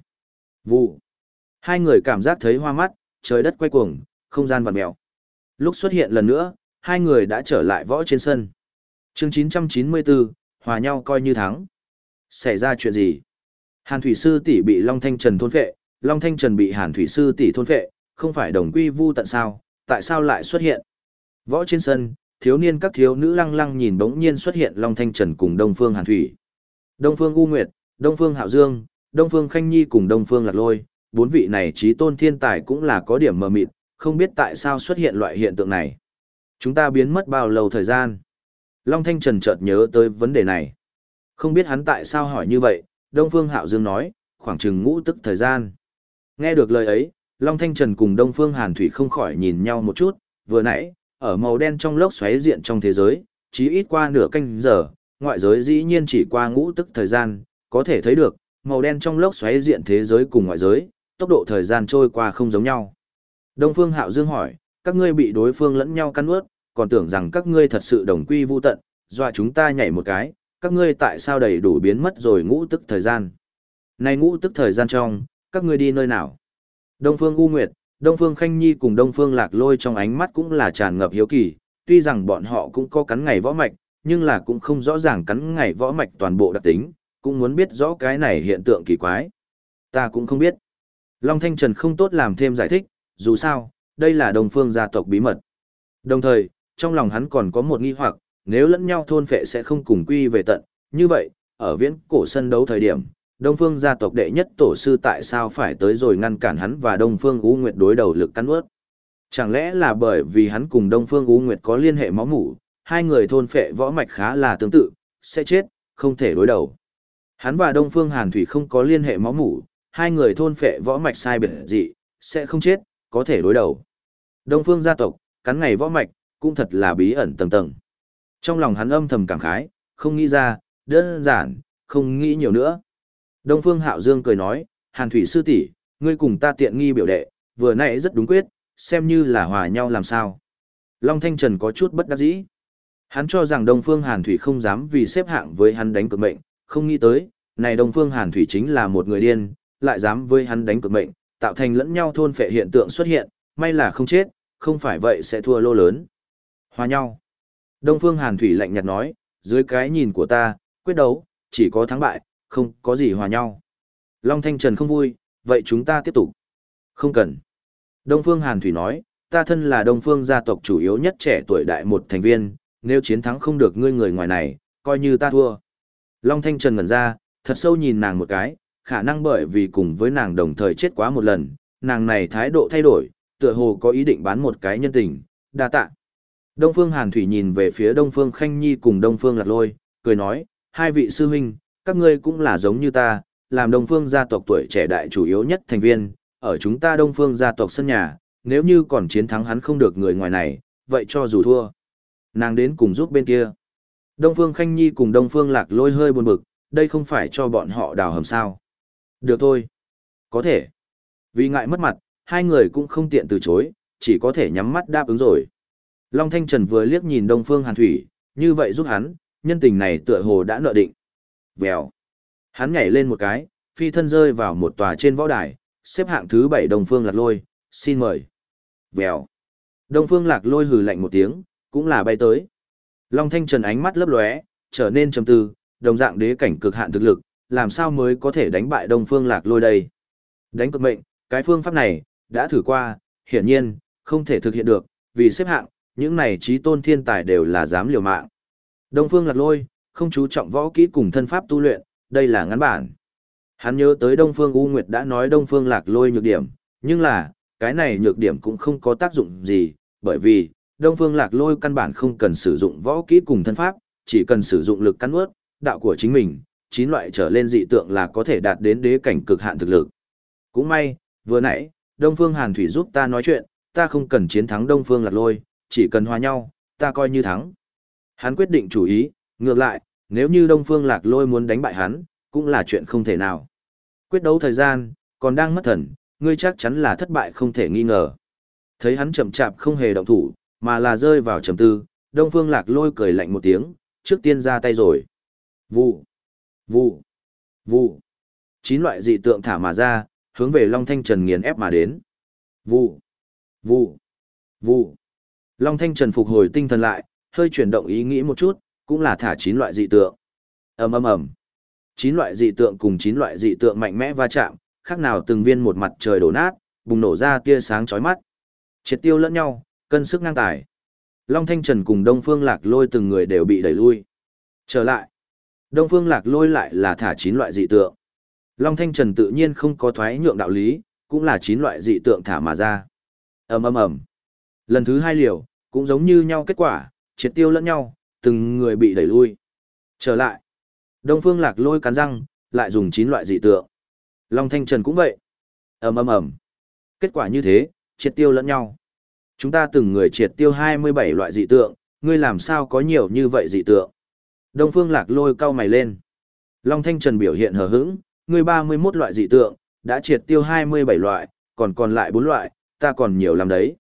Vụ! Hai người cảm giác thấy hoa mắt, trời đất quay cuồng, không gian vặn mèo. Lúc xuất hiện lần nữa, hai người đã trở lại võ trên sân. chương 994, hòa nhau coi như thắng. Xảy ra chuyện gì? Hàn Thủy Sư tỷ bị Long Thanh Trần thôn phệ, Long Thanh Trần bị Hàn Thủy Sư tỷ thôn phệ, không phải đồng quy vu tận sao, tại sao lại xuất hiện? Võ trên sân, thiếu niên các thiếu nữ lăng lăng nhìn bỗng nhiên xuất hiện Long Thanh Trần cùng Đông Phương Hàn Thủy. Đông Phương U Nguyệt, Đông Phương Hạo Dương, Đông Phương Khanh Nhi cùng Đông Phương Lạc Lôi, bốn vị này trí tôn thiên tài cũng là có điểm mờ mịt, không biết tại sao xuất hiện loại hiện tượng này. Chúng ta biến mất bao lâu thời gian? Long Thanh Trần chợt nhớ tới vấn đề này. Không biết hắn tại sao hỏi như vậy, Đông Phương Hạo Dương nói, khoảng chừng ngũ tức thời gian. Nghe được lời ấy, Long Thanh Trần cùng Đông Phương Hàn Thủy không khỏi nhìn nhau một chút, vừa nãy, ở màu đen trong lốc xoáy diện trong thế giới, chỉ ít qua nửa canh giờ, ngoại giới dĩ nhiên chỉ qua ngũ tức thời gian, có thể thấy được, màu đen trong lốc xoáy diện thế giới cùng ngoại giới, tốc độ thời gian trôi qua không giống nhau. Đông Phương Hạo Dương hỏi, các ngươi bị đối phương lẫn nhau cắn ướt, còn tưởng rằng các ngươi thật sự đồng quy vu tận, dọa chúng ta nhảy một cái, các ngươi tại sao đầy đủ biến mất rồi ngũ tức thời gian. Này ngũ tức thời gian trong, các ngươi đi nơi nào? Đông Phương U Nguyệt, Đông Phương Khanh Nhi cùng Đông Phương Lạc Lôi trong ánh mắt cũng là tràn ngập hiếu kỳ, tuy rằng bọn họ cũng có cắn ngày võ mạch, nhưng là cũng không rõ ràng cắn ngày võ mạch toàn bộ đặc tính, cũng muốn biết rõ cái này hiện tượng kỳ quái. Ta cũng không biết. Long Thanh Trần không tốt làm thêm giải thích, dù sao, đây là Đông phương gia tộc bí mật. Đồng thời, trong lòng hắn còn có một nghi hoặc, nếu lẫn nhau thôn phệ sẽ không cùng quy về tận, như vậy, ở viễn cổ sân đấu thời điểm, Đông Phương gia tộc đệ nhất tổ sư tại sao phải tới rồi ngăn cản hắn và Đông Phương U Nguyệt đối đầu lực cắn ướt? Chẳng lẽ là bởi vì hắn cùng Đông Phương U Nguyệt có liên hệ máu mủ, hai người thôn phệ võ mạch khá là tương tự, sẽ chết, không thể đối đầu. Hắn và Đông Phương Hàn Thủy không có liên hệ máu mủ, hai người thôn phệ võ mạch sai biệt dị, sẽ không chết, có thể đối đầu. Đông Phương gia tộc, cắn ngày võ mạch, cũng thật là bí ẩn tầng tầng. Trong lòng hắn âm thầm cảm khái, không nghĩ ra, đơn giản, không nghĩ nhiều nữa. Đông Phương Hạo Dương cười nói, Hàn Thủy sư tỷ, ngươi cùng ta tiện nghi biểu đệ, vừa nãy rất đúng quyết, xem như là hòa nhau làm sao. Long Thanh Trần có chút bất đắc dĩ. Hắn cho rằng Đông Phương Hàn Thủy không dám vì xếp hạng với hắn đánh cực mệnh, không nghĩ tới, này Đông Phương Hàn Thủy chính là một người điên, lại dám với hắn đánh cực mệnh, tạo thành lẫn nhau thôn phệ hiện tượng xuất hiện, may là không chết, không phải vậy sẽ thua lô lớn. Hòa nhau. Đông Phương Hàn Thủy lạnh nhạt nói, dưới cái nhìn của ta, quyết đấu, chỉ có thắng bại, không có gì hòa nhau. Long Thanh Trần không vui, vậy chúng ta tiếp tục. Không cần. Đông Phương Hàn Thủy nói, ta thân là Đông Phương gia tộc chủ yếu nhất trẻ tuổi đại một thành viên, nếu chiến thắng không được ngươi người ngoài này, coi như ta thua. Long Thanh Trần ngẩn ra, thật sâu nhìn nàng một cái, khả năng bởi vì cùng với nàng đồng thời chết quá một lần, nàng này thái độ thay đổi, tựa hồ có ý định bán một cái nhân tình, đa tạ. Đông Phương Hàn Thủy nhìn về phía Đông Phương Khanh Nhi cùng Đông Phương Lạc Lôi, cười nói, hai vị sư huynh, các ngươi cũng là giống như ta, làm Đông Phương gia tộc tuổi trẻ đại chủ yếu nhất thành viên, ở chúng ta Đông Phương gia tộc sân nhà, nếu như còn chiến thắng hắn không được người ngoài này, vậy cho dù thua. Nàng đến cùng giúp bên kia. Đông Phương Khanh Nhi cùng Đông Phương Lạc Lôi hơi buồn bực, đây không phải cho bọn họ đào hầm sao. Được thôi. Có thể. Vì ngại mất mặt, hai người cũng không tiện từ chối, chỉ có thể nhắm mắt đáp ứng rồi. Long Thanh Trần vừa liếc nhìn Đông Phương Hàn Thủy, như vậy giúp hắn, nhân tình này tựa hồ đã nợ định. Vèo. Hắn nhảy lên một cái, phi thân rơi vào một tòa trên võ đài, xếp hạng thứ bảy Đông Phương Lạc Lôi, xin mời. Vèo. Đông Phương Lạc Lôi hừ lạnh một tiếng, cũng là bay tới. Long Thanh Trần ánh mắt lấp lóe, trở nên trầm tư, đồng dạng đế cảnh cực hạn thực lực, làm sao mới có thể đánh bại Đông Phương Lạc Lôi đây? Đánh cực mệnh, cái phương pháp này, đã thử qua, hiển nhiên, không thể thực hiện được, vì xếp hạng, những này trí tôn thiên tài đều là dám liều mạng. Đông Phương Lạc Lôi, không chú trọng võ kỹ cùng thân pháp tu luyện, đây là ngắn bản. Hắn nhớ tới Đông Phương U Nguyệt đã nói Đông Phương Lạc Lôi nhược điểm, nhưng là, cái này nhược điểm cũng không có tác dụng gì, bởi vì, Đông Phương Lạc Lôi căn bản không cần sử dụng võ kỹ cùng thân pháp, chỉ cần sử dụng lực cắn ướt, đạo của chính mình, chín loại trở lên dị tượng là có thể đạt đến đế cảnh cực hạn thực lực. Cũng may, vừa nãy, Đông Phương Hàn Thủy giúp ta nói chuyện, ta không cần chiến thắng Đông Phương Lạc Lôi, chỉ cần hòa nhau, ta coi như thắng. Hắn quyết định chủ ý, ngược lại, nếu như Đông Phương Lạc Lôi muốn đánh bại hắn, cũng là chuyện không thể nào. Quyết đấu thời gian, còn đang mất thần, ngươi chắc chắn là thất bại không thể nghi ngờ. Thấy hắn chậm chạp không hề động thủ, mà là rơi vào trầm tư, Đông Phương Lạc Lôi cười lạnh một tiếng, trước tiên ra tay rồi. Vụ, vụ, vụ. Chín loại dị tượng thả mà ra, hướng về Long Thanh Trần nghiền ép mà đến. Vụ, vụ, vụ. Long Thanh Trần phục hồi tinh thần lại, hơi chuyển động ý nghĩ một chút, cũng là thả chín loại dị tượng. ầm ầm ầm. Chín loại dị tượng cùng chín loại dị tượng mạnh mẽ va chạm, khác nào từng viên một mặt trời đổ nát, bùng nổ ra tia sáng chói mắt. Triệt tiêu lẫn nhau, cân sức ngang tài. Long Thanh Trần cùng Đông Phương Lạc Lôi từng người đều bị đẩy lui. Trở lại. Đông Phương Lạc Lôi lại là thả chín loại dị tượng. Long Thanh Trần tự nhiên không có thoái nhượng đạo lý, cũng là chín loại dị tượng thả mà ra. ầm ầm ầm. Lần thứ hai liều, cũng giống như nhau kết quả, triệt tiêu lẫn nhau, từng người bị đẩy lui. Trở lại. Đông Phương Lạc lôi cắn răng, lại dùng chín loại dị tượng. Long Thanh Trần cũng vậy. ầm ầm ầm. Kết quả như thế, triệt tiêu lẫn nhau. Chúng ta từng người triệt tiêu 27 loại dị tượng, ngươi làm sao có nhiều như vậy dị tượng. Đông Phương Lạc lôi cau mày lên. Long Thanh Trần biểu hiện hờ hững, ngươi 31 loại dị tượng, đã triệt tiêu 27 loại, còn còn lại 4 loại, ta còn nhiều lắm đấy.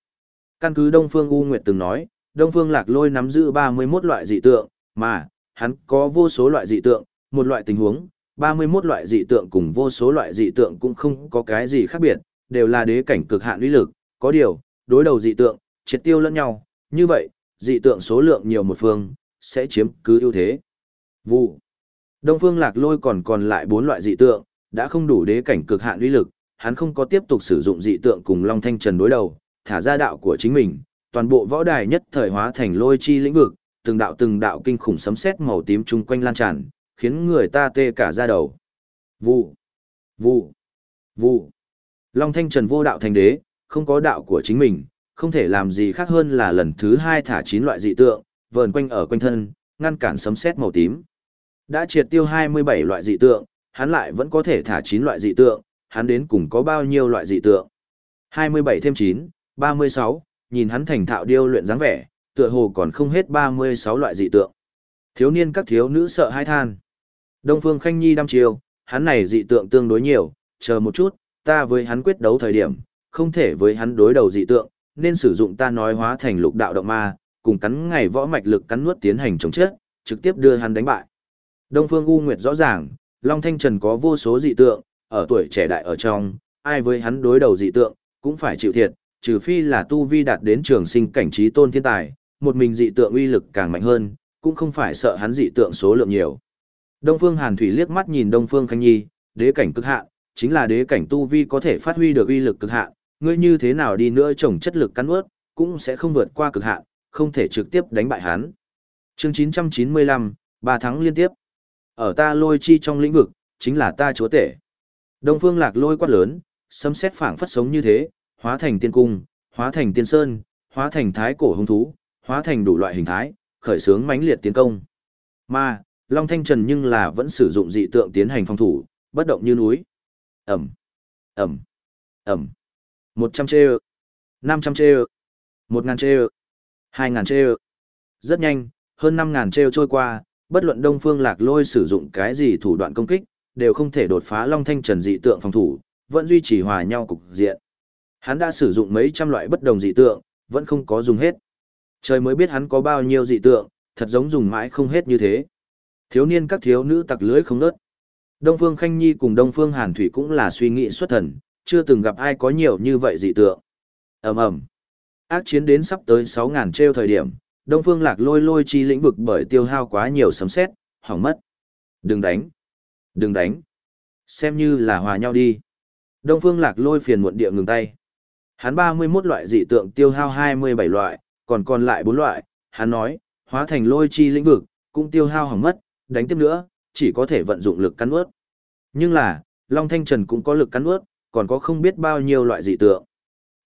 Căn cứ Đông Phương U Nguyệt từng nói, Đông Phương Lạc Lôi nắm giữ 31 loại dị tượng, mà, hắn có vô số loại dị tượng, một loại tình huống, 31 loại dị tượng cùng vô số loại dị tượng cũng không có cái gì khác biệt, đều là đế cảnh cực hạn uy lực, có điều, đối đầu dị tượng, triệt tiêu lẫn nhau, như vậy, dị tượng số lượng nhiều một phương, sẽ chiếm cứ ưu thế. Vụ. Đông Phương Lạc Lôi còn còn lại bốn loại dị tượng, đã không đủ đế cảnh cực hạn uy lực, hắn không có tiếp tục sử dụng dị tượng cùng Long Thanh Trần đối đầu, thả ra đạo của chính mình, toàn bộ võ đài nhất thời hóa thành lôi chi lĩnh vực, từng đạo từng đạo kinh khủng sấm sét màu tím chung quanh lan tràn, khiến người ta tê cả da đầu. Vụ, vụ, vụ. Long Thanh Trần vô đạo thành đế, không có đạo của chính mình, không thể làm gì khác hơn là lần thứ hai thả chín loại dị tượng, vờn quanh ở quanh thân, ngăn cản sấm sét màu tím. Đã triệt tiêu 27 loại dị tượng, hắn lại vẫn có thể thả 9 loại dị tượng, hắn đến cùng có bao nhiêu loại dị tượng. 27 thêm 9, 36, nhìn hắn thành thạo điêu luyện dáng vẻ, tựa hồ còn không hết 36 loại dị tượng. Thiếu niên các thiếu nữ sợ hai than. Đông Phương Khanh Nhi đăm chiều, hắn này dị tượng tương đối nhiều, chờ một chút, ta với hắn quyết đấu thời điểm, không thể với hắn đối đầu dị tượng, nên sử dụng ta nói hóa thành lục đạo động ma, cùng cắn ngày võ mạch lực cắn nuốt tiến hành chống chết, trực tiếp đưa hắn đánh bại. Đông Phương U Nguyệt rõ ràng, Long Thanh Trần có vô số dị tượng, ở tuổi trẻ đại ở trong, ai với hắn đối đầu dị tượng, cũng phải chịu thiệt, trừ phi là tu vi đạt đến trường sinh cảnh trí tôn thiên tài, một mình dị tượng uy lực càng mạnh hơn, cũng không phải sợ hắn dị tượng số lượng nhiều. Đông Phương Hàn Thủy liếc mắt nhìn Đông Phương Khanh Nhi, đế cảnh cực hạn, chính là đế cảnh tu vi có thể phát huy được uy lực cực hạn, ngươi như thế nào đi nữa trồng chất lực cắn ướt, cũng sẽ không vượt qua cực hạn, không thể trực tiếp đánh bại hắn. Chương 995, ba tháng liên tiếp. Ở ta lôi chi trong lĩnh vực, chính là ta chúa tể. Đông phương lạc lôi quát lớn, sấm sét phảng phất sống như thế, hóa thành tiên cung, hóa thành tiên sơn, hóa thành thái cổ hung thú, hóa thành đủ loại hình thái, khởi sướng mãnh liệt tiến công. Mà, Long Thanh Trần nhưng là vẫn sử dụng dị tượng tiến hành phòng thủ, bất động như núi. Ẩm, Ẩm, Ẩm. 100 chê ơ, 500 chê ơ, 1000 chê ơ, 2000 chê ơ. Rất nhanh, hơn 5000 chê trôi qua, bất luận Đông Phương Lạc Lôi sử dụng cái gì thủ đoạn công kích, đều không thể đột phá Long Thanh Trần dị tượng phòng thủ, vẫn duy trì hòa nhau cục diện. Hắn đã sử dụng mấy trăm loại bất đồng dị tượng, vẫn không có dùng hết. Trời mới biết hắn có bao nhiêu dị tượng, thật giống dùng mãi không hết như thế. Thiếu niên các thiếu nữ tặc lưới không nớt. Đông Phương Khanh Nhi cùng Đông Phương Hàn Thủy cũng là suy nghĩ xuất thần, chưa từng gặp ai có nhiều như vậy dị tượng. ầm ầm Ác chiến đến sắp tới 6.000 treo thời điểm, Đông Phương Lạc lôi lôi chi lĩnh vực bởi tiêu hao quá nhiều sấm sét, hỏng mất. Đừng đánh. Đừng đánh. Xem như là hòa nhau đi. Đông Phương Lạc lôi phiền muộn địa ngừng tay. Hắn 31 loại dị tượng tiêu hao 27 loại, còn còn lại 4 loại, hắn nói, hóa thành lôi chi lĩnh vực, cũng tiêu hao hỏng mất, đánh tiếp nữa, chỉ có thể vận dụng lực cắn ướt. Nhưng là, Long Thanh Trần cũng có lực cắn ướt, còn có không biết bao nhiêu loại dị tượng.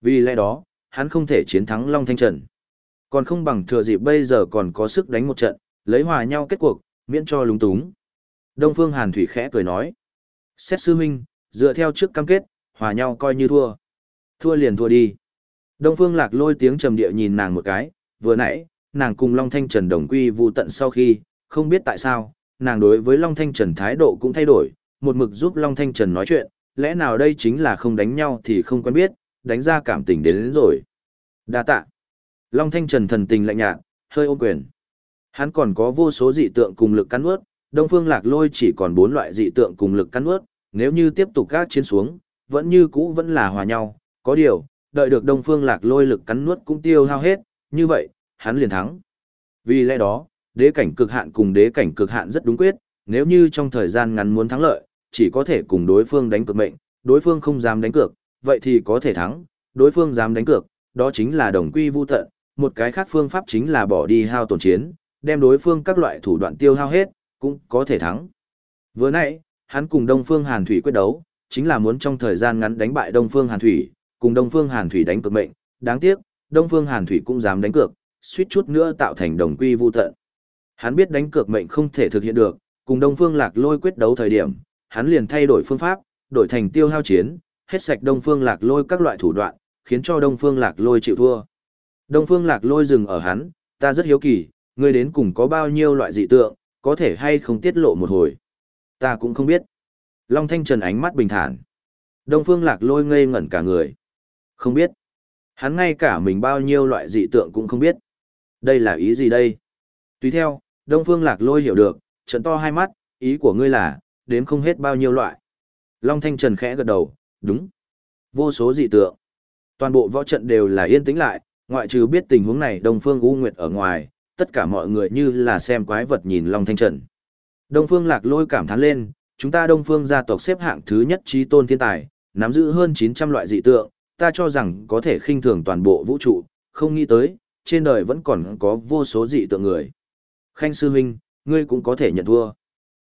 Vì lẽ đó, hắn không thể chiến thắng Long Thanh Trần. Còn không bằng thừa dịp bây giờ còn có sức đánh một trận, lấy hòa nhau kết cuộc, miễn cho lúng túng. Đông Phương Hàn Thủy khẽ cười nói. Xét sư huynh, dựa theo trước cam kết, hòa nhau coi như thua. Thua liền thua đi. Đông Phương Lạc lôi tiếng trầm địa nhìn nàng một cái, vừa nãy, nàng cùng Long Thanh Trần đồng quy vụ tận sau khi, không biết tại sao, nàng đối với Long Thanh Trần thái độ cũng thay đổi, một mực giúp Long Thanh Trần nói chuyện, lẽ nào đây chính là không đánh nhau thì không quen biết, đánh ra cảm tình đến, đến rồi. Đa tạ. Long Thanh Trần thần tình lạnh nhạt, hơi ôm quyền. Hắn còn có vô số dị tượng cùng lực cắn ướt, Đông Phương Lạc Lôi chỉ còn bốn loại dị tượng cùng lực cắn ướt, nếu như tiếp tục các chiến xuống, vẫn như cũ vẫn là hòa nhau, có điều, đợi được Đông Phương Lạc Lôi lực cắn nuốt cũng tiêu hao hết, như vậy, hắn liền thắng. Vì lẽ đó, đế cảnh cực hạn cùng đế cảnh cực hạn rất đúng quyết, nếu như trong thời gian ngắn muốn thắng lợi, chỉ có thể cùng đối phương đánh cược mệnh, đối phương không dám đánh cược, vậy thì có thể thắng, đối phương dám đánh cược, đó chính là đồng quy vu tận, một cái khác phương pháp chính là bỏ đi hao tổn chiến, đem đối phương các loại thủ đoạn tiêu hao hết, cũng có thể thắng. Vừa nãy, hắn cùng Đông Phương Hàn Thủy quyết đấu, chính là muốn trong thời gian ngắn đánh bại Đông Phương Hàn Thủy, cùng Đông Phương Hàn Thủy đánh cược mệnh, đáng tiếc, Đông Phương Hàn Thủy cũng dám đánh cược, suýt chút nữa tạo thành đồng quy vu tận. Hắn biết đánh cược mệnh không thể thực hiện được, cùng Đông Phương Lạc Lôi quyết đấu thời điểm, hắn liền thay đổi phương pháp, đổi thành tiêu hao chiến, hết sạch Đông Phương Lạc Lôi các loại thủ đoạn, khiến cho Đông Phương Lạc Lôi chịu thua. Đông Phương Lạc Lôi dừng ở hắn, ta rất hiếu kỳ, ngươi đến cùng có bao nhiêu loại dị tượng, có thể hay không tiết lộ một hồi. Ta cũng không biết. Long Thanh Trần ánh mắt bình thản. Đông Phương Lạc Lôi ngây ngẩn cả người. Không biết. Hắn ngay cả mình bao nhiêu loại dị tượng cũng không biết. Đây là ý gì đây? Tùy theo, Đông Phương Lạc Lôi hiểu được, trận to hai mắt, ý của ngươi là, đếm không hết bao nhiêu loại. Long Thanh Trần khẽ gật đầu, đúng. Vô số dị tượng. Toàn bộ võ trận đều là yên tĩnh lại, ngoại trừ biết tình huống này Đông Phương U Nguyệt ở ngoài, tất cả mọi người như là xem quái vật nhìn Long Thanh Trần. Đông Phương Lạc Lôi cảm thán lên, chúng ta Đông Phương gia tộc xếp hạng thứ nhất trí tôn thiên tài, nắm giữ hơn 900 loại dị tượng, ta cho rằng có thể khinh thường toàn bộ vũ trụ, không nghĩ tới, trên đời vẫn còn có vô số dị tượng người. Khanh sư huynh, ngươi cũng có thể nhận thua.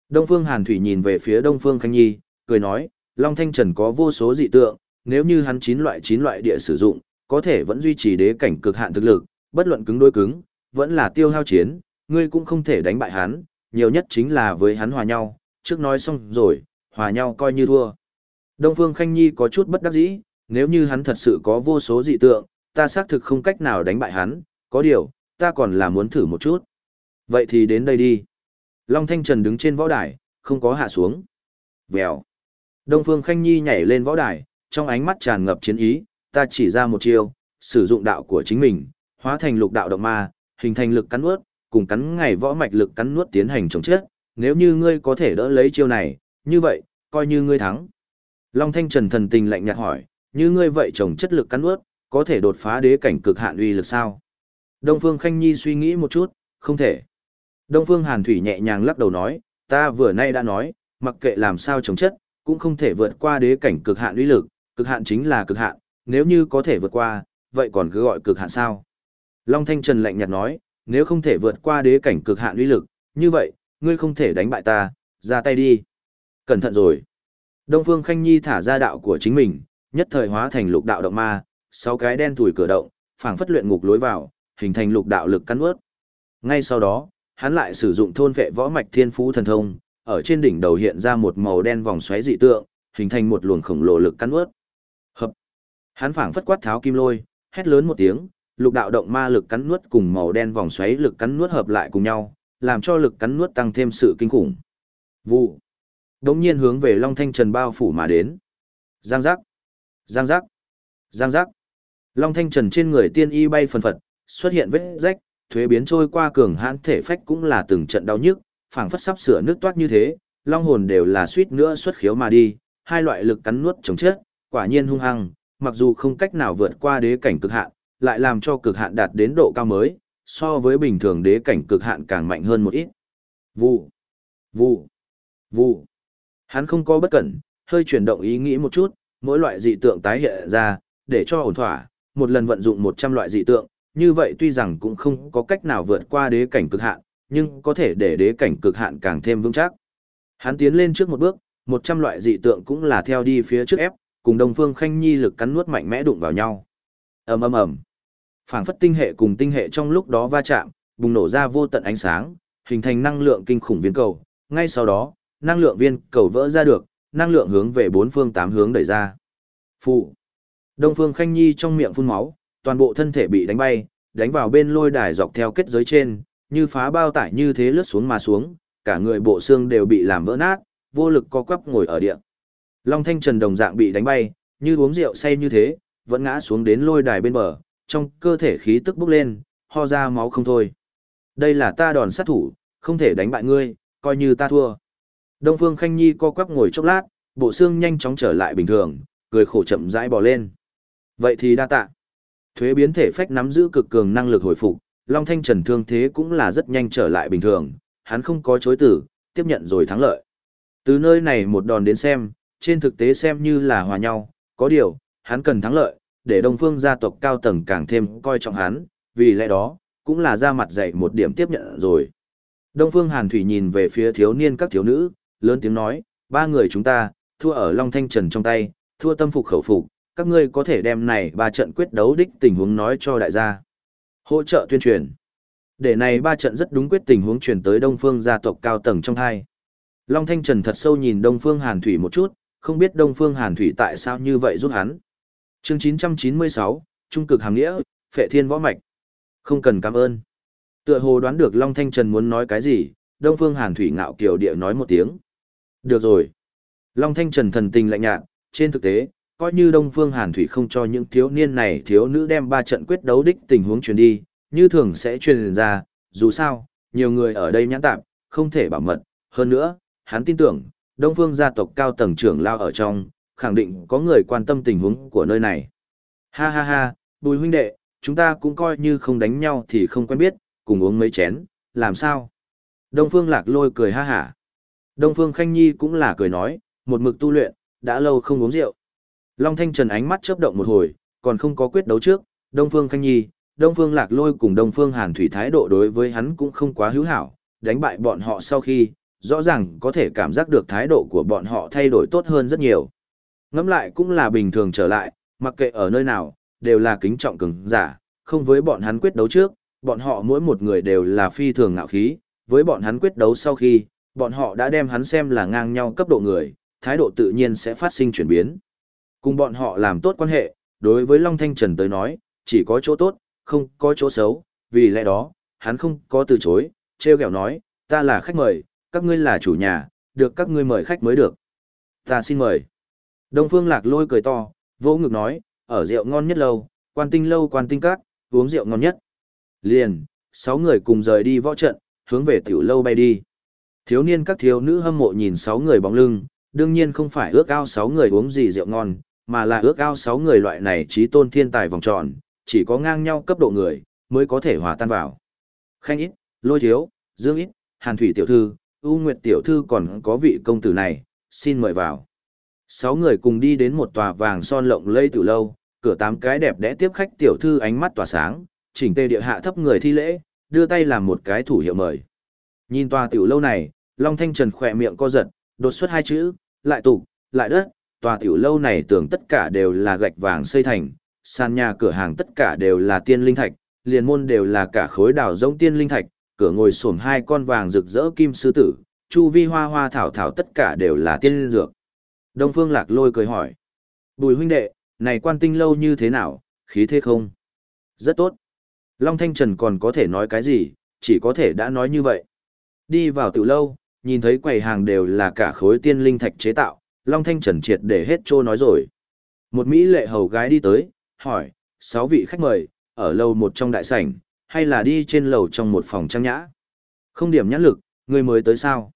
Đông Phương Hàn Thủy nhìn về phía Đông Phương Khanh Nhi, cười nói, Long Thanh Trần có vô số dị tượng, nếu như hắn chín loại chín loại địa sử dụng, có thể vẫn duy trì đế cảnh cực hạn thực lực, bất luận cứng đối cứng, vẫn là tiêu hao chiến, ngươi cũng không thể đánh bại hắn, nhiều nhất chính là với hắn hòa nhau, trước nói xong rồi, hòa nhau coi như thua. Đông Phương Khanh Nhi có chút bất đắc dĩ, nếu như hắn thật sự có vô số dị tượng, ta xác thực không cách nào đánh bại hắn, có điều, ta còn là muốn thử một chút. Vậy thì đến đây đi. Long Thanh Trần đứng trên võ đài, không có hạ xuống. Vèo. Đông Phương Khanh Nhi nhảy lên võ đài, trong ánh mắt tràn ngập chiến ý, ta chỉ ra một chiêu, sử dụng đạo của chính mình, hóa thành lục đạo động ma, hình thành lực cắn nuốt, cùng cắn ngày võ mạch lực cắn nuốt tiến hành chống chết. Nếu như ngươi có thể đỡ lấy chiêu này, như vậy, coi như ngươi thắng. Long Thanh Trần thần tình lạnh nhạt hỏi, như ngươi vậy trồng chất lực cắn nuốt, có thể đột phá đế cảnh cực hạn uy lực sao? Đông Phương Khanh Nhi suy nghĩ một chút, không thể. Đông Phương Hàn Thủy nhẹ nhàng lắc đầu nói, ta vừa nay đã nói, mặc kệ làm sao trồng chất, cũng không thể vượt qua đế cảnh cực hạn uy lực, cực hạn chính là cực hạn, nếu như có thể vượt qua, vậy còn cứ gọi cực hạn sao? Long Thanh Trần lạnh nhạt nói, nếu không thể vượt qua đế cảnh cực hạn uy lực, như vậy, ngươi không thể đánh bại ta, ra tay đi. Cẩn thận rồi. Đông Phương Khanh Nhi thả ra đạo của chính mình, nhất thời hóa thành lục đạo động ma, sáu cái đen thủi cửa động, phảng phất luyện ngục lối vào, hình thành lục đạo lực cắn ướt. Ngay sau đó, hắn lại sử dụng thôn vệ võ mạch thiên phú thần thông, ở trên đỉnh đầu hiện ra một màu đen vòng xoáy dị tượng, hình thành một luồng khổng lồ lực cắn ướt. Hợp. Hắn phảng phất quát tháo kim lôi, hét lớn một tiếng, lục đạo động ma lực cắn nuốt cùng màu đen vòng xoáy lực cắn nuốt hợp lại cùng nhau, làm cho lực cắn nuốt tăng thêm sự kinh khủng. Vụ. Đống nhiên hướng về Long Thanh Trần bao phủ mà đến. Giang giác. Giang giác. Giang giác. Long Thanh Trần trên người tiên y bay phần phật, xuất hiện vết rách, thuế biến trôi qua cường hãn thể phách cũng là từng trận đau nhức, phảng phất sắp sửa nước toát như thế, long hồn đều là suýt nữa xuất khiếu mà đi, hai loại lực cắn nuốt chống chết, quả nhiên hung hăng, mặc dù không cách nào vượt qua đế cảnh cực hạn, lại làm cho cực hạn đạt đến độ cao mới, so với bình thường đế cảnh cực hạn càng mạnh hơn một ít. Vụ, vụ, vụ. Hắn không có bất cẩn, hơi chuyển động ý nghĩ một chút, mỗi loại dị tượng tái hiện ra, để cho ổn thỏa, một lần vận dụng 100 loại dị tượng, như vậy tuy rằng cũng không có cách nào vượt qua đế cảnh cực hạn, nhưng có thể để đế cảnh cực hạn càng thêm vững chắc. Hắn tiến lên trước một bước, 100 loại dị tượng cũng là theo đi phía trước ép, cùng Đông Phương Khanh Nhi lực cắn nuốt mạnh mẽ đụng vào nhau. Ầm ầm ầm. Phảng phất tinh hệ cùng tinh hệ trong lúc đó va chạm, bùng nổ ra vô tận ánh sáng, hình thành năng lượng kinh khủng viên cầu, ngay sau đó, năng lượng viên cầu vỡ ra được, năng lượng hướng về bốn phương tám hướng đẩy ra. Phụ. Đông Phương Khanh Nhi trong miệng phun máu, toàn bộ thân thể bị đánh bay, đánh vào bên lôi đài dọc theo kết giới trên, như phá bao tải như thế lướt xuống mà xuống, cả người bộ xương đều bị làm vỡ nát, vô lực co quắp ngồi ở địa. Long Thanh Trần đồng dạng bị đánh bay, như uống rượu say như thế, vẫn ngã xuống đến lôi đài bên bờ, trong cơ thể khí tức bốc lên, ho ra máu không thôi. Đây là ta đòn sát thủ, không thể đánh bại ngươi, coi như ta thua. Đông Phương Khanh Nhi co quắp ngồi chốc lát, bộ xương nhanh chóng trở lại bình thường, cười khổ chậm rãi bò lên. Vậy thì đa tạ. Thuế biến thể phách nắm giữ cực cường năng lực hồi phục, Long Thanh Trần thương thế cũng là rất nhanh trở lại bình thường, hắn không có chối tử, tiếp nhận rồi thắng lợi. Từ nơi này một đòn đến xem, trên thực tế xem như là hòa nhau, có điều, hắn cần thắng lợi, để Đông Phương gia tộc cao tầng càng thêm coi trọng hắn, vì lẽ đó, cũng là ra mặt dạy một điểm tiếp nhận rồi. Đông Phương Hàn Thủy nhìn về phía thiếu niên các thiếu nữ, lớn tiếng nói, ba người chúng ta, thua ở Long Thanh Trần trong tay, thua tâm phục khẩu phục, các ngươi có thể đem này ba trận quyết đấu đích tình huống nói cho đại gia. Hỗ trợ tuyên truyền. Để này ba trận rất đúng quyết tình huống truyền tới Đông Phương gia tộc cao tầng trong hai. Long Thanh Trần thật sâu nhìn Đông Phương Hàn Thủy một chút, không biết Đông Phương Hàn Thủy tại sao như vậy giúp hắn. Chương 996, Trung cực hàng nghĩa, Phệ Thiên Võ Mạch. Không cần cảm ơn. Tựa hồ đoán được Long Thanh Trần muốn nói cái gì, Đông Phương Hàn Thủy ngạo kiều địa nói một tiếng. Được rồi. Long Thanh Trần thần tình lạnh nhạt, trên thực tế, coi như Đông Phương Hàn Thủy không cho những thiếu niên này thiếu nữ đem ba trận quyết đấu đích tình huống truyền đi, như thường sẽ truyền ra, dù sao, nhiều người ở đây nhãn tạm, không thể bảo mật, hơn nữa, hắn tin tưởng, Đông Phương gia tộc cao tầng trưởng lao ở trong, khẳng định có người quan tâm tình huống của nơi này. Ha ha ha, bùi huynh đệ, chúng ta cũng coi như không đánh nhau thì không quen biết, cùng uống mấy chén, làm sao? Đông Phương Lạc Lôi cười ha hả. Đông Phương Khanh Nhi cũng là cười nói, một mực tu luyện, đã lâu không uống rượu. Long Thanh Trần ánh mắt chớp động một hồi, còn không có quyết đấu trước, Đông Phương Khanh Nhi, Đông Phương Lạc Lôi cùng Đông Phương Hàn Thủy thái độ đối với hắn cũng không quá hữu hảo, đánh bại bọn họ sau khi, rõ ràng có thể cảm giác được thái độ của bọn họ thay đổi tốt hơn rất nhiều. Ngẫm lại cũng là bình thường trở lại, mặc kệ ở nơi nào, đều là kính trọng cường giả, không với bọn hắn quyết đấu trước, bọn họ mỗi một người đều là phi thường ngạo khí, với bọn hắn quyết đấu sau khi, bọn họ đã đem hắn xem là ngang nhau cấp độ người, thái độ tự nhiên sẽ phát sinh chuyển biến. Cùng bọn họ làm tốt quan hệ, đối với Long Thanh Trần tới nói, chỉ có chỗ tốt, không có chỗ xấu, vì lẽ đó, hắn không có từ chối, treo kẹo nói, ta là khách mời, các ngươi là chủ nhà, được các ngươi mời khách mới được. Ta xin mời. Đông Phương Lạc lôi cười to, vỗ ngực nói, ở rượu ngon nhất lâu, quan tinh lâu quan tinh các, uống rượu ngon nhất. Liền, sáu người cùng rời đi võ trận, hướng về tiểu lâu bay đi. Thiếu niên các thiếu nữ hâm mộ nhìn sáu người bóng lưng, đương nhiên không phải ước ao sáu người uống gì rượu ngon, mà là ước ao sáu người loại này trí tôn thiên tài vòng tròn, chỉ có ngang nhau cấp độ người, mới có thể hòa tan vào. Khanh ít, lôi thiếu, dương ít, hàn thủy tiểu thư, ưu nguyệt tiểu thư còn có vị công tử này, xin mời vào. Sáu người cùng đi đến một tòa vàng son lộng lây từ lâu, cửa tám cái đẹp đẽ tiếp khách tiểu thư ánh mắt tỏa sáng, chỉnh tề địa hạ thấp người thi lễ, đưa tay làm một cái thủ hiệu mời. Nhìn tòa tiểu lâu này, Long Thanh Trần khỏe miệng co giật, đột xuất hai chữ, lại tục, lại đất, tòa tiểu lâu này tưởng tất cả đều là gạch vàng xây thành, sàn nhà cửa hàng tất cả đều là tiên linh thạch, liền môn đều là cả khối đảo giống tiên linh thạch, cửa ngồi xổm hai con vàng rực rỡ kim sư tử, chu vi hoa hoa thảo thảo tất cả đều là tiên linh dược. Đông Phương Lạc Lôi cười hỏi: "Bùi huynh đệ, này quan tinh lâu như thế nào, khí thế không?" "Rất tốt." Long Thanh Trần còn có thể nói cái gì, chỉ có thể đã nói như vậy. Đi vào tiểu lâu, nhìn thấy quầy hàng đều là cả khối tiên linh thạch chế tạo, Long Thanh Trần triệt để hết trô nói rồi. Một Mỹ lệ hầu gái đi tới, hỏi, sáu vị khách mời, ở lầu một trong đại sảnh, hay là đi trên lầu trong một phòng trang nhã? Không điểm nhãn lực, người mới tới sao?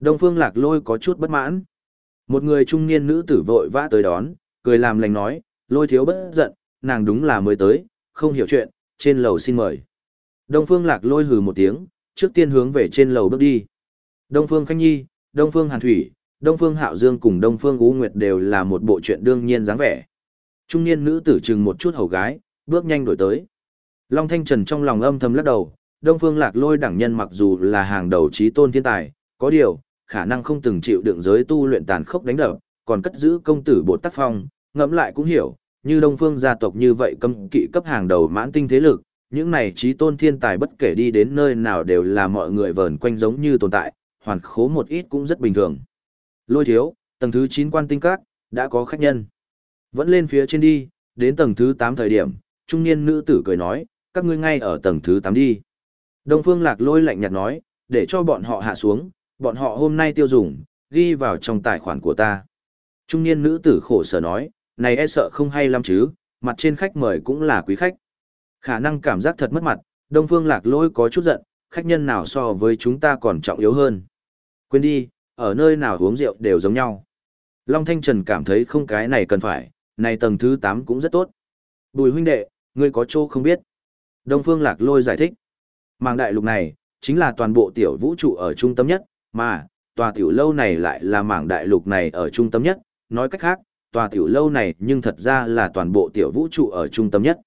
Đông Phương Lạc Lôi có chút bất mãn. Một người trung niên nữ tử vội vã tới đón, cười làm lành nói, lôi thiếu bất giận, nàng đúng là mới tới, không hiểu chuyện, trên lầu xin mời. Đông Phương Lạc Lôi hừ một tiếng, trước tiên hướng về trên lầu bước đi. Đông Phương Khanh Nhi, Đông Phương Hàn Thủy, Đông Phương Hạo Dương cùng Đông Phương Ú Nguyệt đều là một bộ chuyện đương nhiên dáng vẻ. Trung niên nữ tử chừng một chút hầu gái, bước nhanh đổi tới. Long Thanh Trần trong lòng âm thầm lắc đầu, Đông Phương Lạc Lôi đẳng nhân mặc dù là hàng đầu trí tôn thiên tài, có điều, khả năng không từng chịu đựng giới tu luyện tàn khốc đánh đập, còn cất giữ công tử bộ tác phong, ngẫm lại cũng hiểu, như Đông Phương gia tộc như vậy cấm kỵ cấp hàng đầu mãn tinh thế lực, những này trí tôn thiên tài bất kể đi đến nơi nào đều là mọi người vờn quanh giống như tồn tại, hoàn khố một ít cũng rất bình thường. Lôi thiếu, tầng thứ 9 quan tinh các, đã có khách nhân. Vẫn lên phía trên đi, đến tầng thứ 8 thời điểm, trung niên nữ tử cười nói, các ngươi ngay ở tầng thứ 8 đi. Đông Phương Lạc lôi lạnh nhạt nói, để cho bọn họ hạ xuống, bọn họ hôm nay tiêu dùng, ghi vào trong tài khoản của ta. Trung niên nữ tử khổ sở nói, này e sợ không hay lắm chứ, mặt trên khách mời cũng là quý khách. Khả năng cảm giác thật mất mặt, Đông Phương Lạc lôi có chút giận, khách nhân nào so với chúng ta còn trọng yếu hơn. Quên đi, ở nơi nào uống rượu đều giống nhau. Long Thanh Trần cảm thấy không cái này cần phải, này tầng thứ 8 cũng rất tốt. Bùi huynh đệ, ngươi có chỗ không biết. Đông Phương Lạc Lôi giải thích. Màng đại lục này, chính là toàn bộ tiểu vũ trụ ở trung tâm nhất, mà, tòa tiểu lâu này lại là mảng đại lục này ở trung tâm nhất, nói cách khác, tòa tiểu lâu này nhưng thật ra là toàn bộ tiểu vũ trụ ở trung tâm nhất.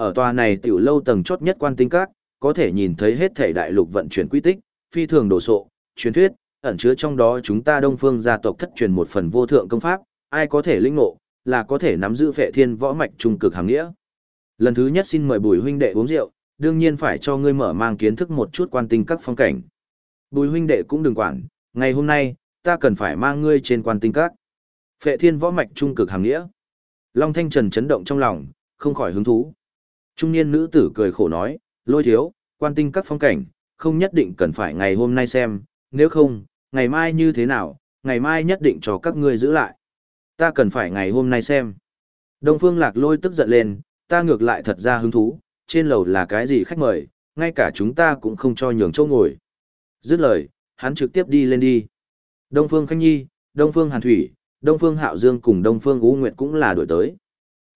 Ở tòa này tiểu lâu tầng chót nhất quan tinh các, có thể nhìn thấy hết thể đại lục vận chuyển quy tích, phi thường đồ sộ, truyền thuyết, ẩn chứa trong đó chúng ta đông phương gia tộc thất truyền một phần vô thượng công pháp, ai có thể linh ngộ, là có thể nắm giữ phệ thiên võ mạch trung cực hàng nghĩa. Lần thứ nhất xin mời bùi huynh đệ uống rượu, đương nhiên phải cho ngươi mở mang kiến thức một chút quan tinh các phong cảnh. Bùi huynh đệ cũng đừng quản, ngày hôm nay, ta cần phải mang ngươi trên quan tinh các. Phệ thiên võ mạch trung cực hàng nghĩa. Long Thanh Trần chấn động trong lòng, không khỏi hứng thú. Trung niên nữ tử cười khổ nói, lôi thiếu, quan tinh các phong cảnh, không nhất định cần phải ngày hôm nay xem, nếu không, ngày mai như thế nào, ngày mai nhất định cho các ngươi giữ lại. Ta cần phải ngày hôm nay xem. Đông Phương Lạc lôi tức giận lên, ta ngược lại thật ra hứng thú, trên lầu là cái gì khách mời, ngay cả chúng ta cũng không cho nhường chỗ ngồi. Dứt lời, hắn trực tiếp đi lên đi. Đông Phương Khanh Nhi, Đông Phương Hàn Thủy, Đông Phương Hạo Dương cùng Đông Phương Ú Nguyệt cũng là đổi tới.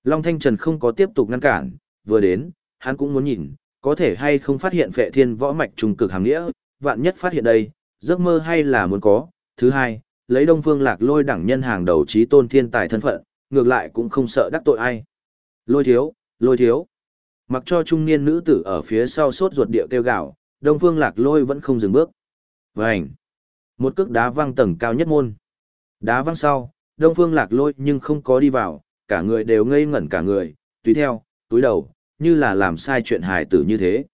Long Thanh Trần không có tiếp tục ngăn cản, vừa đến, hắn cũng muốn nhìn, có thể hay không phát hiện phệ thiên võ mạch trùng cực hàng nghĩa, vạn nhất phát hiện đây, giấc mơ hay là muốn có. Thứ hai, lấy Đông Phương Lạc Lôi đẳng nhân hàng đầu trí tôn thiên tài thân phận, ngược lại cũng không sợ đắc tội ai. Lôi thiếu, lôi thiếu. Mặc cho trung niên nữ tử ở phía sau sốt ruột địa kêu gào, Đông Phương Lạc Lôi vẫn không dừng bước. Vành. Một cước đá văng tầng cao nhất môn. Đá văng sau, Đông Phương Lạc Lôi nhưng không có đi vào, cả người đều ngây ngẩn cả người, tùy theo, túi đầu, như là làm sai chuyện hài tử như thế.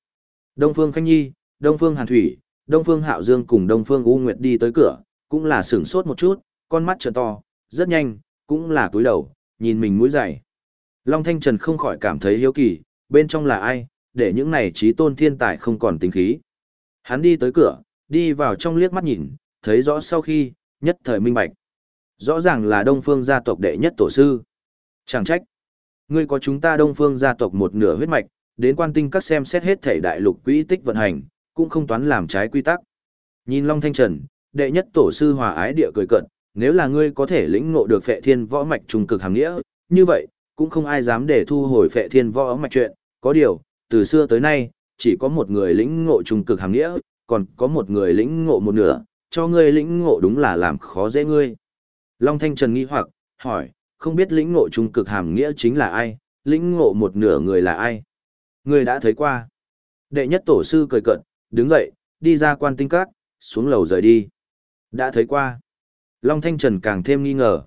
Đông Phương Khanh Nhi, Đông Phương Hàn Thủy, Đông Phương Hạo Dương cùng Đông Phương U Nguyệt đi tới cửa, cũng là sửng sốt một chút, con mắt trợn to, rất nhanh, cũng là túi đầu, nhìn mình mũi dày. Long Thanh Trần không khỏi cảm thấy hiếu kỳ, bên trong là ai, để những này trí tôn thiên tài không còn tính khí. Hắn đi tới cửa, đi vào trong liếc mắt nhìn, thấy rõ sau khi, nhất thời minh bạch. Rõ ràng là Đông Phương gia tộc đệ nhất tổ sư. Chẳng trách. Ngươi có chúng ta Đông Phương gia tộc một nửa huyết mạch, đến quan tinh các xem xét hết thể đại lục quỹ tích vận hành, cũng không toán làm trái quy tắc. Nhìn Long Thanh Trần, đệ nhất tổ sư hòa ái địa cười cận, nếu là ngươi có thể lĩnh ngộ được phệ thiên võ mạch trùng cực hàng nghĩa, như vậy, cũng không ai dám để thu hồi phệ thiên võ mạch chuyện, có điều, từ xưa tới nay, chỉ có một người lĩnh ngộ trùng cực hàng nghĩa, còn có một người lĩnh ngộ một nửa, cho ngươi lĩnh ngộ đúng là làm khó dễ ngươi. Long Thanh Trần nghi hoặc, hỏi, không biết lĩnh ngộ trung cực hàm nghĩa chính là ai, lĩnh ngộ một nửa người là ai. Ngươi đã thấy qua. Đệ nhất tổ sư cười cận, đứng dậy, đi ra quan tinh các, xuống lầu rời đi. Đã thấy qua. Long Thanh Trần càng thêm nghi ngờ.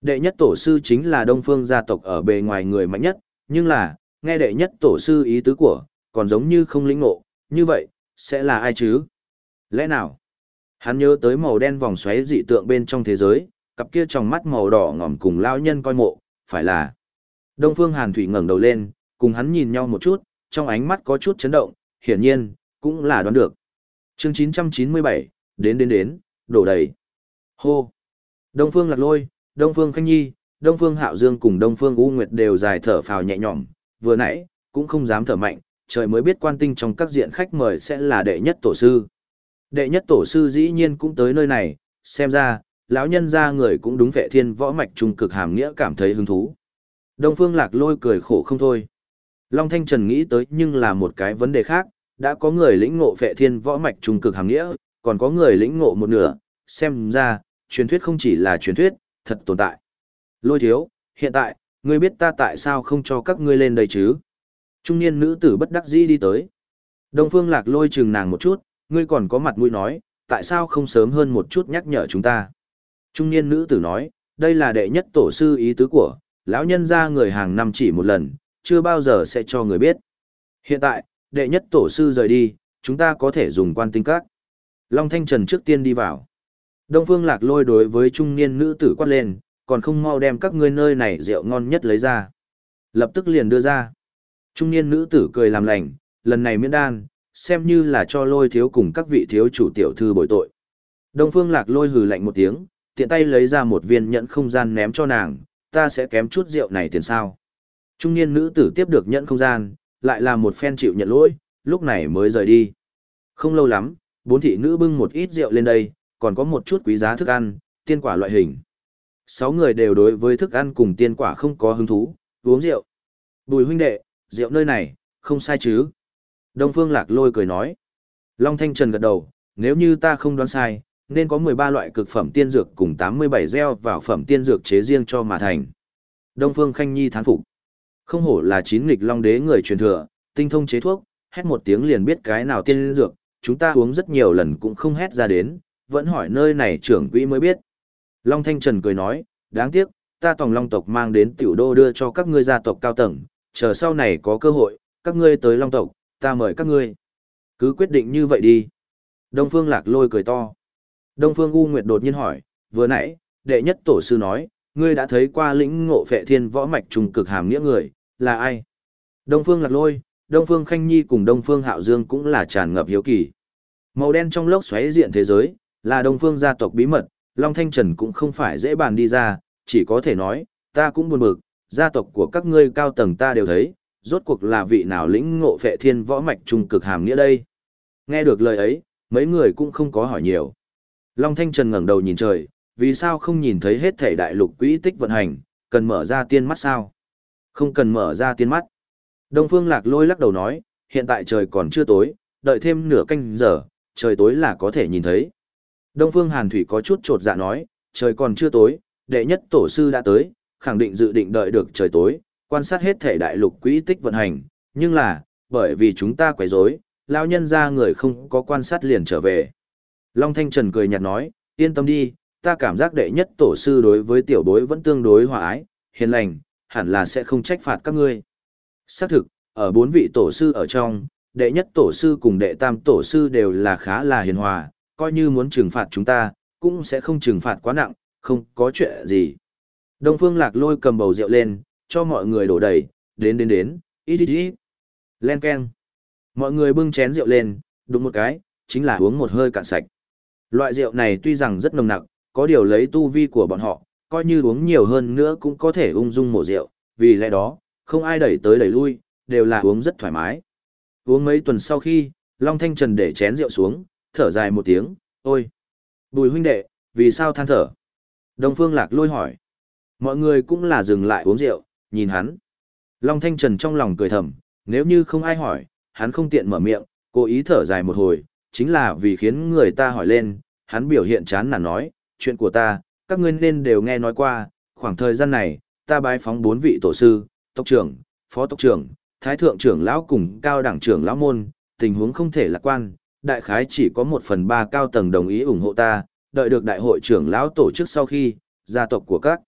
Đệ nhất tổ sư chính là đông phương gia tộc ở bề ngoài người mạnh nhất, nhưng là, nghe đệ nhất tổ sư ý tứ của, còn giống như không lĩnh ngộ, như vậy, sẽ là ai chứ? Lẽ nào? Hắn nhớ tới màu đen vòng xoáy dị tượng bên trong thế giới, cặp kia trong mắt màu đỏ ngòm cùng lao nhân coi mộ, phải là. Đông Phương Hàn Thủy ngẩng đầu lên, cùng hắn nhìn nhau một chút, trong ánh mắt có chút chấn động, hiển nhiên, cũng là đoán được. Chương 997, đến đến đến, đổ đầy. Hô! Đông Phương Lạc Lôi, Đông Phương Khanh Nhi, Đông Phương Hạo Dương cùng Đông Phương U Nguyệt đều dài thở phào nhẹ nhõm, vừa nãy, cũng không dám thở mạnh, trời mới biết quan tinh trong các diện khách mời sẽ là đệ nhất tổ sư. Đệ nhất tổ sư dĩ nhiên cũng tới nơi này, xem ra, lão nhân ra người cũng đúng vệ thiên võ mạch trung cực hàm nghĩa cảm thấy hứng thú. Đông Phương Lạc lôi cười khổ không thôi. Long Thanh Trần nghĩ tới nhưng là một cái vấn đề khác, đã có người lĩnh ngộ vệ thiên võ mạch trung cực hàm nghĩa, còn có người lĩnh ngộ một nửa, xem ra, truyền thuyết không chỉ là truyền thuyết, thật tồn tại. Lôi thiếu, hiện tại, ngươi biết ta tại sao không cho các ngươi lên đây chứ? Trung niên nữ tử bất đắc dĩ đi tới. Đông Phương Lạc lôi chừng nàng một chút, ngươi còn có mặt mũi nói, tại sao không sớm hơn một chút nhắc nhở chúng ta? Trung niên nữ tử nói, đây là đệ nhất tổ sư ý tứ của, lão nhân ra người hàng năm chỉ một lần, chưa bao giờ sẽ cho người biết. Hiện tại, đệ nhất tổ sư rời đi, chúng ta có thể dùng quan tinh các. Long Thanh Trần trước tiên đi vào. Đông Phương Lạc lôi đối với trung niên nữ tử quát lên, còn không mau đem các ngươi nơi này rượu ngon nhất lấy ra. Lập tức liền đưa ra. Trung niên nữ tử cười làm lành, lần này miễn đan, xem như là cho lôi thiếu cùng các vị thiếu chủ tiểu thư bồi tội. Đông Phương Lạc lôi hừ lạnh một tiếng, tiện tay lấy ra một viên nhẫn không gian ném cho nàng, ta sẽ kém chút rượu này tiền sao. Trung niên nữ tử tiếp được nhẫn không gian, lại là một phen chịu nhận lỗi, lúc này mới rời đi. Không lâu lắm, bốn thị nữ bưng một ít rượu lên đây, còn có một chút quý giá thức ăn, tiên quả loại hình. Sáu người đều đối với thức ăn cùng tiên quả không có hứng thú, uống rượu. Bùi huynh đệ, rượu nơi này, không sai chứ. Đông Phương Lạc lôi cười nói. Long Thanh Trần gật đầu, nếu như ta không đoán sai, nên có 13 loại cực phẩm tiên dược cùng 87 gieo vào phẩm tiên dược chế riêng cho mà thành. Đông Phương Khanh Nhi thán phục. Không hổ là chín nghịch long đế người truyền thừa, tinh thông chế thuốc, hét một tiếng liền biết cái nào tiên dược, chúng ta uống rất nhiều lần cũng không hét ra đến, vẫn hỏi nơi này trưởng quỹ mới biết. Long Thanh Trần cười nói, đáng tiếc, ta tòng long tộc mang đến tiểu đô đưa cho các ngươi gia tộc cao tầng, chờ sau này có cơ hội, các ngươi tới long tộc, ta mời các ngươi. Cứ quyết định như vậy đi. Đông Phương Lạc lôi cười to. Đông Phương U Nguyệt đột nhiên hỏi, vừa nãy, đệ nhất tổ sư nói, ngươi đã thấy qua lĩnh ngộ phệ thiên võ mạch trùng cực hàm nghĩa người, là ai? Đông Phương Lạc Lôi, Đông Phương Khanh Nhi cùng Đông Phương Hạo Dương cũng là tràn ngập hiếu kỳ. Màu đen trong lốc xoáy diện thế giới, là Đông Phương gia tộc bí mật, Long Thanh Trần cũng không phải dễ bàn đi ra, chỉ có thể nói, ta cũng buồn bực, gia tộc của các ngươi cao tầng ta đều thấy, rốt cuộc là vị nào lĩnh ngộ phệ thiên võ mạch trùng cực hàm nghĩa đây. Nghe được lời ấy, mấy người cũng không có hỏi nhiều. Long Thanh Trần ngẩng đầu nhìn trời, vì sao không nhìn thấy hết thể đại lục quỹ tích vận hành, cần mở ra tiên mắt sao? Không cần mở ra tiên mắt. Đông Phương Lạc lôi lắc đầu nói, hiện tại trời còn chưa tối, đợi thêm nửa canh giờ, trời tối là có thể nhìn thấy. Đông Phương Hàn Thủy có chút trột dạ nói, trời còn chưa tối, đệ nhất tổ sư đã tới, khẳng định dự định đợi được trời tối, quan sát hết thể đại lục quỹ tích vận hành, nhưng là, bởi vì chúng ta quấy rối, lão nhân ra người không có quan sát liền trở về. Long Thanh Trần cười nhạt nói, yên tâm đi, ta cảm giác đệ nhất tổ sư đối với tiểu bối vẫn tương đối hòa ái, hiền lành, hẳn là sẽ không trách phạt các ngươi. Xác thực, ở bốn vị tổ sư ở trong, đệ nhất tổ sư cùng đệ tam tổ sư đều là khá là hiền hòa, coi như muốn trừng phạt chúng ta, cũng sẽ không trừng phạt quá nặng, không có chuyện gì. Đông Phương Lạc lôi cầm bầu rượu lên, cho mọi người đổ đầy, đến đến đến, ít ít ít. Len keng. Mọi người bưng chén rượu lên, đụng một cái, chính là uống một hơi cạn sạch. Loại rượu này tuy rằng rất nồng nặc, có điều lấy tu vi của bọn họ, coi như uống nhiều hơn nữa cũng có thể ung dung mổ rượu, vì lẽ đó, không ai đẩy tới đẩy lui, đều là uống rất thoải mái. Uống mấy tuần sau khi, Long Thanh Trần để chén rượu xuống, thở dài một tiếng, ôi! Bùi huynh đệ, vì sao than thở? Đông Phương Lạc lôi hỏi. Mọi người cũng là dừng lại uống rượu, nhìn hắn. Long Thanh Trần trong lòng cười thầm, nếu như không ai hỏi, hắn không tiện mở miệng, cố ý thở dài một hồi, chính là vì khiến người ta hỏi lên, hắn biểu hiện chán nản nói, chuyện của ta, các ngươi nên đều nghe nói qua, khoảng thời gian này, ta bái phóng bốn vị tổ sư, tộc trưởng, phó tộc trưởng, thái thượng trưởng lão cùng cao đẳng trưởng lão môn, tình huống không thể lạc quan, đại khái chỉ có một phần ba cao tầng đồng ý ủng hộ ta, đợi được đại hội trưởng lão tổ chức sau khi, gia tộc của các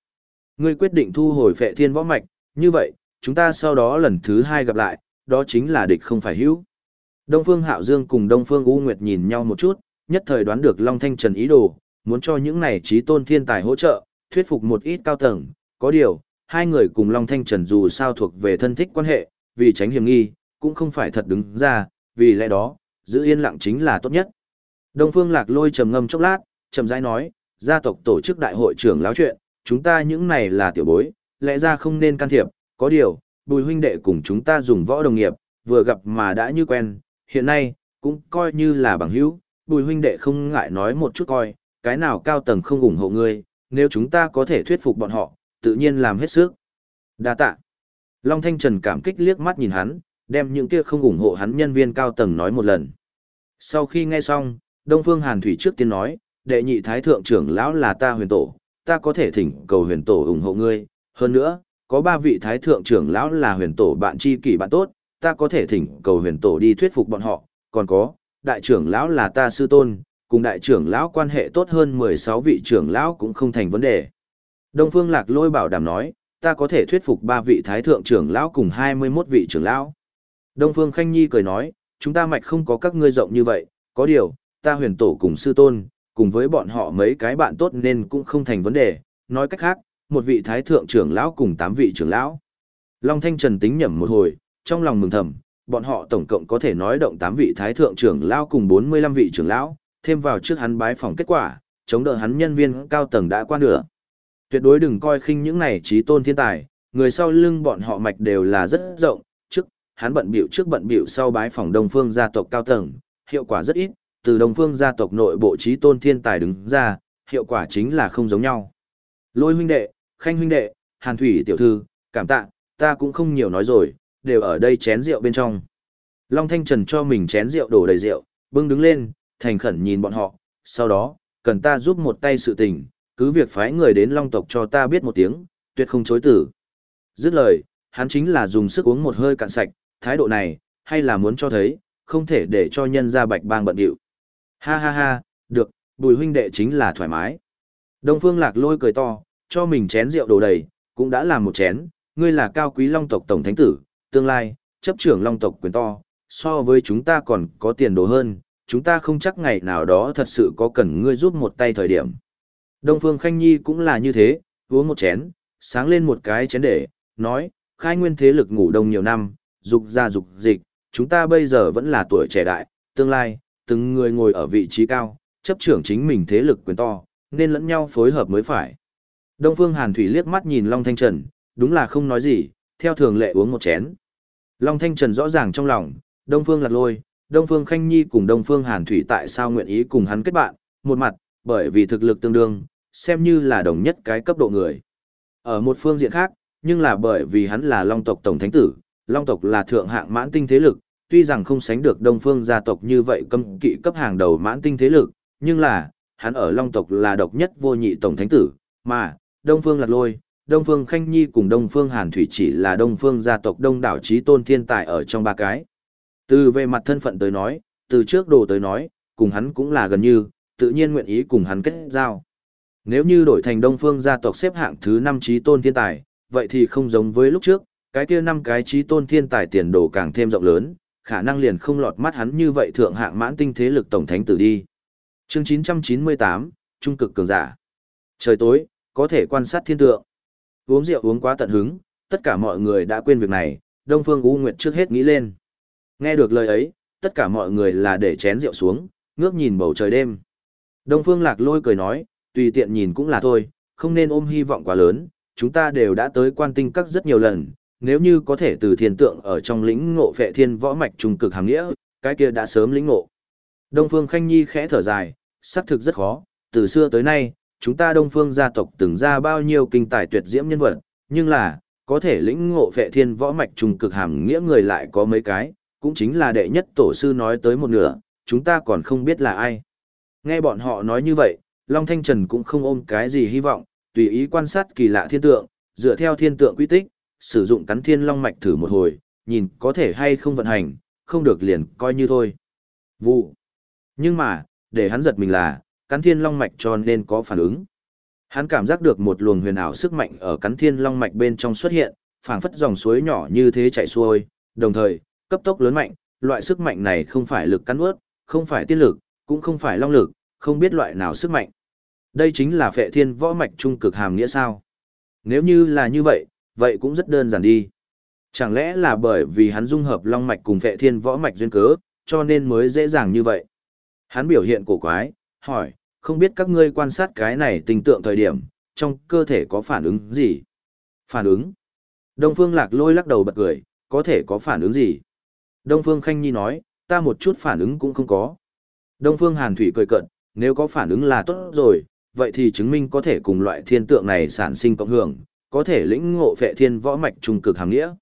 ngươi quyết định thu hồi phệ thiên võ mạch, như vậy, chúng ta sau đó lần thứ hai gặp lại, đó chính là địch không phải hữu. Đông Phương Hạo Dương cùng Đông Phương U Nguyệt nhìn nhau một chút, nhất thời đoán được Long Thanh Trần ý đồ, muốn cho những này trí tôn thiên tài hỗ trợ, thuyết phục một ít cao tầng, có điều, hai người cùng Long Thanh Trần dù sao thuộc về thân thích quan hệ, vì tránh hiểm nghi, cũng không phải thật đứng ra, vì lẽ đó, giữ yên lặng chính là tốt nhất. Đông Phương Lạc Lôi trầm ngâm chốc lát, trầm rãi nói, gia tộc tổ chức đại hội trưởng láo chuyện, chúng ta những này là tiểu bối, lẽ ra không nên can thiệp, có điều, bùi huynh đệ cùng chúng ta dùng võ đồng nghiệp, vừa gặp mà đã như quen, hiện nay, cũng coi như là bằng hữu, bùi huynh đệ không ngại nói một chút coi, cái nào cao tầng không ủng hộ ngươi, nếu chúng ta có thể thuyết phục bọn họ, tự nhiên làm hết sức. Đa tạ. Long Thanh Trần cảm kích liếc mắt nhìn hắn, đem những kia không ủng hộ hắn nhân viên cao tầng nói một lần. Sau khi nghe xong, Đông Phương Hàn Thủy trước tiên nói, đệ nhị thái thượng trưởng lão là ta huyền tổ, ta có thể thỉnh cầu huyền tổ ủng hộ ngươi, hơn nữa, có ba vị thái thượng trưởng lão là huyền tổ bạn tri kỷ bạn tốt, ta có thể thỉnh cầu huyền tổ đi thuyết phục bọn họ, còn có, đại trưởng lão là ta sư tôn, cùng đại trưởng lão quan hệ tốt hơn 16 vị trưởng lão cũng không thành vấn đề. Đông Phương Lạc Lôi bảo đảm nói, ta có thể thuyết phục ba vị thái thượng trưởng lão cùng 21 vị trưởng lão. Đông Phương Khanh Nhi cười nói, chúng ta mạch không có các ngươi rộng như vậy, có điều, ta huyền tổ cùng sư tôn, cùng với bọn họ mấy cái bạn tốt nên cũng không thành vấn đề, nói cách khác, một vị thái thượng trưởng lão cùng tám vị trưởng lão. Long Thanh Trần tính nhẩm một hồi, trong lòng mừng thầm, bọn họ tổng cộng có thể nói động 8 vị thái thượng trưởng lão cùng 45 vị trưởng lão, thêm vào trước hắn bái phòng kết quả, chống đỡ hắn nhân viên cao tầng đã qua nửa. Tuyệt đối đừng coi khinh những này trí tôn thiên tài, người sau lưng bọn họ mạch đều là rất rộng, trước, hắn bận biểu trước bận biểu sau bái phòng Đông Phương gia tộc cao tầng, hiệu quả rất ít, từ Đông Phương gia tộc nội bộ trí tôn thiên tài đứng ra, hiệu quả chính là không giống nhau. Lôi huynh đệ, khanh huynh đệ, hàn thủy tiểu thư, cảm tạ, ta cũng không nhiều nói rồi, đều ở đây chén rượu bên trong. Long Thanh Trần cho mình chén rượu đổ đầy rượu, bưng đứng lên, thành khẩn nhìn bọn họ, sau đó, cần ta giúp một tay sự tình, cứ việc phái người đến Long tộc cho ta biết một tiếng, tuyệt không chối tử. Dứt lời, hắn chính là dùng sức uống một hơi cạn sạch, thái độ này, hay là muốn cho thấy, không thể để cho nhân ra bạch bang bận điệu. Ha ha ha, được, bùi huynh đệ chính là thoải mái. Đông Phương Lạc lôi cười to, cho mình chén rượu đổ đầy, cũng đã làm một chén, ngươi là cao quý long tộc tổng thánh tử, tương lai, chấp trưởng long tộc quyền to, so với chúng ta còn có tiền đồ hơn, chúng ta không chắc ngày nào đó thật sự có cần ngươi giúp một tay thời điểm. Đông Phương Khanh Nhi cũng là như thế, uống một chén, sáng lên một cái chén để, nói, khai nguyên thế lực ngủ đông nhiều năm, dục ra dục dịch, chúng ta bây giờ vẫn là tuổi trẻ đại, tương lai, từng người ngồi ở vị trí cao, chấp trưởng chính mình thế lực quyền to, nên lẫn nhau phối hợp mới phải. Đông Phương Hàn Thủy liếc mắt nhìn Long Thanh Trần, đúng là không nói gì, theo thường lệ uống một chén. Long Thanh Trần rõ ràng trong lòng, Đông Phương Lạc Lôi, Đông Phương Khanh Nhi cùng Đông Phương Hàn Thủy tại sao nguyện ý cùng hắn kết bạn, một mặt, bởi vì thực lực tương đương, xem như là đồng nhất cái cấp độ người. Ở một phương diện khác, nhưng là bởi vì hắn là Long tộc Tổng Thánh Tử, Long tộc là thượng hạng mãn tinh thế lực, tuy rằng không sánh được Đông Phương gia tộc như vậy cấm kỵ cấp hàng đầu mãn tinh thế lực, nhưng là, hắn ở Long tộc là độc nhất vô nhị tổng thánh tử, mà, Đông Phương Lạc Lôi, Đông Phương Khanh Nhi cùng Đông Phương Hàn Thủy chỉ là Đông Phương gia tộc đông đảo trí tôn thiên tài ở trong ba cái. Từ về mặt thân phận tới nói, từ trước đồ tới nói, cùng hắn cũng là gần như, tự nhiên nguyện ý cùng hắn kết giao. Nếu như đổi thành Đông Phương gia tộc xếp hạng thứ 5 trí tôn thiên tài, vậy thì không giống với lúc trước, cái kia năm cái trí tôn thiên tài tiền đồ càng thêm rộng lớn, khả năng liền không lọt mắt hắn như vậy thượng hạng mãn tinh thế lực tổng thánh tử đi. Chương 998, Trung cực cường giả. Trời tối, có thể quan sát thiên tượng. Uống rượu uống quá tận hứng, tất cả mọi người đã quên việc này, Đông Phương U Nguyệt trước hết nghĩ lên. Nghe được lời ấy, tất cả mọi người là để chén rượu xuống, ngước nhìn bầu trời đêm. Đông Phương Lạc Lôi cười nói, tùy tiện nhìn cũng là thôi, không nên ôm hy vọng quá lớn, chúng ta đều đã tới quan tinh các rất nhiều lần, nếu như có thể từ thiên tượng ở trong lĩnh ngộ phệ thiên võ mạch trung cực hàng nghĩa, cái kia đã sớm lĩnh ngộ. Đông Phương Khanh Nhi khẽ thở dài, xác thực rất khó, từ xưa tới nay, chúng ta Đông Phương gia tộc từng ra bao nhiêu kinh tài tuyệt diễm nhân vật, nhưng là, có thể lĩnh ngộ vệ thiên võ mạch trùng cực hàm nghĩa người lại có mấy cái, cũng chính là đệ nhất tổ sư nói tới một nửa, chúng ta còn không biết là ai. Nghe bọn họ nói như vậy, Long Thanh Trần cũng không ôm cái gì hy vọng, tùy ý quan sát kỳ lạ thiên tượng, dựa theo thiên tượng quy tích, sử dụng cắn thiên long mạch thử một hồi, nhìn có thể hay không vận hành, không được liền coi như thôi. Vụ. Nhưng mà, để hắn giật mình là, cắn thiên long mạch cho nên có phản ứng. Hắn cảm giác được một luồng huyền ảo sức mạnh ở cắn thiên long mạch bên trong xuất hiện, phảng phất dòng suối nhỏ như thế chảy xuôi, đồng thời, cấp tốc lớn mạnh, loại sức mạnh này không phải lực cắn ướt, không phải tiên lực, cũng không phải long lực, không biết loại nào sức mạnh. Đây chính là phệ thiên võ mạch trung cực hàm nghĩa sao? Nếu như là như vậy, vậy cũng rất đơn giản đi. Chẳng lẽ là bởi vì hắn dung hợp long mạch cùng phệ thiên võ mạch duyên cớ, cho nên mới dễ dàng như vậy? Hắn biểu hiện cổ quái, hỏi, không biết các ngươi quan sát cái này tình tượng thời điểm, trong cơ thể có phản ứng gì? Phản ứng? Đông Phương Lạc lôi lắc đầu bật cười, có thể có phản ứng gì? Đông Phương Khanh Nhi nói, ta một chút phản ứng cũng không có. Đông Phương Hàn Thủy cười cận, nếu có phản ứng là tốt rồi, vậy thì chứng minh có thể cùng loại thiên tượng này sản sinh cộng hưởng, có thể lĩnh ngộ phệ thiên võ mạch trung cực hàng nghĩa.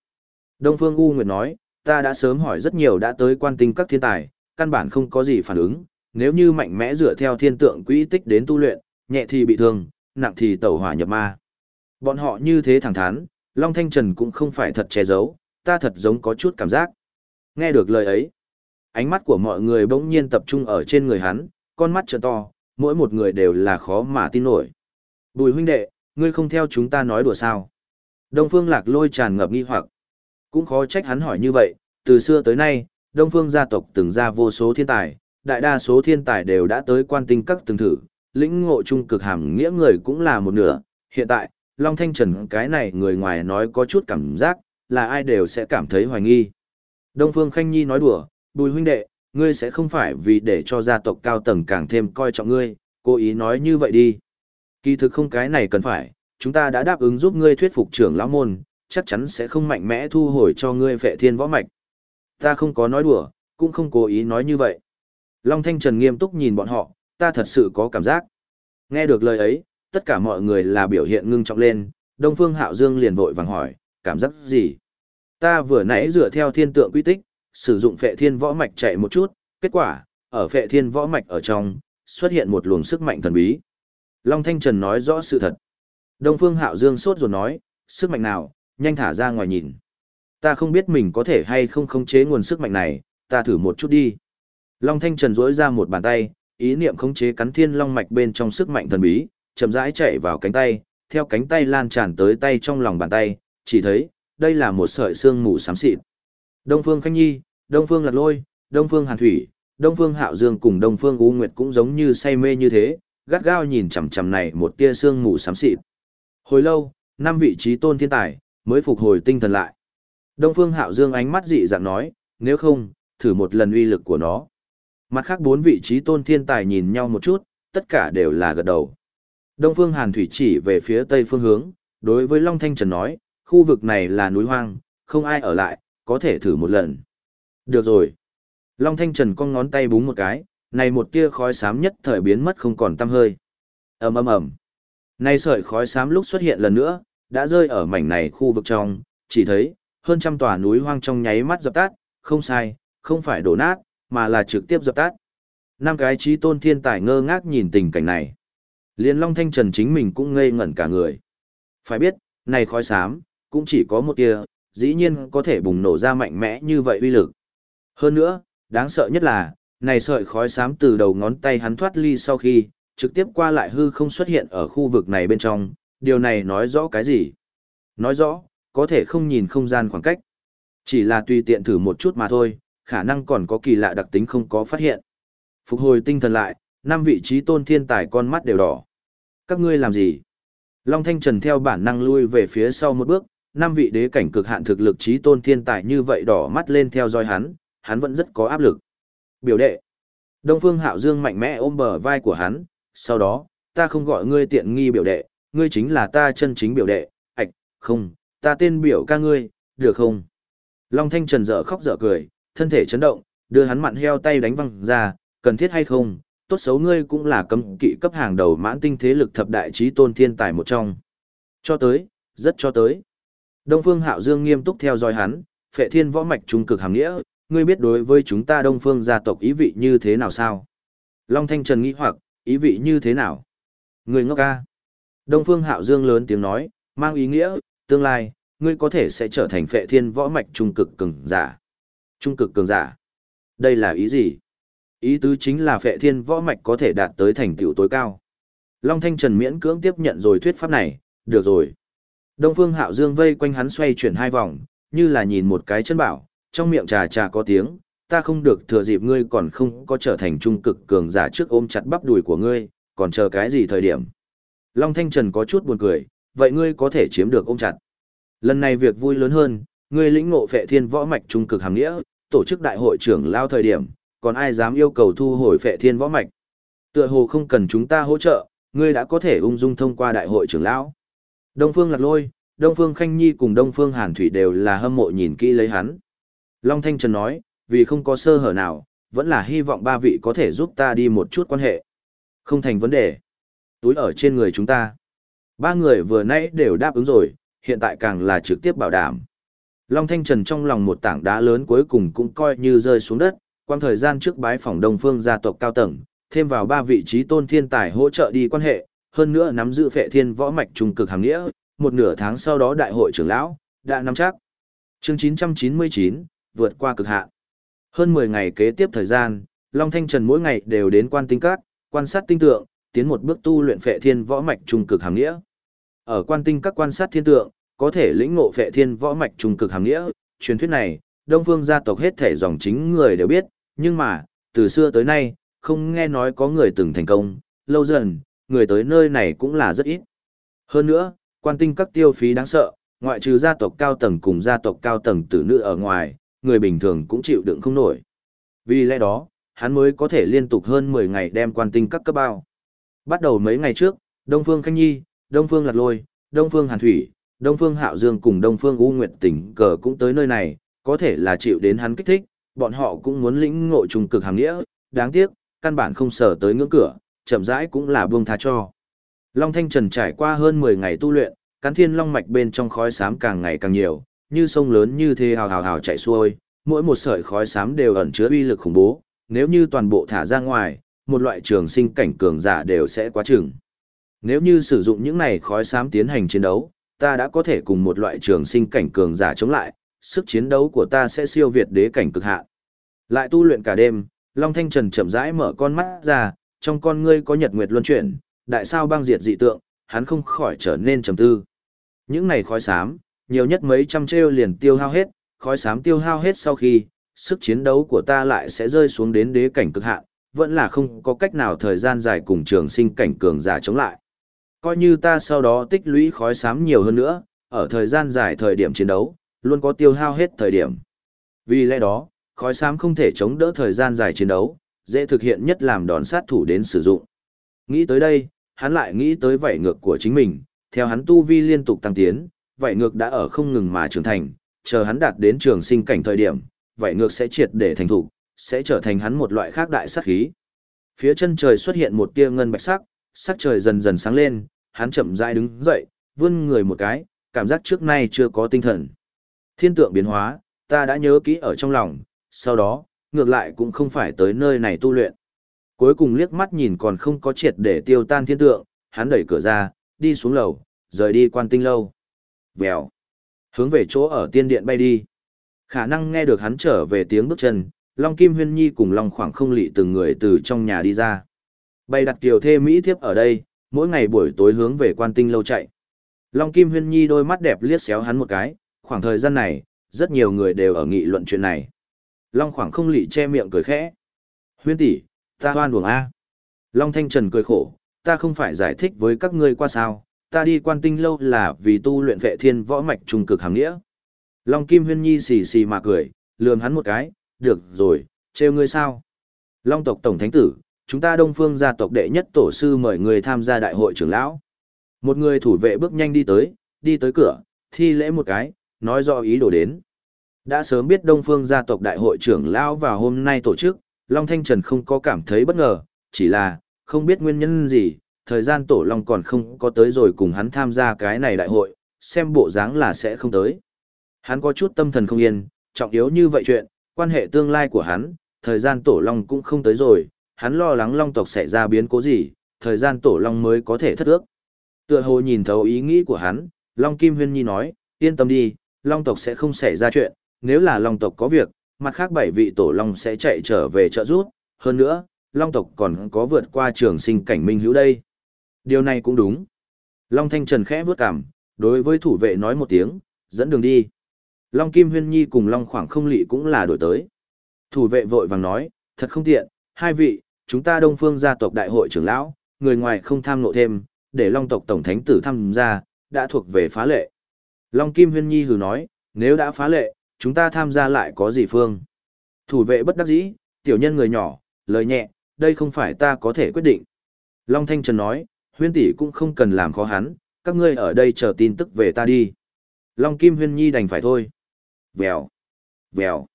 Đông Phương U Nguyệt nói, ta đã sớm hỏi rất nhiều đã tới quan tinh các thiên tài, căn bản không có gì phản ứng, nếu như mạnh mẽ dựa theo thiên tượng quỹ tích đến tu luyện, nhẹ thì bị thương, nặng thì tẩu hỏa nhập ma. Bọn họ như thế thẳng thắn, Long Thanh Trần cũng không phải thật che giấu, ta thật giống có chút cảm giác. Nghe được lời ấy, ánh mắt của mọi người bỗng nhiên tập trung ở trên người hắn, con mắt trợ to, mỗi một người đều là khó mà tin nổi. Bùi huynh đệ, ngươi không theo chúng ta nói đùa sao? Đông Phương Lạc Lôi tràn ngập nghi hoặc. Cũng khó trách hắn hỏi như vậy, từ xưa tới nay, Đông Phương gia tộc từng ra vô số thiên tài, đại đa số thiên tài đều đã tới quan tinh các từng thử, lĩnh ngộ trung cực hàm nghĩa người cũng là một nửa. Hiện tại, Long Thanh Trần cái này người ngoài nói có chút cảm giác, là ai đều sẽ cảm thấy hoài nghi. Đông Phương Khanh Nhi nói đùa, bùi huynh đệ, ngươi sẽ không phải vì để cho gia tộc cao tầng càng thêm coi trọng ngươi, cố ý nói như vậy đi. Kỳ thực không cái này cần phải, chúng ta đã đáp ứng giúp ngươi thuyết phục trưởng lão môn, chắc chắn sẽ không mạnh mẽ thu hồi cho ngươi vệ thiên võ mạch. Ta không có nói đùa, cũng không cố ý nói như vậy. Long Thanh Trần nghiêm túc nhìn bọn họ, ta thật sự có cảm giác. Nghe được lời ấy, tất cả mọi người là biểu hiện ngưng trọng lên, Đông Phương Hạo Dương liền vội vàng hỏi, cảm giác gì? Ta vừa nãy dựa theo thiên tượng quy tích, sử dụng phệ thiên võ mạch chạy một chút, kết quả, ở phệ thiên võ mạch ở trong, xuất hiện một luồng sức mạnh thần bí. Long Thanh Trần nói rõ sự thật. Đông Phương Hạo Dương sốt rồi nói, sức mạnh nào, nhanh thả ra ngoài nhìn. Ta không biết mình có thể hay không khống chế nguồn sức mạnh này, ta thử một chút đi. Long Thanh Trần duỗi ra một bàn tay, ý niệm khống chế cắn thiên long mạch bên trong sức mạnh thần bí, chậm rãi chạy vào cánh tay, theo cánh tay lan tràn tới tay trong lòng bàn tay, chỉ thấy, đây là một sợi xương mù xám xịt. Đông Phương Khanh Nhi, Đông Phương Lạc Lôi, Đông Phương Hàn Thủy, Đông Phương Hạo Dương cùng Đông Phương U Nguyệt cũng giống như say mê như thế, gắt gao nhìn chằm chằm này một tia xương mù xám xịt. Hồi lâu, năm vị trí tôn thiên tài mới phục hồi tinh thần lại. Đông Phương Hạo Dương ánh mắt dị dạng nói, nếu không, thử một lần uy lực của nó. Mặt khác bốn vị trí tôn thiên tài nhìn nhau một chút, tất cả đều là gật đầu. Đông Phương Hàn Thủy chỉ về phía tây phương hướng, đối với Long Thanh Trần nói, khu vực này là núi hoang, không ai ở lại, có thể thử một lần. Được rồi. Long Thanh Trần cong ngón tay búng một cái, này một tia khói xám nhất thời biến mất không còn tăm hơi. ầm ầm ầm. nay sợi khói xám lúc xuất hiện lần nữa, đã rơi ở mảnh này khu vực trong, chỉ thấy hơn trăm tòa núi hoang trong nháy mắt dập tắt, không sai, không phải đổ nát, mà là trực tiếp dập tắt. Năm cái trí tôn thiên tài ngơ ngác nhìn tình cảnh này. Liên Long Thanh Trần chính mình cũng ngây ngẩn cả người. Phải biết, này khói xám, cũng chỉ có một tia, dĩ nhiên có thể bùng nổ ra mạnh mẽ như vậy uy lực. Hơn nữa, đáng sợ nhất là, này sợi khói xám từ đầu ngón tay hắn thoát ly sau khi, trực tiếp qua lại hư không xuất hiện ở khu vực này bên trong, điều này nói rõ cái gì? Nói rõ, có thể không nhìn không gian khoảng cách. Chỉ là tùy tiện thử một chút mà thôi, khả năng còn có kỳ lạ đặc tính không có phát hiện. Phục hồi tinh thần lại, năm vị trí tôn thiên tài con mắt đều đỏ. Các ngươi làm gì? Long Thanh Trần theo bản năng lui về phía sau một bước, năm vị đế cảnh cực hạn thực lực trí tôn thiên tài như vậy đỏ mắt lên theo dõi hắn, hắn vẫn rất có áp lực. Biểu đệ. Đông Phương Hạo Dương mạnh mẽ ôm bờ vai của hắn, sau đó, ta không gọi ngươi tiện nghi biểu đệ, ngươi chính là ta chân chính biểu đệ, ạch, không, ta tên biểu ca ngươi, được không? Long Thanh Trần dở khóc dở cười, thân thể chấn động, đưa hắn mặn heo tay đánh văng ra, cần thiết hay không, tốt xấu ngươi cũng là cấm kỵ cấp hàng đầu mãn tinh thế lực thập đại trí tôn thiên tài một trong. Cho tới, rất cho tới. Đông Phương Hạo Dương nghiêm túc theo dõi hắn, phệ thiên võ mạch trung cực hàm nghĩa, ngươi biết đối với chúng ta Đông Phương gia tộc ý vị như thế nào sao? Long Thanh Trần nghĩ hoặc, ý vị như thế nào? Ngươi ngốc ca. Đông Phương Hạo Dương lớn tiếng nói, mang ý nghĩa, tương lai, ngươi có thể sẽ trở thành phệ thiên võ mạch trung cực cường giả. Trung cực cường giả. Đây là ý gì? Ý tứ chính là phệ thiên võ mạch có thể đạt tới thành tựu tối cao. Long Thanh Trần miễn cưỡng tiếp nhận rồi thuyết pháp này, được rồi. Đông Phương Hạo Dương vây quanh hắn xoay chuyển hai vòng, như là nhìn một cái chân bảo, trong miệng trà trà có tiếng, ta không được thừa dịp ngươi còn không có trở thành trung cực cường giả trước ôm chặt bắp đùi của ngươi, còn chờ cái gì thời điểm. Long Thanh Trần có chút buồn cười, vậy ngươi có thể chiếm được ôm chặt. Lần này việc vui lớn hơn, ngươi lĩnh ngộ phệ thiên võ mạch trung cực hàng nghĩa, tổ chức đại hội trưởng lao thời điểm, còn ai dám yêu cầu thu hồi phệ thiên võ mạch. Tựa hồ không cần chúng ta hỗ trợ, ngươi đã có thể ung dung thông qua đại hội trưởng lão. Đông Phương Lạc Lôi, Đông Phương Khanh Nhi cùng Đông Phương Hàn Thủy đều là hâm mộ nhìn kỹ lấy hắn. Long Thanh Trần nói, vì không có sơ hở nào, vẫn là hy vọng ba vị có thể giúp ta đi một chút quan hệ. Không thành vấn đề. Túi ở trên người chúng ta. Ba người vừa nãy đều đáp ứng rồi, hiện tại càng là trực tiếp bảo đảm. Long Thanh Trần trong lòng một tảng đá lớn cuối cùng cũng coi như rơi xuống đất, quang thời gian trước bái phòng Đông Phương gia tộc cao tầng, thêm vào ba vị trí tôn thiên tài hỗ trợ đi quan hệ, hơn nữa nắm giữ phệ thiên võ mạch trung cực hàng nghĩa, một nửa tháng sau đó đại hội trưởng lão, đã nắm chắc. Chương 999, vượt qua cực hạn. Hơn 10 ngày kế tiếp thời gian, Long Thanh Trần mỗi ngày đều đến quan tinh các, quan sát tinh tượng, tiến một bước tu luyện phệ thiên võ mạch trung cực hàng nghĩa. Ở quan tinh các quan sát thiên tượng, có thể lĩnh ngộ phệ thiên võ mạch trung cực hàng nghĩa, truyền thuyết này, Đông Phương gia tộc hết thể dòng chính người đều biết, nhưng mà, từ xưa tới nay, không nghe nói có người từng thành công, lâu dần, người tới nơi này cũng là rất ít. Hơn nữa, quan tinh các tiêu phí đáng sợ, ngoại trừ gia tộc cao tầng cùng gia tộc cao tầng tử nữ ở ngoài, người bình thường cũng chịu đựng không nổi. Vì lẽ đó, hắn mới có thể liên tục hơn 10 ngày đem quan tinh các cấp bao. Bắt đầu mấy ngày trước, Đông Phương Khanh Nhi, Đông Phương Lạc Lôi, Đông Phương Hàn Thủy, Đông Phương Hạo Dương cùng Đông Phương U Nguyệt tỉnh cờ cũng tới nơi này, có thể là chịu đến hắn kích thích, bọn họ cũng muốn lĩnh ngộ trùng cực hàng nghĩa, đáng tiếc, căn bản không sở tới ngưỡng cửa, chậm rãi cũng là buông tha cho. Long Thanh Trần trải qua hơn 10 ngày tu luyện, cắn thiên long mạch bên trong khói xám càng ngày càng nhiều, như sông lớn như thế hào hào hào chảy xuôi, mỗi một sợi khói xám đều ẩn chứa uy lực khủng bố, nếu như toàn bộ thả ra ngoài, một loại trường sinh cảnh cường giả đều sẽ quá chừng. Nếu như sử dụng những này khói xám tiến hành chiến đấu, ta đã có thể cùng một loại trường sinh cảnh cường giả chống lại, sức chiến đấu của ta sẽ siêu việt đế cảnh cực hạn. Lại tu luyện cả đêm, Long Thanh Trần chậm rãi mở con mắt ra, trong con ngươi có nhật nguyệt luân chuyển, đại sao băng diệt dị tượng, hắn không khỏi trở nên trầm tư. Những này khói xám, nhiều nhất mấy trăm treo liền tiêu hao hết, khói xám tiêu hao hết sau khi, sức chiến đấu của ta lại sẽ rơi xuống đến đế cảnh cực hạn, vẫn là không có cách nào thời gian dài cùng trường sinh cảnh cường giả chống lại. Coi như ta sau đó tích lũy khói xám nhiều hơn nữa, ở thời gian dài thời điểm chiến đấu, luôn có tiêu hao hết thời điểm. Vì lẽ đó, khói xám không thể chống đỡ thời gian dài chiến đấu, dễ thực hiện nhất làm đòn sát thủ đến sử dụng. Nghĩ tới đây, hắn lại nghĩ tới vảy ngược của chính mình, theo hắn tu vi liên tục tăng tiến, vảy ngược đã ở không ngừng mà trưởng thành, chờ hắn đạt đến trường sinh cảnh thời điểm, vảy ngược sẽ triệt để thành thủ, sẽ trở thành hắn một loại khác đại sát khí. Phía chân trời xuất hiện một tia ngân bạch sắc, sắc trời dần dần sáng lên, hắn chậm rãi đứng dậy, vươn người một cái, cảm giác trước nay chưa có tinh thần. Thiên tượng biến hóa, ta đã nhớ kỹ ở trong lòng, sau đó, ngược lại cũng không phải tới nơi này tu luyện. Cuối cùng liếc mắt nhìn còn không có triệt để tiêu tan thiên tượng, hắn đẩy cửa ra, đi xuống lầu, rời đi quan tinh lâu. Vèo. Hướng về chỗ ở tiên điện bay đi. Khả năng nghe được hắn trở về tiếng bước chân, Long Kim Huyên Nhi cùng Long Khoảng không lị từng người từ trong nhà đi ra. Bày đặt kiều thê Mỹ thiếp ở đây, mỗi ngày buổi tối hướng về quan tinh lâu chạy. Long Kim Huyên Nhi đôi mắt đẹp liếc xéo hắn một cái, khoảng thời gian này, rất nhiều người đều ở nghị luận chuyện này. Long Khoảng không lị che miệng cười khẽ. Huyên tỷ, ta hoan buồng A. Long Thanh Trần cười khổ, ta không phải giải thích với các ngươi qua sao, ta đi quan tinh lâu là vì tu luyện vệ thiên võ mạch trung cực hàng nghĩa. Long Kim Huyên Nhi xì xì mà cười, lườm hắn một cái, được rồi, trêu ngươi sao? Long tộc tổng thánh tử, chúng ta đông phương gia tộc đệ nhất tổ sư mời người tham gia đại hội trưởng lão. Một người thủ vệ bước nhanh đi tới, đi tới cửa, thi lễ một cái, nói rõ ý đồ đến. Đã sớm biết đông phương gia tộc đại hội trưởng lão vào hôm nay tổ chức, Long Thanh Trần không có cảm thấy bất ngờ, chỉ là, không biết nguyên nhân gì, thời gian tổ Long còn không có tới rồi cùng hắn tham gia cái này đại hội, xem bộ dáng là sẽ không tới. Hắn có chút tâm thần không yên, trọng yếu như vậy chuyện, quan hệ tương lai của hắn, thời gian tổ long cũng không tới rồi, hắn lo lắng long tộc sẽ ra biến cố gì, thời gian tổ long mới có thể thất ước. Tựa hồ nhìn thấu ý nghĩ của hắn, Long Kim Huyên Nhi nói, yên tâm đi, long tộc sẽ không xảy ra chuyện, nếu là long tộc có việc, mặt khác bảy vị tổ long sẽ chạy trở về trợ giúp, hơn nữa, long tộc còn có vượt qua trường sinh cảnh minh hữu đây. Điều này cũng đúng. Long Thanh Trần khẽ vướt cằm, đối với thủ vệ nói một tiếng, dẫn đường đi. Long Kim Huyên Nhi cùng Long Khoảng không lị cũng là đổi tới. Thủ vệ vội vàng nói, thật không tiện, hai vị, chúng ta đông phương gia tộc đại hội trưởng lão, người ngoài không tham nộ thêm, để Long tộc tổng thánh tử tham gia, đã thuộc về phá lệ. Long Kim Huyên Nhi hừ nói, nếu đã phá lệ, chúng ta tham gia lại có gì phương? Thủ vệ bất đắc dĩ, tiểu nhân người nhỏ, lời nhẹ, đây không phải ta có thể quyết định. Long Thanh Trần nói, huyên tỷ cũng không cần làm khó hắn, các ngươi ở đây chờ tin tức về ta đi. Long Kim Huyên Nhi đành phải thôi. Vèo, vèo.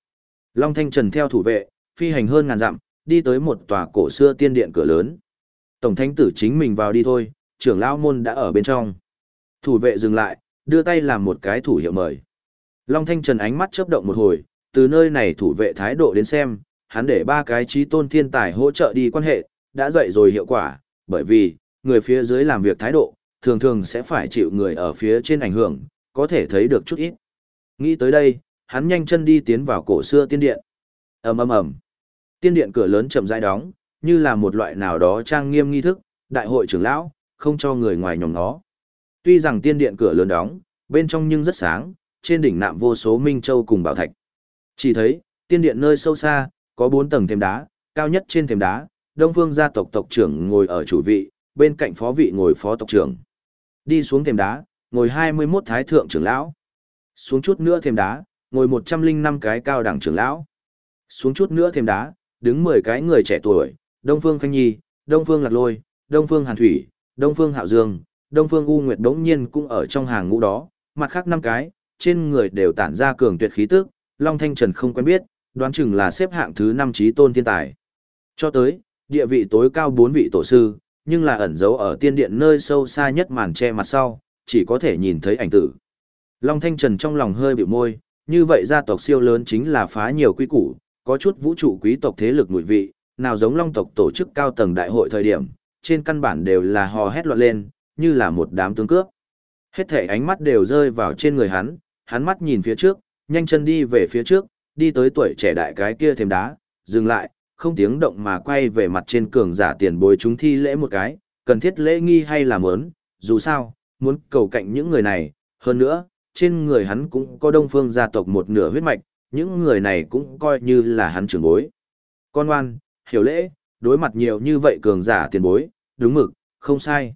Long Thanh Trần theo thủ vệ, phi hành hơn ngàn dặm, đi tới một tòa cổ xưa tiên điện cửa lớn. Tổng thánh tử chính mình vào đi thôi, trưởng lão môn đã ở bên trong. Thủ vệ dừng lại, đưa tay làm một cái thủ hiệu mời. Long Thanh Trần ánh mắt chớp động một hồi, từ nơi này thủ vệ thái độ đến xem, hắn để ba cái trí tôn thiên tài hỗ trợ đi quan hệ, đã dậy rồi hiệu quả, bởi vì, người phía dưới làm việc thái độ, thường thường sẽ phải chịu người ở phía trên ảnh hưởng, có thể thấy được chút ít. Nghĩ tới đây, hắn nhanh chân đi tiến vào cổ xưa tiên điện. ầm ầm ầm, tiên điện cửa lớn chậm rãi đóng, như là một loại nào đó trang nghiêm nghi thức, đại hội trưởng lão không cho người ngoài nhòm nó. Tuy rằng tiên điện cửa lớn đóng, bên trong nhưng rất sáng, trên đỉnh nạm vô số minh châu cùng bảo thạch. Chỉ thấy, tiên điện nơi sâu xa, có bốn tầng thềm đá, cao nhất trên thềm đá, Đông Phương gia tộc tộc trưởng ngồi ở chủ vị, bên cạnh phó vị ngồi phó tộc trưởng. Đi xuống thềm đá, ngồi 21 thái thượng trưởng lão. Xuống chút nữa thềm đá, ngồi 105 cái cao đẳng trưởng lão. Xuống chút nữa thềm đá, đứng 10 cái người trẻ tuổi, Đông Phương Khanh Nhi, Đông Phương Lạc Lôi, Đông Phương Hàn Thủy, Đông Phương Hạo Dương, Đông Phương U Nguyệt đống nhiên cũng ở trong hàng ngũ đó, mặt khác năm cái, trên người đều tản ra cường tuyệt khí tức, Long Thanh Trần không quen biết, đoán chừng là xếp hạng thứ 5 trí tôn thiên tài. Cho tới, địa vị tối cao 4 vị tổ sư, nhưng là ẩn giấu ở tiên điện nơi sâu xa nhất màn che mặt sau, chỉ có thể nhìn thấy ảnh tử. Long Thanh Trần trong lòng hơi biểu môi, như vậy gia tộc siêu lớn chính là phá nhiều quy củ, có chút vũ trụ quý tộc thế lực mùi vị, nào giống Long tộc tổ chức cao tầng đại hội thời điểm, trên căn bản đều là hò hét loạn lên, như là một đám tướng cướp. Hết thể ánh mắt đều rơi vào trên người hắn, hắn mắt nhìn phía trước, nhanh chân đi về phía trước, đi tới tuổi trẻ đại cái kia thêm đá, dừng lại, không tiếng động mà quay về mặt trên cường giả tiền bối chúng thi lễ một cái, cần thiết lễ nghi hay là mớn, dù sao, muốn cầu cạnh những người này, hơn nữa, trên người hắn cũng có đông phương gia tộc một nửa huyết mạch, những người này cũng coi như là hắn trưởng bối. Con ngoan, hiểu lễ, đối mặt nhiều như vậy cường giả tiền bối, đúng mực, không sai.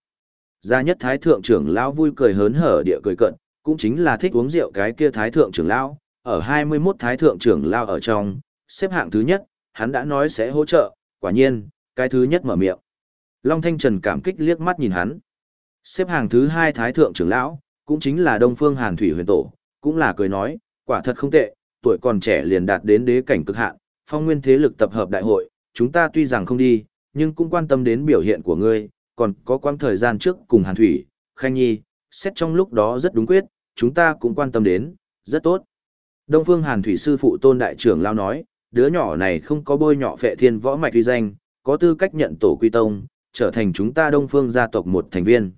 Gia nhất thái thượng trưởng lão vui cười hớn hở địa cười cận, cũng chính là thích uống rượu cái kia thái thượng trưởng lão, ở 21 thái thượng trưởng lão ở trong, xếp hạng thứ nhất, hắn đã nói sẽ hỗ trợ, quả nhiên, cái thứ nhất mở miệng. Long Thanh Trần cảm kích liếc mắt nhìn hắn. Xếp hàng thứ hai thái thượng trưởng lão, cũng chính là Đông Phương Hàn Thủy huyền tổ, cũng là cười nói, quả thật không tệ, tuổi còn trẻ liền đạt đến đế cảnh cực hạn, phong nguyên thế lực tập hợp đại hội, chúng ta tuy rằng không đi, nhưng cũng quan tâm đến biểu hiện của ngươi, còn có quãng thời gian trước cùng Hàn Thủy, Khanh Nhi, xét trong lúc đó rất đúng quyết, chúng ta cũng quan tâm đến, rất tốt. Đông Phương Hàn Thủy sư phụ Tôn đại trưởng lao nói, đứa nhỏ này không có bôi nhọ phệ thiên võ mạch uy danh, có tư cách nhận tổ quy tông, trở thành chúng ta đông phương gia tộc một thành viên.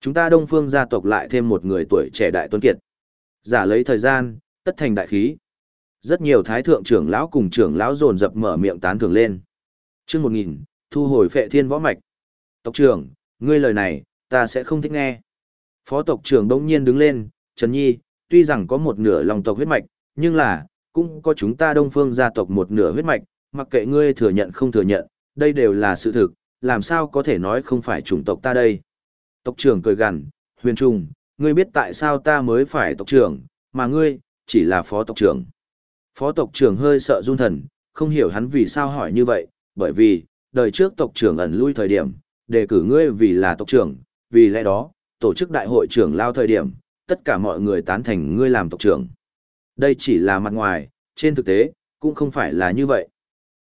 Chúng ta đông phương gia tộc lại thêm một người tuổi trẻ đại tuấn kiệt. Giả lấy thời gian, tất thành đại khí. Rất nhiều thái thượng trưởng lão cùng trưởng lão dồn dập mở miệng tán thưởng lên. Chương một nghìn thu hồi phệ thiên võ mạch. Tộc trưởng, ngươi lời này, ta sẽ không thích nghe. Phó tộc trưởng đông nhiên đứng lên, Trần Nhi, tuy rằng có một nửa lòng tộc huyết mạch, nhưng là, cũng có chúng ta đông phương gia tộc một nửa huyết mạch, mặc kệ ngươi thừa nhận không thừa nhận, đây đều là sự thực, làm sao có thể nói không phải chủng tộc ta đây. Tộc trưởng cười gằn, huyền trung, ngươi biết tại sao ta mới phải tộc trưởng, mà ngươi, chỉ là phó tộc trưởng. Phó tộc trưởng hơi sợ run thần, không hiểu hắn vì sao hỏi như vậy, bởi vì, đời trước tộc trưởng ẩn lui thời điểm, đề cử ngươi vì là tộc trưởng, vì lẽ đó, tổ chức đại hội trưởng lao thời điểm, tất cả mọi người tán thành ngươi làm tộc trưởng. Đây chỉ là mặt ngoài, trên thực tế, cũng không phải là như vậy.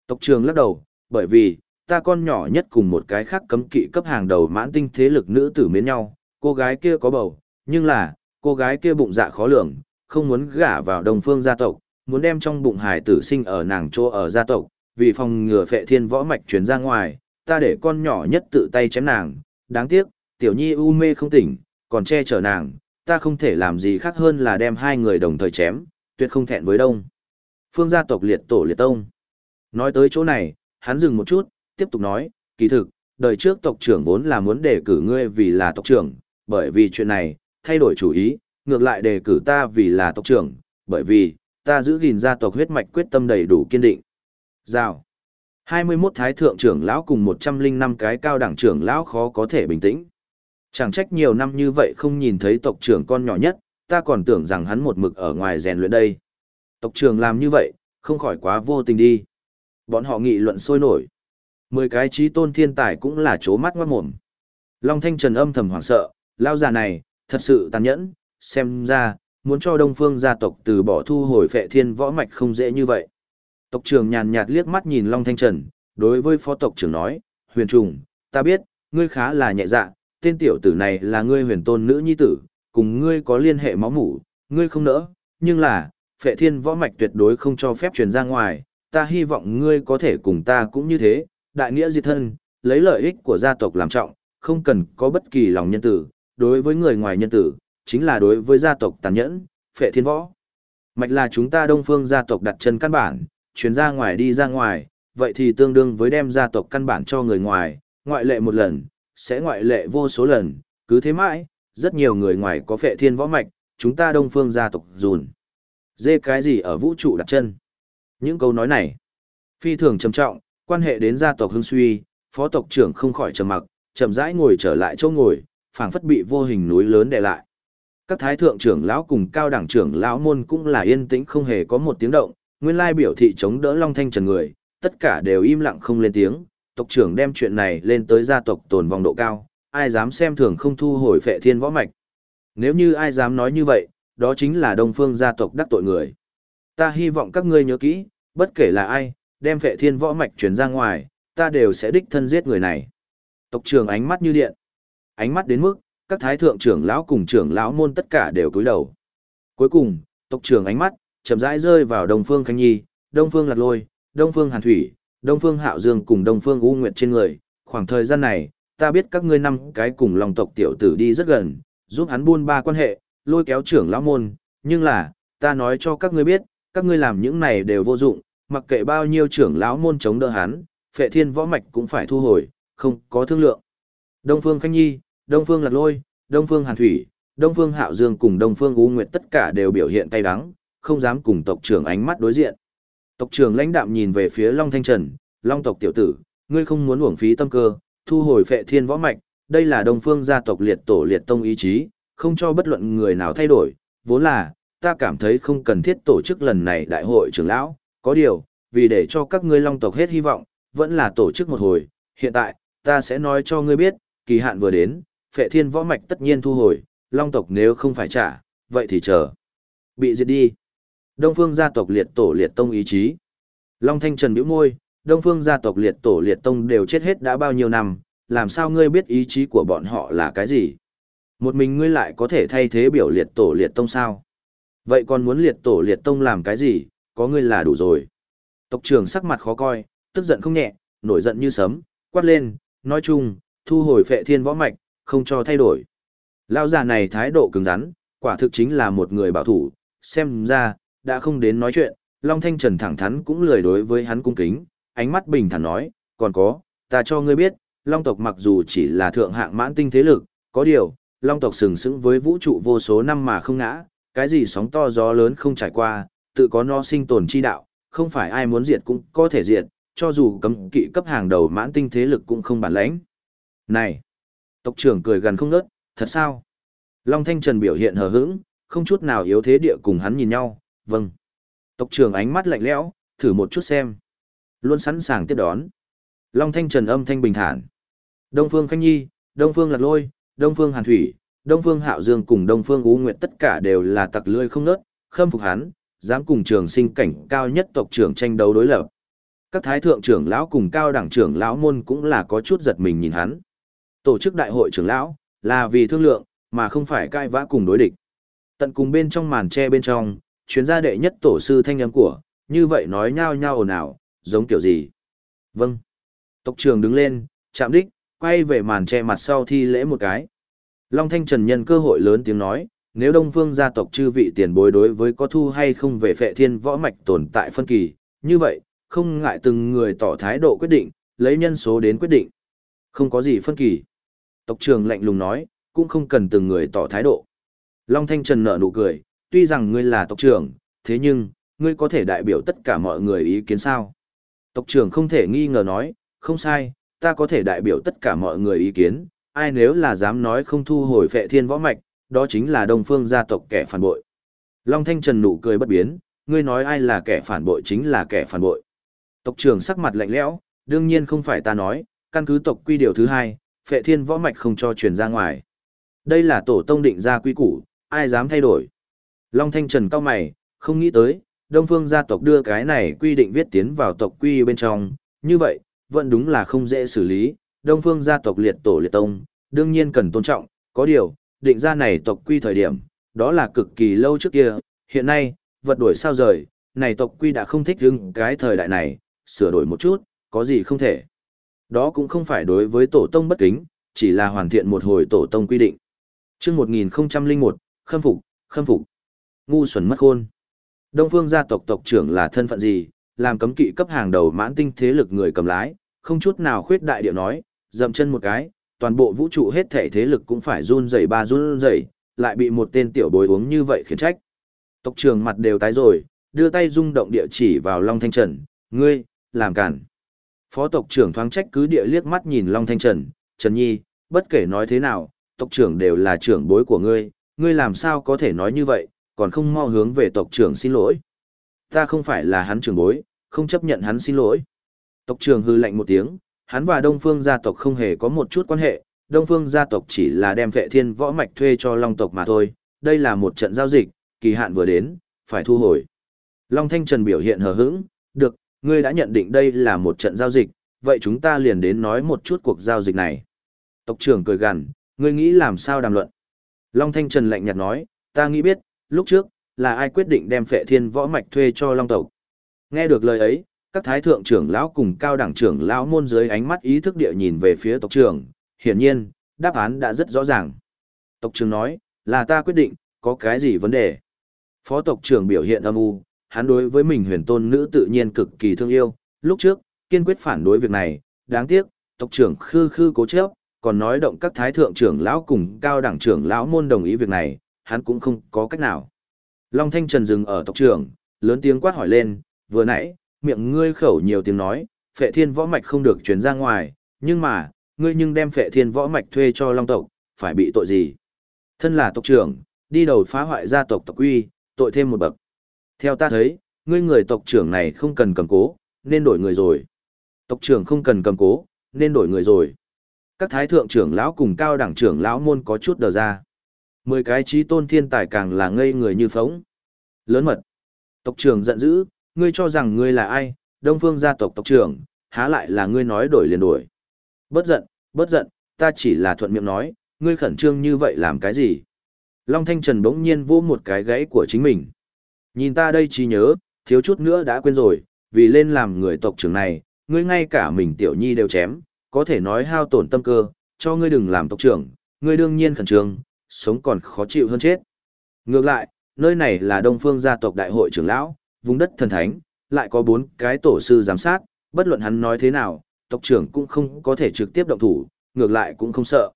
Tộc trưởng lắc đầu, bởi vì, ta con nhỏ nhất cùng một cái khác cấm kỵ cấp hàng đầu mãn tinh thế lực nữ tử mến nhau, cô gái kia có bầu, nhưng là, cô gái kia bụng dạ khó lường, không muốn gả vào đồng phương gia tộc, muốn đem trong bụng hải tử sinh ở nàng chỗ ở gia tộc, vì phòng ngừa phệ thiên võ mạch chuyển ra ngoài, ta để con nhỏ nhất tự tay chém nàng, đáng tiếc, tiểu nhi u mê không tỉnh, còn che chở nàng, ta không thể làm gì khác hơn là đem hai người đồng thời chém, tuyệt không thẹn với đông. Phương gia tộc liệt tổ liệt tông. Nói tới chỗ này, hắn dừng một chút, tiếp tục nói, kỳ thực, đời trước tộc trưởng vốn là muốn đề cử ngươi vì là tộc trưởng, bởi vì chuyện này, thay đổi chủ ý, ngược lại đề cử ta vì là tộc trưởng, bởi vì, ta giữ gìn gia tộc huyết mạch quyết tâm đầy đủ kiên định. Rào. 21 thái thượng trưởng lão cùng 105 cái cao đẳng trưởng lão khó có thể bình tĩnh. Chẳng trách nhiều năm như vậy không nhìn thấy tộc trưởng con nhỏ nhất, ta còn tưởng rằng hắn một mực ở ngoài rèn luyện đây. Tộc trưởng làm như vậy, không khỏi quá vô tình đi. Bọn họ nghị luận sôi nổi. Mười cái trí tôn thiên tài cũng là chố mắt ngoát mồm. Long Thanh Trần âm thầm hoảng sợ, lao già này, thật sự tàn nhẫn, xem ra, muốn cho Đông Phương gia tộc từ bỏ thu hồi phệ thiên võ mạch không dễ như vậy. Tộc trưởng nhàn nhạt liếc mắt nhìn Long Thanh Trần, đối với phó tộc trưởng nói, huyền trùng, ta biết, ngươi khá là nhẹ dạ, tên tiểu tử này là ngươi huyền tôn nữ nhi tử, cùng ngươi có liên hệ máu mủ, ngươi không nỡ, nhưng là, phệ thiên võ mạch tuyệt đối không cho phép truyền ra ngoài, ta hy vọng ngươi có thể cùng ta cũng như thế, đại nghĩa diệt thân, lấy lợi ích của gia tộc làm trọng, không cần có bất kỳ lòng nhân tử, đối với người ngoài nhân tử, chính là đối với gia tộc tàn nhẫn, phệ thiên võ. Mạch là chúng ta đông phương gia tộc đặt chân căn bản, chuyển ra ngoài đi ra ngoài, vậy thì tương đương với đem gia tộc căn bản cho người ngoài, ngoại lệ một lần, sẽ ngoại lệ vô số lần, cứ thế mãi, rất nhiều người ngoài có phệ thiên võ mạch, chúng ta đông phương gia tộc dùn. Dê cái gì ở vũ trụ đặt chân? Những câu nói này, phi thường trầm trọng, quan hệ đến gia tộc hưng suy, phó tộc trưởng không khỏi trầm mặc, chậm rãi ngồi trở lại chỗ ngồi, phảng phất bị vô hình núi lớn đè lại. Các thái thượng trưởng lão cùng cao đẳng trưởng lão môn cũng là yên tĩnh không hề có một tiếng động, nguyên lai biểu thị chống đỡ Long Thanh Trần người, tất cả đều im lặng không lên tiếng, tộc trưởng đem chuyện này lên tới gia tộc tồn vong độ cao, ai dám xem thường không thu hồi phệ thiên võ mạch. Nếu như ai dám nói như vậy, đó chính là đông phương gia tộc đắc tội người. Ta hy vọng các ngươi nhớ kỹ, bất kể là ai, đem phệ thiên võ mạch truyền ra ngoài, ta đều sẽ đích thân giết người này. Tộc trưởng ánh mắt như điện. Ánh mắt đến mức, các thái thượng trưởng lão cùng trưởng lão môn tất cả đều cúi đầu. Cuối cùng, tộc trưởng ánh mắt, chậm rãi rơi vào Đông Phương Khánh Nhi, Đông Phương Lạc Lôi, Đông Phương Hàn Thủy, Đông Phương Hạo Dương cùng Đông Phương U Nguyệt trên người. Khoảng thời gian này, ta biết các ngươi năm cái cùng lòng tộc tiểu tử đi rất gần, giúp hắn buôn ba quan hệ, lôi kéo trưởng lão môn, nhưng là, ta nói cho các ngươi biết, các ngươi làm những này đều vô dụng, mặc kệ bao nhiêu trưởng lão môn chống đỡ hắn, phệ thiên võ mạch cũng phải thu hồi, không có thương lượng. Đông Phương Khanh Nhi, Đông Phương Lạc Lôi, Đông Phương Hàn Thủy, Đông Phương Hạo Dương cùng Đông Phương U Nguyệt tất cả đều biểu hiện cay đắng, không dám cùng tộc trưởng ánh mắt đối diện. Tộc trưởng lãnh đạm nhìn về phía Long Thanh Trần, Long tộc tiểu tử, ngươi không muốn uổng phí tâm cơ, thu hồi phệ thiên võ mạch, đây là Đông Phương gia tộc liệt tổ liệt tông ý chí, không cho bất luận người nào thay đổi, vốn là, ta cảm thấy không cần thiết tổ chức lần này đại hội trưởng lão, có điều, vì để cho các ngươi long tộc hết hy vọng, vẫn là tổ chức một hồi, hiện tại, ta sẽ nói cho ngươi biết, kỳ hạn vừa đến, phệ thiên võ mạch tất nhiên thu hồi, long tộc nếu không phải trả, vậy thì chờ. Bị diệt đi. Đông phương gia tộc liệt tổ liệt tông ý chí. Long Thanh Trần bĩu môi, Đông phương gia tộc liệt tổ liệt tông đều chết hết đã bao nhiêu năm, làm sao ngươi biết ý chí của bọn họ là cái gì? Một mình ngươi lại có thể thay thế biểu liệt tổ liệt tông sao? Vậy còn muốn liệt tổ liệt tông làm cái gì, có ngươi là đủ rồi. Tộc trưởng sắc mặt khó coi, tức giận không nhẹ, nổi giận như sấm, quát lên, nói chung, thu hồi phệ thiên võ mạch, không cho thay đổi. Lão già này thái độ cứng rắn, quả thực chính là một người bảo thủ, xem ra, đã không đến nói chuyện, Long Thanh Trần thẳng thắn cũng lười đối với hắn cung kính, ánh mắt bình thản nói, còn có, ta cho ngươi biết, Long tộc mặc dù chỉ là thượng hạng mãn tinh thế lực, có điều, Long tộc sừng sững với vũ trụ vô số năm mà không ngã, cái gì sóng to gió lớn không trải qua, tự có no sinh tồn chi đạo, không phải ai muốn diệt cũng có thể diệt, cho dù cấm kỵ cấp hàng đầu mãn tinh thế lực cũng không bản lãnh. Này! Tộc trưởng cười gần không ngớt, thật sao? Long Thanh Trần biểu hiện hờ hững, không chút nào yếu thế địa cùng hắn nhìn nhau, vâng. Tộc trưởng ánh mắt lạnh lẽo, thử một chút xem. Luôn sẵn sàng tiếp đón. Long Thanh Trần âm thanh bình thản. Đông Phương Khanh Nhi, Đông Phương Lạc Lôi, Đông Phương Hàn Thủy, Đông Phương Hạo Dương cùng Đông Phương Ú Nguyệt tất cả đều là tặc lươi không nớt, khâm phục hắn, dám cùng trường sinh cảnh cao nhất tộc trưởng tranh đấu đối lập. Các thái thượng trưởng lão cùng cao đẳng trưởng lão môn cũng là có chút giật mình nhìn hắn. Tổ chức đại hội trưởng lão là vì thương lượng, mà không phải cai vã cùng đối địch. Tận cùng bên trong màn tre bên trong, chuyến gia đệ nhất tổ sư thanh âm của, như vậy nói nhao nhao ồn ào, giống kiểu gì? Vâng. Tộc trưởng đứng lên, chạm đích, quay về màn tre mặt sau thi lễ một cái. Long Thanh Trần nhân cơ hội lớn tiếng nói, nếu Đông Phương gia tộc chư vị tiền bối đối với có thu hay không về phệ thiên võ mạch tồn tại phân kỳ, như vậy, không ngại từng người tỏ thái độ quyết định, lấy nhân số đến quyết định. Không có gì phân kỳ. Tộc trưởng lạnh lùng nói, cũng không cần từng người tỏ thái độ. Long Thanh Trần nở nụ cười, tuy rằng ngươi là tộc trưởng, thế nhưng, ngươi có thể đại biểu tất cả mọi người ý kiến sao? Tộc trưởng không thể nghi ngờ nói, không sai, ta có thể đại biểu tất cả mọi người ý kiến, ai nếu là dám nói không thu hồi phệ thiên võ mạch, đó chính là đông phương gia tộc kẻ phản bội. Long Thanh Trần nụ cười bất biến, ngươi nói ai là kẻ phản bội chính là kẻ phản bội. Tộc trưởng sắc mặt lạnh lẽo, đương nhiên không phải ta nói, căn cứ tộc quy điều thứ hai, phệ thiên võ mạch không cho truyền ra ngoài. Đây là tổ tông định ra quy củ, ai dám thay đổi. Long Thanh Trần cao mày, không nghĩ tới, Đông Phương gia tộc đưa cái này quy định viết tiến vào tộc quy bên trong, như vậy, vẫn đúng là không dễ xử lý, Đông Phương gia tộc liệt tổ liệt tông, đương nhiên cần tôn trọng, có điều, định ra này tộc quy thời điểm, đó là cực kỳ lâu trước kia, hiện nay, vật đổi sao rời, này tộc quy đã không thích hứng cái thời đại này, sửa đổi một chút, có gì không thể. Đó cũng không phải đối với tổ tông bất kính, chỉ là hoàn thiện một hồi tổ tông quy định. Trước 1001, khâm phục, khâm phục. Ngu xuẩn mất khôn. Đông phương gia tộc tộc trưởng là thân phận gì, làm cấm kỵ cấp hàng đầu mãn tinh thế lực người cầm lái, không chút nào khuyết đại điệu nói, dậm chân một cái, toàn bộ vũ trụ hết thể thế lực cũng phải run rẩy ba run rẩy, lại bị một tên tiểu bối uống như vậy khiến trách. Tộc trưởng mặt đều tái rồi, đưa tay rung động địa chỉ vào Long Thanh Trần, ngươi, làm cản. Phó tộc trưởng thoáng trách cứ địa liếc mắt nhìn Long Thanh Trần, Trần Nhi, bất kể nói thế nào, tộc trưởng đều là trưởng bối của ngươi, ngươi làm sao có thể nói như vậy, còn không mau hướng về tộc trưởng xin lỗi. Ta không phải là hắn trưởng bối, không chấp nhận hắn xin lỗi. Tộc trưởng hư lạnh một tiếng, hắn và Đông Phương gia tộc không hề có một chút quan hệ, Đông Phương gia tộc chỉ là đem vệ thiên võ mạch thuê cho Long tộc mà thôi, đây là một trận giao dịch, kỳ hạn vừa đến, phải thu hồi. Long Thanh Trần biểu hiện hờ hững, được, ngươi đã nhận định đây là một trận giao dịch, vậy chúng ta liền đến nói một chút cuộc giao dịch này. Tộc trưởng cười gằn, ngươi nghĩ làm sao đàm luận? Long Thanh Trần lạnh nhạt nói, ta nghĩ biết, lúc trước, là ai quyết định đem phệ thiên võ mạch thuê cho Long tộc. Nghe được lời ấy, các thái thượng trưởng lão cùng cao đẳng trưởng lão môn dưới ánh mắt ý thức địa nhìn về phía tộc trưởng, hiển nhiên, đáp án đã rất rõ ràng. Tộc trưởng nói, là ta quyết định, có cái gì vấn đề? Phó tộc trưởng biểu hiện âm u, hắn đối với mình huyền tôn nữ tự nhiên cực kỳ thương yêu, lúc trước, kiên quyết phản đối việc này, đáng tiếc, tộc trưởng khư khư cố chấp, còn nói động các thái thượng trưởng lão cùng cao đẳng trưởng lão môn đồng ý việc này, hắn cũng không có cách nào. Long Thanh Trần dừng ở tộc trưởng, lớn tiếng quát hỏi lên, vừa nãy, miệng ngươi khẩu nhiều tiếng nói, phệ thiên võ mạch không được chuyển ra ngoài, nhưng mà, ngươi nhưng đem phệ thiên võ mạch thuê cho Long tộc, phải bị tội gì? Thân là tộc trưởng, đi đầu phá hoại gia tộc tộc quy, tội thêm một bậc. Theo ta thấy, ngươi người tộc trưởng này không cần cầm cố, nên đổi người rồi. Tộc trưởng không cần cầm cố, nên đổi người rồi. Các thái thượng trưởng lão cùng cao đẳng trưởng lão môn có chút đờ ra. Mười cái trí tôn thiên tài càng là ngây người như phóng. Lớn mật. Tộc trưởng giận dữ, ngươi cho rằng ngươi là ai, đông phương gia tộc tộc trưởng, há lại là ngươi nói đổi liền đổi. Bớt giận, bớt giận, ta chỉ là thuận miệng nói, ngươi khẩn trương như vậy làm cái gì? Long Thanh Trần bỗng nhiên vô một cái gãy của chính mình. Nhìn ta đây chỉ nhớ, thiếu chút nữa đã quên rồi, vì lên làm người tộc trưởng này, ngươi ngay cả mình tiểu nhi đều chém, có thể nói hao tổn tâm cơ, cho ngươi đừng làm tộc trưởng, ngươi đương nhiên khẩn trương, sống còn khó chịu hơn chết. Ngược lại, nơi này là Đông Phương gia tộc đại hội trưởng lão, vùng đất thần thánh, lại có bốn cái tổ sư giám sát, bất luận hắn nói thế nào, tộc trưởng cũng không có thể trực tiếp động thủ, ngược lại cũng không sợ.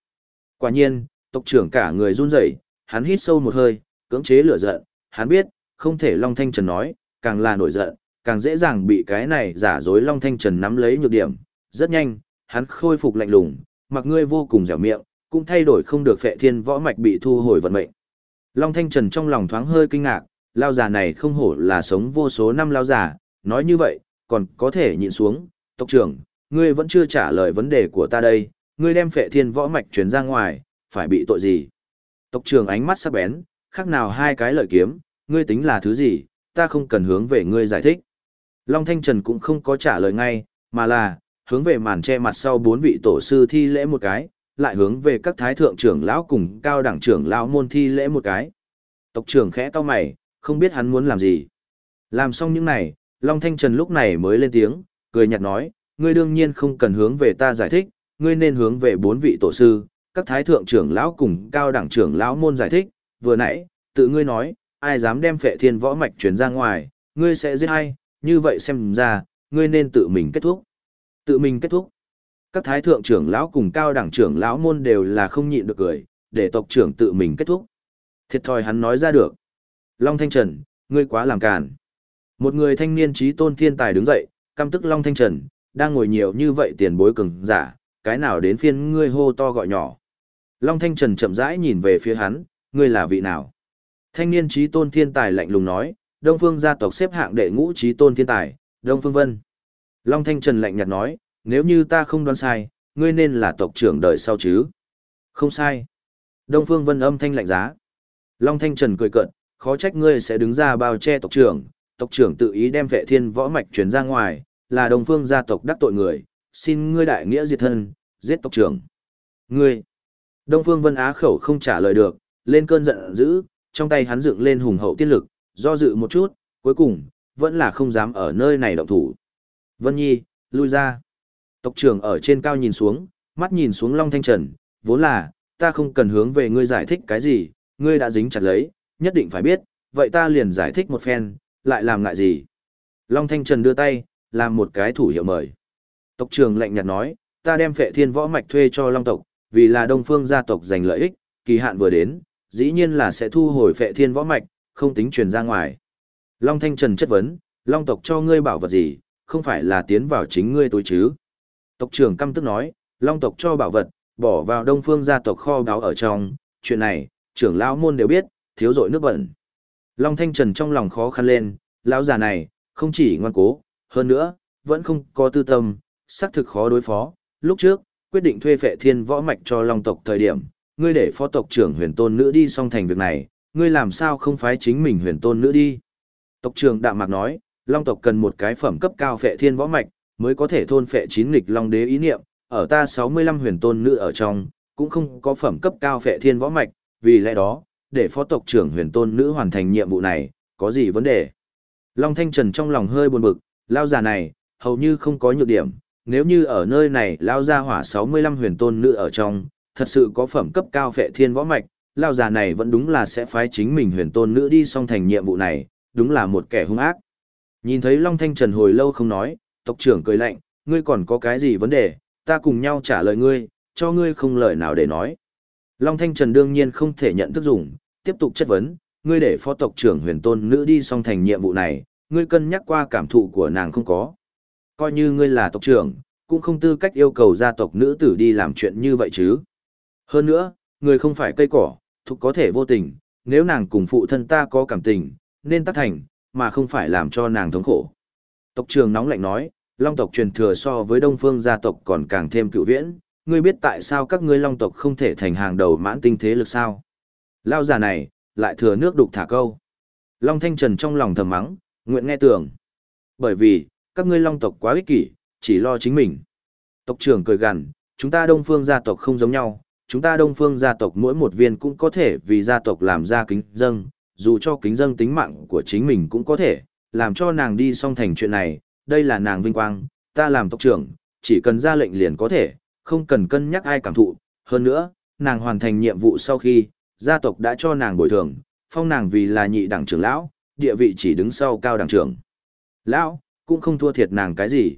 Quả nhiên, tộc trưởng cả người run rẩy, hắn hít sâu một hơi, cưỡng chế lửa giận, hắn biết, không thể Long Thanh Trần nói, càng là nổi giận, càng dễ dàng bị cái này giả dối Long Thanh Trần nắm lấy nhược điểm. Rất nhanh, hắn khôi phục lạnh lùng, mặc ngươi vô cùng dẻo miệng, cũng thay đổi không được phệ thiên võ mạch bị thu hồi vận mệnh. Long Thanh Trần trong lòng thoáng hơi kinh ngạc, lao giả này không hổ là sống vô số năm lao giả, nói như vậy, còn có thể nhịn xuống, tộc trưởng, ngươi vẫn chưa trả lời vấn đề của ta đây, ngươi đem phệ thiên võ mạch chuyển ra ngoài, phải bị tội gì? Tộc trưởng ánh mắt sắc bén, khác nào hai cái lợi kiếm, ngươi tính là thứ gì, ta không cần hướng về ngươi giải thích. Long Thanh Trần cũng không có trả lời ngay, mà là, hướng về màn che mặt sau bốn vị tổ sư thi lễ một cái, lại hướng về các thái thượng trưởng lão cùng cao đẳng trưởng lão môn thi lễ một cái. Tộc trưởng khẽ cao mày, không biết hắn muốn làm gì. Làm xong những này, Long Thanh Trần lúc này mới lên tiếng, cười nhạt nói, ngươi đương nhiên không cần hướng về ta giải thích, ngươi nên hướng về bốn vị tổ sư, các thái thượng trưởng lão cùng cao đẳng trưởng lão môn giải thích, vừa nãy, tự ngươi nói, ai dám đem phệ thiên võ mạch truyền ra ngoài, ngươi sẽ giết ai, như vậy xem ra, ngươi nên tự mình kết thúc. Tự mình kết thúc. Các thái thượng trưởng lão cùng cao đẳng trưởng lão môn đều là không nhịn được cười, để tộc trưởng tự mình kết thúc. Thiệt thòi hắn nói ra được. Long Thanh Trần, ngươi quá làm càn. Một người thanh niên trí tôn thiên tài đứng dậy, căm tức Long Thanh Trần, đang ngồi nhiều như vậy tiền bối cường giả, cái nào đến phiên ngươi hô to gọi nhỏ. Long Thanh Trần chậm rãi nhìn về phía hắn, ngươi là vị nào? Thanh niên trí tôn thiên tài lạnh lùng nói, Đông Phương gia tộc xếp hạng đệ ngũ trí tôn thiên tài, Đông Phương Vân. Long Thanh Trần lạnh nhạt nói, nếu như ta không đoán sai, ngươi nên là tộc trưởng đời sau chứ? Không sai. Đông Phương Vân âm thanh lạnh giá. Long Thanh Trần cười cợt, khó trách ngươi sẽ đứng ra bao che tộc trưởng, tộc trưởng tự ý đem vệ thiên võ mạch chuyển ra ngoài, là Đông Phương gia tộc đắc tội người, xin ngươi đại nghĩa diệt thân, giết tộc trưởng. Ngươi. Đông Phương Vân Á khẩu không trả lời được, lên cơn giận dữ, trong tay hắn dựng lên hùng hậu tiên lực, do dự một chút, cuối cùng, vẫn là không dám ở nơi này động thủ. Vân Nhi, lui ra. Tộc trưởng ở trên cao nhìn xuống, mắt nhìn xuống Long Thanh Trần, vốn là, ta không cần hướng về ngươi giải thích cái gì, ngươi đã dính chặt lấy, nhất định phải biết, vậy ta liền giải thích một phen, lại làm ngại gì. Long Thanh Trần đưa tay, làm một cái thủ hiệu mời. Tộc trưởng lạnh nhạt nói, ta đem phệ thiên võ mạch thuê cho Long tộc, vì là Đông Phương gia tộc giành lợi ích, kỳ hạn vừa đến, dĩ nhiên là sẽ thu hồi phệ thiên võ mạch, không tính truyền ra ngoài. Long Thanh Trần chất vấn, Long tộc cho ngươi bảo vật gì, không phải là tiến vào chính ngươi tối chứ. Tộc trưởng căm tức nói, Long tộc cho bảo vật, bỏ vào Đông Phương gia tộc kho đáo ở trong, chuyện này, trưởng lão môn đều biết, thiếu dội nước bẩn. Long Thanh Trần trong lòng khó khăn lên, lão già này, không chỉ ngoan cố, hơn nữa, vẫn không có tư tâm, xác thực khó đối phó. Lúc trước, quyết định thuê phệ thiên võ mạch cho Long tộc thời điểm, ngươi để phó tộc trưởng huyền tôn nữ đi xong thành việc này, ngươi làm sao không phái chính mình huyền tôn nữ đi. Tộc trưởng Đạm Mạc nói, Long tộc cần một cái phẩm cấp cao phệ thiên võ mạch, mới có thể thôn phệ chín nghịch Long đế ý niệm, ở ta 65 huyền tôn nữ ở trong, cũng không có phẩm cấp cao phệ thiên võ mạch, vì lẽ đó, để phó tộc trưởng huyền tôn nữ hoàn thành nhiệm vụ này, có gì vấn đề? Long Thanh Trần trong lòng hơi buồn bực, lao già này, hầu như không có nhược điểm, nếu như ở nơi này lao ra hỏa 65 huyền tôn nữ ở trong, thật sự có phẩm cấp cao phệ thiên võ mạch, lao già này vẫn đúng là sẽ phái chính mình huyền tôn nữ đi xong thành nhiệm vụ này, đúng là một kẻ hung ác. Nhìn thấy Long Thanh Trần hồi lâu không nói, tộc trưởng cười lạnh, ngươi còn có cái gì vấn đề, ta cùng nhau trả lời ngươi, cho ngươi không lời nào để nói. Long Thanh Trần đương nhiên không thể nhận thức dùng, tiếp tục chất vấn, ngươi để phó tộc trưởng huyền tôn nữ đi xong thành nhiệm vụ này, ngươi cân nhắc qua cảm thụ của nàng không có. Coi như ngươi là tộc trưởng, cũng không tư cách yêu cầu gia tộc nữ tử đi làm chuyện như vậy chứ. Hơn nữa, người không phải cây cỏ, thuộc có thể vô tình, nếu nàng cùng phụ thân ta có cảm tình, nên tác thành, mà không phải làm cho nàng thống khổ. Tộc trưởng nóng lạnh nói, long tộc truyền thừa so với đông phương gia tộc còn càng thêm cựu viễn, ngươi biết tại sao các ngươi long tộc không thể thành hàng đầu mãn tinh thế lực sao? Lao già này, lại thừa nước đục thả câu. Long Thanh Trần trong lòng thầm mắng, nguyện nghe tưởng. Bởi vì, các ngươi long tộc quá ích kỷ, chỉ lo chính mình. Tộc trưởng cười gằn, chúng ta đông phương gia tộc không giống nhau, chúng ta đông phương gia tộc mỗi một viên cũng có thể vì gia tộc làm ra kính dâng, dù cho kính dâng tính mạng của chính mình cũng có thể, làm cho nàng đi xong thành chuyện này, đây là nàng vinh quang, ta làm tộc trưởng, chỉ cần ra lệnh liền có thể, không cần cân nhắc ai cảm thụ. Hơn nữa, nàng hoàn thành nhiệm vụ sau khi, gia tộc đã cho nàng bồi thường, phong nàng vì là nhị đẳng trưởng lão, địa vị chỉ đứng sau cao đẳng trưởng. Lão, cũng không thua thiệt nàng cái gì.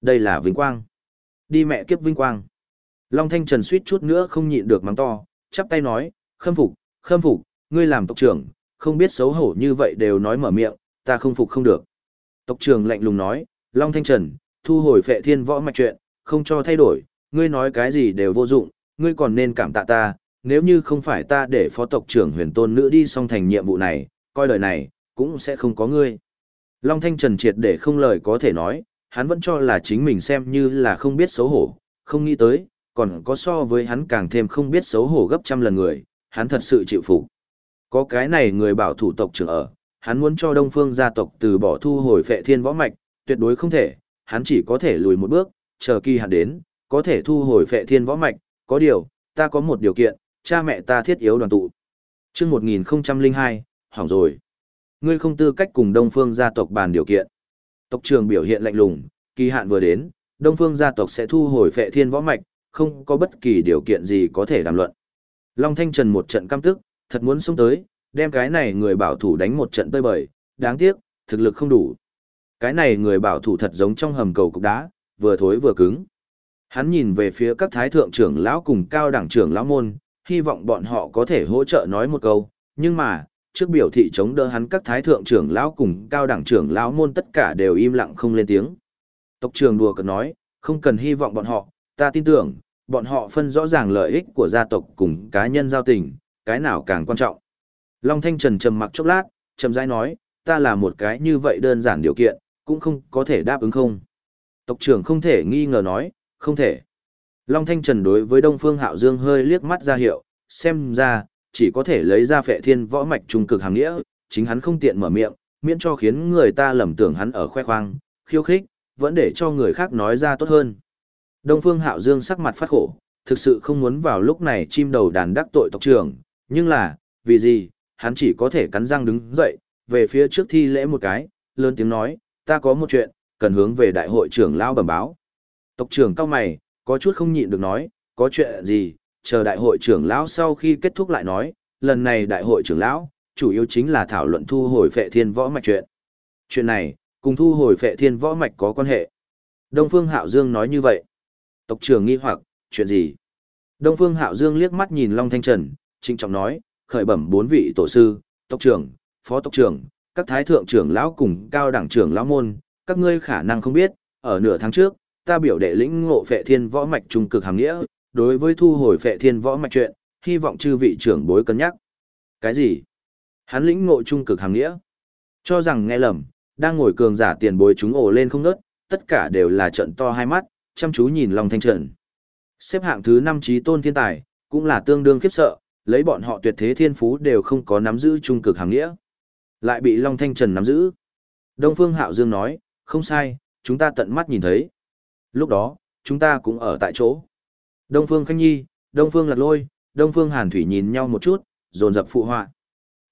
Đây là vinh quang. Đi mẹ kiếp vinh quang. Long Thanh Trần suýt chút nữa không nhịn được mắng to, chắp tay nói, khâm phục, khâm phục, ngươi làm tộc trưởng, không biết xấu hổ như vậy đều nói mở miệng, ta không phục không được. Tộc trưởng lạnh lùng nói, Long Thanh Trần, thu hồi phệ thiên võ mạch chuyện, không cho thay đổi, ngươi nói cái gì đều vô dụng, ngươi còn nên cảm tạ ta, nếu như không phải ta để phó tộc trưởng huyền tôn nữ đi xong thành nhiệm vụ này, coi lời này, cũng sẽ không có ngươi. Long Thanh Trần triệt để không lời có thể nói, hắn vẫn cho là chính mình xem như là không biết xấu hổ, không nghĩ tới, còn có so với hắn càng thêm không biết xấu hổ gấp trăm lần người, hắn thật sự chịu phục. Có cái này người bảo thủ tộc trưởng ở, hắn muốn cho Đông Phương gia tộc từ bỏ thu hồi phệ thiên võ mạch, tuyệt đối không thể, hắn chỉ có thể lùi một bước, chờ kỳ hạn đến, có thể thu hồi phệ thiên võ mạch, có điều, ta có một điều kiện, cha mẹ ta thiết yếu đoàn tụ. Chương 1002, hỏng rồi. Ngươi không tư cách cùng Đông Phương gia tộc bàn điều kiện. Tộc trưởng biểu hiện lạnh lùng, kỳ hạn vừa đến, Đông Phương gia tộc sẽ thu hồi phệ thiên võ mạch, không có bất kỳ điều kiện gì có thể đàm luận. Long Thanh Trần một trận căm tức, thật muốn xuống tới, đem cái này người bảo thủ đánh một trận tơi bời, đáng tiếc, thực lực không đủ. Cái này người bảo thủ thật giống trong hầm cầu cục đá, vừa thối vừa cứng. Hắn nhìn về phía các thái thượng trưởng lão cùng cao đẳng trưởng lão môn, hy vọng bọn họ có thể hỗ trợ nói một câu, nhưng mà, trước biểu thị chống đỡ hắn các thái thượng trưởng lão cùng cao đẳng trưởng lão môn tất cả đều im lặng không lên tiếng. Tộc trưởng đùa cợt nói, không cần hy vọng bọn họ, ta tin tưởng, bọn họ phân rõ ràng lợi ích của gia tộc cùng cá nhân giao tình, cái nào càng quan trọng. Long Thanh Trần trầm mặc chốc lát, trầm rãi nói, ta là một cái như vậy đơn giản điều kiện, cũng không có thể đáp ứng không. Tộc trưởng không thể nghi ngờ nói, không thể. Long Thanh Trần đối với Đông Phương Hạo Dương hơi liếc mắt ra hiệu, xem ra, chỉ có thể lấy ra phệ thiên võ mạch trung cực hàng nghĩa, chính hắn không tiện mở miệng, miễn cho khiến người ta lầm tưởng hắn ở khoe khoang, khiêu khích, vẫn để cho người khác nói ra tốt hơn. Đông Phương Hạo Dương sắc mặt phát khổ, thực sự không muốn vào lúc này chim đầu đàn đắc tội tộc trưởng, nhưng là, vì gì, hắn chỉ có thể cắn răng đứng dậy, về phía trước thi lễ một cái, lớn tiếng nói, ta có một chuyện, cần hướng về đại hội trưởng lao bẩm báo. Tộc trưởng cao mày, có chút không nhịn được nói, có chuyện gì, chờ đại hội trưởng lão sau khi kết thúc lại nói, lần này đại hội trưởng lão, chủ yếu chính là thảo luận thu hồi phệ thiên võ mạch chuyện. Chuyện này, cùng thu hồi phệ thiên võ mạch có quan hệ. Đông Phương Hạo Dương nói như vậy. Tộc trưởng nghi hoặc, chuyện gì? Đông Phương Hạo Dương liếc mắt nhìn Long Thanh Trần, trinh trọng nói, khởi bẩm bốn vị tổ sư, tộc trưởng, phó tộc trưởng, các thái thượng trưởng lão cùng cao đẳng trưởng lão môn, các ngươi khả năng không biết, ở nửa tháng trước, ta biểu đệ lĩnh ngộ phệ thiên võ mạch trung cực hàm nghĩa, đối với thu hồi phệ thiên võ mạch chuyện, hy vọng chư vị trưởng bối cân nhắc. Cái gì? Hắn lĩnh ngộ trung cực hàm nghĩa? Cho rằng nghe lầm, đang ngồi cường giả tiền bối chúng ồ lên không ngớt, tất cả đều là trận to hai mắt, chăm chú nhìn Long Thanh Trần. Xếp hạng thứ 5 trí tôn thiên tài, cũng là tương đương khiếp sợ, lấy bọn họ tuyệt thế thiên phú đều không có nắm giữ trung cực hàng nghĩa. Lại bị Long Thanh Trần nắm giữ. Đông Phương Hạo Dương nói, không sai, chúng ta tận mắt nhìn thấy. Lúc đó, chúng ta cũng ở tại chỗ. Đông Phương Khanh Nhi, Đông Phương Lạc Lôi, Đông Phương Hàn Thủy nhìn nhau một chút, dồn dập phụ họa.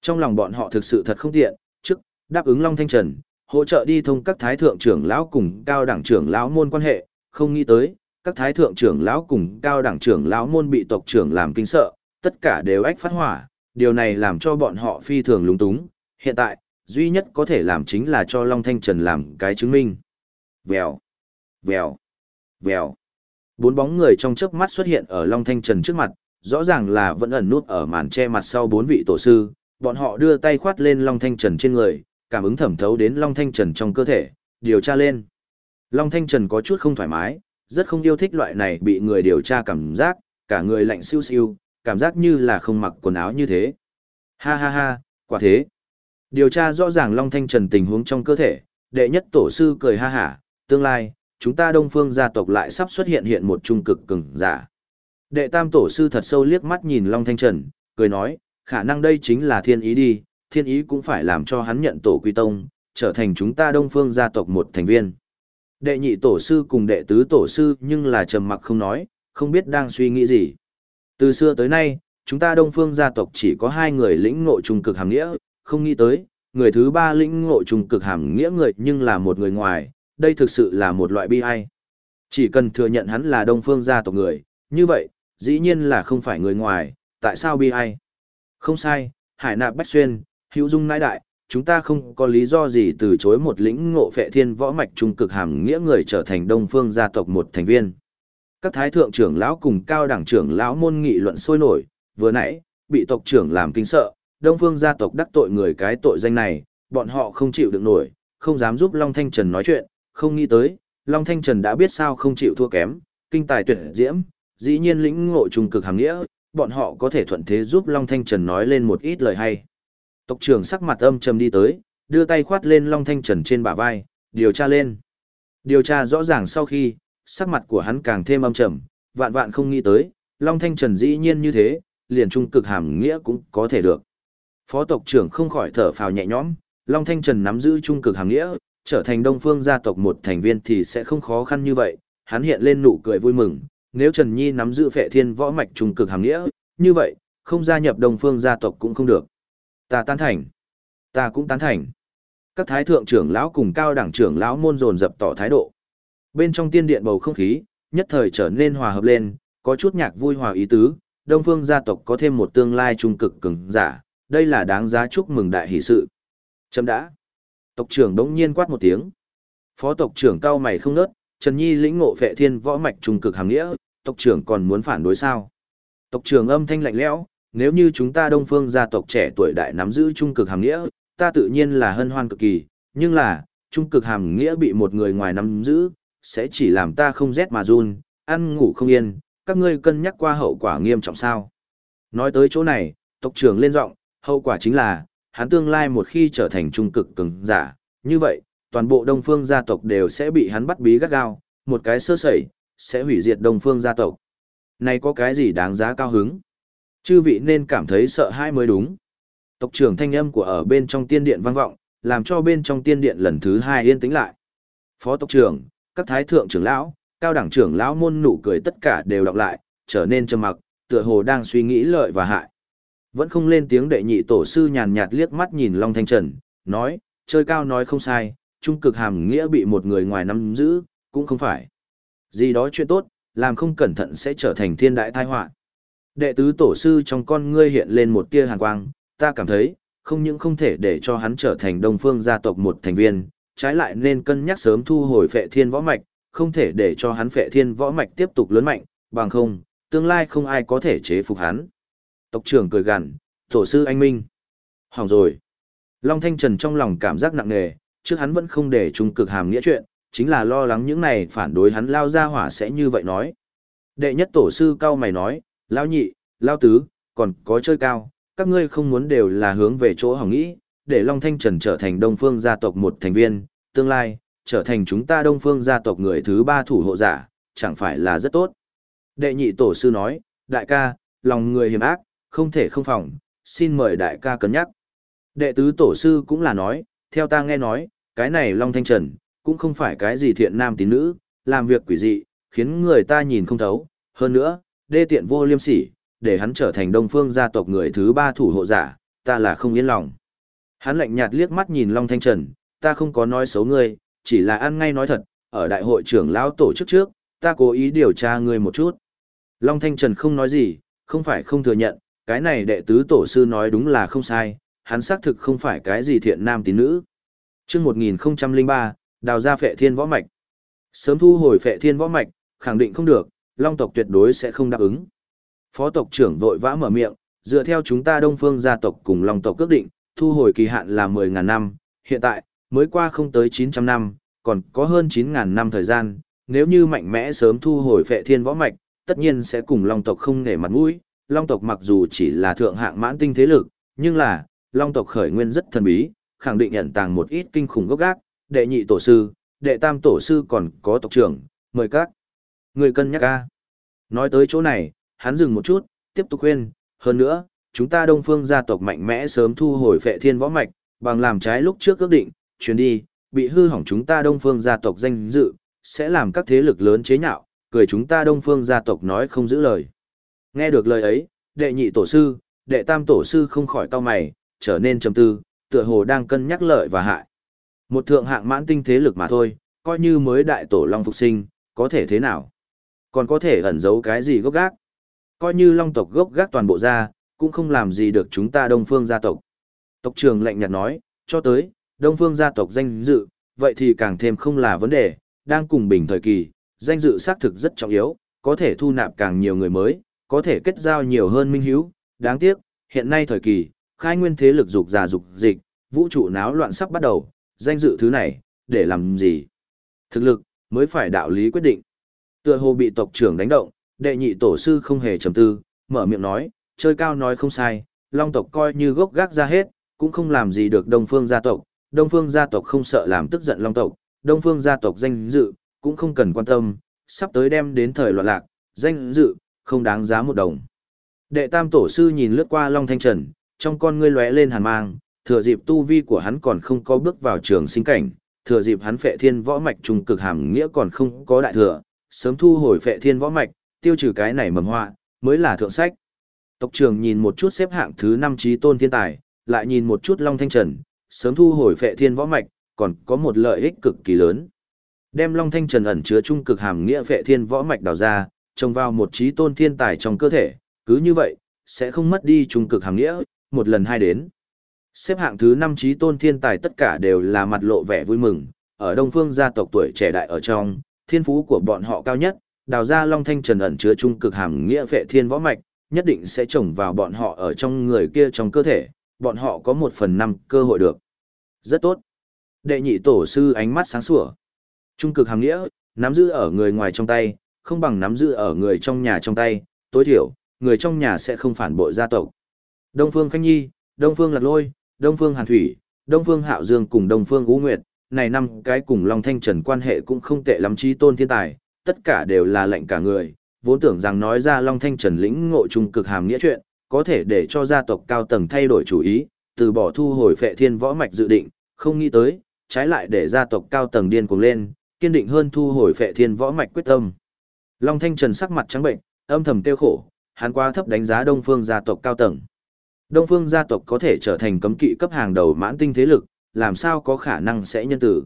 Trong lòng bọn họ thực sự thật không tiện, trước, đáp ứng Long Thanh Trần, hỗ trợ đi thông các thái thượng trưởng lão cùng cao đẳng trưởng lão môn quan hệ, không nghĩ tới, các thái thượng trưởng lão cùng cao đẳng trưởng lão môn bị tộc trưởng làm kinh sợ, tất cả đều ách phát hỏa, điều này làm cho bọn họ phi thường lúng túng, hiện tại, duy nhất có thể làm chính là cho Long Thanh Trần làm cái chứng minh. Vèo, vèo, vèo. Bốn bóng người trong chớp mắt xuất hiện ở Long Thanh Trần trước mặt, rõ ràng là vẫn ẩn nút ở màn che mặt sau bốn vị tổ sư, bọn họ đưa tay khoát lên Long Thanh Trần trên người, cảm ứng thẩm thấu đến Long Thanh Trần trong cơ thể, điều tra lên. Long Thanh Trần có chút không thoải mái, rất không yêu thích loại này bị người điều tra cảm giác, cả người lạnh siêu siêu, cảm giác như là không mặc quần áo như thế. Ha ha ha, quả thế. Điều tra rõ ràng Long Thanh Trần tình huống trong cơ thể, đệ nhất tổ sư cười ha hả, tương lai, chúng ta đông phương gia tộc lại sắp xuất hiện hiện một trung cực cường giả. Đệ tam tổ sư thật sâu liếc mắt nhìn Long Thanh Trần, cười nói, khả năng đây chính là thiên ý đi, thiên ý cũng phải làm cho hắn nhận tổ quy tông, trở thành chúng ta đông phương gia tộc một thành viên. Đệ nhị tổ sư cùng đệ tứ tổ sư nhưng là trầm mặc không nói, không biết đang suy nghĩ gì. Từ xưa tới nay, chúng ta đông phương gia tộc chỉ có hai người lĩnh ngộ trung cực hàm nghĩa, không nghĩ tới, người thứ ba lĩnh ngộ trung cực hàm nghĩa người nhưng là một người ngoài, đây thực sự là một loại bi ai. Chỉ cần thừa nhận hắn là đông phương gia tộc người, như vậy, dĩ nhiên là không phải người ngoài, tại sao bi ai? Không sai, hải nạp bách xuyên, hữu dung nãi đại, chúng ta không có lý do gì từ chối một lĩnh ngộ phệ thiên võ mạch trung cực hàm nghĩa người trở thành đông phương gia tộc một thành viên. Các thái thượng trưởng lão cùng cao đẳng trưởng lão môn nghị luận sôi nổi, vừa nãy, bị tộc trưởng làm kinh sợ, đông phương gia tộc đắc tội người cái tội danh này, bọn họ không chịu được nổi, không dám giúp Long Thanh Trần nói chuyện, không nghĩ tới, Long Thanh Trần đã biết sao không chịu thua kém, kinh tài tuyệt diễm, dĩ nhiên lĩnh ngộ trung cực hàm nghĩa, bọn họ có thể thuận thế giúp Long Thanh Trần nói lên một ít lời hay. Tộc trưởng sắc mặt âm trầm đi tới, đưa tay khoát lên Long Thanh Trần trên bả vai, điều tra lên. Điều tra rõ ràng sau khi, sắc mặt của hắn càng thêm âm trầm, vạn vạn không nghĩ tới, Long Thanh Trần dĩ nhiên như thế, liền trung cực hàm nghĩa cũng có thể được. Phó tộc trưởng không khỏi thở phào nhẹ nhõm, Long Thanh Trần nắm giữ trung cực hàm nghĩa, trở thành đông phương gia tộc một thành viên thì sẽ không khó khăn như vậy, hắn hiện lên nụ cười vui mừng, nếu Trần Nhi nắm giữ phệ thiên võ mạch trung cực hàm nghĩa, như vậy, không gia nhập đông phương gia tộc cũng không được. Ta tán thành. Ta cũng tán thành. Các thái thượng trưởng lão cùng cao đẳng trưởng lão môn dồn dập tỏ thái độ. Bên trong tiên điện bầu không khí, nhất thời trở nên hòa hợp lên, có chút nhạc vui hòa ý tứ, đông phương gia tộc có thêm một tương lai trung cực cường giả, đây là đáng giá chúc mừng đại hỷ sự. Chấm đã. Tộc trưởng đống nhiên quát một tiếng. Phó tộc trưởng cao mày không nớt, Trần Nhi lĩnh ngộ phệ thiên võ mạch trung cực hàm nghĩa, tộc trưởng còn muốn phản đối sao? Tộc trưởng âm thanh lạnh lẽo, nếu như chúng ta đông phương gia tộc trẻ tuổi đại nắm giữ trung cực hàm nghĩa, ta tự nhiên là hân hoan cực kỳ, nhưng là, trung cực hàm nghĩa bị một người ngoài nắm giữ, sẽ chỉ làm ta không rét mà run, ăn ngủ không yên, các ngươi cân nhắc qua hậu quả nghiêm trọng sao. Nói tới chỗ này, tộc trưởng lên giọng, hậu quả chính là, hắn tương lai một khi trở thành trung cực cường giả, như vậy, toàn bộ đông phương gia tộc đều sẽ bị hắn bắt bí gắt gao, một cái sơ sẩy, sẽ hủy diệt đông phương gia tộc. Này có cái gì đáng giá cao hứng? Chư vị nên cảm thấy sợ hãi mới đúng. Tộc trưởng thanh âm của ở bên trong tiên điện vang vọng, làm cho bên trong tiên điện lần thứ hai yên tĩnh lại. Phó tộc trưởng, các thái thượng trưởng lão, cao đẳng trưởng lão môn nụ cười tất cả đều đọc lại, trở nên trầm mặc, tựa hồ đang suy nghĩ lợi và hại. Vẫn không lên tiếng đệ nhị tổ sư nhàn nhạt liếc mắt nhìn Long Thanh Trần, nói, chơi cao nói không sai, trung cực hàm nghĩa bị một người ngoài nắm giữ, cũng không phải. Gì đó chuyện tốt, làm không cẩn thận sẽ trở thành thiên đại tai họa. Đệ tứ tổ sư trong con ngươi hiện lên một tia hàn quang, ta cảm thấy, không những không thể để cho hắn trở thành đông phương gia tộc một thành viên, trái lại nên cân nhắc sớm thu hồi phệ thiên võ mạch, không thể để cho hắn phệ thiên võ mạch tiếp tục lớn mạnh, bằng không, tương lai không ai có thể chế phục hắn. Tộc trưởng cười gằn, tổ sư anh minh. Hỏng rồi. Long Thanh Trần trong lòng cảm giác nặng nề, trước hắn vẫn không để trung cực hàm nghĩa chuyện, chính là lo lắng những này phản đối hắn lao ra hỏa sẽ như vậy nói. Đệ nhất tổ sư cao mày nói, lao nhị, lao tứ, còn có chơi cao, các ngươi không muốn đều là hướng về chỗ hỏng nghĩ, để Long Thanh Trần trở thành Đông Phương gia tộc một thành viên, tương lai, trở thành chúng ta Đông Phương gia tộc người thứ ba thủ hộ giả, chẳng phải là rất tốt. Đệ nhị tổ sư nói, đại ca, lòng người hiểm ác, không thể không phòng, xin mời đại ca cân nhắc. Đệ tứ tổ sư cũng là nói, theo ta nghe nói, cái này Long Thanh Trần, cũng không phải cái gì thiện nam tín nữ, làm việc quỷ dị, khiến người ta nhìn không thấu. Hơn nữa, đê tiện vô liêm sỉ, để hắn trở thành đông phương gia tộc người thứ ba thủ hộ giả, ta là không yên lòng. Hắn lạnh nhạt liếc mắt nhìn Long Thanh Trần, ta không có nói xấu ngươi, chỉ là ăn ngay nói thật, ở đại hội trưởng lão tổ chức trước, ta cố ý điều tra ngươi một chút. Long Thanh Trần không nói gì, không phải không thừa nhận, cái này đệ tứ tổ sư nói đúng là không sai, hắn xác thực không phải cái gì thiện nam tín nữ. Trước 1003, đào ra phệ thiên võ mạch. Sớm thu hồi phệ thiên võ mạch, khẳng định không được, long tộc tuyệt đối sẽ không đáp ứng. Phó tộc trưởng vội vã mở miệng, dựa theo chúng ta đông phương gia tộc cùng long tộc quyết định, thu hồi kỳ hạn là 10.000 năm, hiện tại, mới qua không tới 900 năm, còn có hơn 9.000 năm thời gian, nếu như mạnh mẽ sớm thu hồi phệ thiên võ mạch, tất nhiên sẽ cùng long tộc không nể mặt mũi. Long tộc mặc dù chỉ là thượng hạng mãn tinh thế lực, nhưng là, long tộc khởi nguyên rất thần bí, khẳng định nhận tàng một ít kinh khủng gốc gác, đệ nhị tổ sư, đệ tam tổ sư còn có tộc trưởng, mời các. Người cân nhắc ca. Nói tới chỗ này, hắn dừng một chút, tiếp tục khuyên, hơn nữa, chúng ta đông phương gia tộc mạnh mẽ sớm thu hồi phệ thiên võ mạch, bằng làm trái lúc trước ước định, chuyến đi, bị hư hỏng chúng ta đông phương gia tộc danh dự, sẽ làm các thế lực lớn chế nhạo, cười chúng ta đông phương gia tộc nói không giữ lời. Nghe được lời ấy, đệ nhị tổ sư, đệ tam tổ sư không khỏi cau mày, trở nên trầm tư, tựa hồ đang cân nhắc lợi và hại. Một thượng hạng mãn tinh thế lực mà thôi, coi như mới đại tổ long phục sinh, có thể thế nào? Còn có thể ẩn giấu cái gì gốc gác? Coi như long tộc gốc gác toàn bộ ra, cũng không làm gì được chúng ta đông phương gia tộc. Tộc trưởng lạnh nhạt nói, cho tới, đông phương gia tộc danh dự, vậy thì càng thêm không là vấn đề, đang cùng bình thời kỳ, danh dự xác thực rất trọng yếu, có thể thu nạp càng nhiều người mới, có thể kết giao nhiều hơn minh hiếu, đáng tiếc, hiện nay thời kỳ, khai nguyên thế lực dục già dục dịch, vũ trụ náo loạn sắp bắt đầu, danh dự thứ này, để làm gì? Thực lực, mới phải đạo lý quyết định. Tựa hồ bị tộc trưởng đánh động, đệ nhị tổ sư không hề trầm tư, mở miệng nói, chơi cao nói không sai, long tộc coi như gốc gác ra hết, cũng không làm gì được đông phương gia tộc, đông phương gia tộc không sợ làm tức giận long tộc, đông phương gia tộc danh dự, cũng không cần quan tâm, sắp tới đem đến thời loạn lạc, danh dự, không đáng giá một đồng. Đệ tam tổ sư nhìn lướt qua Long Thanh Trần, trong con ngươi lóe lên hàn mang, thừa dịp tu vi của hắn còn không có bước vào trường sinh cảnh, thừa dịp hắn phệ thiên võ mạch trùng cực hàm nghĩa còn không có đại thừa, sớm thu hồi phệ thiên võ mạch, tiêu trừ cái này mầm họa, mới là thượng sách. Tộc trưởng nhìn một chút xếp hạng thứ năm trí tôn thiên tài, lại nhìn một chút Long Thanh Trần, sớm thu hồi phệ thiên võ mạch, còn có một lợi ích cực kỳ lớn. Đem Long Thanh Trần ẩn chứa trung cực hàm nghĩa phệ thiên võ mạch đào ra, trồng vào một trí tôn thiên tài trong cơ thể, cứ như vậy, sẽ không mất đi trung cực hàm nghĩa, một lần hai đến. Xếp hạng thứ năm trí tôn thiên tài tất cả đều là mặt lộ vẻ vui mừng, ở Đông Phương gia tộc tuổi trẻ đại ở trong, thiên phú của bọn họ cao nhất, đào ra Long Thanh Trần ẩn chứa trung cực hàm nghĩa phệ thiên võ mạch, nhất định sẽ trồng vào bọn họ ở trong người kia trong cơ thể, bọn họ có một phần năm cơ hội được. Rất tốt. Đệ nhị tổ sư ánh mắt sáng sủa. Trung cực hàm nghĩa, nắm giữ ở người ngoài trong tay, không bằng nắm giữ ở người trong nhà trong tay, tối thiểu, người trong nhà sẽ không phản bội gia tộc. Đông Phương Khanh Nhi, Đông Phương Lạc Lôi, Đông Phương Hàn Thủy, Đông Phương Hạo Dương cùng Đông Phương Ú Nguyệt, này năm cái cùng Long Thanh Trần quan hệ cũng không tệ lắm trí tôn thiên tài, tất cả đều là lệnh cả người, vốn tưởng rằng nói ra Long Thanh Trần lĩnh ngộ trung cực hàm nghĩa chuyện, có thể để cho gia tộc cao tầng thay đổi chủ ý, từ bỏ thu hồi phệ thiên võ mạch dự định, không nghĩ tới, trái lại để gia tộc cao tầng điên cuồng lên, kiên định hơn thu hồi phệ thiên võ mạch quyết tâm. Long Thanh Trần sắc mặt trắng bệnh, âm thầm tiêu khổ, hắn quá thấp đánh giá Đông Phương gia tộc cao tầng. Đông Phương gia tộc có thể trở thành cấm kỵ cấp hàng đầu mãn tinh thế lực, làm sao có khả năng sẽ nhân tử.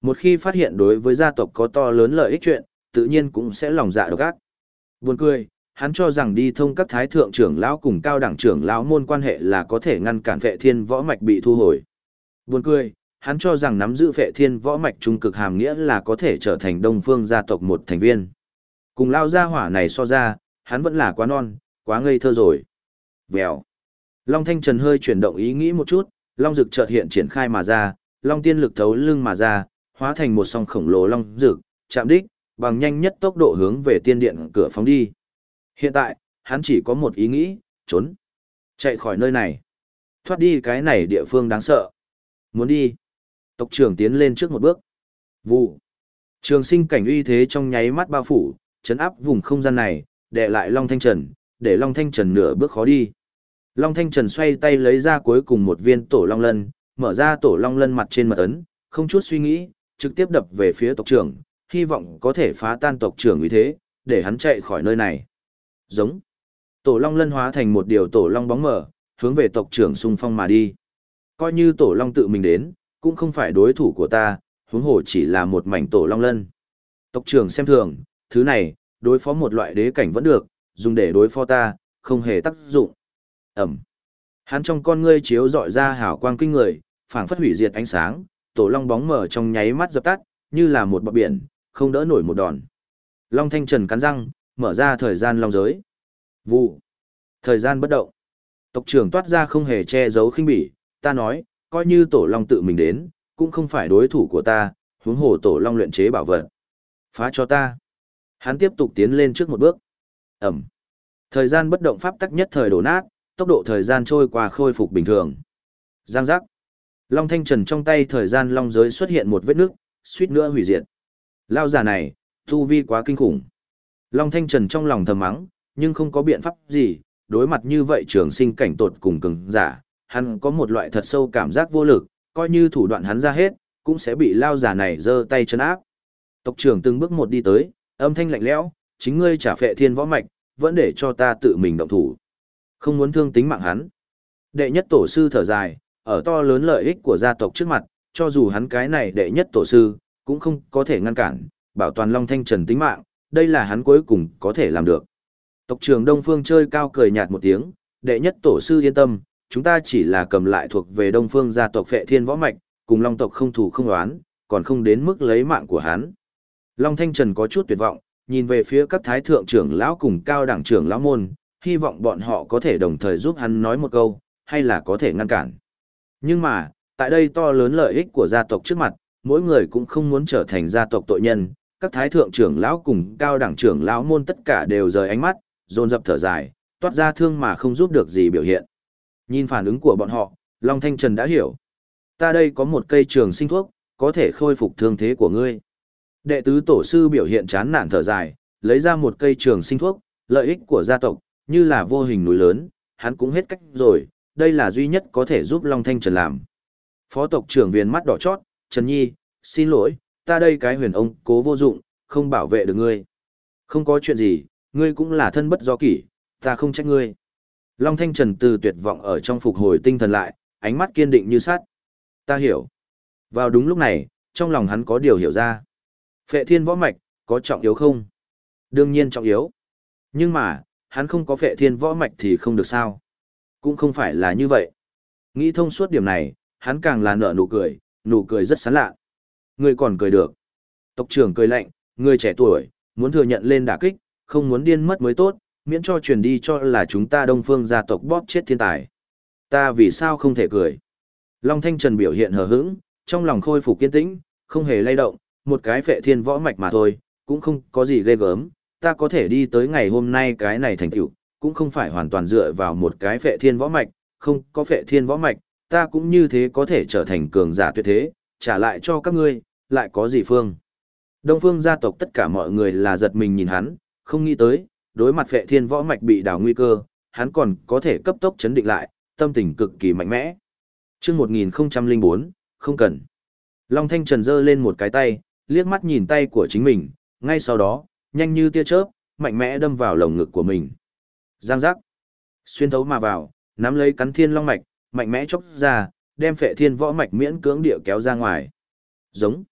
Một khi phát hiện đối với gia tộc có to lớn lợi ích chuyện, tự nhiên cũng sẽ lòng dạ độc ác. Buồn cười, hắn cho rằng đi thông các thái thượng trưởng lão cùng cao đẳng trưởng lão môn quan hệ là có thể ngăn cản vệ thiên võ mạch bị thu hồi. Buồn cười, hắn cho rằng nắm giữ vệ thiên võ mạch trung cực hàm nghĩa là có thể trở thành đông phương gia tộc một thành viên. Cùng lao gia hỏa này so ra, hắn vẫn là quá non, quá ngây thơ rồi. Vèo. Long Thanh Trần hơi chuyển động ý nghĩ một chút, Long Dực chợt hiện triển khai mà ra, Long Tiên lực thấu lưng mà ra, hóa thành một song khổng lồ Long Dực, chạm đích, bằng nhanh nhất tốc độ hướng về tiên điện cửa phóng đi. Hiện tại, hắn chỉ có một ý nghĩ, trốn. Chạy khỏi nơi này. Thoát đi cái này địa phương đáng sợ. Muốn đi. Tộc trưởng tiến lên trước một bước. Vụ. Trường sinh cảnh uy thế trong nháy mắt bao phủ, chấn áp vùng không gian này, để lại Long Thanh Trần, để Long Thanh Trần nửa bước khó đi. Long Thanh Trần xoay tay lấy ra cuối cùng một viên tổ Long Lân, mở ra tổ Long Lân mặt trên mật ấn, không chút suy nghĩ, trực tiếp đập về phía tộc trưởng, hy vọng có thể phá tan tộc trưởng uy thế, để hắn chạy khỏi nơi này. Giống. Tổ Long Lân hóa thành một điều tổ Long bóng mở, hướng về tộc trưởng xung phong mà đi. Coi như tổ Long tự mình đến, cũng không phải đối thủ của ta, huống hồ chỉ là một mảnh tổ Long Lân. Tộc trưởng xem thường, thứ này, đối phó một loại đế cảnh vẫn được, dùng để đối phó ta, không hề tác dụng. Ẩm. Hắn trong con ngươi chiếu dọi ra hào quang kinh người, phảng phất hủy diệt ánh sáng, tổ long bóng mở trong nháy mắt dập tắt, như là một bọt biển, không đỡ nổi một đòn. Long Thanh Trần cắn răng, mở ra thời gian long giới. Vụ. Thời gian bất động. Tộc trưởng toát ra không hề che giấu khinh bỉ, ta nói, coi như tổ long tự mình đến, cũng không phải đối thủ của ta, huống hồ tổ long luyện chế bảo vật. Phá cho ta. Hắn tiếp tục tiến lên trước một bước. Ẩm. Thời gian bất động pháp tắc nhất thời đổ nát, tốc độ thời gian trôi qua khôi phục bình thường. Giang giác. Long Thanh Trần trong tay thời gian long giới xuất hiện một vết nước, suýt nữa hủy diệt. Lao giả này, tu vi quá kinh khủng. Long Thanh Trần trong lòng thầm mắng, nhưng không có biện pháp gì, đối mặt như vậy trường sinh cảnh tột cùng cứng giả, hắn có một loại thật sâu cảm giác vô lực, coi như thủ đoạn hắn ra hết, cũng sẽ bị lao giả này giơ tay chân áp. Tộc trưởng từng bước một đi tới, âm thanh lạnh lẽo, chính ngươi trả phệ thiên võ mạch, vẫn để cho ta tự mình động thủ. Không muốn thương tính mạng hắn. Đệ nhất tổ sư thở dài, ở to lớn lợi ích của gia tộc trước mặt, cho dù hắn cái này đệ nhất tổ sư, cũng không có thể ngăn cản, bảo toàn Long Thanh Trần tính mạng, đây là hắn cuối cùng có thể làm được. Tộc trưởng Đông Phương chơi cao cười nhạt một tiếng, đệ nhất tổ sư yên tâm, chúng ta chỉ là cầm lại thuộc về Đông Phương gia tộc Phệ Thiên Võ Mạch, cùng Long tộc không thủ không đoán, còn không đến mức lấy mạng của hắn. Long Thanh Trần có chút tuyệt vọng, nhìn về phía các thái thượng trưởng lão cùng cao đẳng trưởng lão môn, hy vọng bọn họ có thể đồng thời giúp hắn nói một câu, hay là có thể ngăn cản. Nhưng mà, tại đây to lớn lợi ích của gia tộc trước mặt, mỗi người cũng không muốn trở thành gia tộc tội nhân, các thái thượng trưởng lão cùng cao đẳng trưởng lão môn tất cả đều rời ánh mắt, dồn dập thở dài, toát ra thương mà không giúp được gì biểu hiện. Nhìn phản ứng của bọn họ, Long Thanh Trần đã hiểu. Ta đây có một cây trường sinh thuốc, có thể khôi phục thương thế của ngươi. Đệ tứ tổ sư biểu hiện chán nản thở dài, lấy ra một cây trường sinh thuốc, lợi ích của gia tộc, như là vô hình núi lớn, hắn cũng hết cách rồi, đây là duy nhất có thể giúp Long Thanh Trần làm. Phó tộc trưởng viên mắt đỏ chót, Trần Nhi, xin lỗi, ta đây cái huyền ông cố vô dụng, không bảo vệ được ngươi. Không có chuyện gì, ngươi cũng là thân bất do kỷ, ta không trách ngươi. Long Thanh Trần từ tuyệt vọng ở trong phục hồi tinh thần lại, ánh mắt kiên định như sắt. Ta hiểu. Vào đúng lúc này, trong lòng hắn có điều hiểu ra. Phệ thiên võ mạch, có trọng yếu không? Đương nhiên trọng yếu. Nhưng mà, hắn không có phệ thiên võ mạch thì không được sao. Cũng không phải là như vậy. Nghĩ thông suốt điểm này, hắn càng là nở nụ cười, nụ cười rất sán lạ. Người còn cười được. Tộc trưởng cười lạnh, người trẻ tuổi, muốn thừa nhận lên đả kích, không muốn điên mất mới tốt, miễn cho truyền đi cho là chúng ta đông phương gia tộc bóp chết thiên tài. Ta vì sao không thể cười? Long Thanh Trần biểu hiện hờ hững, trong lòng khôi phục kiên tĩnh, không hề lay động, một cái phệ thiên võ mạch mà thôi, cũng không có gì ghê gớm, ta có thể đi tới ngày hôm nay cái này thành tựu, cũng không phải hoàn toàn dựa vào một cái phệ thiên võ mạch, không có phệ thiên võ mạch, ta cũng như thế có thể trở thành cường giả tuyệt thế, trả lại cho các ngươi, lại có gì phương. Đông phương gia tộc tất cả mọi người là giật mình nhìn hắn, không nghĩ tới, đối mặt phệ thiên võ mạch bị đào nguy cơ, hắn còn có thể cấp tốc chấn định lại, tâm tình cực kỳ mạnh mẽ. Trước 1004, không cần. Long Thanh Trần giơ lên một cái tay, liếc mắt nhìn tay của chính mình, ngay sau đó, nhanh như tia chớp, mạnh mẽ đâm vào lồng ngực của mình. Giang giác. Xuyên thấu mà vào, nắm lấy cắn thiên long mạch, mạnh mẽ chốc ra, đem phệ thiên võ mạch miễn cưỡng địa kéo ra ngoài. Giống.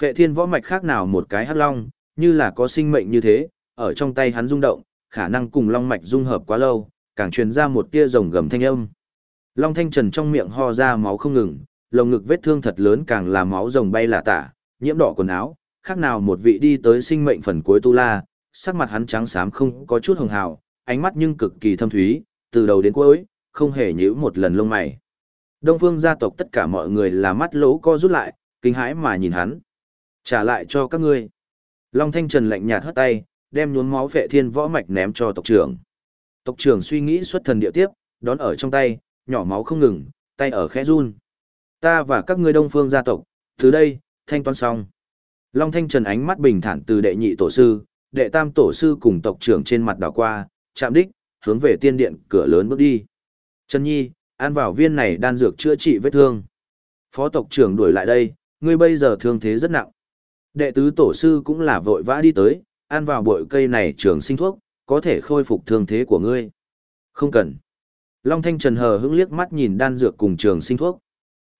Phệ thiên võ mạch khác nào một cái hắc long, như là có sinh mệnh như thế, ở trong tay hắn rung động, khả năng cùng long mạch dung hợp quá lâu, càng truyền ra một tia rồng gầm thanh âm. Long thanh trần trong miệng ho ra máu không ngừng, lồng ngực vết thương thật lớn càng là máu rồng bay lả tả, nhiễm đỏ quần áo, khác nào một vị đi tới sinh mệnh phần cuối tu la, sắc mặt hắn trắng xám không có chút hồng hào, ánh mắt nhưng cực kỳ thâm thúy, từ đầu đến cuối, không hề nhíu một lần lông mày. Đông phương gia tộc tất cả mọi người là mắt lỗ co rút lại, kinh hãi mà nhìn hắn. Trả lại cho các ngươi. Long Thanh Trần lạnh nhạt hất tay, đem nhuốm máu vệ thiên võ mạch ném cho tộc trưởng. Tộc trưởng suy nghĩ xuất thần địa tiếp, đón ở trong tay, nhỏ máu không ngừng, tay ở khẽ run. Ta và các ngươi đông phương gia tộc, từ đây, thanh toán xong. Long Thanh Trần ánh mắt bình thản từ đệ nhị tổ sư, đệ tam tổ sư cùng tộc trưởng trên mặt đảo qua, chạm đích, hướng về tiên điện cửa lớn bước đi. Trần Nhi, ăn vào viên này đan dược chữa trị vết thương. Phó tộc trưởng đuổi lại đây, ngươi bây giờ thương thế rất nặng. Đệ tứ tổ sư cũng là vội vã đi tới, ăn vào bội cây này trường sinh thuốc, có thể khôi phục thương thế của ngươi. Không cần. Long Thanh Trần hờ hững liếc mắt nhìn đan dược cùng trường sinh thuốc.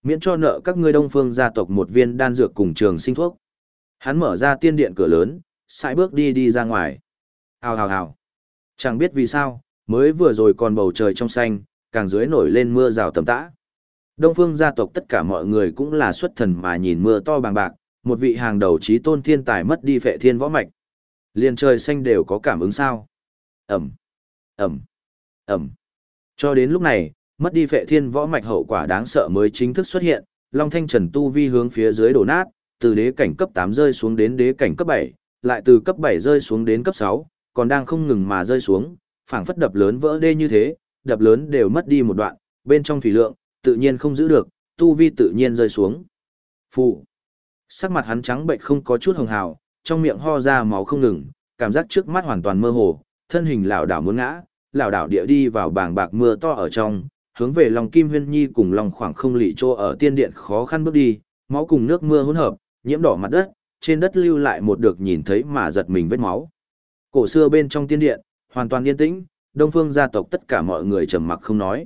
Miễn cho nợ các ngươi đông phương gia tộc một viên đan dược cùng trường sinh thuốc. Hắn mở ra tiên điện cửa lớn, sải bước đi đi ra ngoài. Hào hào hào. Chẳng biết vì sao, mới vừa rồi còn bầu trời trong xanh, càng dưới nổi lên mưa rào tầm tã. Đông phương gia tộc tất cả mọi người cũng là xuất thần mà nhìn mưa to bằng bạc, một vị hàng đầu trí tôn thiên tài mất đi phệ thiên võ mạch. Liên trời xanh đều có cảm ứng sao. Ẩm, Ẩm, Ẩm. Cho đến lúc này, mất đi phệ thiên võ mạch hậu quả đáng sợ mới chính thức xuất hiện, Long Thanh Trần Tu Vi hướng phía dưới đổ nát, từ đế cảnh cấp 8 rơi xuống đến đế cảnh cấp 7, lại từ cấp 7 rơi xuống đến cấp 6, còn đang không ngừng mà rơi xuống, phảng phất đập lớn vỡ đê như thế, đập lớn đều mất đi một đoạn, bên trong thủy lượng, tự nhiên không giữ được, tu vi tự nhiên rơi xuống. Phụ. Sắc mặt hắn trắng bệnh không có chút hồng hào, trong miệng ho ra máu không ngừng, cảm giác trước mắt hoàn toàn mơ hồ, thân hình lảo đảo muốn ngã, lảo đảo địa đi vào bảng bạc mưa to ở trong, hướng về lòng Kim Huyên Nhi cùng lòng khoảng không lị trô ở tiên điện khó khăn bước đi, máu cùng nước mưa hỗn hợp, nhiễm đỏ mặt đất, trên đất lưu lại một được nhìn thấy mà giật mình vết máu. Cổ xưa bên trong tiên điện, hoàn toàn yên tĩnh, đông phương gia tộc tất cả mọi người trầm mặc không nói.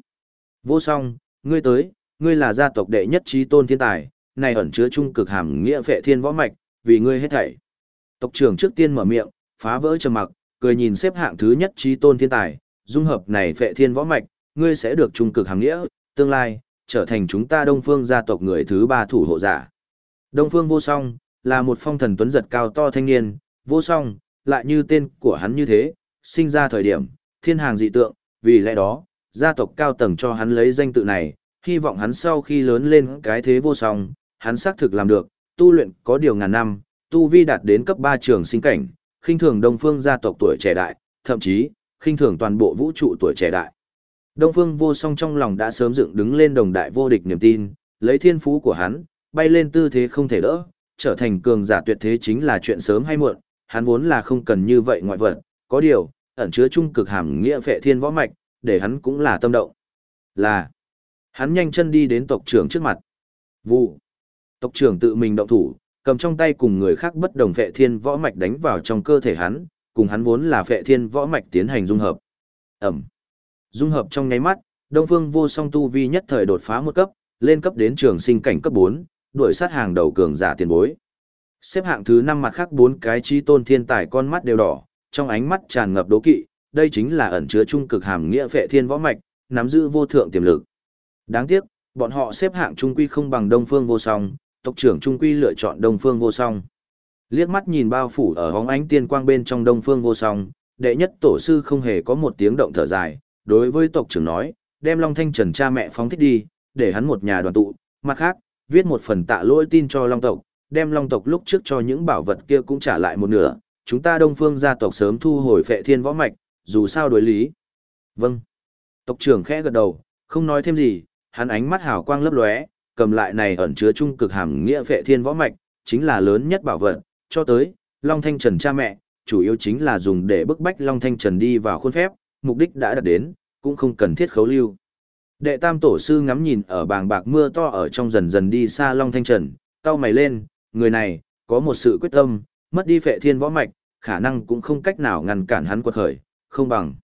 Vô song, ngươi tới, ngươi là gia tộc đệ nhất trí tôn thiên tài, này ẩn chứa trung cực hàm nghĩa vệ thiên võ mạch, vì ngươi hết thảy. Tộc trưởng trước tiên mở miệng, phá vỡ trầm mặc, cười nhìn xếp hạng thứ nhất trí tôn thiên tài, dung hợp này vệ thiên võ mạch, ngươi sẽ được trung cực hàm nghĩa, tương lai, trở thành chúng ta đông phương gia tộc người thứ ba thủ hộ giả. Đông phương vô song, là một phong thần tuấn giật cao to thanh niên, vô song, lại như tên của hắn như thế, sinh ra thời điểm, thiên hàng dị tượng, vì lẽ đó, gia tộc cao tầng cho hắn lấy danh tự này, hy vọng hắn sau khi lớn lên cái thế vô song, hắn xác thực làm được, tu luyện có điều ngàn năm, tu vi đạt đến cấp 3 trường sinh cảnh, khinh thường Đông Phương gia tộc tuổi trẻ đại, thậm chí khinh thường toàn bộ vũ trụ tuổi trẻ đại. Đông Phương Vô Song trong lòng đã sớm dựng đứng lên đồng đại vô địch niềm tin, lấy thiên phú của hắn, bay lên tư thế không thể đỡ, trở thành cường giả tuyệt thế chính là chuyện sớm hay muộn, hắn vốn là không cần như vậy ngoại vật, có điều, ẩn chứa trung cực hàm nghĩa phệ thiên võ mạch, để hắn cũng là tâm động. Là, hắn nhanh chân đi đến tộc trưởng trước mặt. Vụ. Tộc trưởng tự mình động thủ, cầm trong tay cùng người khác bất đồng phệ thiên võ mạch đánh vào trong cơ thể hắn, cùng hắn vốn là phệ thiên võ mạch tiến hành dung hợp. Ẩm. Dung hợp trong nháy mắt, Đông Phương Vô Song tu vi nhất thời đột phá một cấp, lên cấp đến trường sinh cảnh cấp 4, đuổi sát hàng đầu cường giả tiền bối. Xếp hạng thứ 5 mặt khác bốn cái trí tôn thiên tài con mắt đều đỏ, trong ánh mắt tràn ngập đố kỵ, đây chính là ẩn chứa trung cực hàm nghĩa phệ thiên võ mạch, nắm giữ vô thượng tiềm lực. Đáng tiếc, bọn họ xếp hạng trung quy không bằng Đông Phương Vô Song, tộc trưởng trung quy lựa chọn Đông Phương Vô Song. Liếc mắt nhìn bao phủ ở hóng ánh tiên quang bên trong Đông Phương Vô Song, đệ nhất tổ sư không hề có một tiếng động thở dài, đối với tộc trưởng nói, đem Long Thanh Trần cha mẹ phóng thích đi, để hắn một nhà đoàn tụ, mặt khác, viết một phần tạ lỗi tin cho Long tộc, đem Long tộc lúc trước cho những bảo vật kia cũng trả lại một nửa, chúng ta Đông Phương gia tộc sớm thu hồi Phệ Thiên võ mạch, dù sao đối lý. Vâng. Tộc trưởng khẽ gật đầu, không nói thêm gì, hắn ánh mắt hào quang lấp lóe, cầm lại này ẩn chứa trung cực hàm nghĩa Phệ Thiên võ mạch, chính là lớn nhất bảo vật, cho tới Long Thanh Trần cha mẹ, chủ yếu chính là dùng để bức bách Long Thanh Trần đi vào khuôn phép, mục đích đã đạt đến, cũng không cần thiết khấu lưu. Đệ tam tổ sư ngắm nhìn ở bàng bạc mưa to ở trong dần dần đi xa Long Thanh Trần, cao mày lên, người này, có một sự quyết tâm, mất đi phệ thiên võ mạch, khả năng cũng không cách nào ngăn cản hắn quật khởi, không bằng.